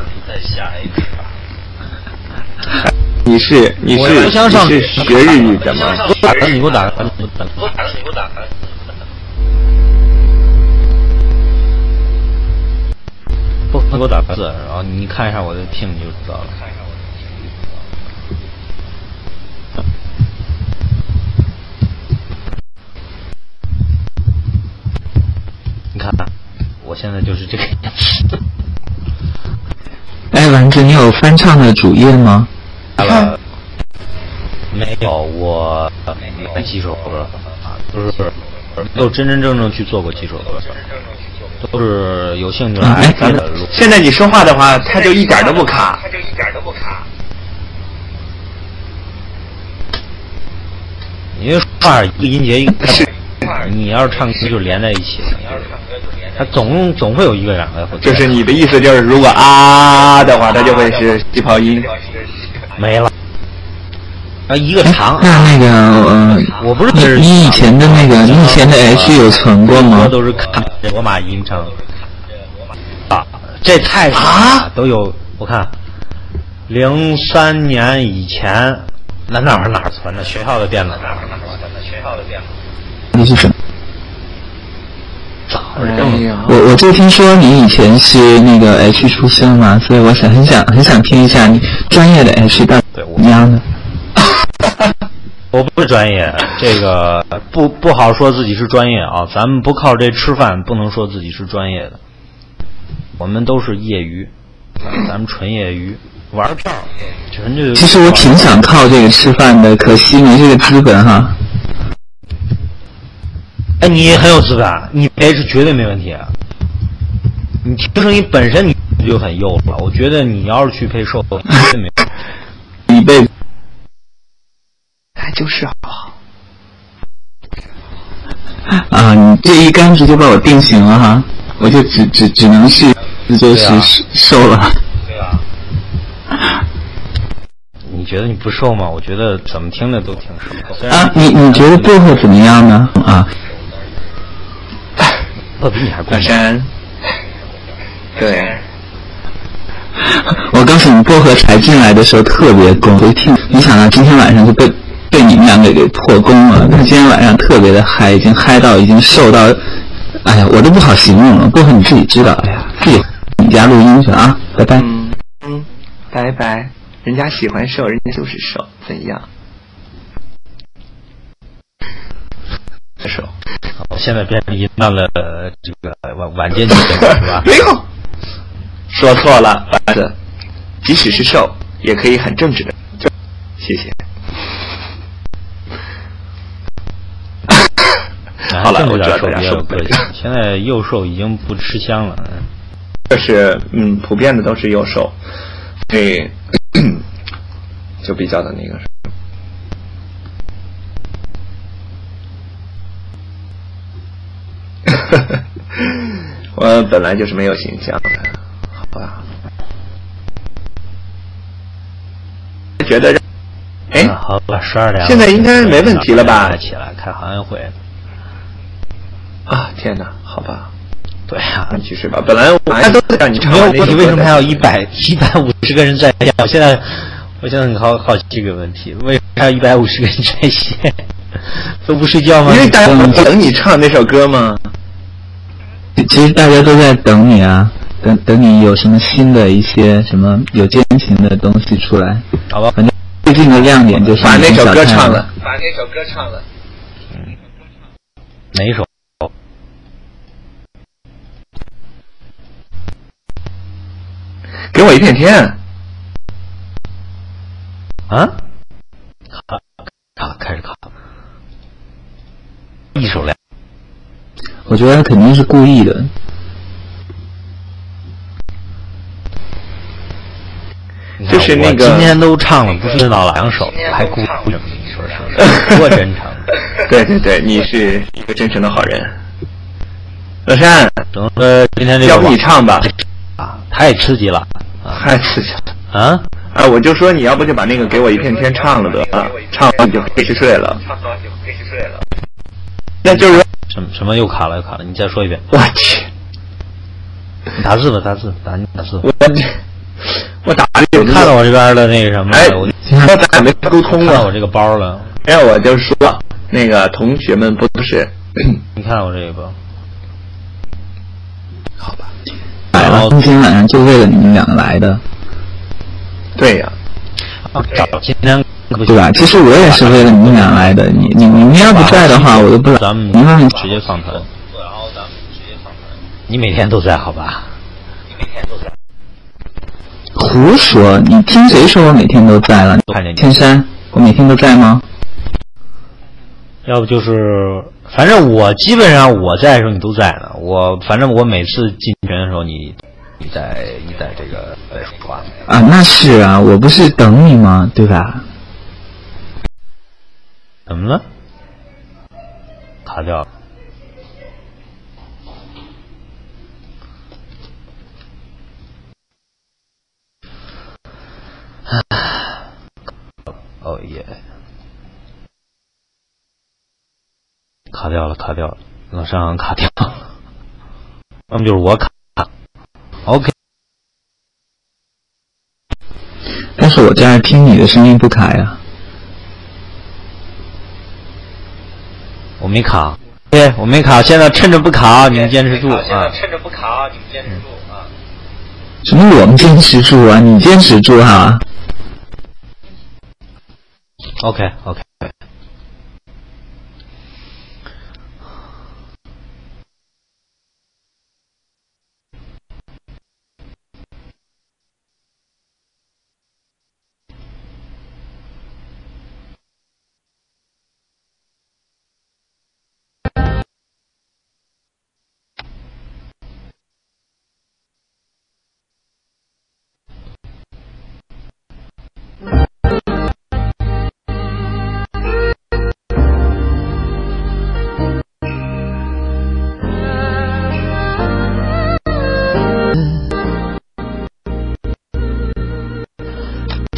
S4: 你是你是你是学日语的吗？
S6: 打开，你给我打开，你给我打你给我打开。不，你给我打开字，然后你看一下我的屏，你就知道了。你看，我现在就是这个样子。
S23: 哎，丸子，你有翻唱的主页吗？
S6: 呃，没有，我没几首歌啊，都是没有真真正正去做过几首歌，都是有兴趣来咱们录。
S4: 现在你说话的话，他就一点都不卡。
S24: 他就一点都不卡。
S6: 因为说话一个音节一个是，你要是唱歌就连在一起了，它总总会有一个两个。
S4: 就是你的意思就是，如果啊的话，它就会是 气泡音。
S6: 没了。啊，一个长。
S23: 那那个，呃，
S6: 我不是
S23: 你你以前的那个，你以前的 H 有存过吗？
S6: 都是看罗马音唱。啊，这太啊都有，我看零三年以前，那哪儿哪儿存的？学校的电脑哪儿哪儿存的？学校的电脑。
S23: 你是什么？
S4: 哎
S23: 我我就听说你以前是那个 H 出身嘛，所以我想很想很想听一下你专业的 H 到底怎么样的。
S6: 我不是专业，这个不不好说自己是专业啊。咱们不靠这吃饭，不能说自己是专业的。我们都是业余，咱们纯业余，玩票，纯就。
S23: 其实我挺想靠这个吃饭的，可惜没这个资本哈。
S6: 哎，你很有资本，你 H 绝对没问题。你听声音本身你就很幼了，我觉得你要是去配瘦，绝对没问
S23: 题。一辈子。
S4: 哎，就是好不好？
S23: 啊，你这一竿子就把我定型了哈，我就只只只能是就是瘦了。
S6: 对啊。你觉得你不瘦吗？我觉得怎么听着都挺瘦。
S23: 啊，你你觉得薄荷怎么样呢？啊？
S6: 我比你还贵。
S4: 山。对。
S23: 我告诉你，薄荷才进来的时候特别攻，我一听，没想到今天晚上就被被你们两个给破功了。他今天晚上特别的嗨，已经嗨到已经瘦到，哎呀，我都不好形容了。薄荷你自己知道，哎呀，自己你家录音去啊，拜拜。
S4: 嗯嗯，拜拜。人家喜欢瘦，人家就是瘦，怎样？瘦。
S6: 现在变成一到了这个晚晚间节目是吧？
S4: 没有，说错了，儿子，即使是瘦，也可以很正直的。谢谢。好了，我知道大家受不了。
S6: 现在幼瘦已经不吃香了。
S4: 这是嗯，普遍的都是幼瘦，所以 就比较的那个。我本来就是没有形象的，好吧？觉得，哎，
S6: 好吧，十二点，
S4: 现在应该没问题了吧？
S6: 起来开行业会。
S4: 啊，天哪，好吧。
S6: 对啊，
S4: 你去睡吧。本来大家都在让你唱，
S6: 没有问题，为什么还要一百一百五十个人在线？我现在，我现在很好好奇这个问题，为什么还有一百五十个人在线？都不睡觉吗？
S4: 因为大家等你唱那首歌吗？
S23: 其实大家都在等你啊，等等你有什么新的一些什么有奸情的东西出来。
S6: 好吧，
S23: 反正最近的亮点就是
S4: 把那首歌唱
S23: 了，
S24: 把那首歌唱了。
S6: 哪一首？
S4: 给我一片天。
S6: 啊？卡卡开始卡，一首亮。
S8: 我觉得他肯定是故意的。
S4: 就是那个
S6: 今天都唱了，不是到两首，还故意什么？你说是多 真诚？
S4: 对对对，你是一个真诚的好人。乐山，
S6: 呃，今天这个
S4: 要不你唱吧？
S6: 啊，太刺激了，
S4: 太刺激了
S6: 啊！
S4: 啊，我就说你要不就把那个给我一片天唱了得了，唱完你就可以去睡了。
S5: 唱完就可以去睡了。
S4: 那就是
S6: 什么什么又卡了又卡了，你再说一遍。
S4: 我去，
S6: 你打字吧，打字，打你打字。
S4: 我我打的有
S6: 看到我这边的那个什么，
S4: 哎，
S6: 我
S4: 那咱俩没沟通
S6: 看到。我这个包了，
S4: 哎，我就说那个同学们不都是
S6: 你看到我这个好吧？
S8: 来了，今天晚上就为了你们俩来的，
S4: 对呀、
S6: 找今天
S8: 对吧？其实我也是为了你们俩来的。你你你们要不在的话，我都不来。
S6: 咱们直接放团，然后咱们直接放团。你每天都在，好吧？你每天都在。
S8: 胡说！你听谁说我每天都在了？
S6: 看见你
S8: 天山，我每天都在吗？
S6: 要不就是，反正我基本上我在的时候你都在呢。我反正我每次进群的时候你你在你在这个在说话。
S8: 啊，那是啊，我不是等你吗？对吧？
S6: 怎么了？卡掉了。哦耶！卡掉了，卡掉了，老上卡掉了，要么就是我卡。OK，
S8: 但是我这儿听你的声音不卡呀。
S6: 我没卡。对，我没卡，现在趁着不卡，你们坚持住
S5: 现在
S6: 啊！
S5: 趁着不卡，你们坚持住啊！
S8: 什么我们坚持住啊？你坚持住哈、
S6: OK OK。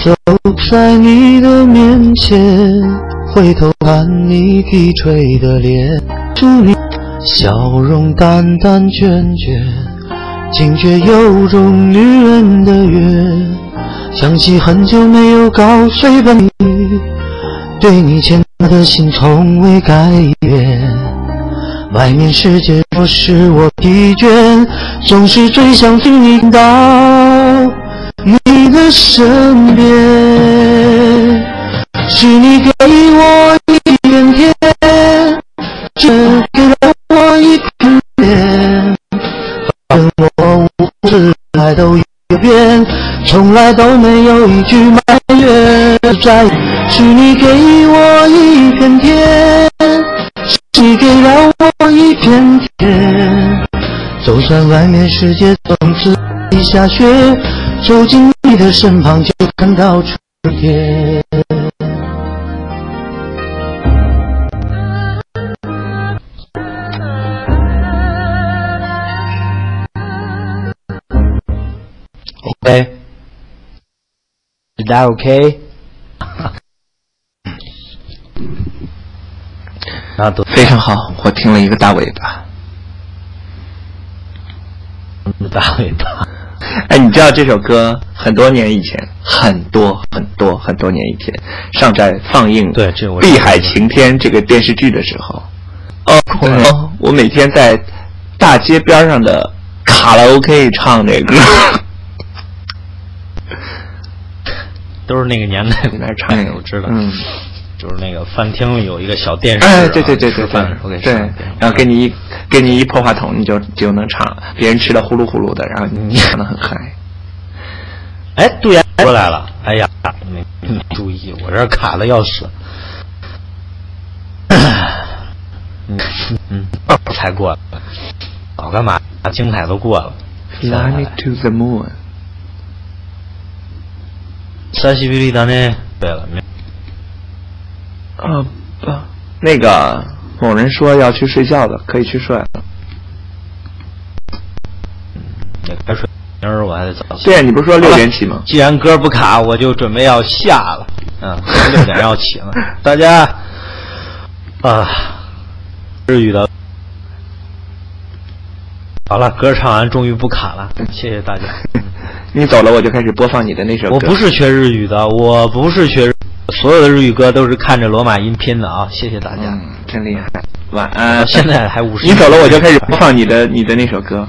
S13: 走在你的面前，回头看你低垂的脸，祝你笑容淡淡倦倦，惊觉有种女人的缘。想起很久没有告诉过你，对你牵挂的心从未改变。外面世界若使我疲倦，总是最想听你到你的身边。是你给我一片天，只给了我一片天，反正我无知来都一遍，从来都没有一句埋怨。是你给我一片天，是你给了我一片天，就算外面世界从此下雪，走进你的身旁就看到春天。
S6: OK，是 that OK？那都
S4: 非常好，我听了一个大尾巴。
S6: 大尾巴。
S4: 哎，你知道这首歌很多年以前，很多很多很多年以前，上在放映
S6: 对这《
S4: 碧海晴天》这个电视剧的时候，哦，哦我每天在大街边上的卡拉 OK 唱这歌，
S6: 都是那个年代在 那唱的，我知道。
S4: 嗯，
S6: 就是那个饭厅里有一个小电视、啊，
S4: 哎，对对对对
S6: 饭的
S4: 对然后给你一给你一破话筒，你就就能唱，别人吃的呼噜呼噜的，然后你唱的很嗨。
S25: 哎，杜岩过来了。哎呀，没没注意，我这卡的要死。嗯嗯，才过来，早干嘛？精彩都过了。
S4: Fly me to the moon。
S25: 沙西比利达呢？对了，没。
S4: 啊不，那个某人说要去睡觉的，可以去睡了。
S25: 也该睡，明儿我还得早起。
S4: 对，你不是说六点起吗？
S25: 既然歌不卡，我就准备要下了。嗯，六点要起了，大家啊，日语的。好了，歌唱完终于不卡了，谢谢大家。
S4: 你走了，我就开始播放你的那首歌。
S25: 我不是学日语的，我不是学日，所有的日语歌都是看着罗马音拼的啊！谢谢大家，
S4: 嗯、真厉害。晚安。
S25: 现在还五十。
S4: 你走了，我就开始播放你的你的那首歌。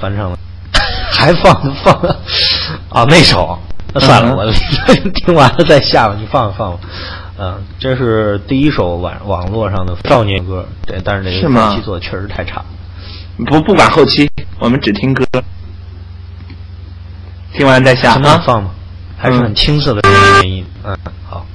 S25: 翻唱了，还放放啊那首，那算了，
S4: 嗯、
S25: 我听完了再下吧，你放放吧。嗯，这是第一首网网络上的少年歌，对，但是这个后期做的确实太差。
S4: 不不管后期，我们只听歌，听完再下
S25: 啊。放吗？还是很青涩的原因。嗯，好。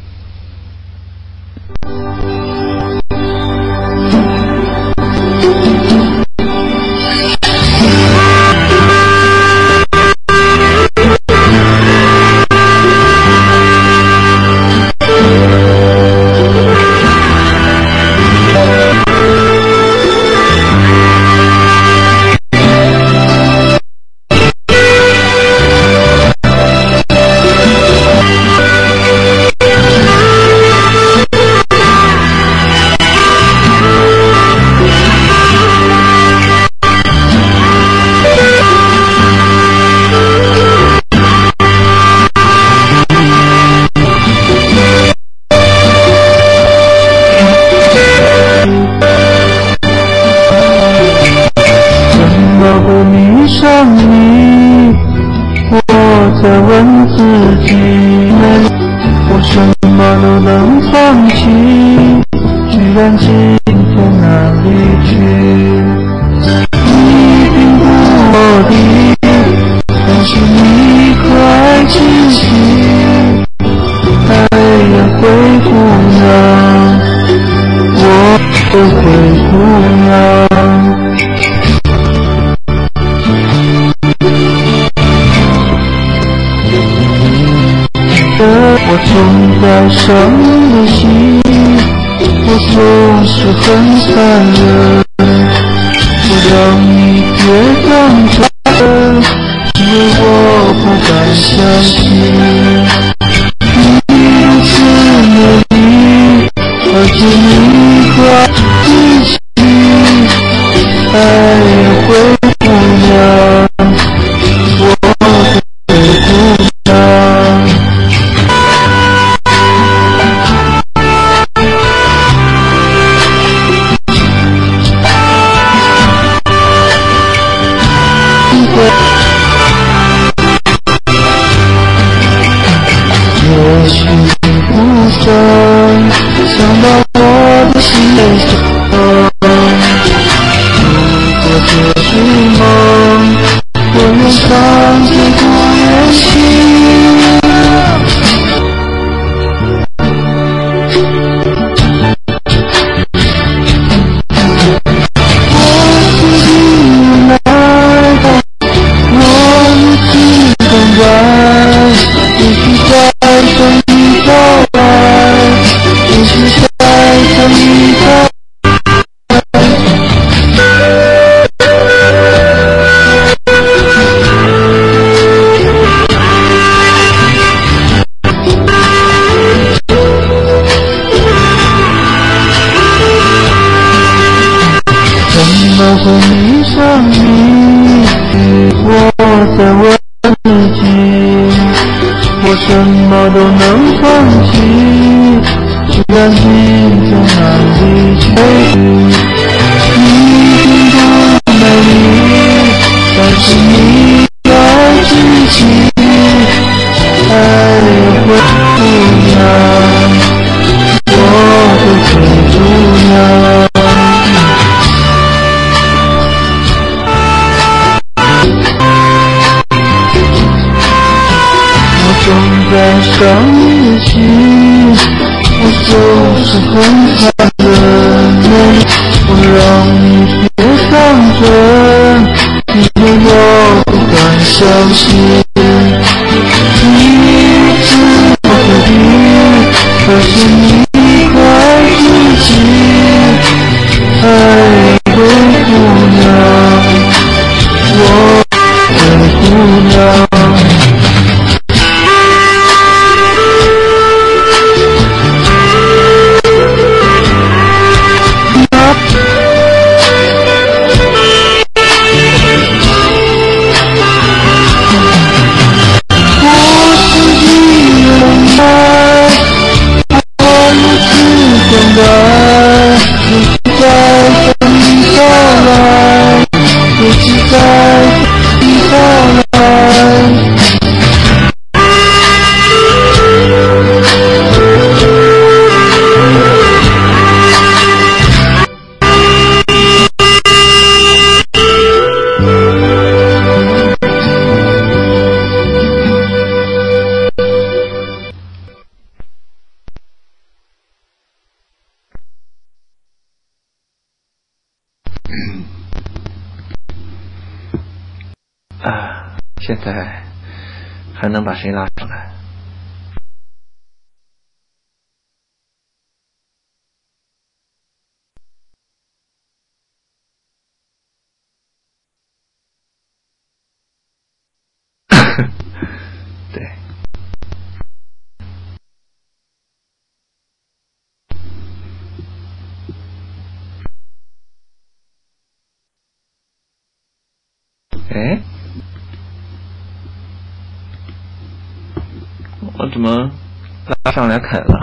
S13: 上来
S4: 啃了？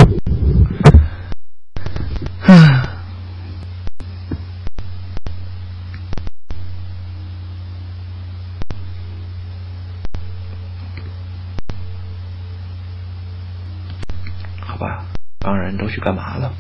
S4: 唉，好吧，帮人都去干嘛了？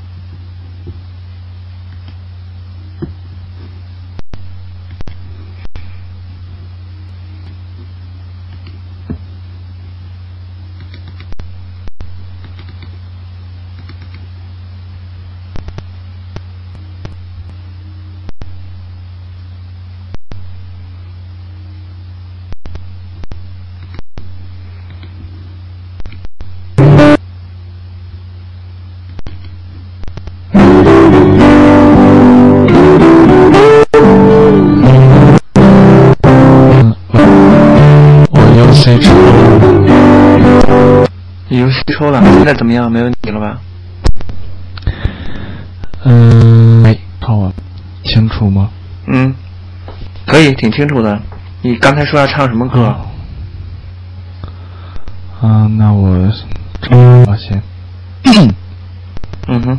S8: 我又 C 抽
S4: 游戏抽了，现在怎么样？没问题了吧？
S8: 嗯，没看我，清楚吗？
S4: 嗯，可以，挺清楚的。你刚才说要唱什么歌？
S8: 啊，那我抽吧先。
S4: 嗯哼。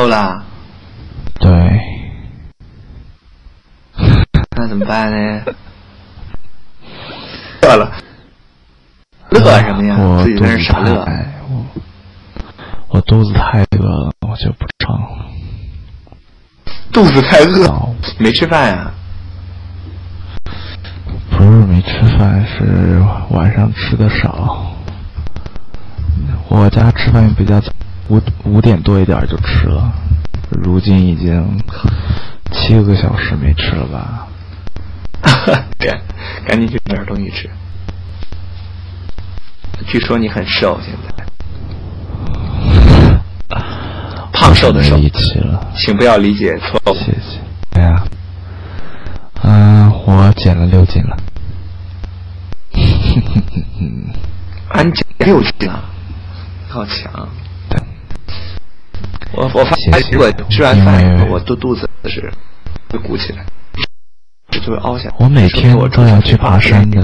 S4: 偷了？
S8: 对，
S4: 那怎么办呢？乐了，乐什么呀？
S8: 我
S4: 自己那傻乐。
S8: 我我肚子太饿了，我就不唱了。
S4: 肚子太饿，没吃饭呀、
S8: 不是没吃饭，是晚上吃的少。我家吃饭比较早，五五点多一点就吃了，如今已经七个小时没吃了吧？
S4: 对，赶紧去买点东西吃。据说你很瘦，现在 胖瘦的瘦
S8: 一起了，
S4: 请不要理解错误。
S8: 谢谢。哎呀，嗯、我减了六斤了。
S4: 啊，你减六斤了，好强！我我发现，如果吃完饭以后，我肚肚子是会鼓起来，就会凹下来。
S8: 我每天
S4: 我
S8: 都要去爬山的。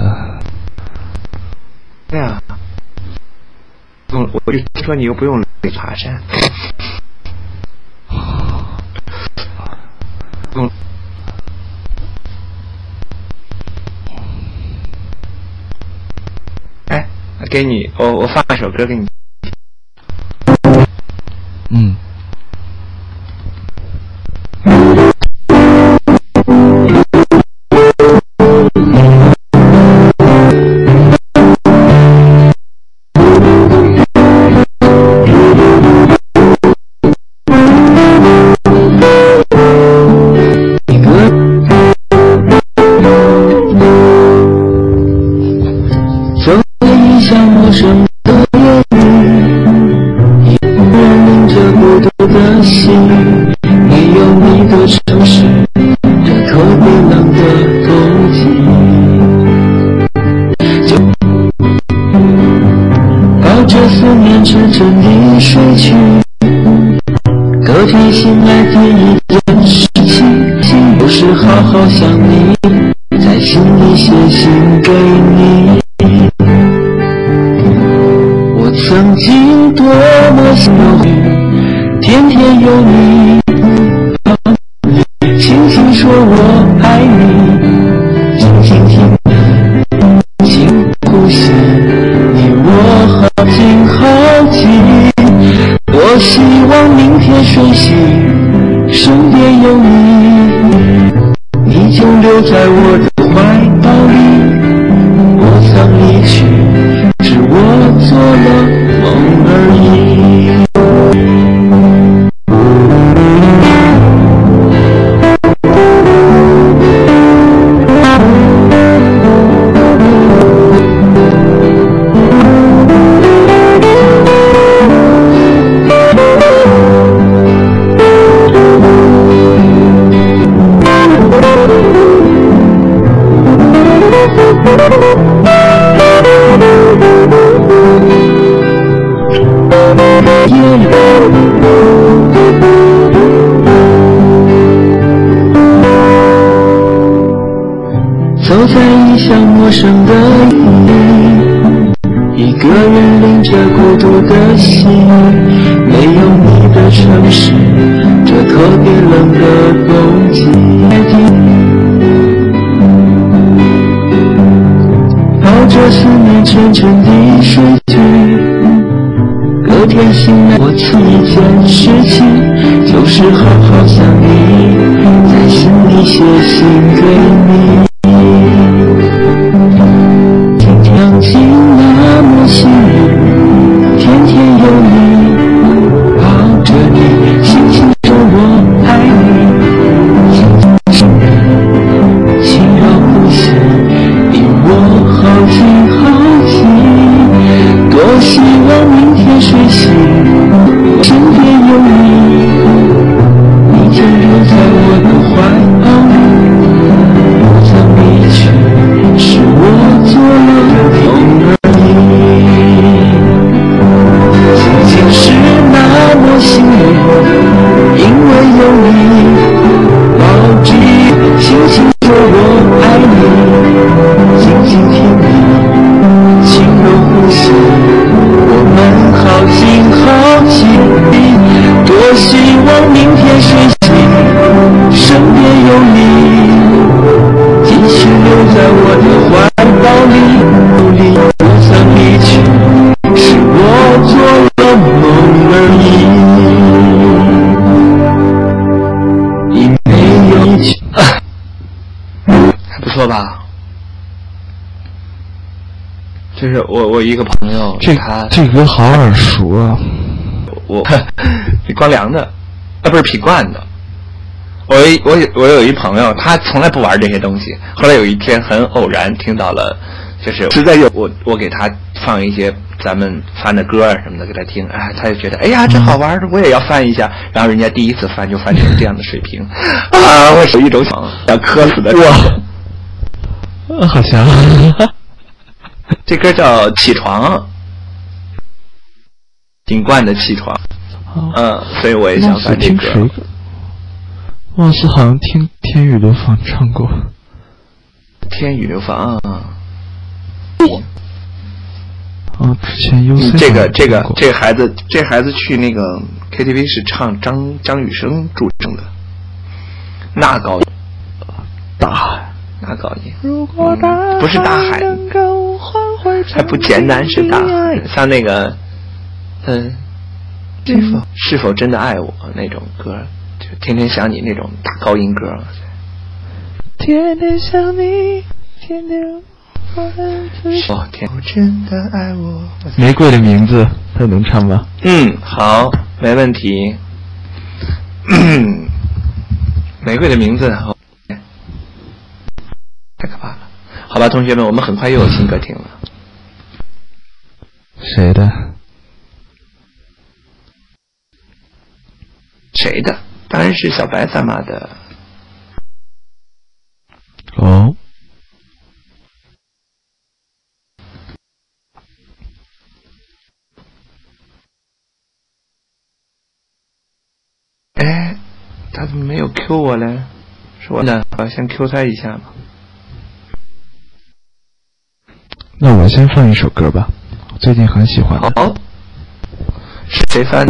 S4: 对啊，用我就说你又不用爬山，用哎，给你，我我放一首歌给你。
S8: 嗯。
S12: 醒来第一件事情，不是好好想。醒来，我曾一件事情，就是好好想你，在心里写信给你。
S13: 我我一
S4: 个朋友，
S8: 这
S4: 他
S8: 这歌好耳熟啊！
S4: 我匹光良的，啊不是品冠的。我一我有我有一朋友，他从来不玩这些东西。后来有一天很偶然听到了，就是实在有我我给他放一些咱们翻的歌啊什么的给他听，哎，他就觉得哎呀这好玩，我也要翻一下。然后人家第一次翻就翻成这样的水平，啊，我手一种想要磕死的
S8: 哇，好像
S4: 这歌叫《起床》，顶冠的《起床》，嗯，所以我也想翻这歌。
S8: 貌似好像听天宇流芳唱过。
S4: 天宇流芳啊，
S8: 啊，之前 U C
S4: 嗯这个这个这个孩子，这孩子去那个 KTV 是唱张张雨生著称的，那高音。
S8: 大
S4: 那高音，
S8: 如果大
S4: 嗯不是大海，还不简单是大，像那个，嗯，是否是否真的爱我那种歌，就天天想你那种大高音歌，
S8: 天天想你，天天
S4: 哦天，真的爱我。
S8: 玫瑰的名字，他能唱吗？
S4: 嗯，好，没问题。玫瑰的名字，哦太可怕了。好吧，同学们，我们很快又有新歌听了。
S8: 谁的？
S4: 谁的？当然是小白萨玛的。
S8: 哦，
S4: 哎，他怎么没有 Q 我嘞？说呢，我先 Q 他一下吧。
S8: 那我先放一首歌吧，我最近很喜欢。
S4: 好，是谁翻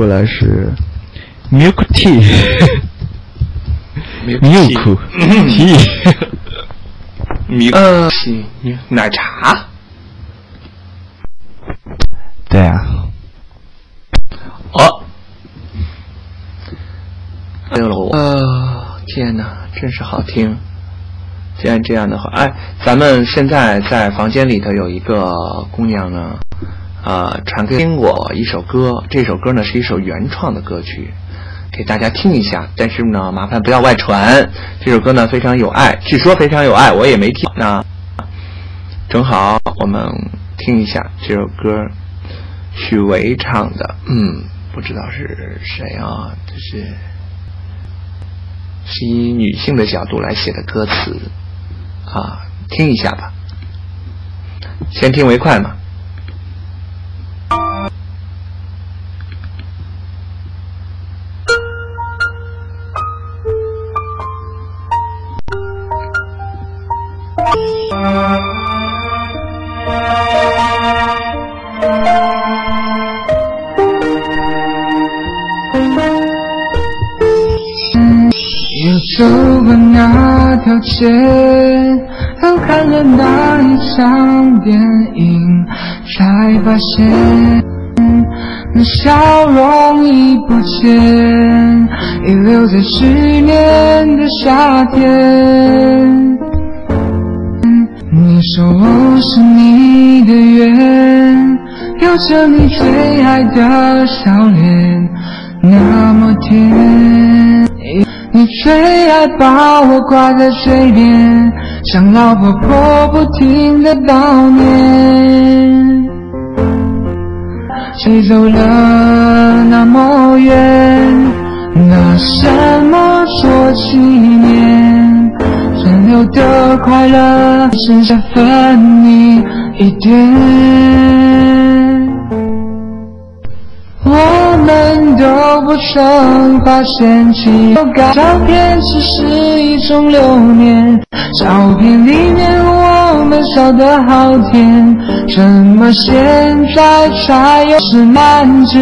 S8: 过来是 milk tea。milk
S4: tea，milk tea，奶茶。
S8: 对啊。
S4: 哦。对了，呃，天哪，真是好听。既然这样的话，哎，咱们现在在房间里头有一个姑娘呢，啊、传给我一首歌，这首歌呢是一首原创的歌曲，给大家听一下。但是呢，麻烦不要外传。这首歌呢非常有爱，据说非常有爱，我也没听。那正好我们听一下这首歌，许巍唱的，嗯，不知道是谁啊，这是是以女性的角度来写的歌词啊，听一下吧。先听为快嘛。
S26: 那笑容已不见，遗留在十年的夏天。你说我是你的缘，有着你最爱的笑脸，那么甜。你最爱把我挂在嘴边，像老婆婆不停的叨念。谁走了那么远？拿什么做纪念？残留的快乐，剩下分你一点。我们都不曾发现起照片只是一种留念，照片里面我们笑得好甜，怎么现在才有是满街？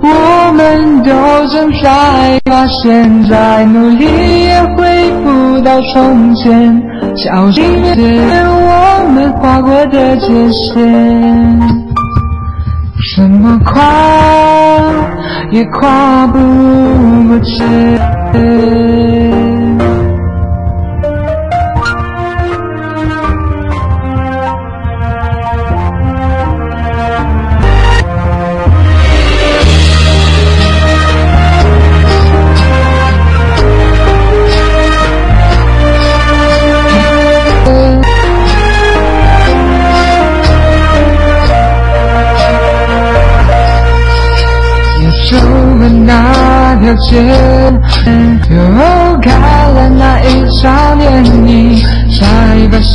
S26: 我们都正在发现，在努力也回不到从前，小心点我们划过的界限，怎么跨也跨不过去。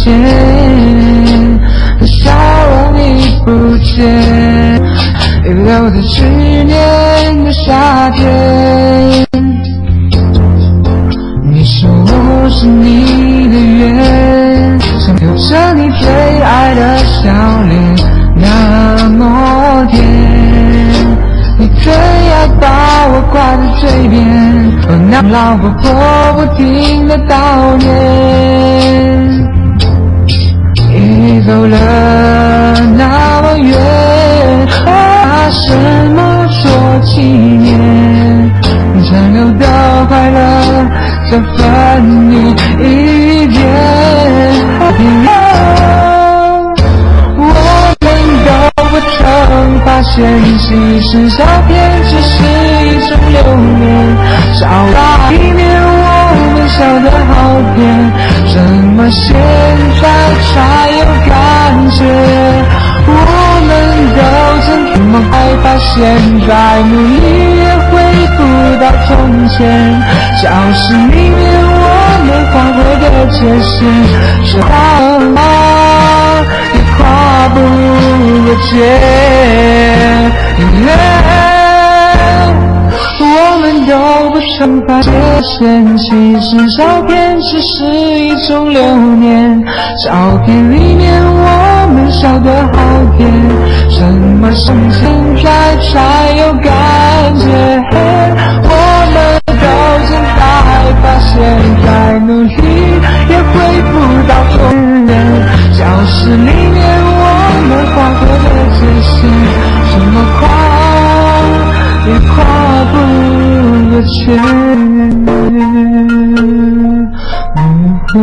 S26: 才发现笑容已不见，遗留在去年的夏天。你说我是你的缘，有着你最爱的笑脸，那么甜。你最爱把我挂在嘴边，和那老婆婆不停的叨念。走了那么远，拿什么做纪念？残留的快乐，再分你一遍。发现其实照片只是一种留念，照片里面我们笑得好甜，怎么写现在努力也回不到从前，教室里面我们划过的界限，是啊，也跨不过界。我们都不曾发现，其实照片只是一种留念。照片里面我们笑得好甜，什么现在才有感觉？我们到现在害怕，现再努力也回不到从前。教室里面我们划过的界限，怎么跨也跨不过去。
S4: 嗯，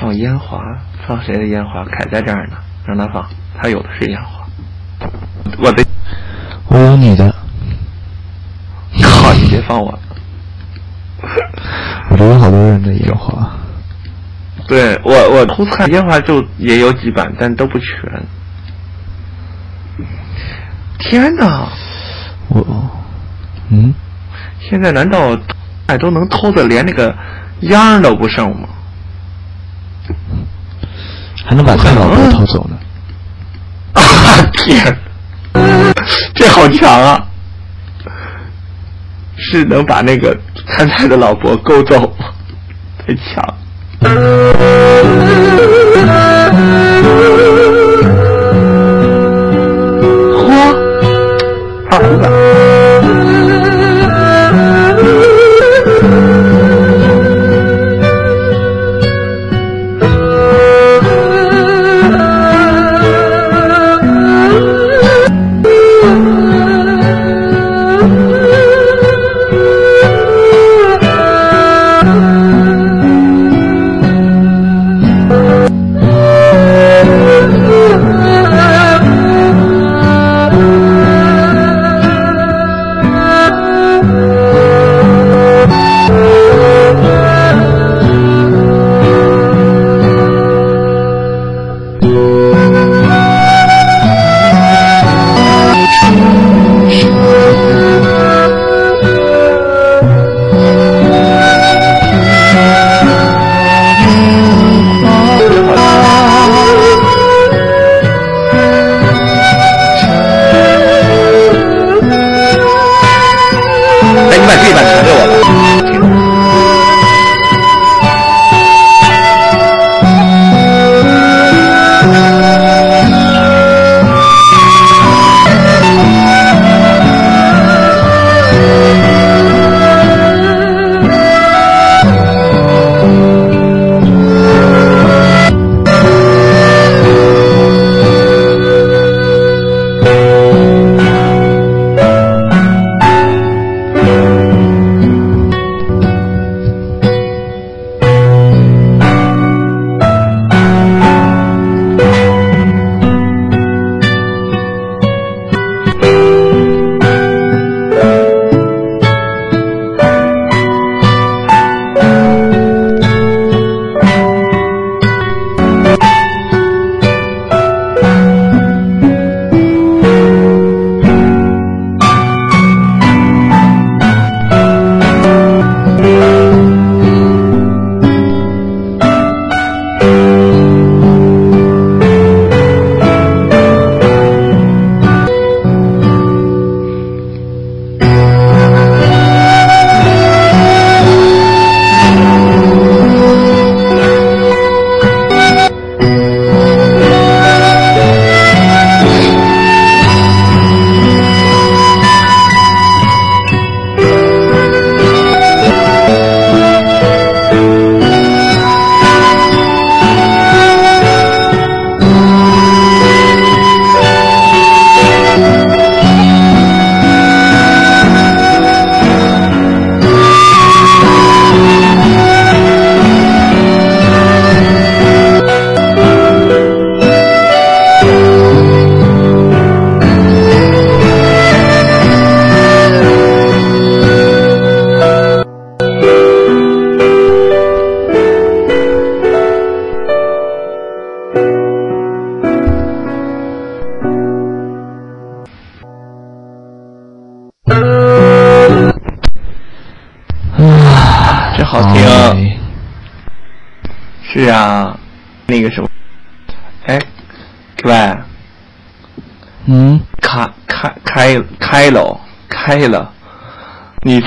S4: 放烟花，放谁的烟花？凯在这儿呢，让他放，他有的是烟花。我的，
S8: 我有你的，
S4: 靠，你别放我。
S8: 我这有好多人的烟花。
S4: 对我，我偷看烟花就也有几版，但都不全。天哪！
S8: 我，嗯，
S4: 现在难道哎都能偷的连那个秧都不剩吗？
S8: 还能把他老婆偷走呢？
S4: 啊天，这好强啊！是能把那个参赛的老婆勾走吗？太强！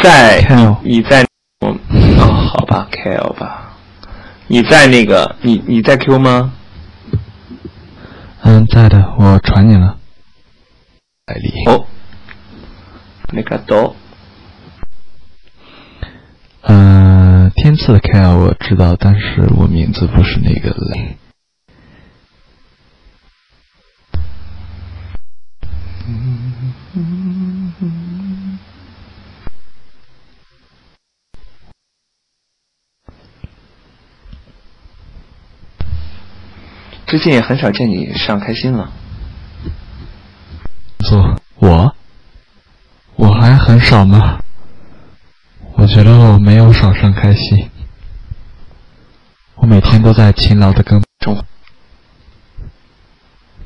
S25: 在你在我哦，好吧，开了吧，你在那个你你在 Q 吗？
S8: 嗯，在的，我传你了。
S4: 艾丽。
S25: 哦，那个多。
S8: 嗯，天赐的 K 我知道，但是我名字不是那个雷。
S25: 最近也很少见你上开心了。
S8: 做我？我还很少吗？我觉得我没有少上开心，我每天都在勤劳的耕种，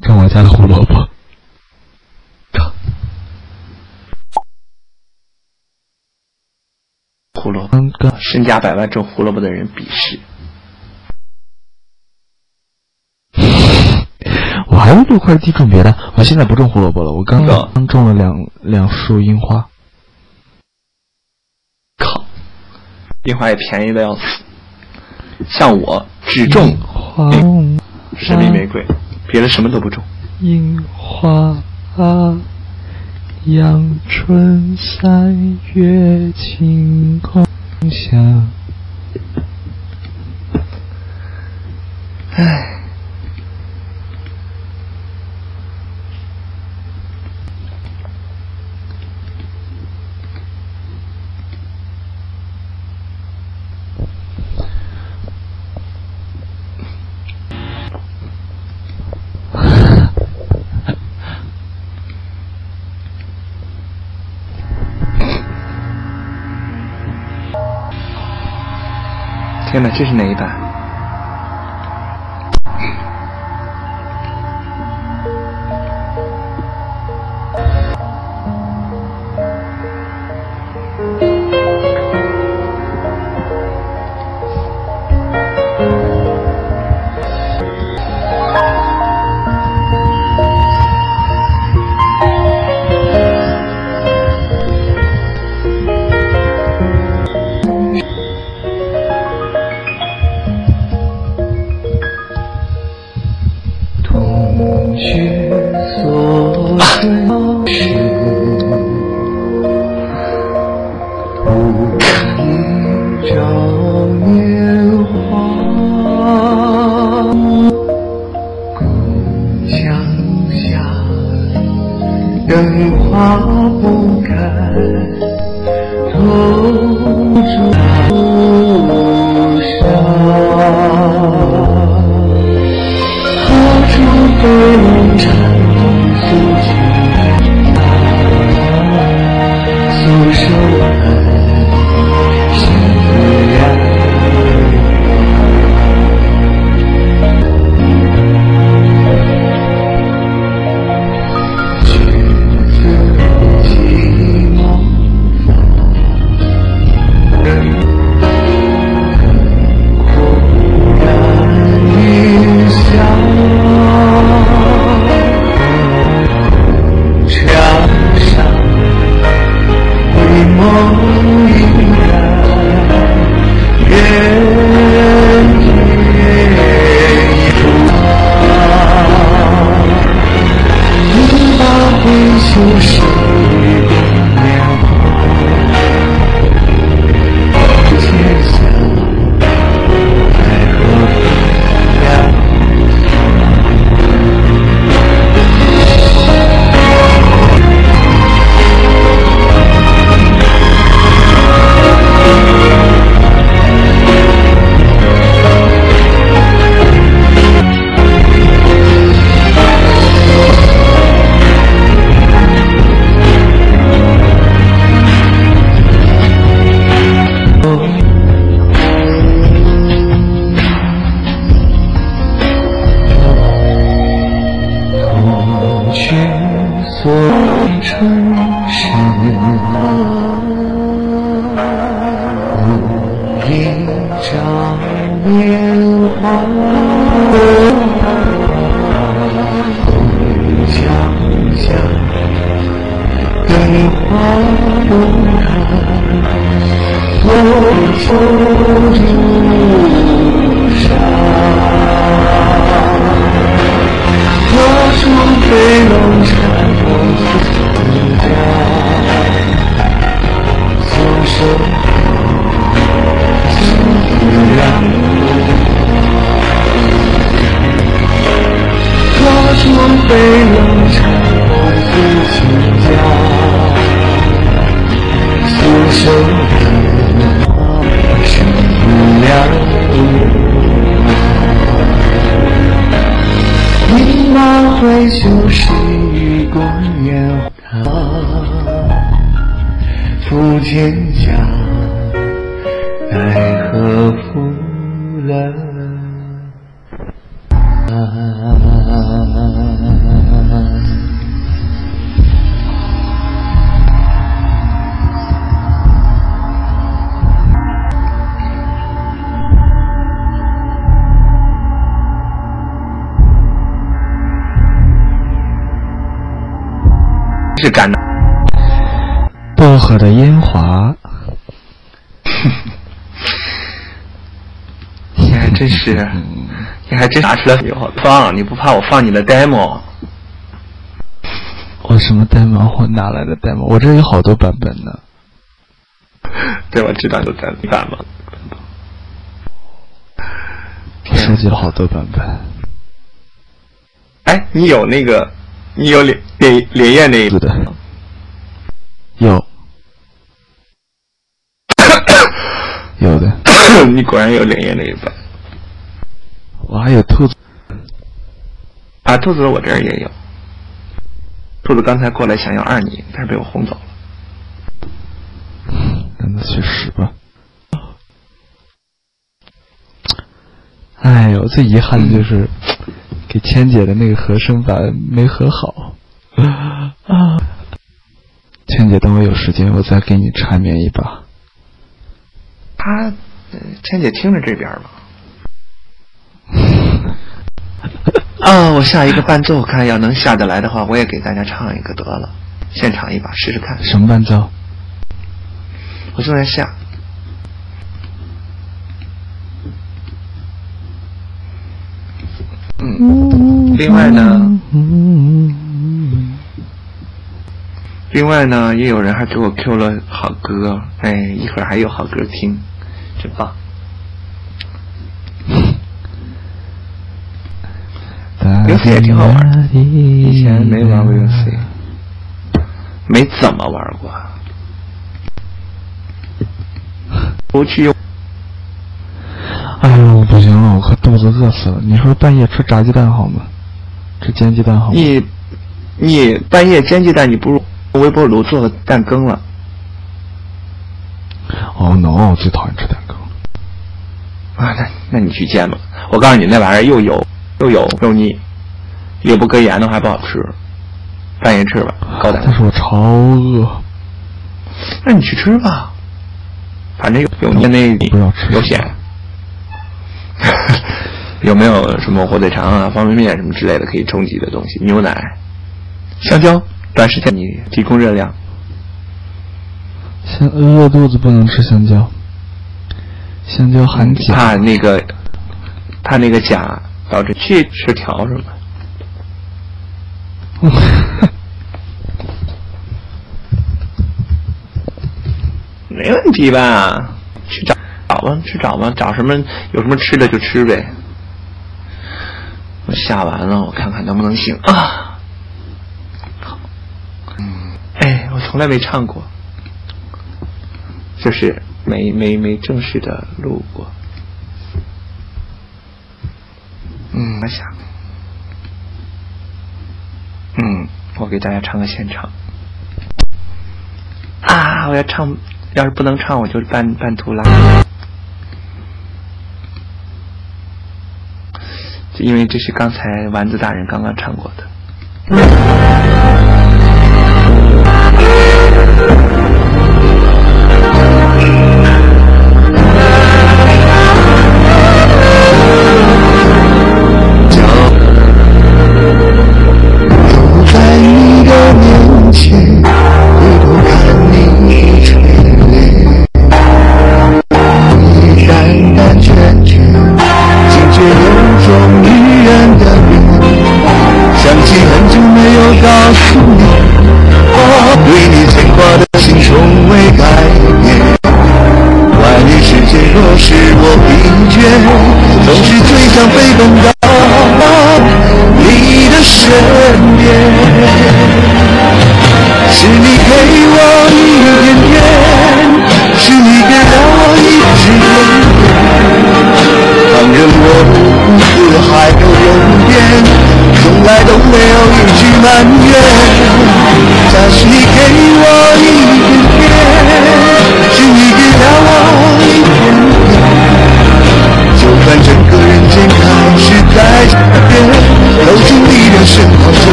S8: 种我家的胡萝卜。
S25: 胡萝卜，身家百万种胡萝卜的人鄙视。
S8: 还会六块地种别的，我现在不种胡萝卜了，我刚刚种了两两束樱花。
S25: 靠，樱花也便宜的要死。像我只种花神秘玫瑰，别的什么都不种。
S8: 樱花啊，阳春三月晴空下。
S25: 这是哪一版？
S26: 你
S4: 不怕我放你的 demo？
S8: 我什么 demo？我哪来的 demo？我这有好多版本呢。
S4: 对，我知道有版版本。
S8: 我收集了好多版本。
S4: 哎，你有那个，你有连连连夜那一
S8: 个的？有，有的。
S4: 你果然有连夜那一本。
S8: 我还有兔子。
S4: 啊，兔子我这儿也有。兔子刚才过来想要二你，但是被我轰走了。
S8: 让他去死吧！哎呦，最遗憾的就是给千姐的那个和声版没和好啊！千姐，等我有时间，我再给你缠绵一把。
S4: 他，千姐听着这边吧。啊，我下一个伴奏，看要能下得来的话，我也给大家唱一个得了，现场一把试试看。
S8: 什么伴奏？
S4: 我正在下。嗯，另外呢，另外呢，也有人还给我 Q 了好歌，哎，一会儿还有好歌听，真棒。游戏也挺好玩的，以前没玩过游戏，没怎么玩过。不去。
S8: 哎呦，不行了，我快肚子饿死了。你说半夜吃炸鸡蛋好吗？吃煎鸡蛋好吗？
S4: 你，你半夜煎鸡蛋，你不如微波炉做个蛋羹了。
S8: 哦 no，我最讨厌吃蛋羹。
S4: 啊，那那你去煎吧。我告诉你，那玩意儿又油又油又腻，也不搁盐的话不好吃。半夜吃吧，高胆。
S8: 但是我超饿。
S4: 那你去吃吧。反正有有那那有咸，有没有什么火腿肠啊、方便面什么之类的可以充饥的东西？牛奶、香蕉，短时间你提供热量。
S8: 先饿肚子不能吃香蕉，香蕉含钾。
S4: 怕那个，怕那个钾导致去吃条是吧？没问题吧？去找找吧，去找吧，找什么有什么吃的就吃呗。我下完了，我看看能不能行啊。哎，我从来没唱过，就是没没没正式的录过。嗯，我想，嗯，我给大家唱个现场。啊，我要唱。要是不能唱，我就半半途拉。因为这是刚才丸子大人刚刚唱过的。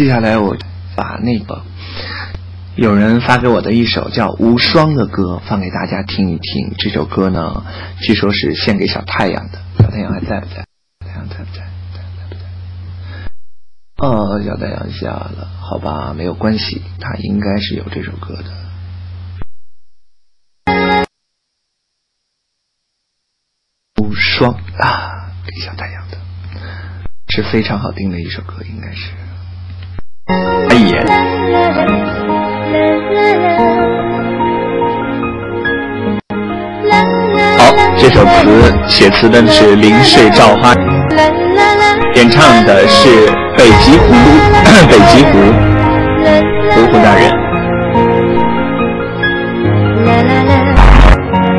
S4: 接下来我把那个有人发给我的一首叫《无双》的歌放给大家听一听。这首歌呢，据说是献给小太阳的。小太阳还在不在？太阳在不在？哦，小太阳下了，好吧，没有关系，他应该是有这首歌的。无双啊，给小太阳的，是非常好听的一首歌，应该是。哎呀，好，这首词写词的是临睡照花，演唱的是北极狐，北极狐，胡胡大人。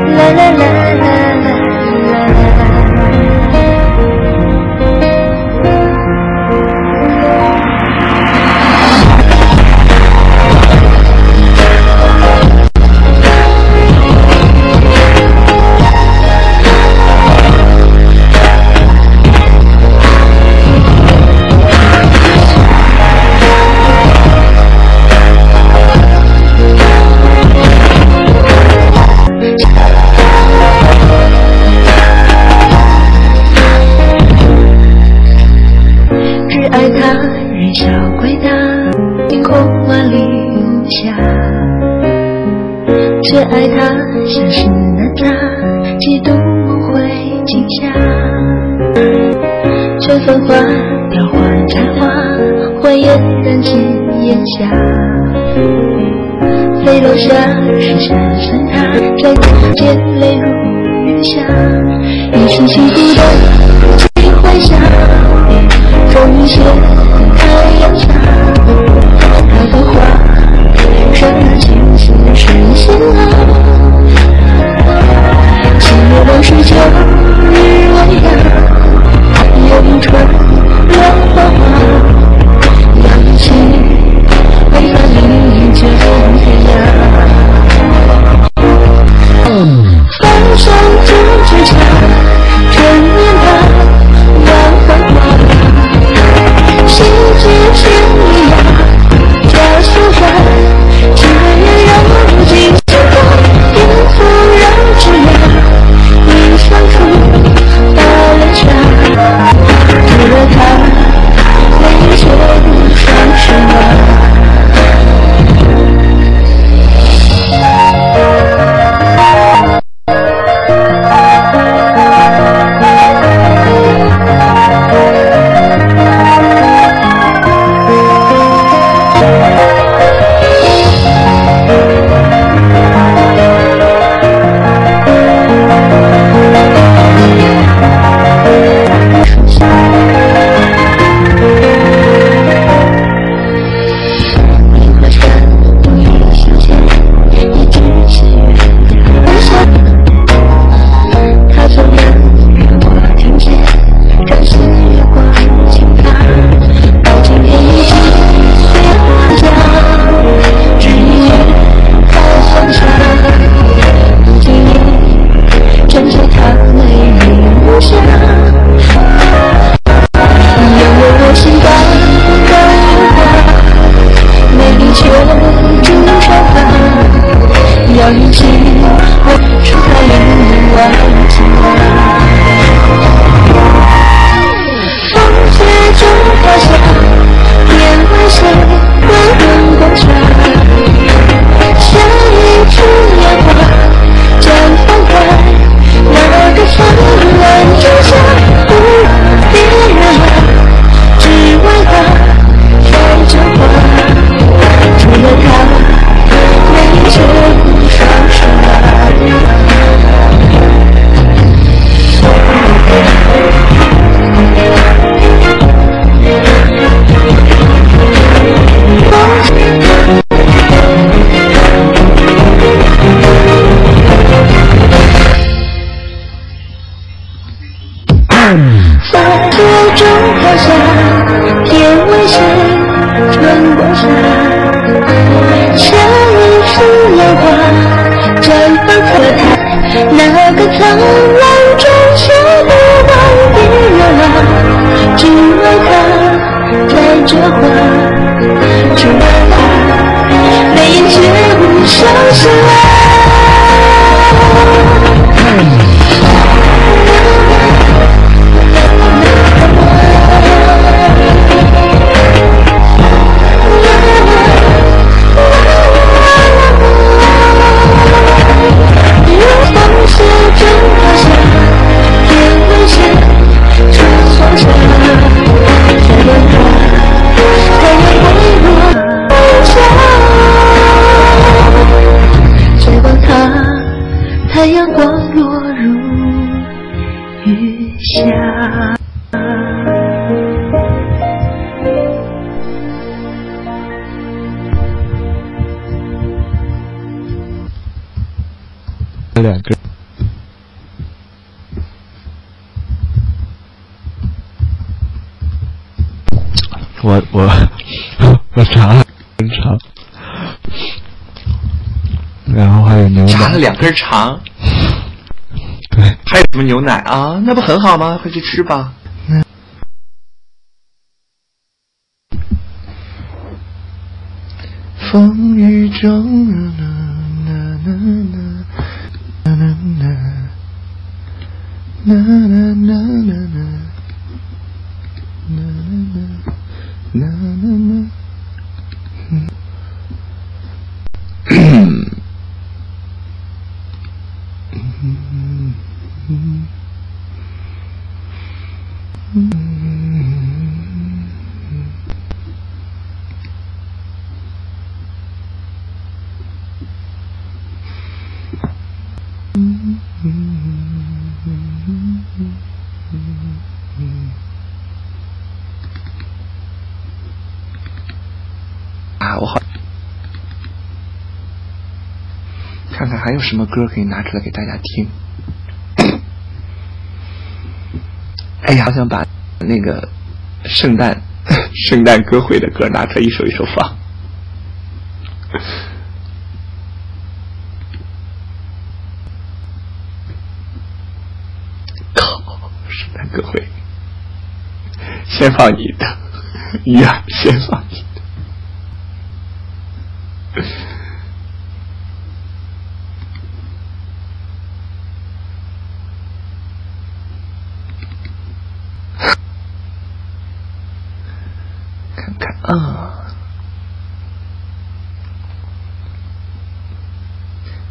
S11: 只留下是身伤痕见证见泪如雨下一身幸福的几回 sat 风雨揭开眼下他走花那蓝浅色衫袖今月
S27: 我是旧日尾芽又一春又一花
S11: down. 根肠，对，
S4: 还有什么牛奶啊？那不很好吗？快去吃吧。还有什么歌可以拿出来给大家听。哎呀，好想把那个圣诞 圣诞歌会的歌拿出来一首一首放。靠，圣诞歌会，先放你的，呀，先放你的。看看啊，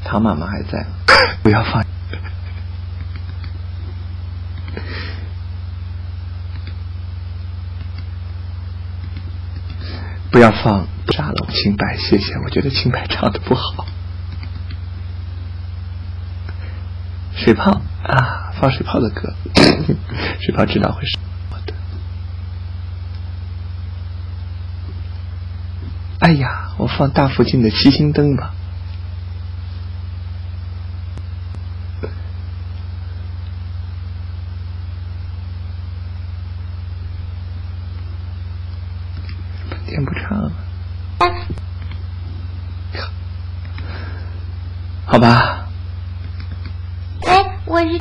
S4: 唐妈妈还在，不要放。不要放炸了清白，谢谢。我觉得清白唱的不好。水泡啊，放水泡的歌，水泡知道会是我的。哎呀，我放大附近的七星灯吧。点不唱了，好吧。
S28: 喂，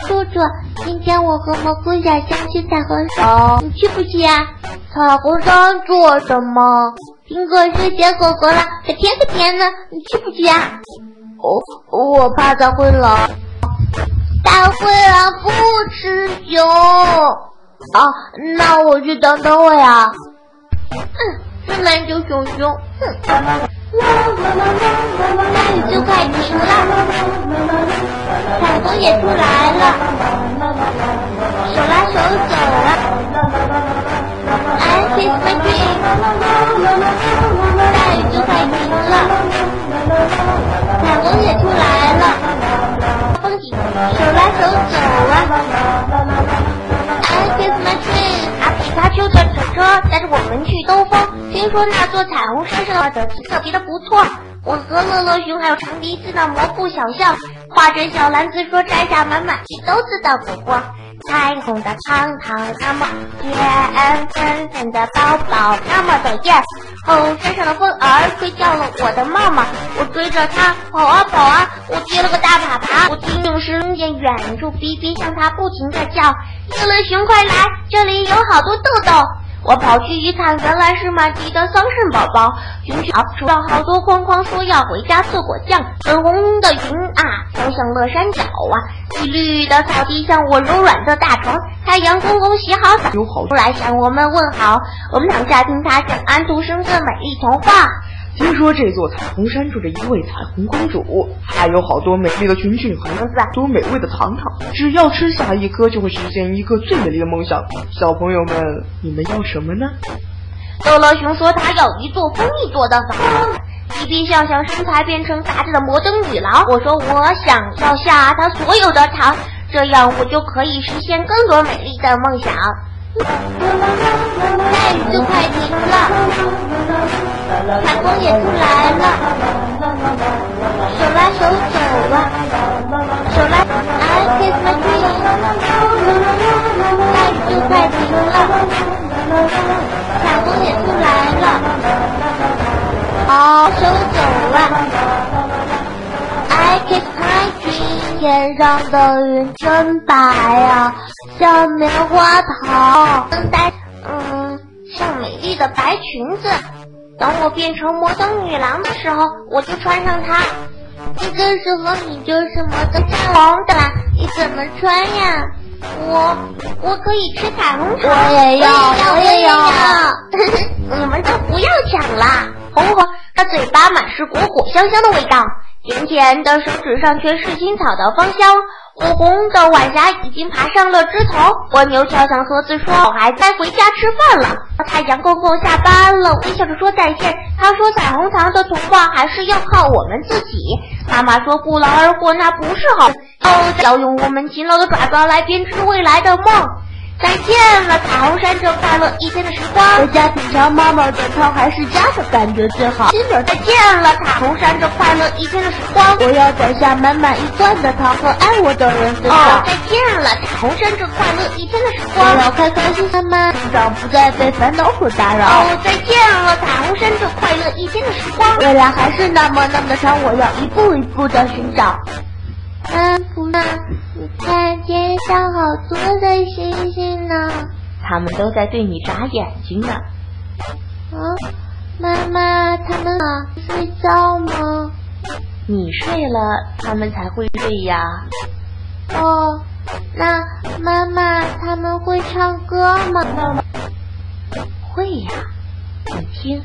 S28: 今天我和蘑菇小象去彩虹山，你去不去呀？彩虹山做什么？苹果是小狗狗了，可甜可甜呢，你去不去呀？我我怕大灰狼，大灰狼不吃熊啊，那我去等等我呀。嗯。是篮球熊熊，哼！大雨就快停了，彩虹也出来了，手拉手走了。I kiss my dream，大雨就快停了，彩虹也出来了，风景手拉手走了。I kiss my dream，阿皮卡丘的车车带着我们去兜风。听说那座彩虹山上的特别的不错，我和乐乐熊还有长鼻子的魔步小象，挎着小篮子说摘下满满一兜子的果果。彩虹的糖糖那么甜，粉粉的包包那么的艳。哦，山上的风儿吹掉了我的帽帽，我追着它跑啊跑啊，我跌了个大粑粑。我听时见远处哔哔向它不停的叫，乐乐熊快来，这里有好多豆豆。我跑去一看，原来是满地的桑葚宝宝。熊熊出了好多框框，说要回家做果酱。粉红的云啊，飘向了山脚啊。绿绿的草地像我柔软的大床。太阳公公洗好澡，出来向我们问好。我们躺下听他讲安徒生的美丽童话。
S29: 听说这座彩虹山住着一位彩虹公主，还有好多美丽的裙裙和多美味的糖糖。只要吃下一颗，就会实现一个最美丽的梦想。小朋友们，你们要什么呢？
S28: 乐乐熊说他要一座风一座的房。皮皮笑笑身材变成杂志的摩登女郎。我说我想要下他所有的糖，这样我就可以实现更多美丽的梦想。下雨就快停了。彩虹也出来了，手拉手走啊，手拉，I kiss my dream，大雨就快停了，彩虹也出来了，好手走啊，I kiss my dream，天上的云真白啊，像棉花糖，嗯，像美丽的白裙子。等我变成摩登女郎的时候，我就穿上它。这个时候你就是摩登红的啦，你怎么穿呀？我我可以吃彩虹糖，
S11: 我也要，
S28: 我也要。你们都不要抢啦！红红，他嘴巴满是果果香香的味道，甜甜的手指上却是青草的芳香。火红的晚霞已经爬上了枝头，蜗牛跳向盒子说：“我还该回家吃饭了。”太阳公公下班了，微笑着说再见。他说：“彩虹糖的童话还是要靠我们自己。”妈妈说：“不劳而获那不是好，要用我们勤劳的爪爪来编织未来的梦。”再见了，彩虹山这快乐一天的时光。
S11: 回家品尝妈妈的汤，还是家的感觉最好。
S28: 再见了，彩虹山这快乐一天的时光。
S11: 我要摘下满满一罐的糖和爱我的人分享。
S28: 哦，再见了，彩虹山这快乐一天的时光。
S11: 我要开开心心慢成长，不再被烦恼所打扰。
S28: 哦，再见了，彩虹山这快乐一天的时光。
S11: 未来还是那么那么的长，我要一步一步的寻找。
S28: 安普娜，你看天上好多的星星呢，
S11: 他们都在对你眨眼睛呢。
S28: 啊，妈妈，他们睡觉吗？
S11: 你睡了，他们才会睡呀。
S28: 哦，那妈妈他们会唱歌吗？
S11: 会呀。听，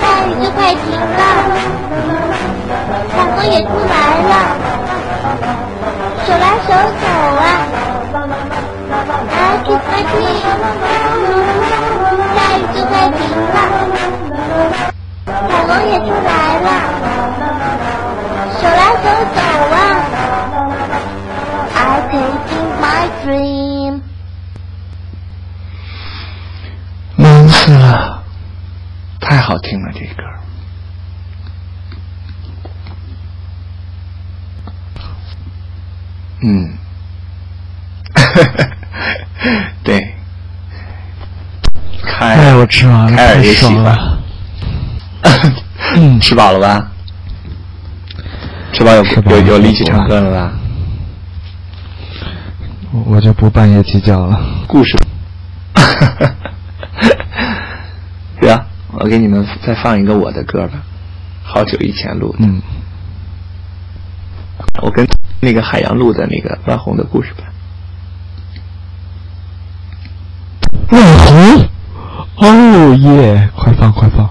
S28: 大雨就快停了，彩虹也出来了，手拉手走啊，I kiss my dream，大雨就快停了，彩虹也出来了，手拉手走啊，I kiss my dream。
S4: 是啊，太好听了这歌。嗯，对，开，
S8: 哎，我吃完了，
S4: 凯尔也喜欢。
S8: 嗯，
S4: 吃饱了吧？吃饱有有有力气唱歌了吧？
S8: 我就不半夜鸡叫了。
S4: 故事。对啊，我给你们再放一个我的歌吧，好久以前录的。
S8: 嗯。
S4: 我跟那个海洋录的那个万红的故事吧。
S8: 万红，哦耶！快放快放。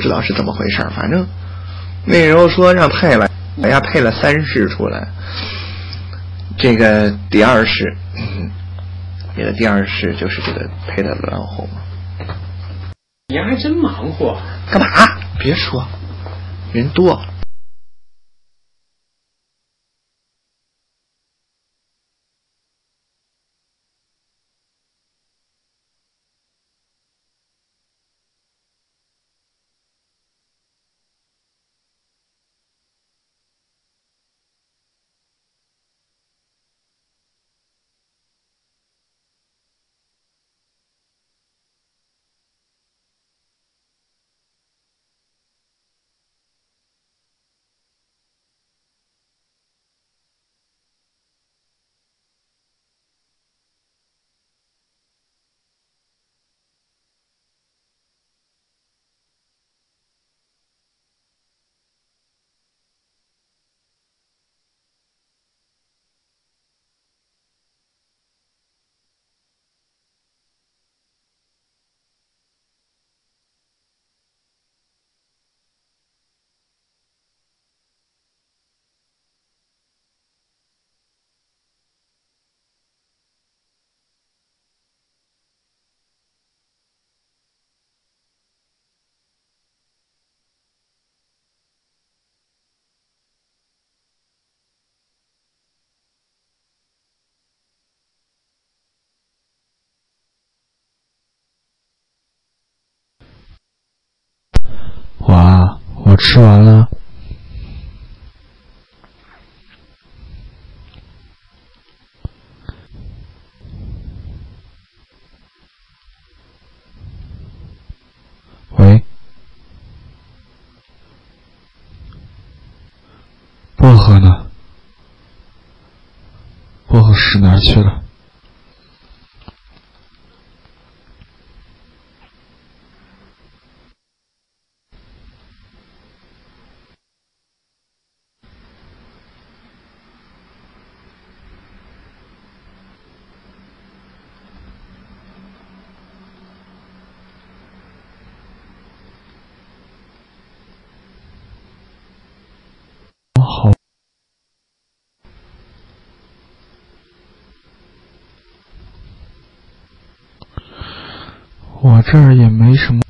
S30: 不
S4: 知道是怎么回事，反正那时候说让配了，哎家配了三世出来，这个第二世，你的第二世就是这个配的洛阳红，
S31: 您还真忙活，
S4: 干嘛？别说，人多。
S8: 吃完了。喂，薄荷呢？薄荷使哪儿去了？好，我这儿也没什么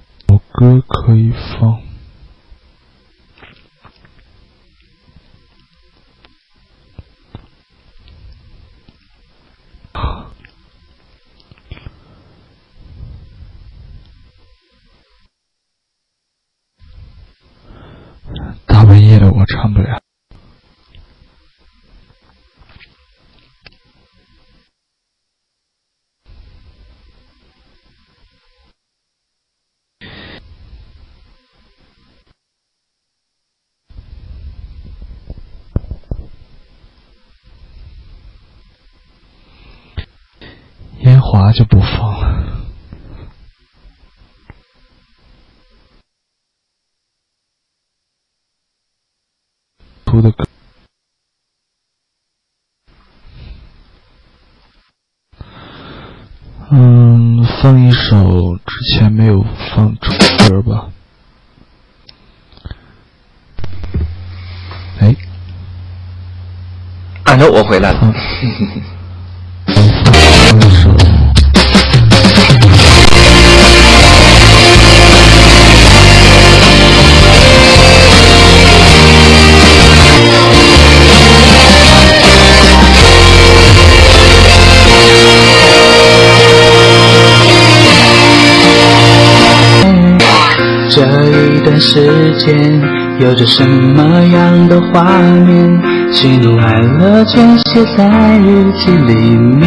S17: 这一段时间有着什么样的画面？喜怒哀乐全写在日记里面。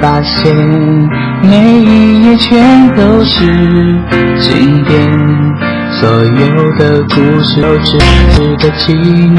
S17: 发现每一页全都是经典，所有的故事都值得纪念。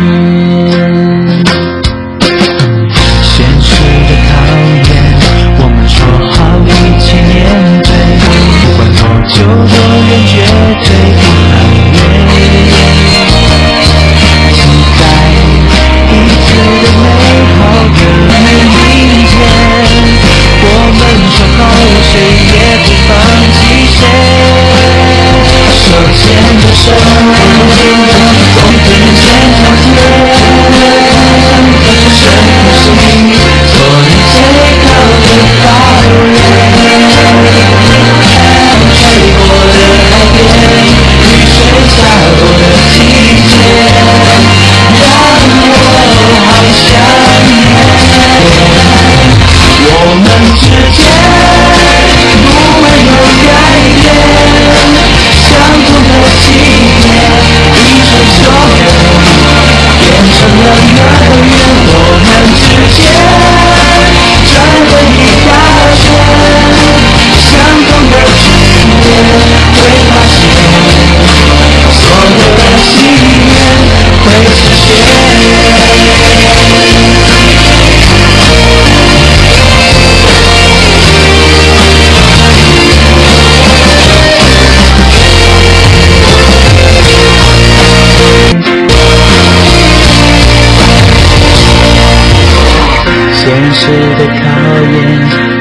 S17: 现实的考验，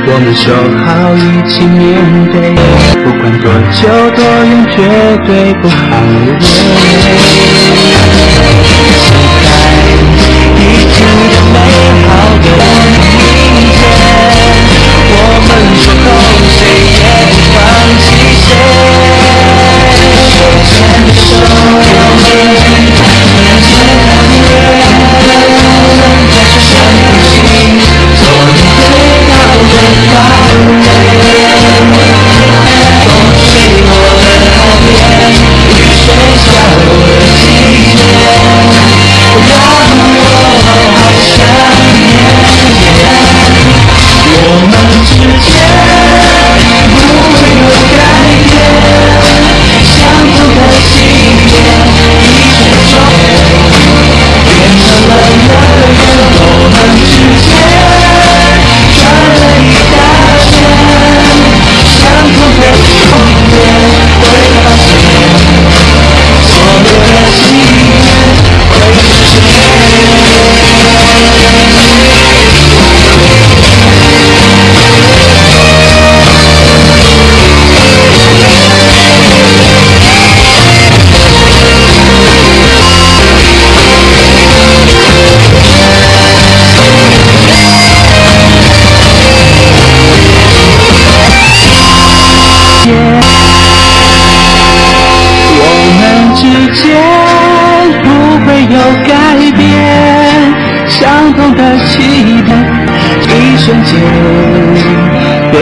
S17: 我们说好一起面对，不管多久多远，绝对不含泪。期待一起的美好的明天，我们说好谁也不放弃谁。手牵着手，风吹过了海边，雨水下了几年，让我好想念。我们之间不会有改变，相同的信念一再重演，变成了永远。我们。see.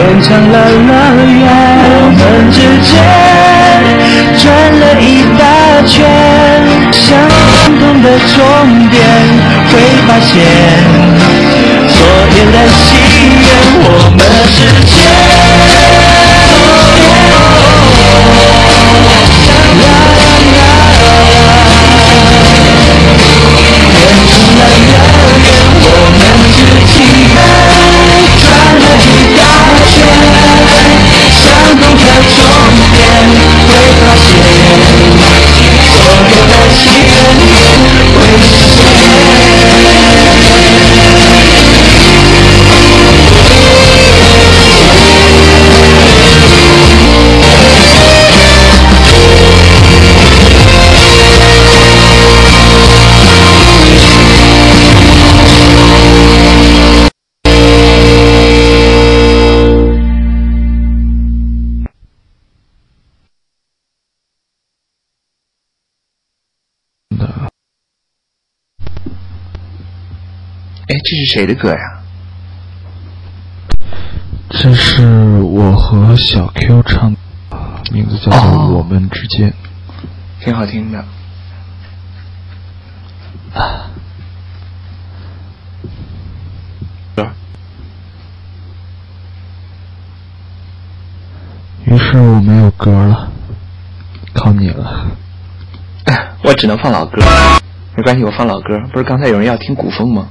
S17: 变成了乐园。我们之间转了一大圈，相同的终点会发现，所有的心愿我们是终点会发现，所有的心愿
S32: 谁的歌呀？
S8: 这是我和小 Q 唱的，名字叫做《我们之间》，
S32: 挺好听的。
S8: 啊于是我没有歌了，靠你了。
S32: 我只能放老歌，没关系，我放老歌。不是刚才有人要听古风吗？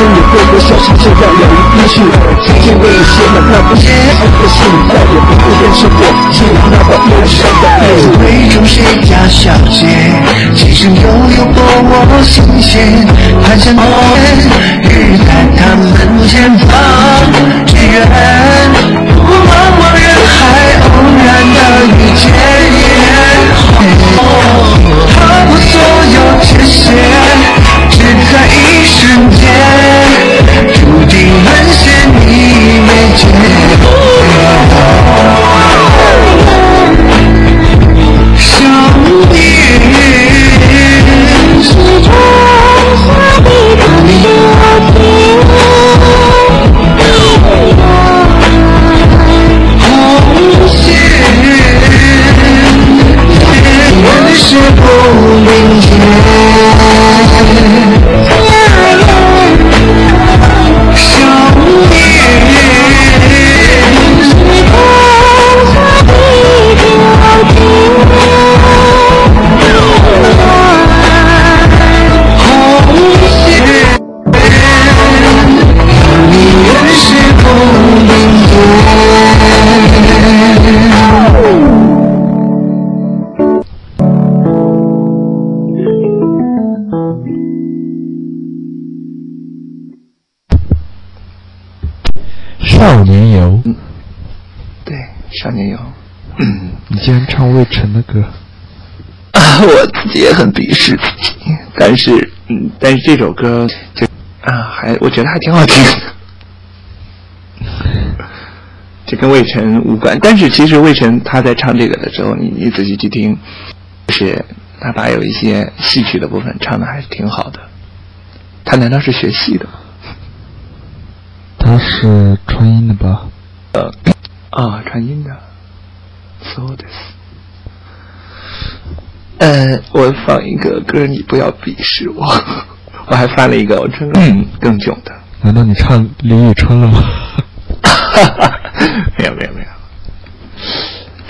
S17: 你的身影会和消失，这样了无音讯，时间为你写满那封深刻的信，再也不会变成我记忆那把忧伤的背。
S25: 为中谁家小姐，今生悠悠过我心弦，盼向我日在他们前方只愿我茫茫人海偶然的遇见，踏破所有界限，是种下的感情。红线，原是不明天。
S8: 少年游。
S4: 嗯，
S25: 你竟然唱魏晨的歌？
S4: 啊，我自己也很鄙视自己，但是，嗯，但是这首歌就啊，还我觉得还挺好听的。这跟魏晨无关，但是其实魏晨他在唱这个的时候，你你仔细去听，就是他把有一些戏曲的部分唱的还是挺好的。他难道是学戏的吗？
S25: 他是川音的吧？
S4: 呃，啊，传音的。So this。呃，我放一个歌，你不要鄙视我。我还发了一个春嗯更囧的。
S25: 难道你唱林宇春了吗？
S4: 没有没有没有，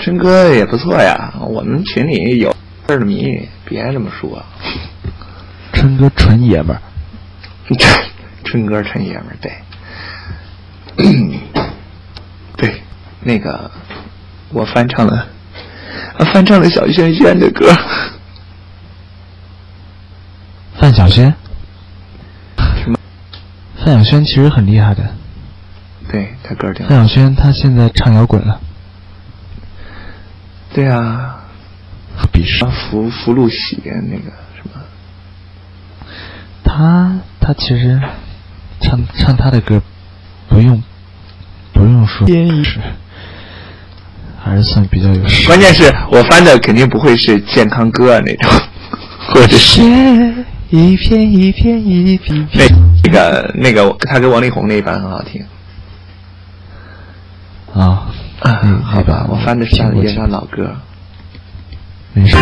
S4: 春哥也不错呀。我们群里有字的迷，别这么说。
S25: 春哥纯爷们儿，
S4: 春哥纯爷们儿，对，对，那个我翻唱了，翻唱了小轩轩的歌。
S25: 范晓萱，
S4: 什么？
S25: 范晓萱其实很厉害的。
S4: 对他歌挺。
S25: 范晓萱他现在唱摇滚了。
S4: 对啊。
S25: 鄙视。
S4: 福福禄喜那个什么。
S25: 他他其实唱唱他的歌，不用不用说
S4: 编译，
S25: 还是算比较有。
S4: 关键是我翻的肯定不会是健康歌啊那种，或者是。
S25: 一片一片一片。
S4: 那那个那个他跟王力宏那一版很好听。
S25: 啊，
S4: 嗯，好吧，我翻的是他的一些老歌。
S25: 没事。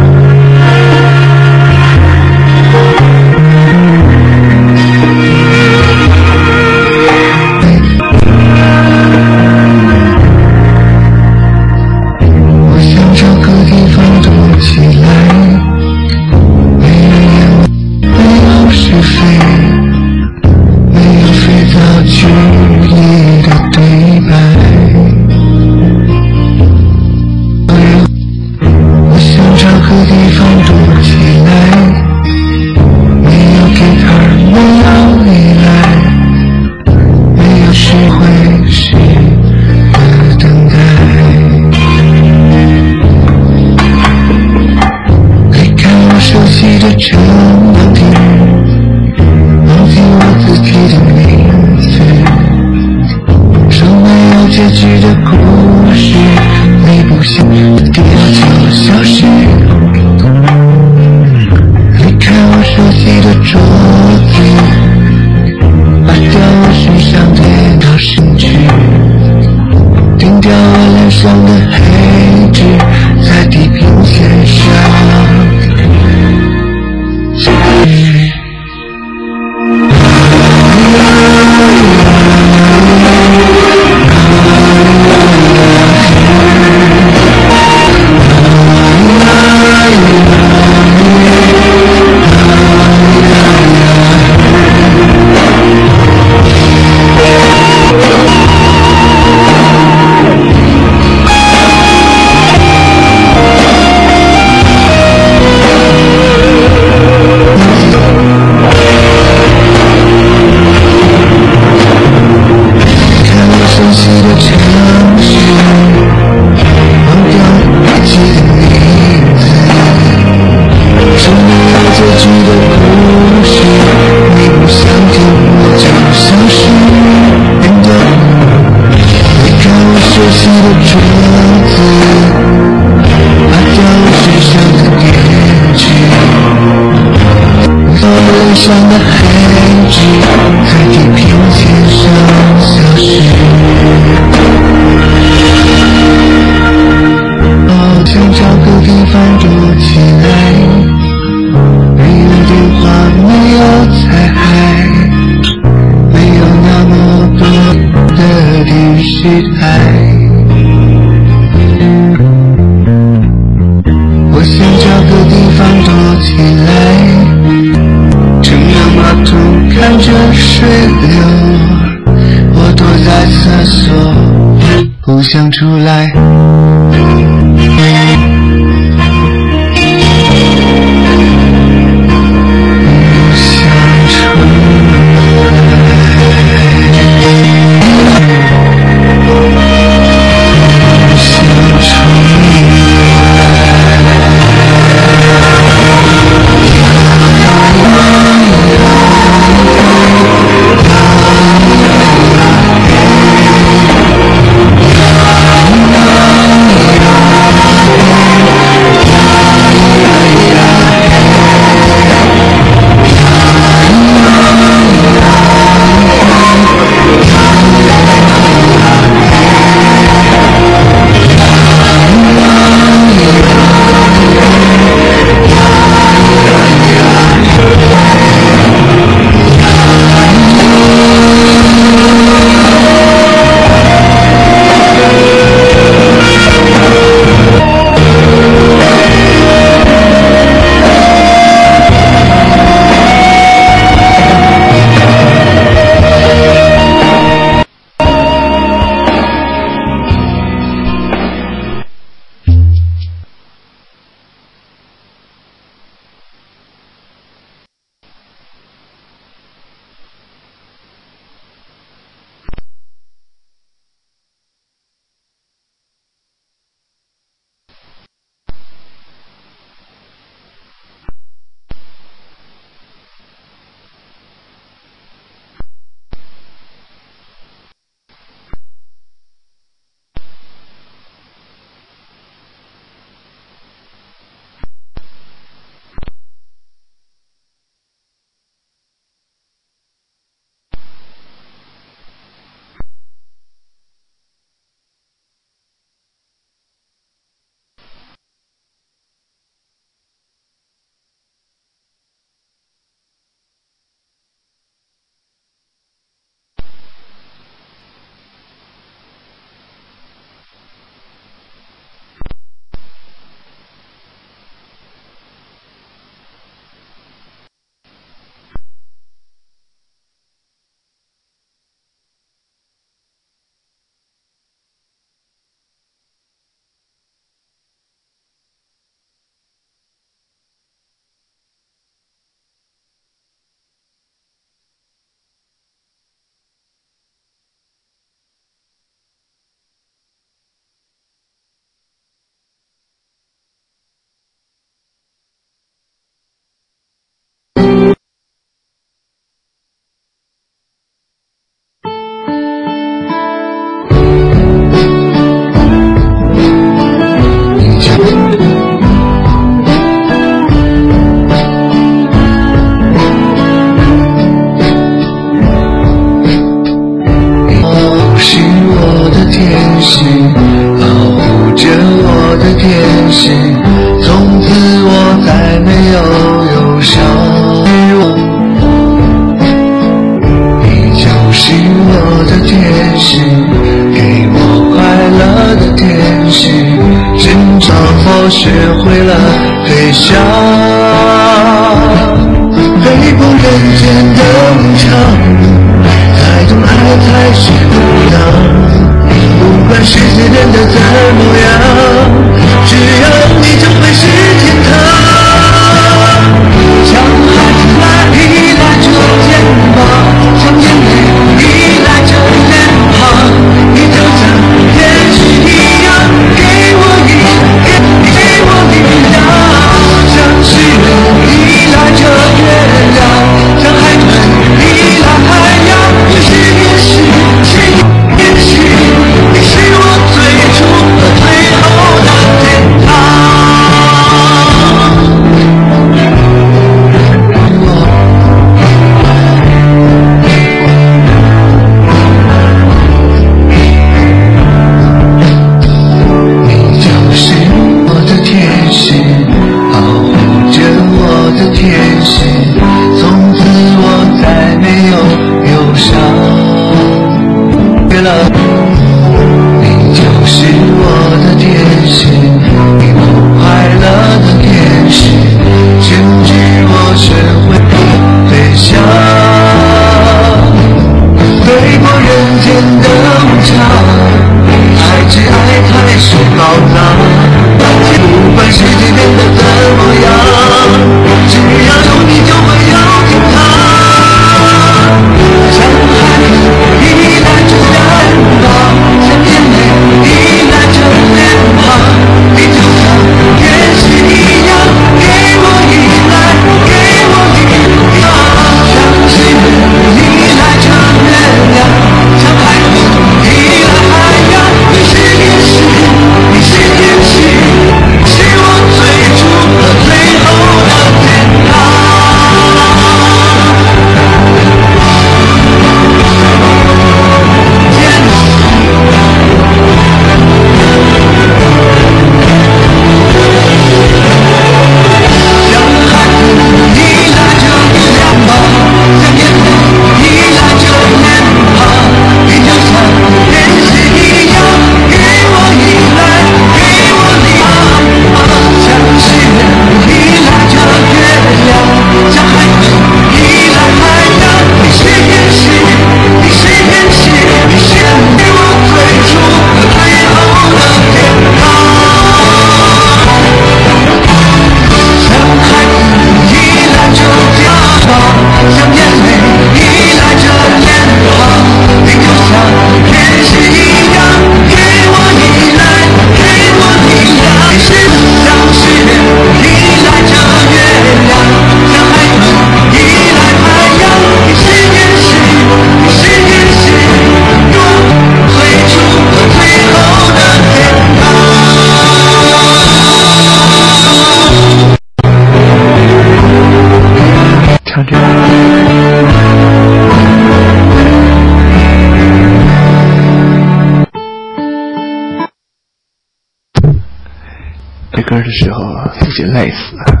S4: 累死了！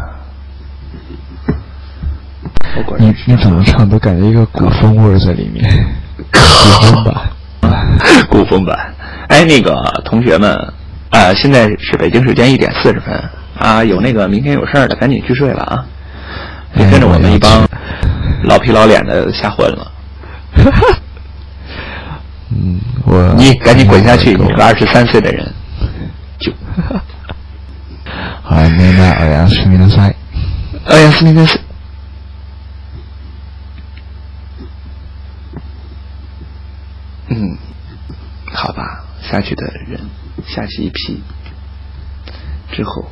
S8: 你你怎么唱都感觉一个古风味在里面，古风版，
S4: 古风版。哎，那个同学们啊，现在是北京时间一点四十分啊，有那个明天有事儿的赶紧去睡了啊，别跟着我们一帮老皮老脸的瞎混了。
S8: 嗯，我
S4: 你赶紧滚下去，你个二十三岁的人就。
S8: 还明买二氧四明
S4: 的菜二氧四明的嗯好吧下去的人下去一批之后。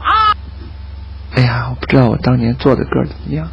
S4: 啊 哎呀我不知道我当年做的歌怎么样。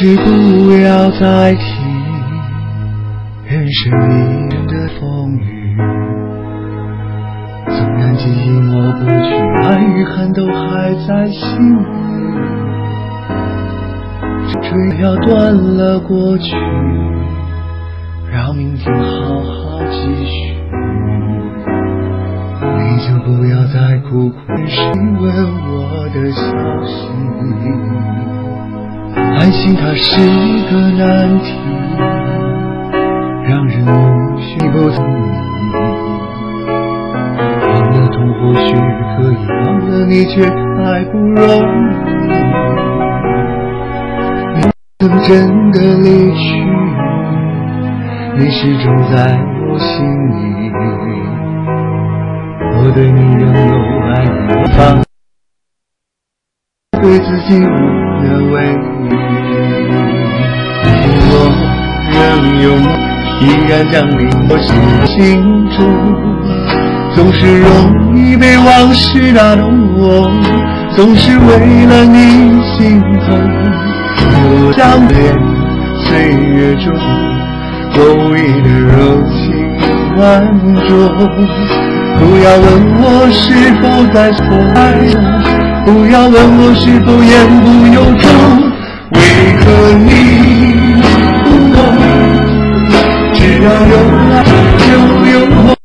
S25: 事不要再提，人生里的风雨。纵然记忆抹不去，爱与恨都还在心里。只要断了过去，让明天好好继续。你就不要再苦苦询问我的消息。爱情它是个难题，让人无需不从意。忘了痛或许可以，忘了你却太不容易。你曾真的离去，你始终在我心里。我对你仍有爱意，我对自己无能为力。我仍有梦，依然将你我心中，总是容易被往事打动我，总是为了你心痛。我相恋岁月中，我无意的柔情万种。不要问我是否在错爱，不要问我是否言不由衷，为何你不懂？只要有爱就有梦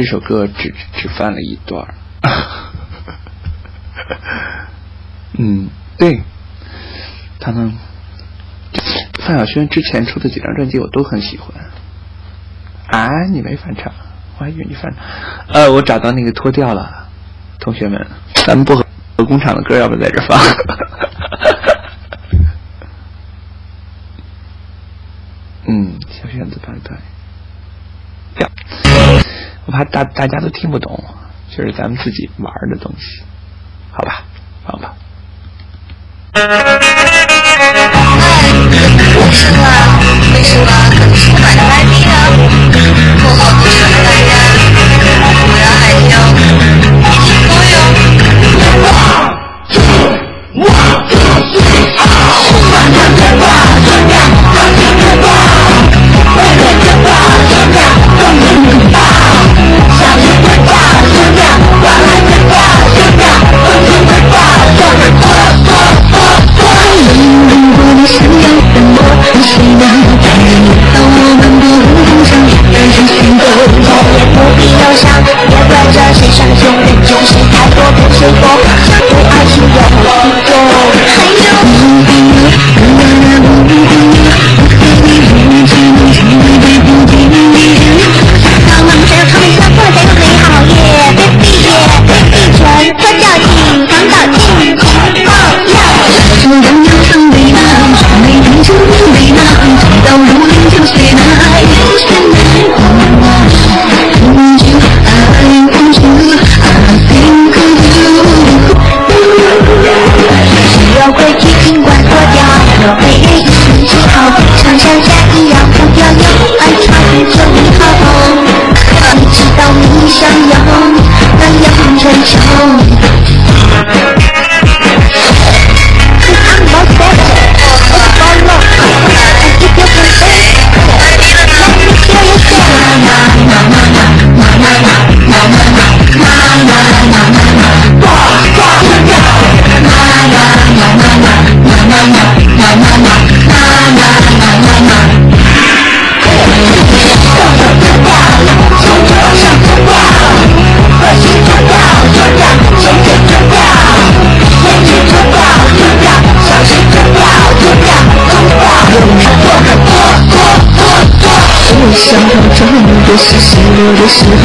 S26: 这
S4: 首歌只只翻了一段儿。嗯，对，他们范晓萱之前出的几张专辑我都很喜欢。啊，你没翻唱，我还以为你翻唱。呃，我找到那个脱掉了，同学们，咱们不和工厂的歌，要不在这放？大家都听不懂就是咱们自己玩的东西。
S11: 的
S33: 时候，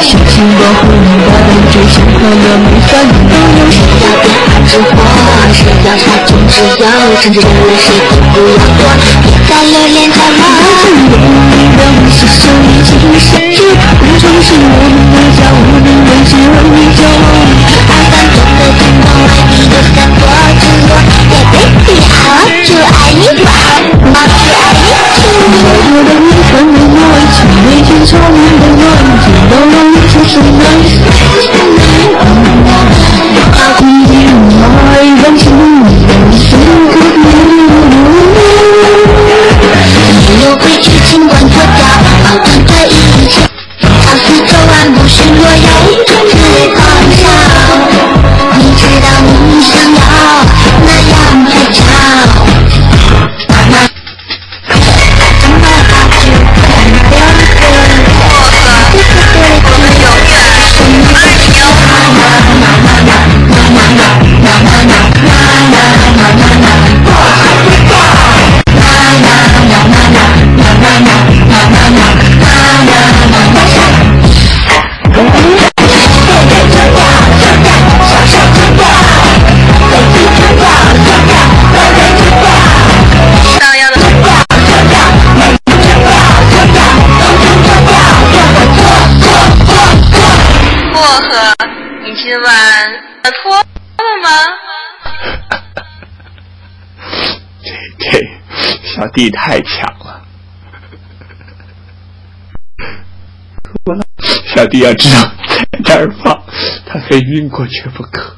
S33: 心保护你把感觉像快乐没烦恼。谁要变暗之火，谁要杀种之友，甚至成了谁都不要躲，别再留恋太晚。你让我携手已经失去，我们的家，无能为之为你骄傲。爱翻转的天空，爱你的散播之落，Yeah baby，好就爱你，好就爱你。我的你很温暖，请每天朝你温暖，听到了你说声 nice。你爱让心有深刻没
S4: 小弟太强了，小弟要知道在这儿放，他非晕过去不可。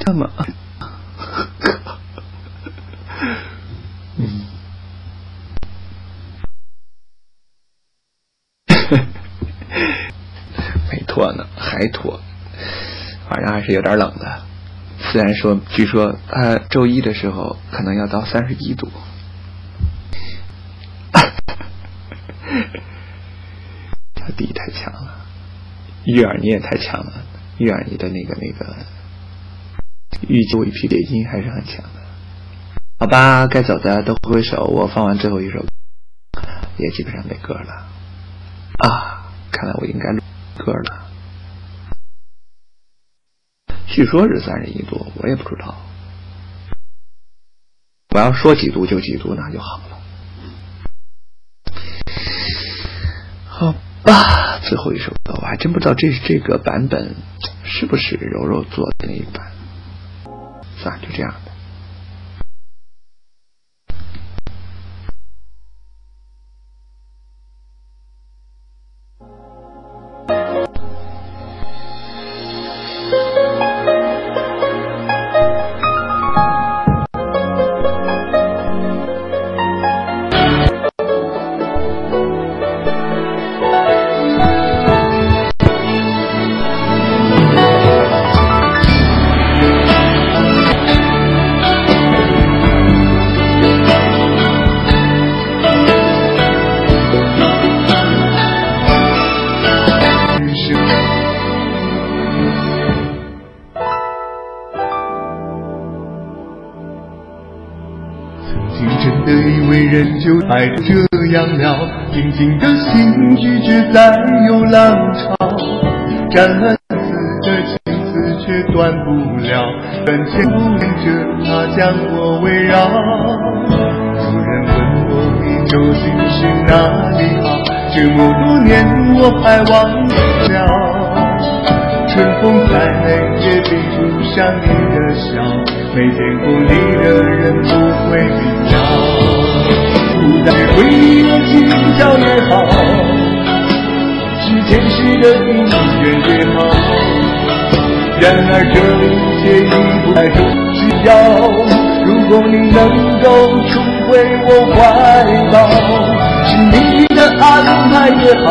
S4: 这么，嗯。没脱呢，还脱，晚上还是有点冷的。虽然说，据说他周一的时候可能要到三十一度。小弟太强了，玉儿你也太强了，玉儿你的那个那个预计尾皮点音还是很强的。好吧，该走的都挥挥手，我放完最后一首，也基本上没歌了。啊，看来我应该录歌了。据说是三十一度，我也不知道。我要说几度就几度，那就好了。好吧，最后一首歌，我还真不知道这这个版本是不是柔柔做的那一版。算了，就这样
S25: 这样了，平静的心拒绝再有浪潮，斩了丝的情丝却断不了，缘牵着它将我围绕。有人问我你究竟是哪里好，这么多年我还忘不了。春风再美也比不上你的笑，没见过你的人不会明了。在回忆的计较也好，是前世的因缘也好，然而这一切已不再重要。如果你能够重回我怀抱，是命运的安排也好，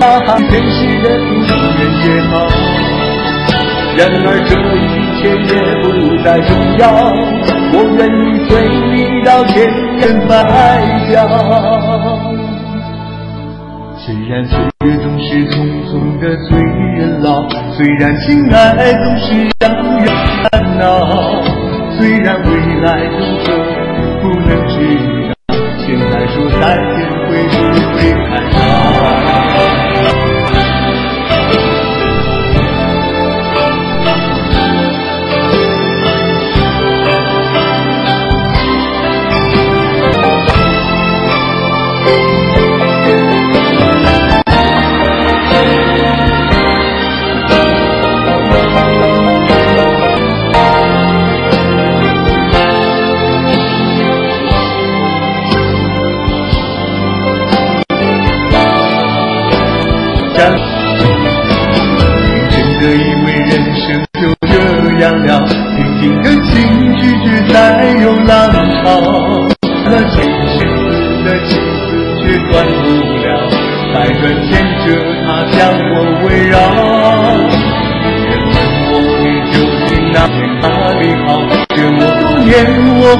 S25: 啊，前世的因缘也好，然而这一却也不再重要我愿意随你到天涯海角虽然岁月总是匆匆的催人老虽然情爱总是让人烦恼虽然未来如何不能知道现在说再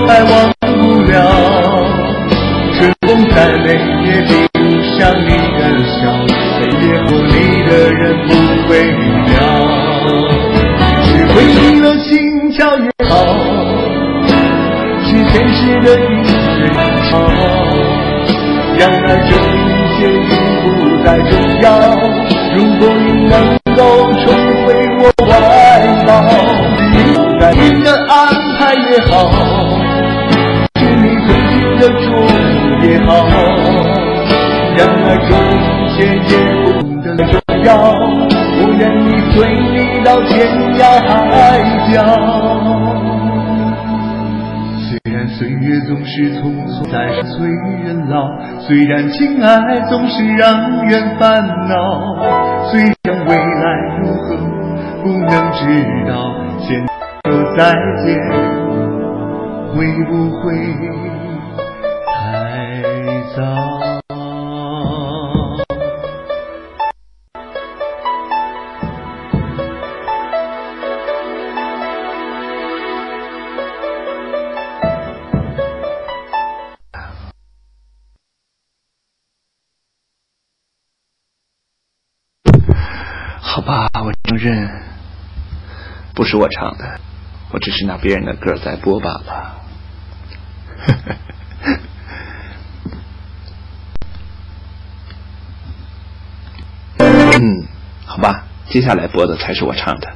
S25: 爱我。再岁人老，虽然情爱总是让人烦恼，虽然未来如何不能知道，先说再见，会不会？
S11: 不是我唱的我只是拿别人的歌在播罢了。嗯好吧接下来播的才是我唱的。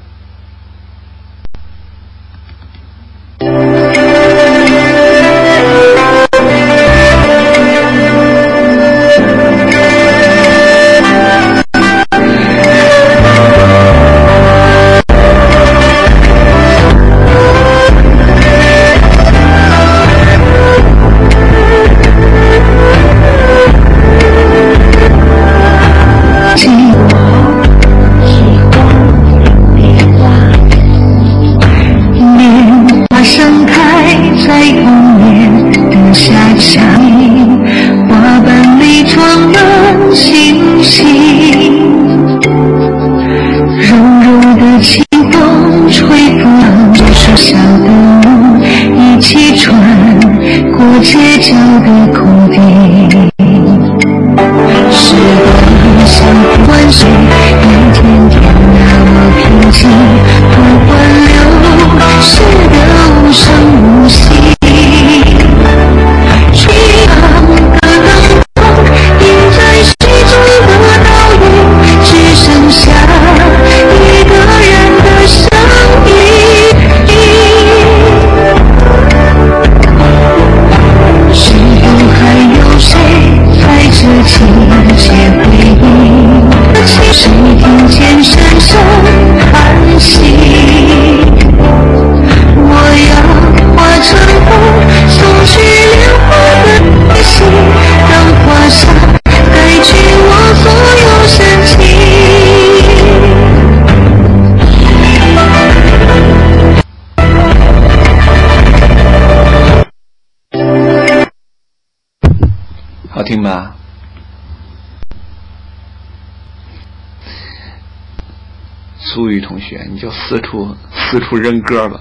S11: 四处四处扔歌吧。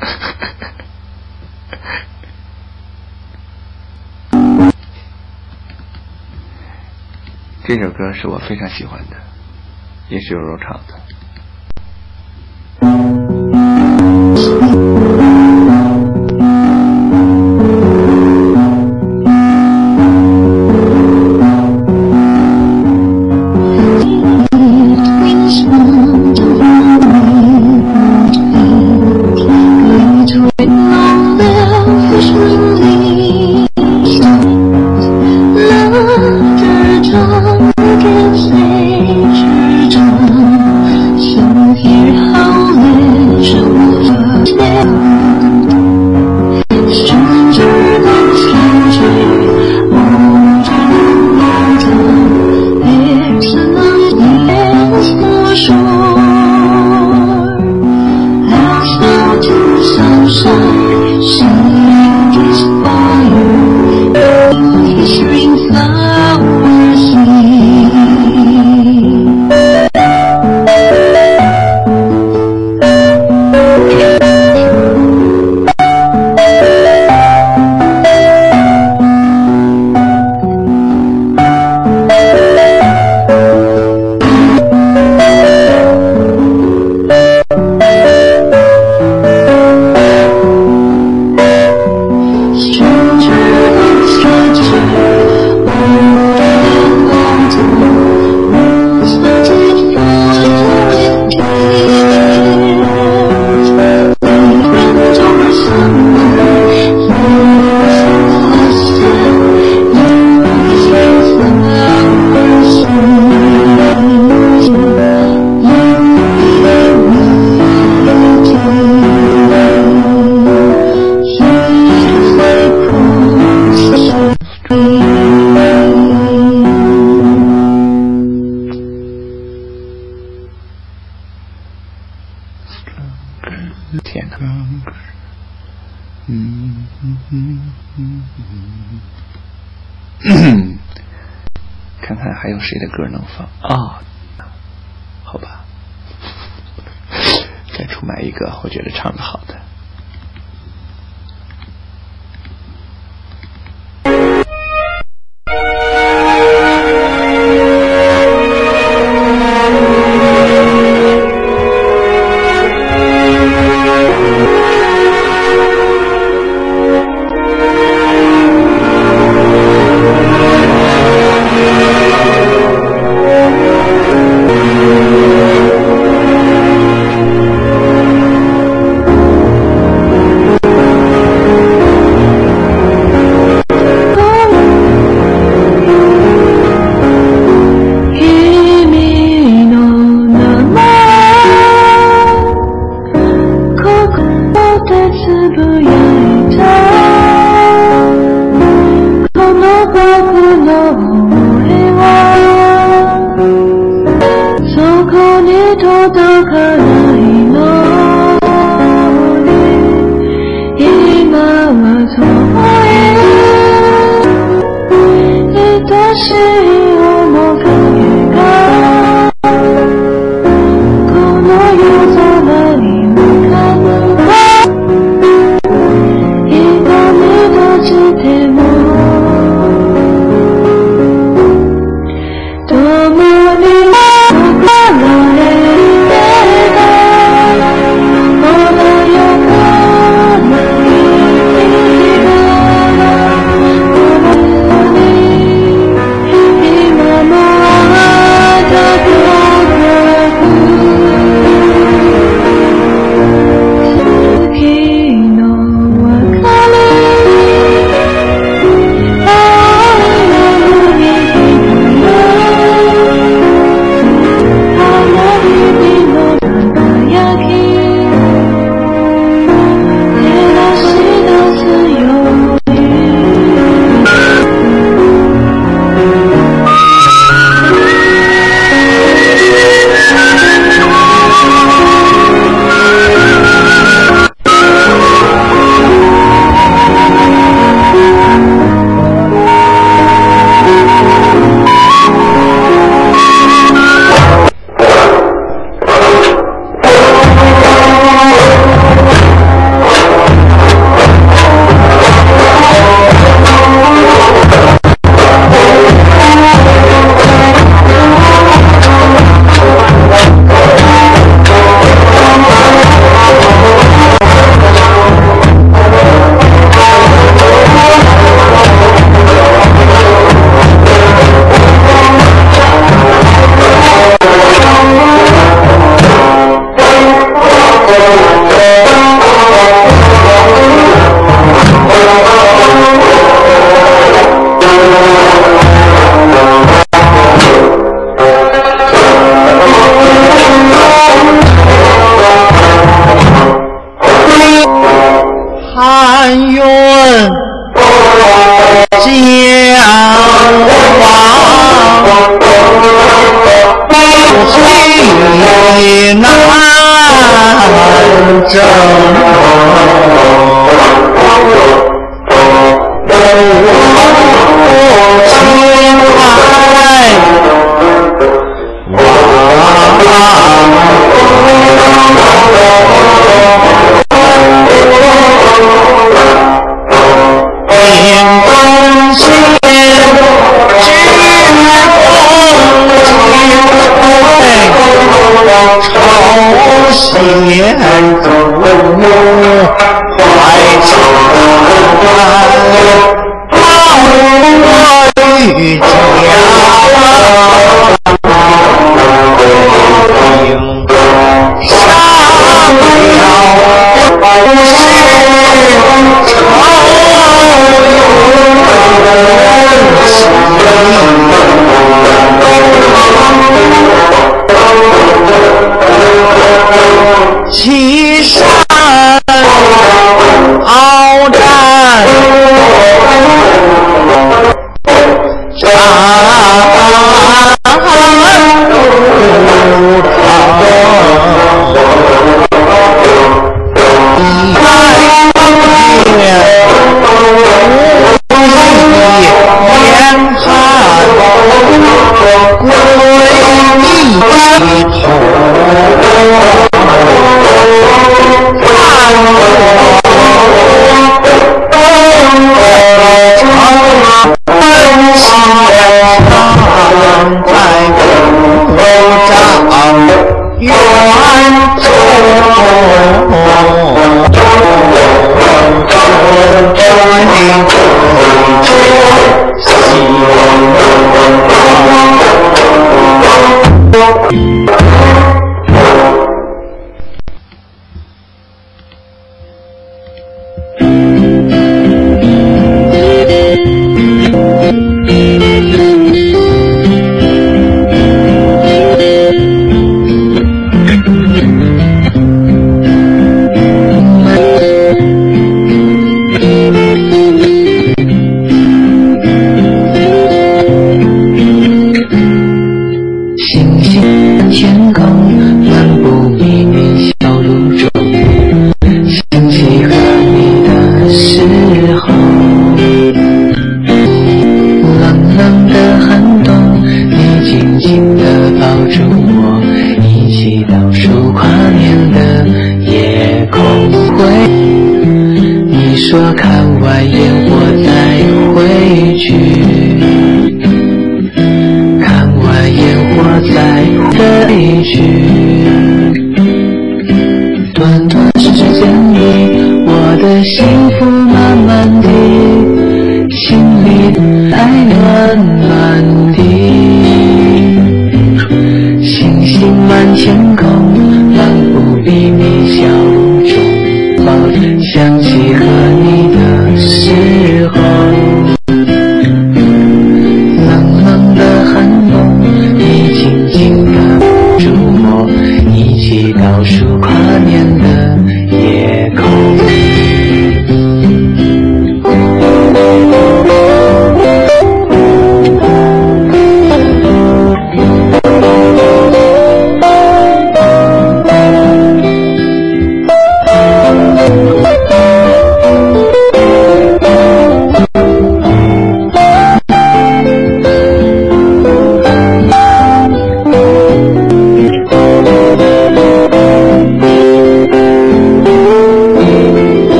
S11: 这首歌是我非常喜欢的，也是柔柔唱的。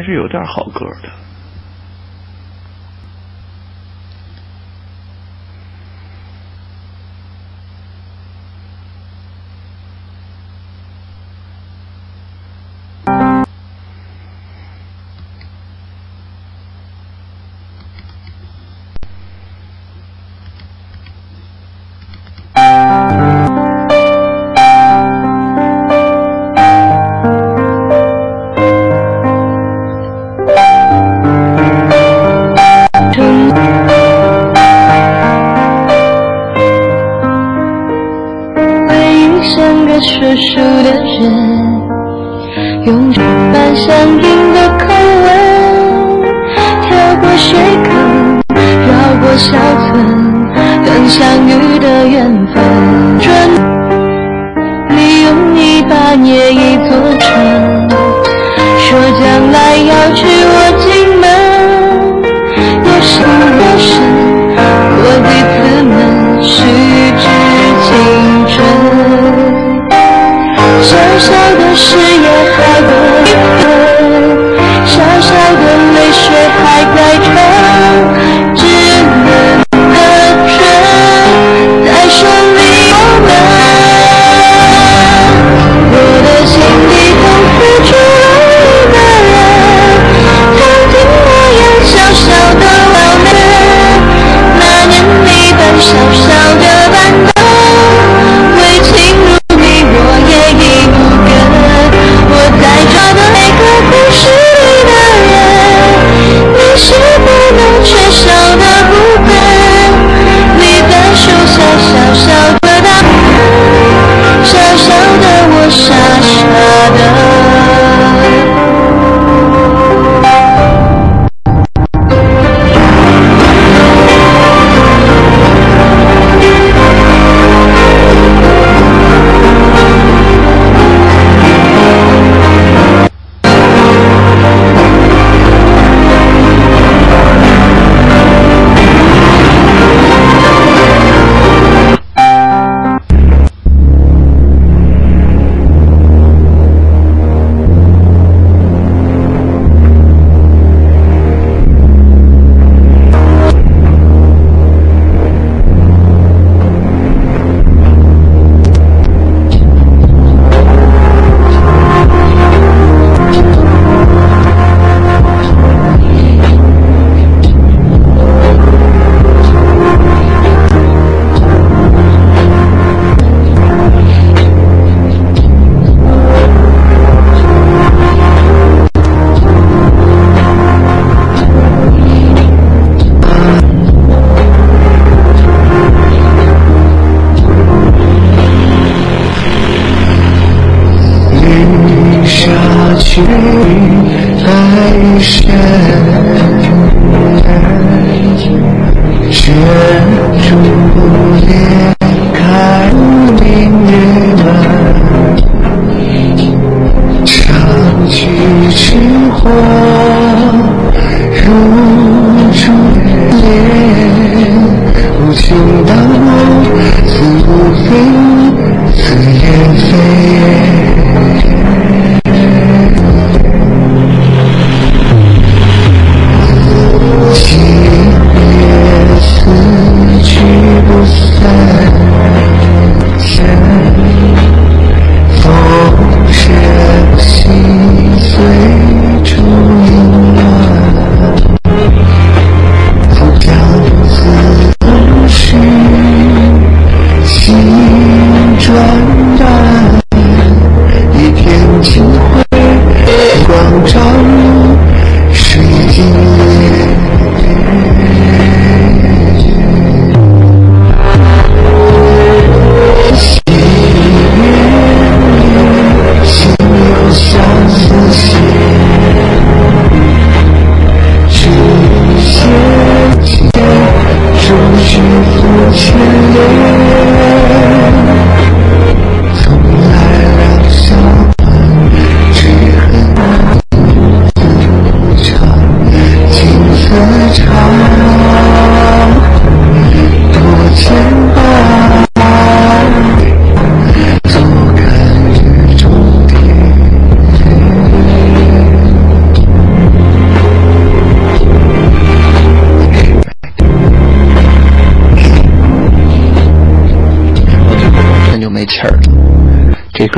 S34: 还
S35: 是有点好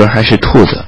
S12: 还
S34: 是兔子，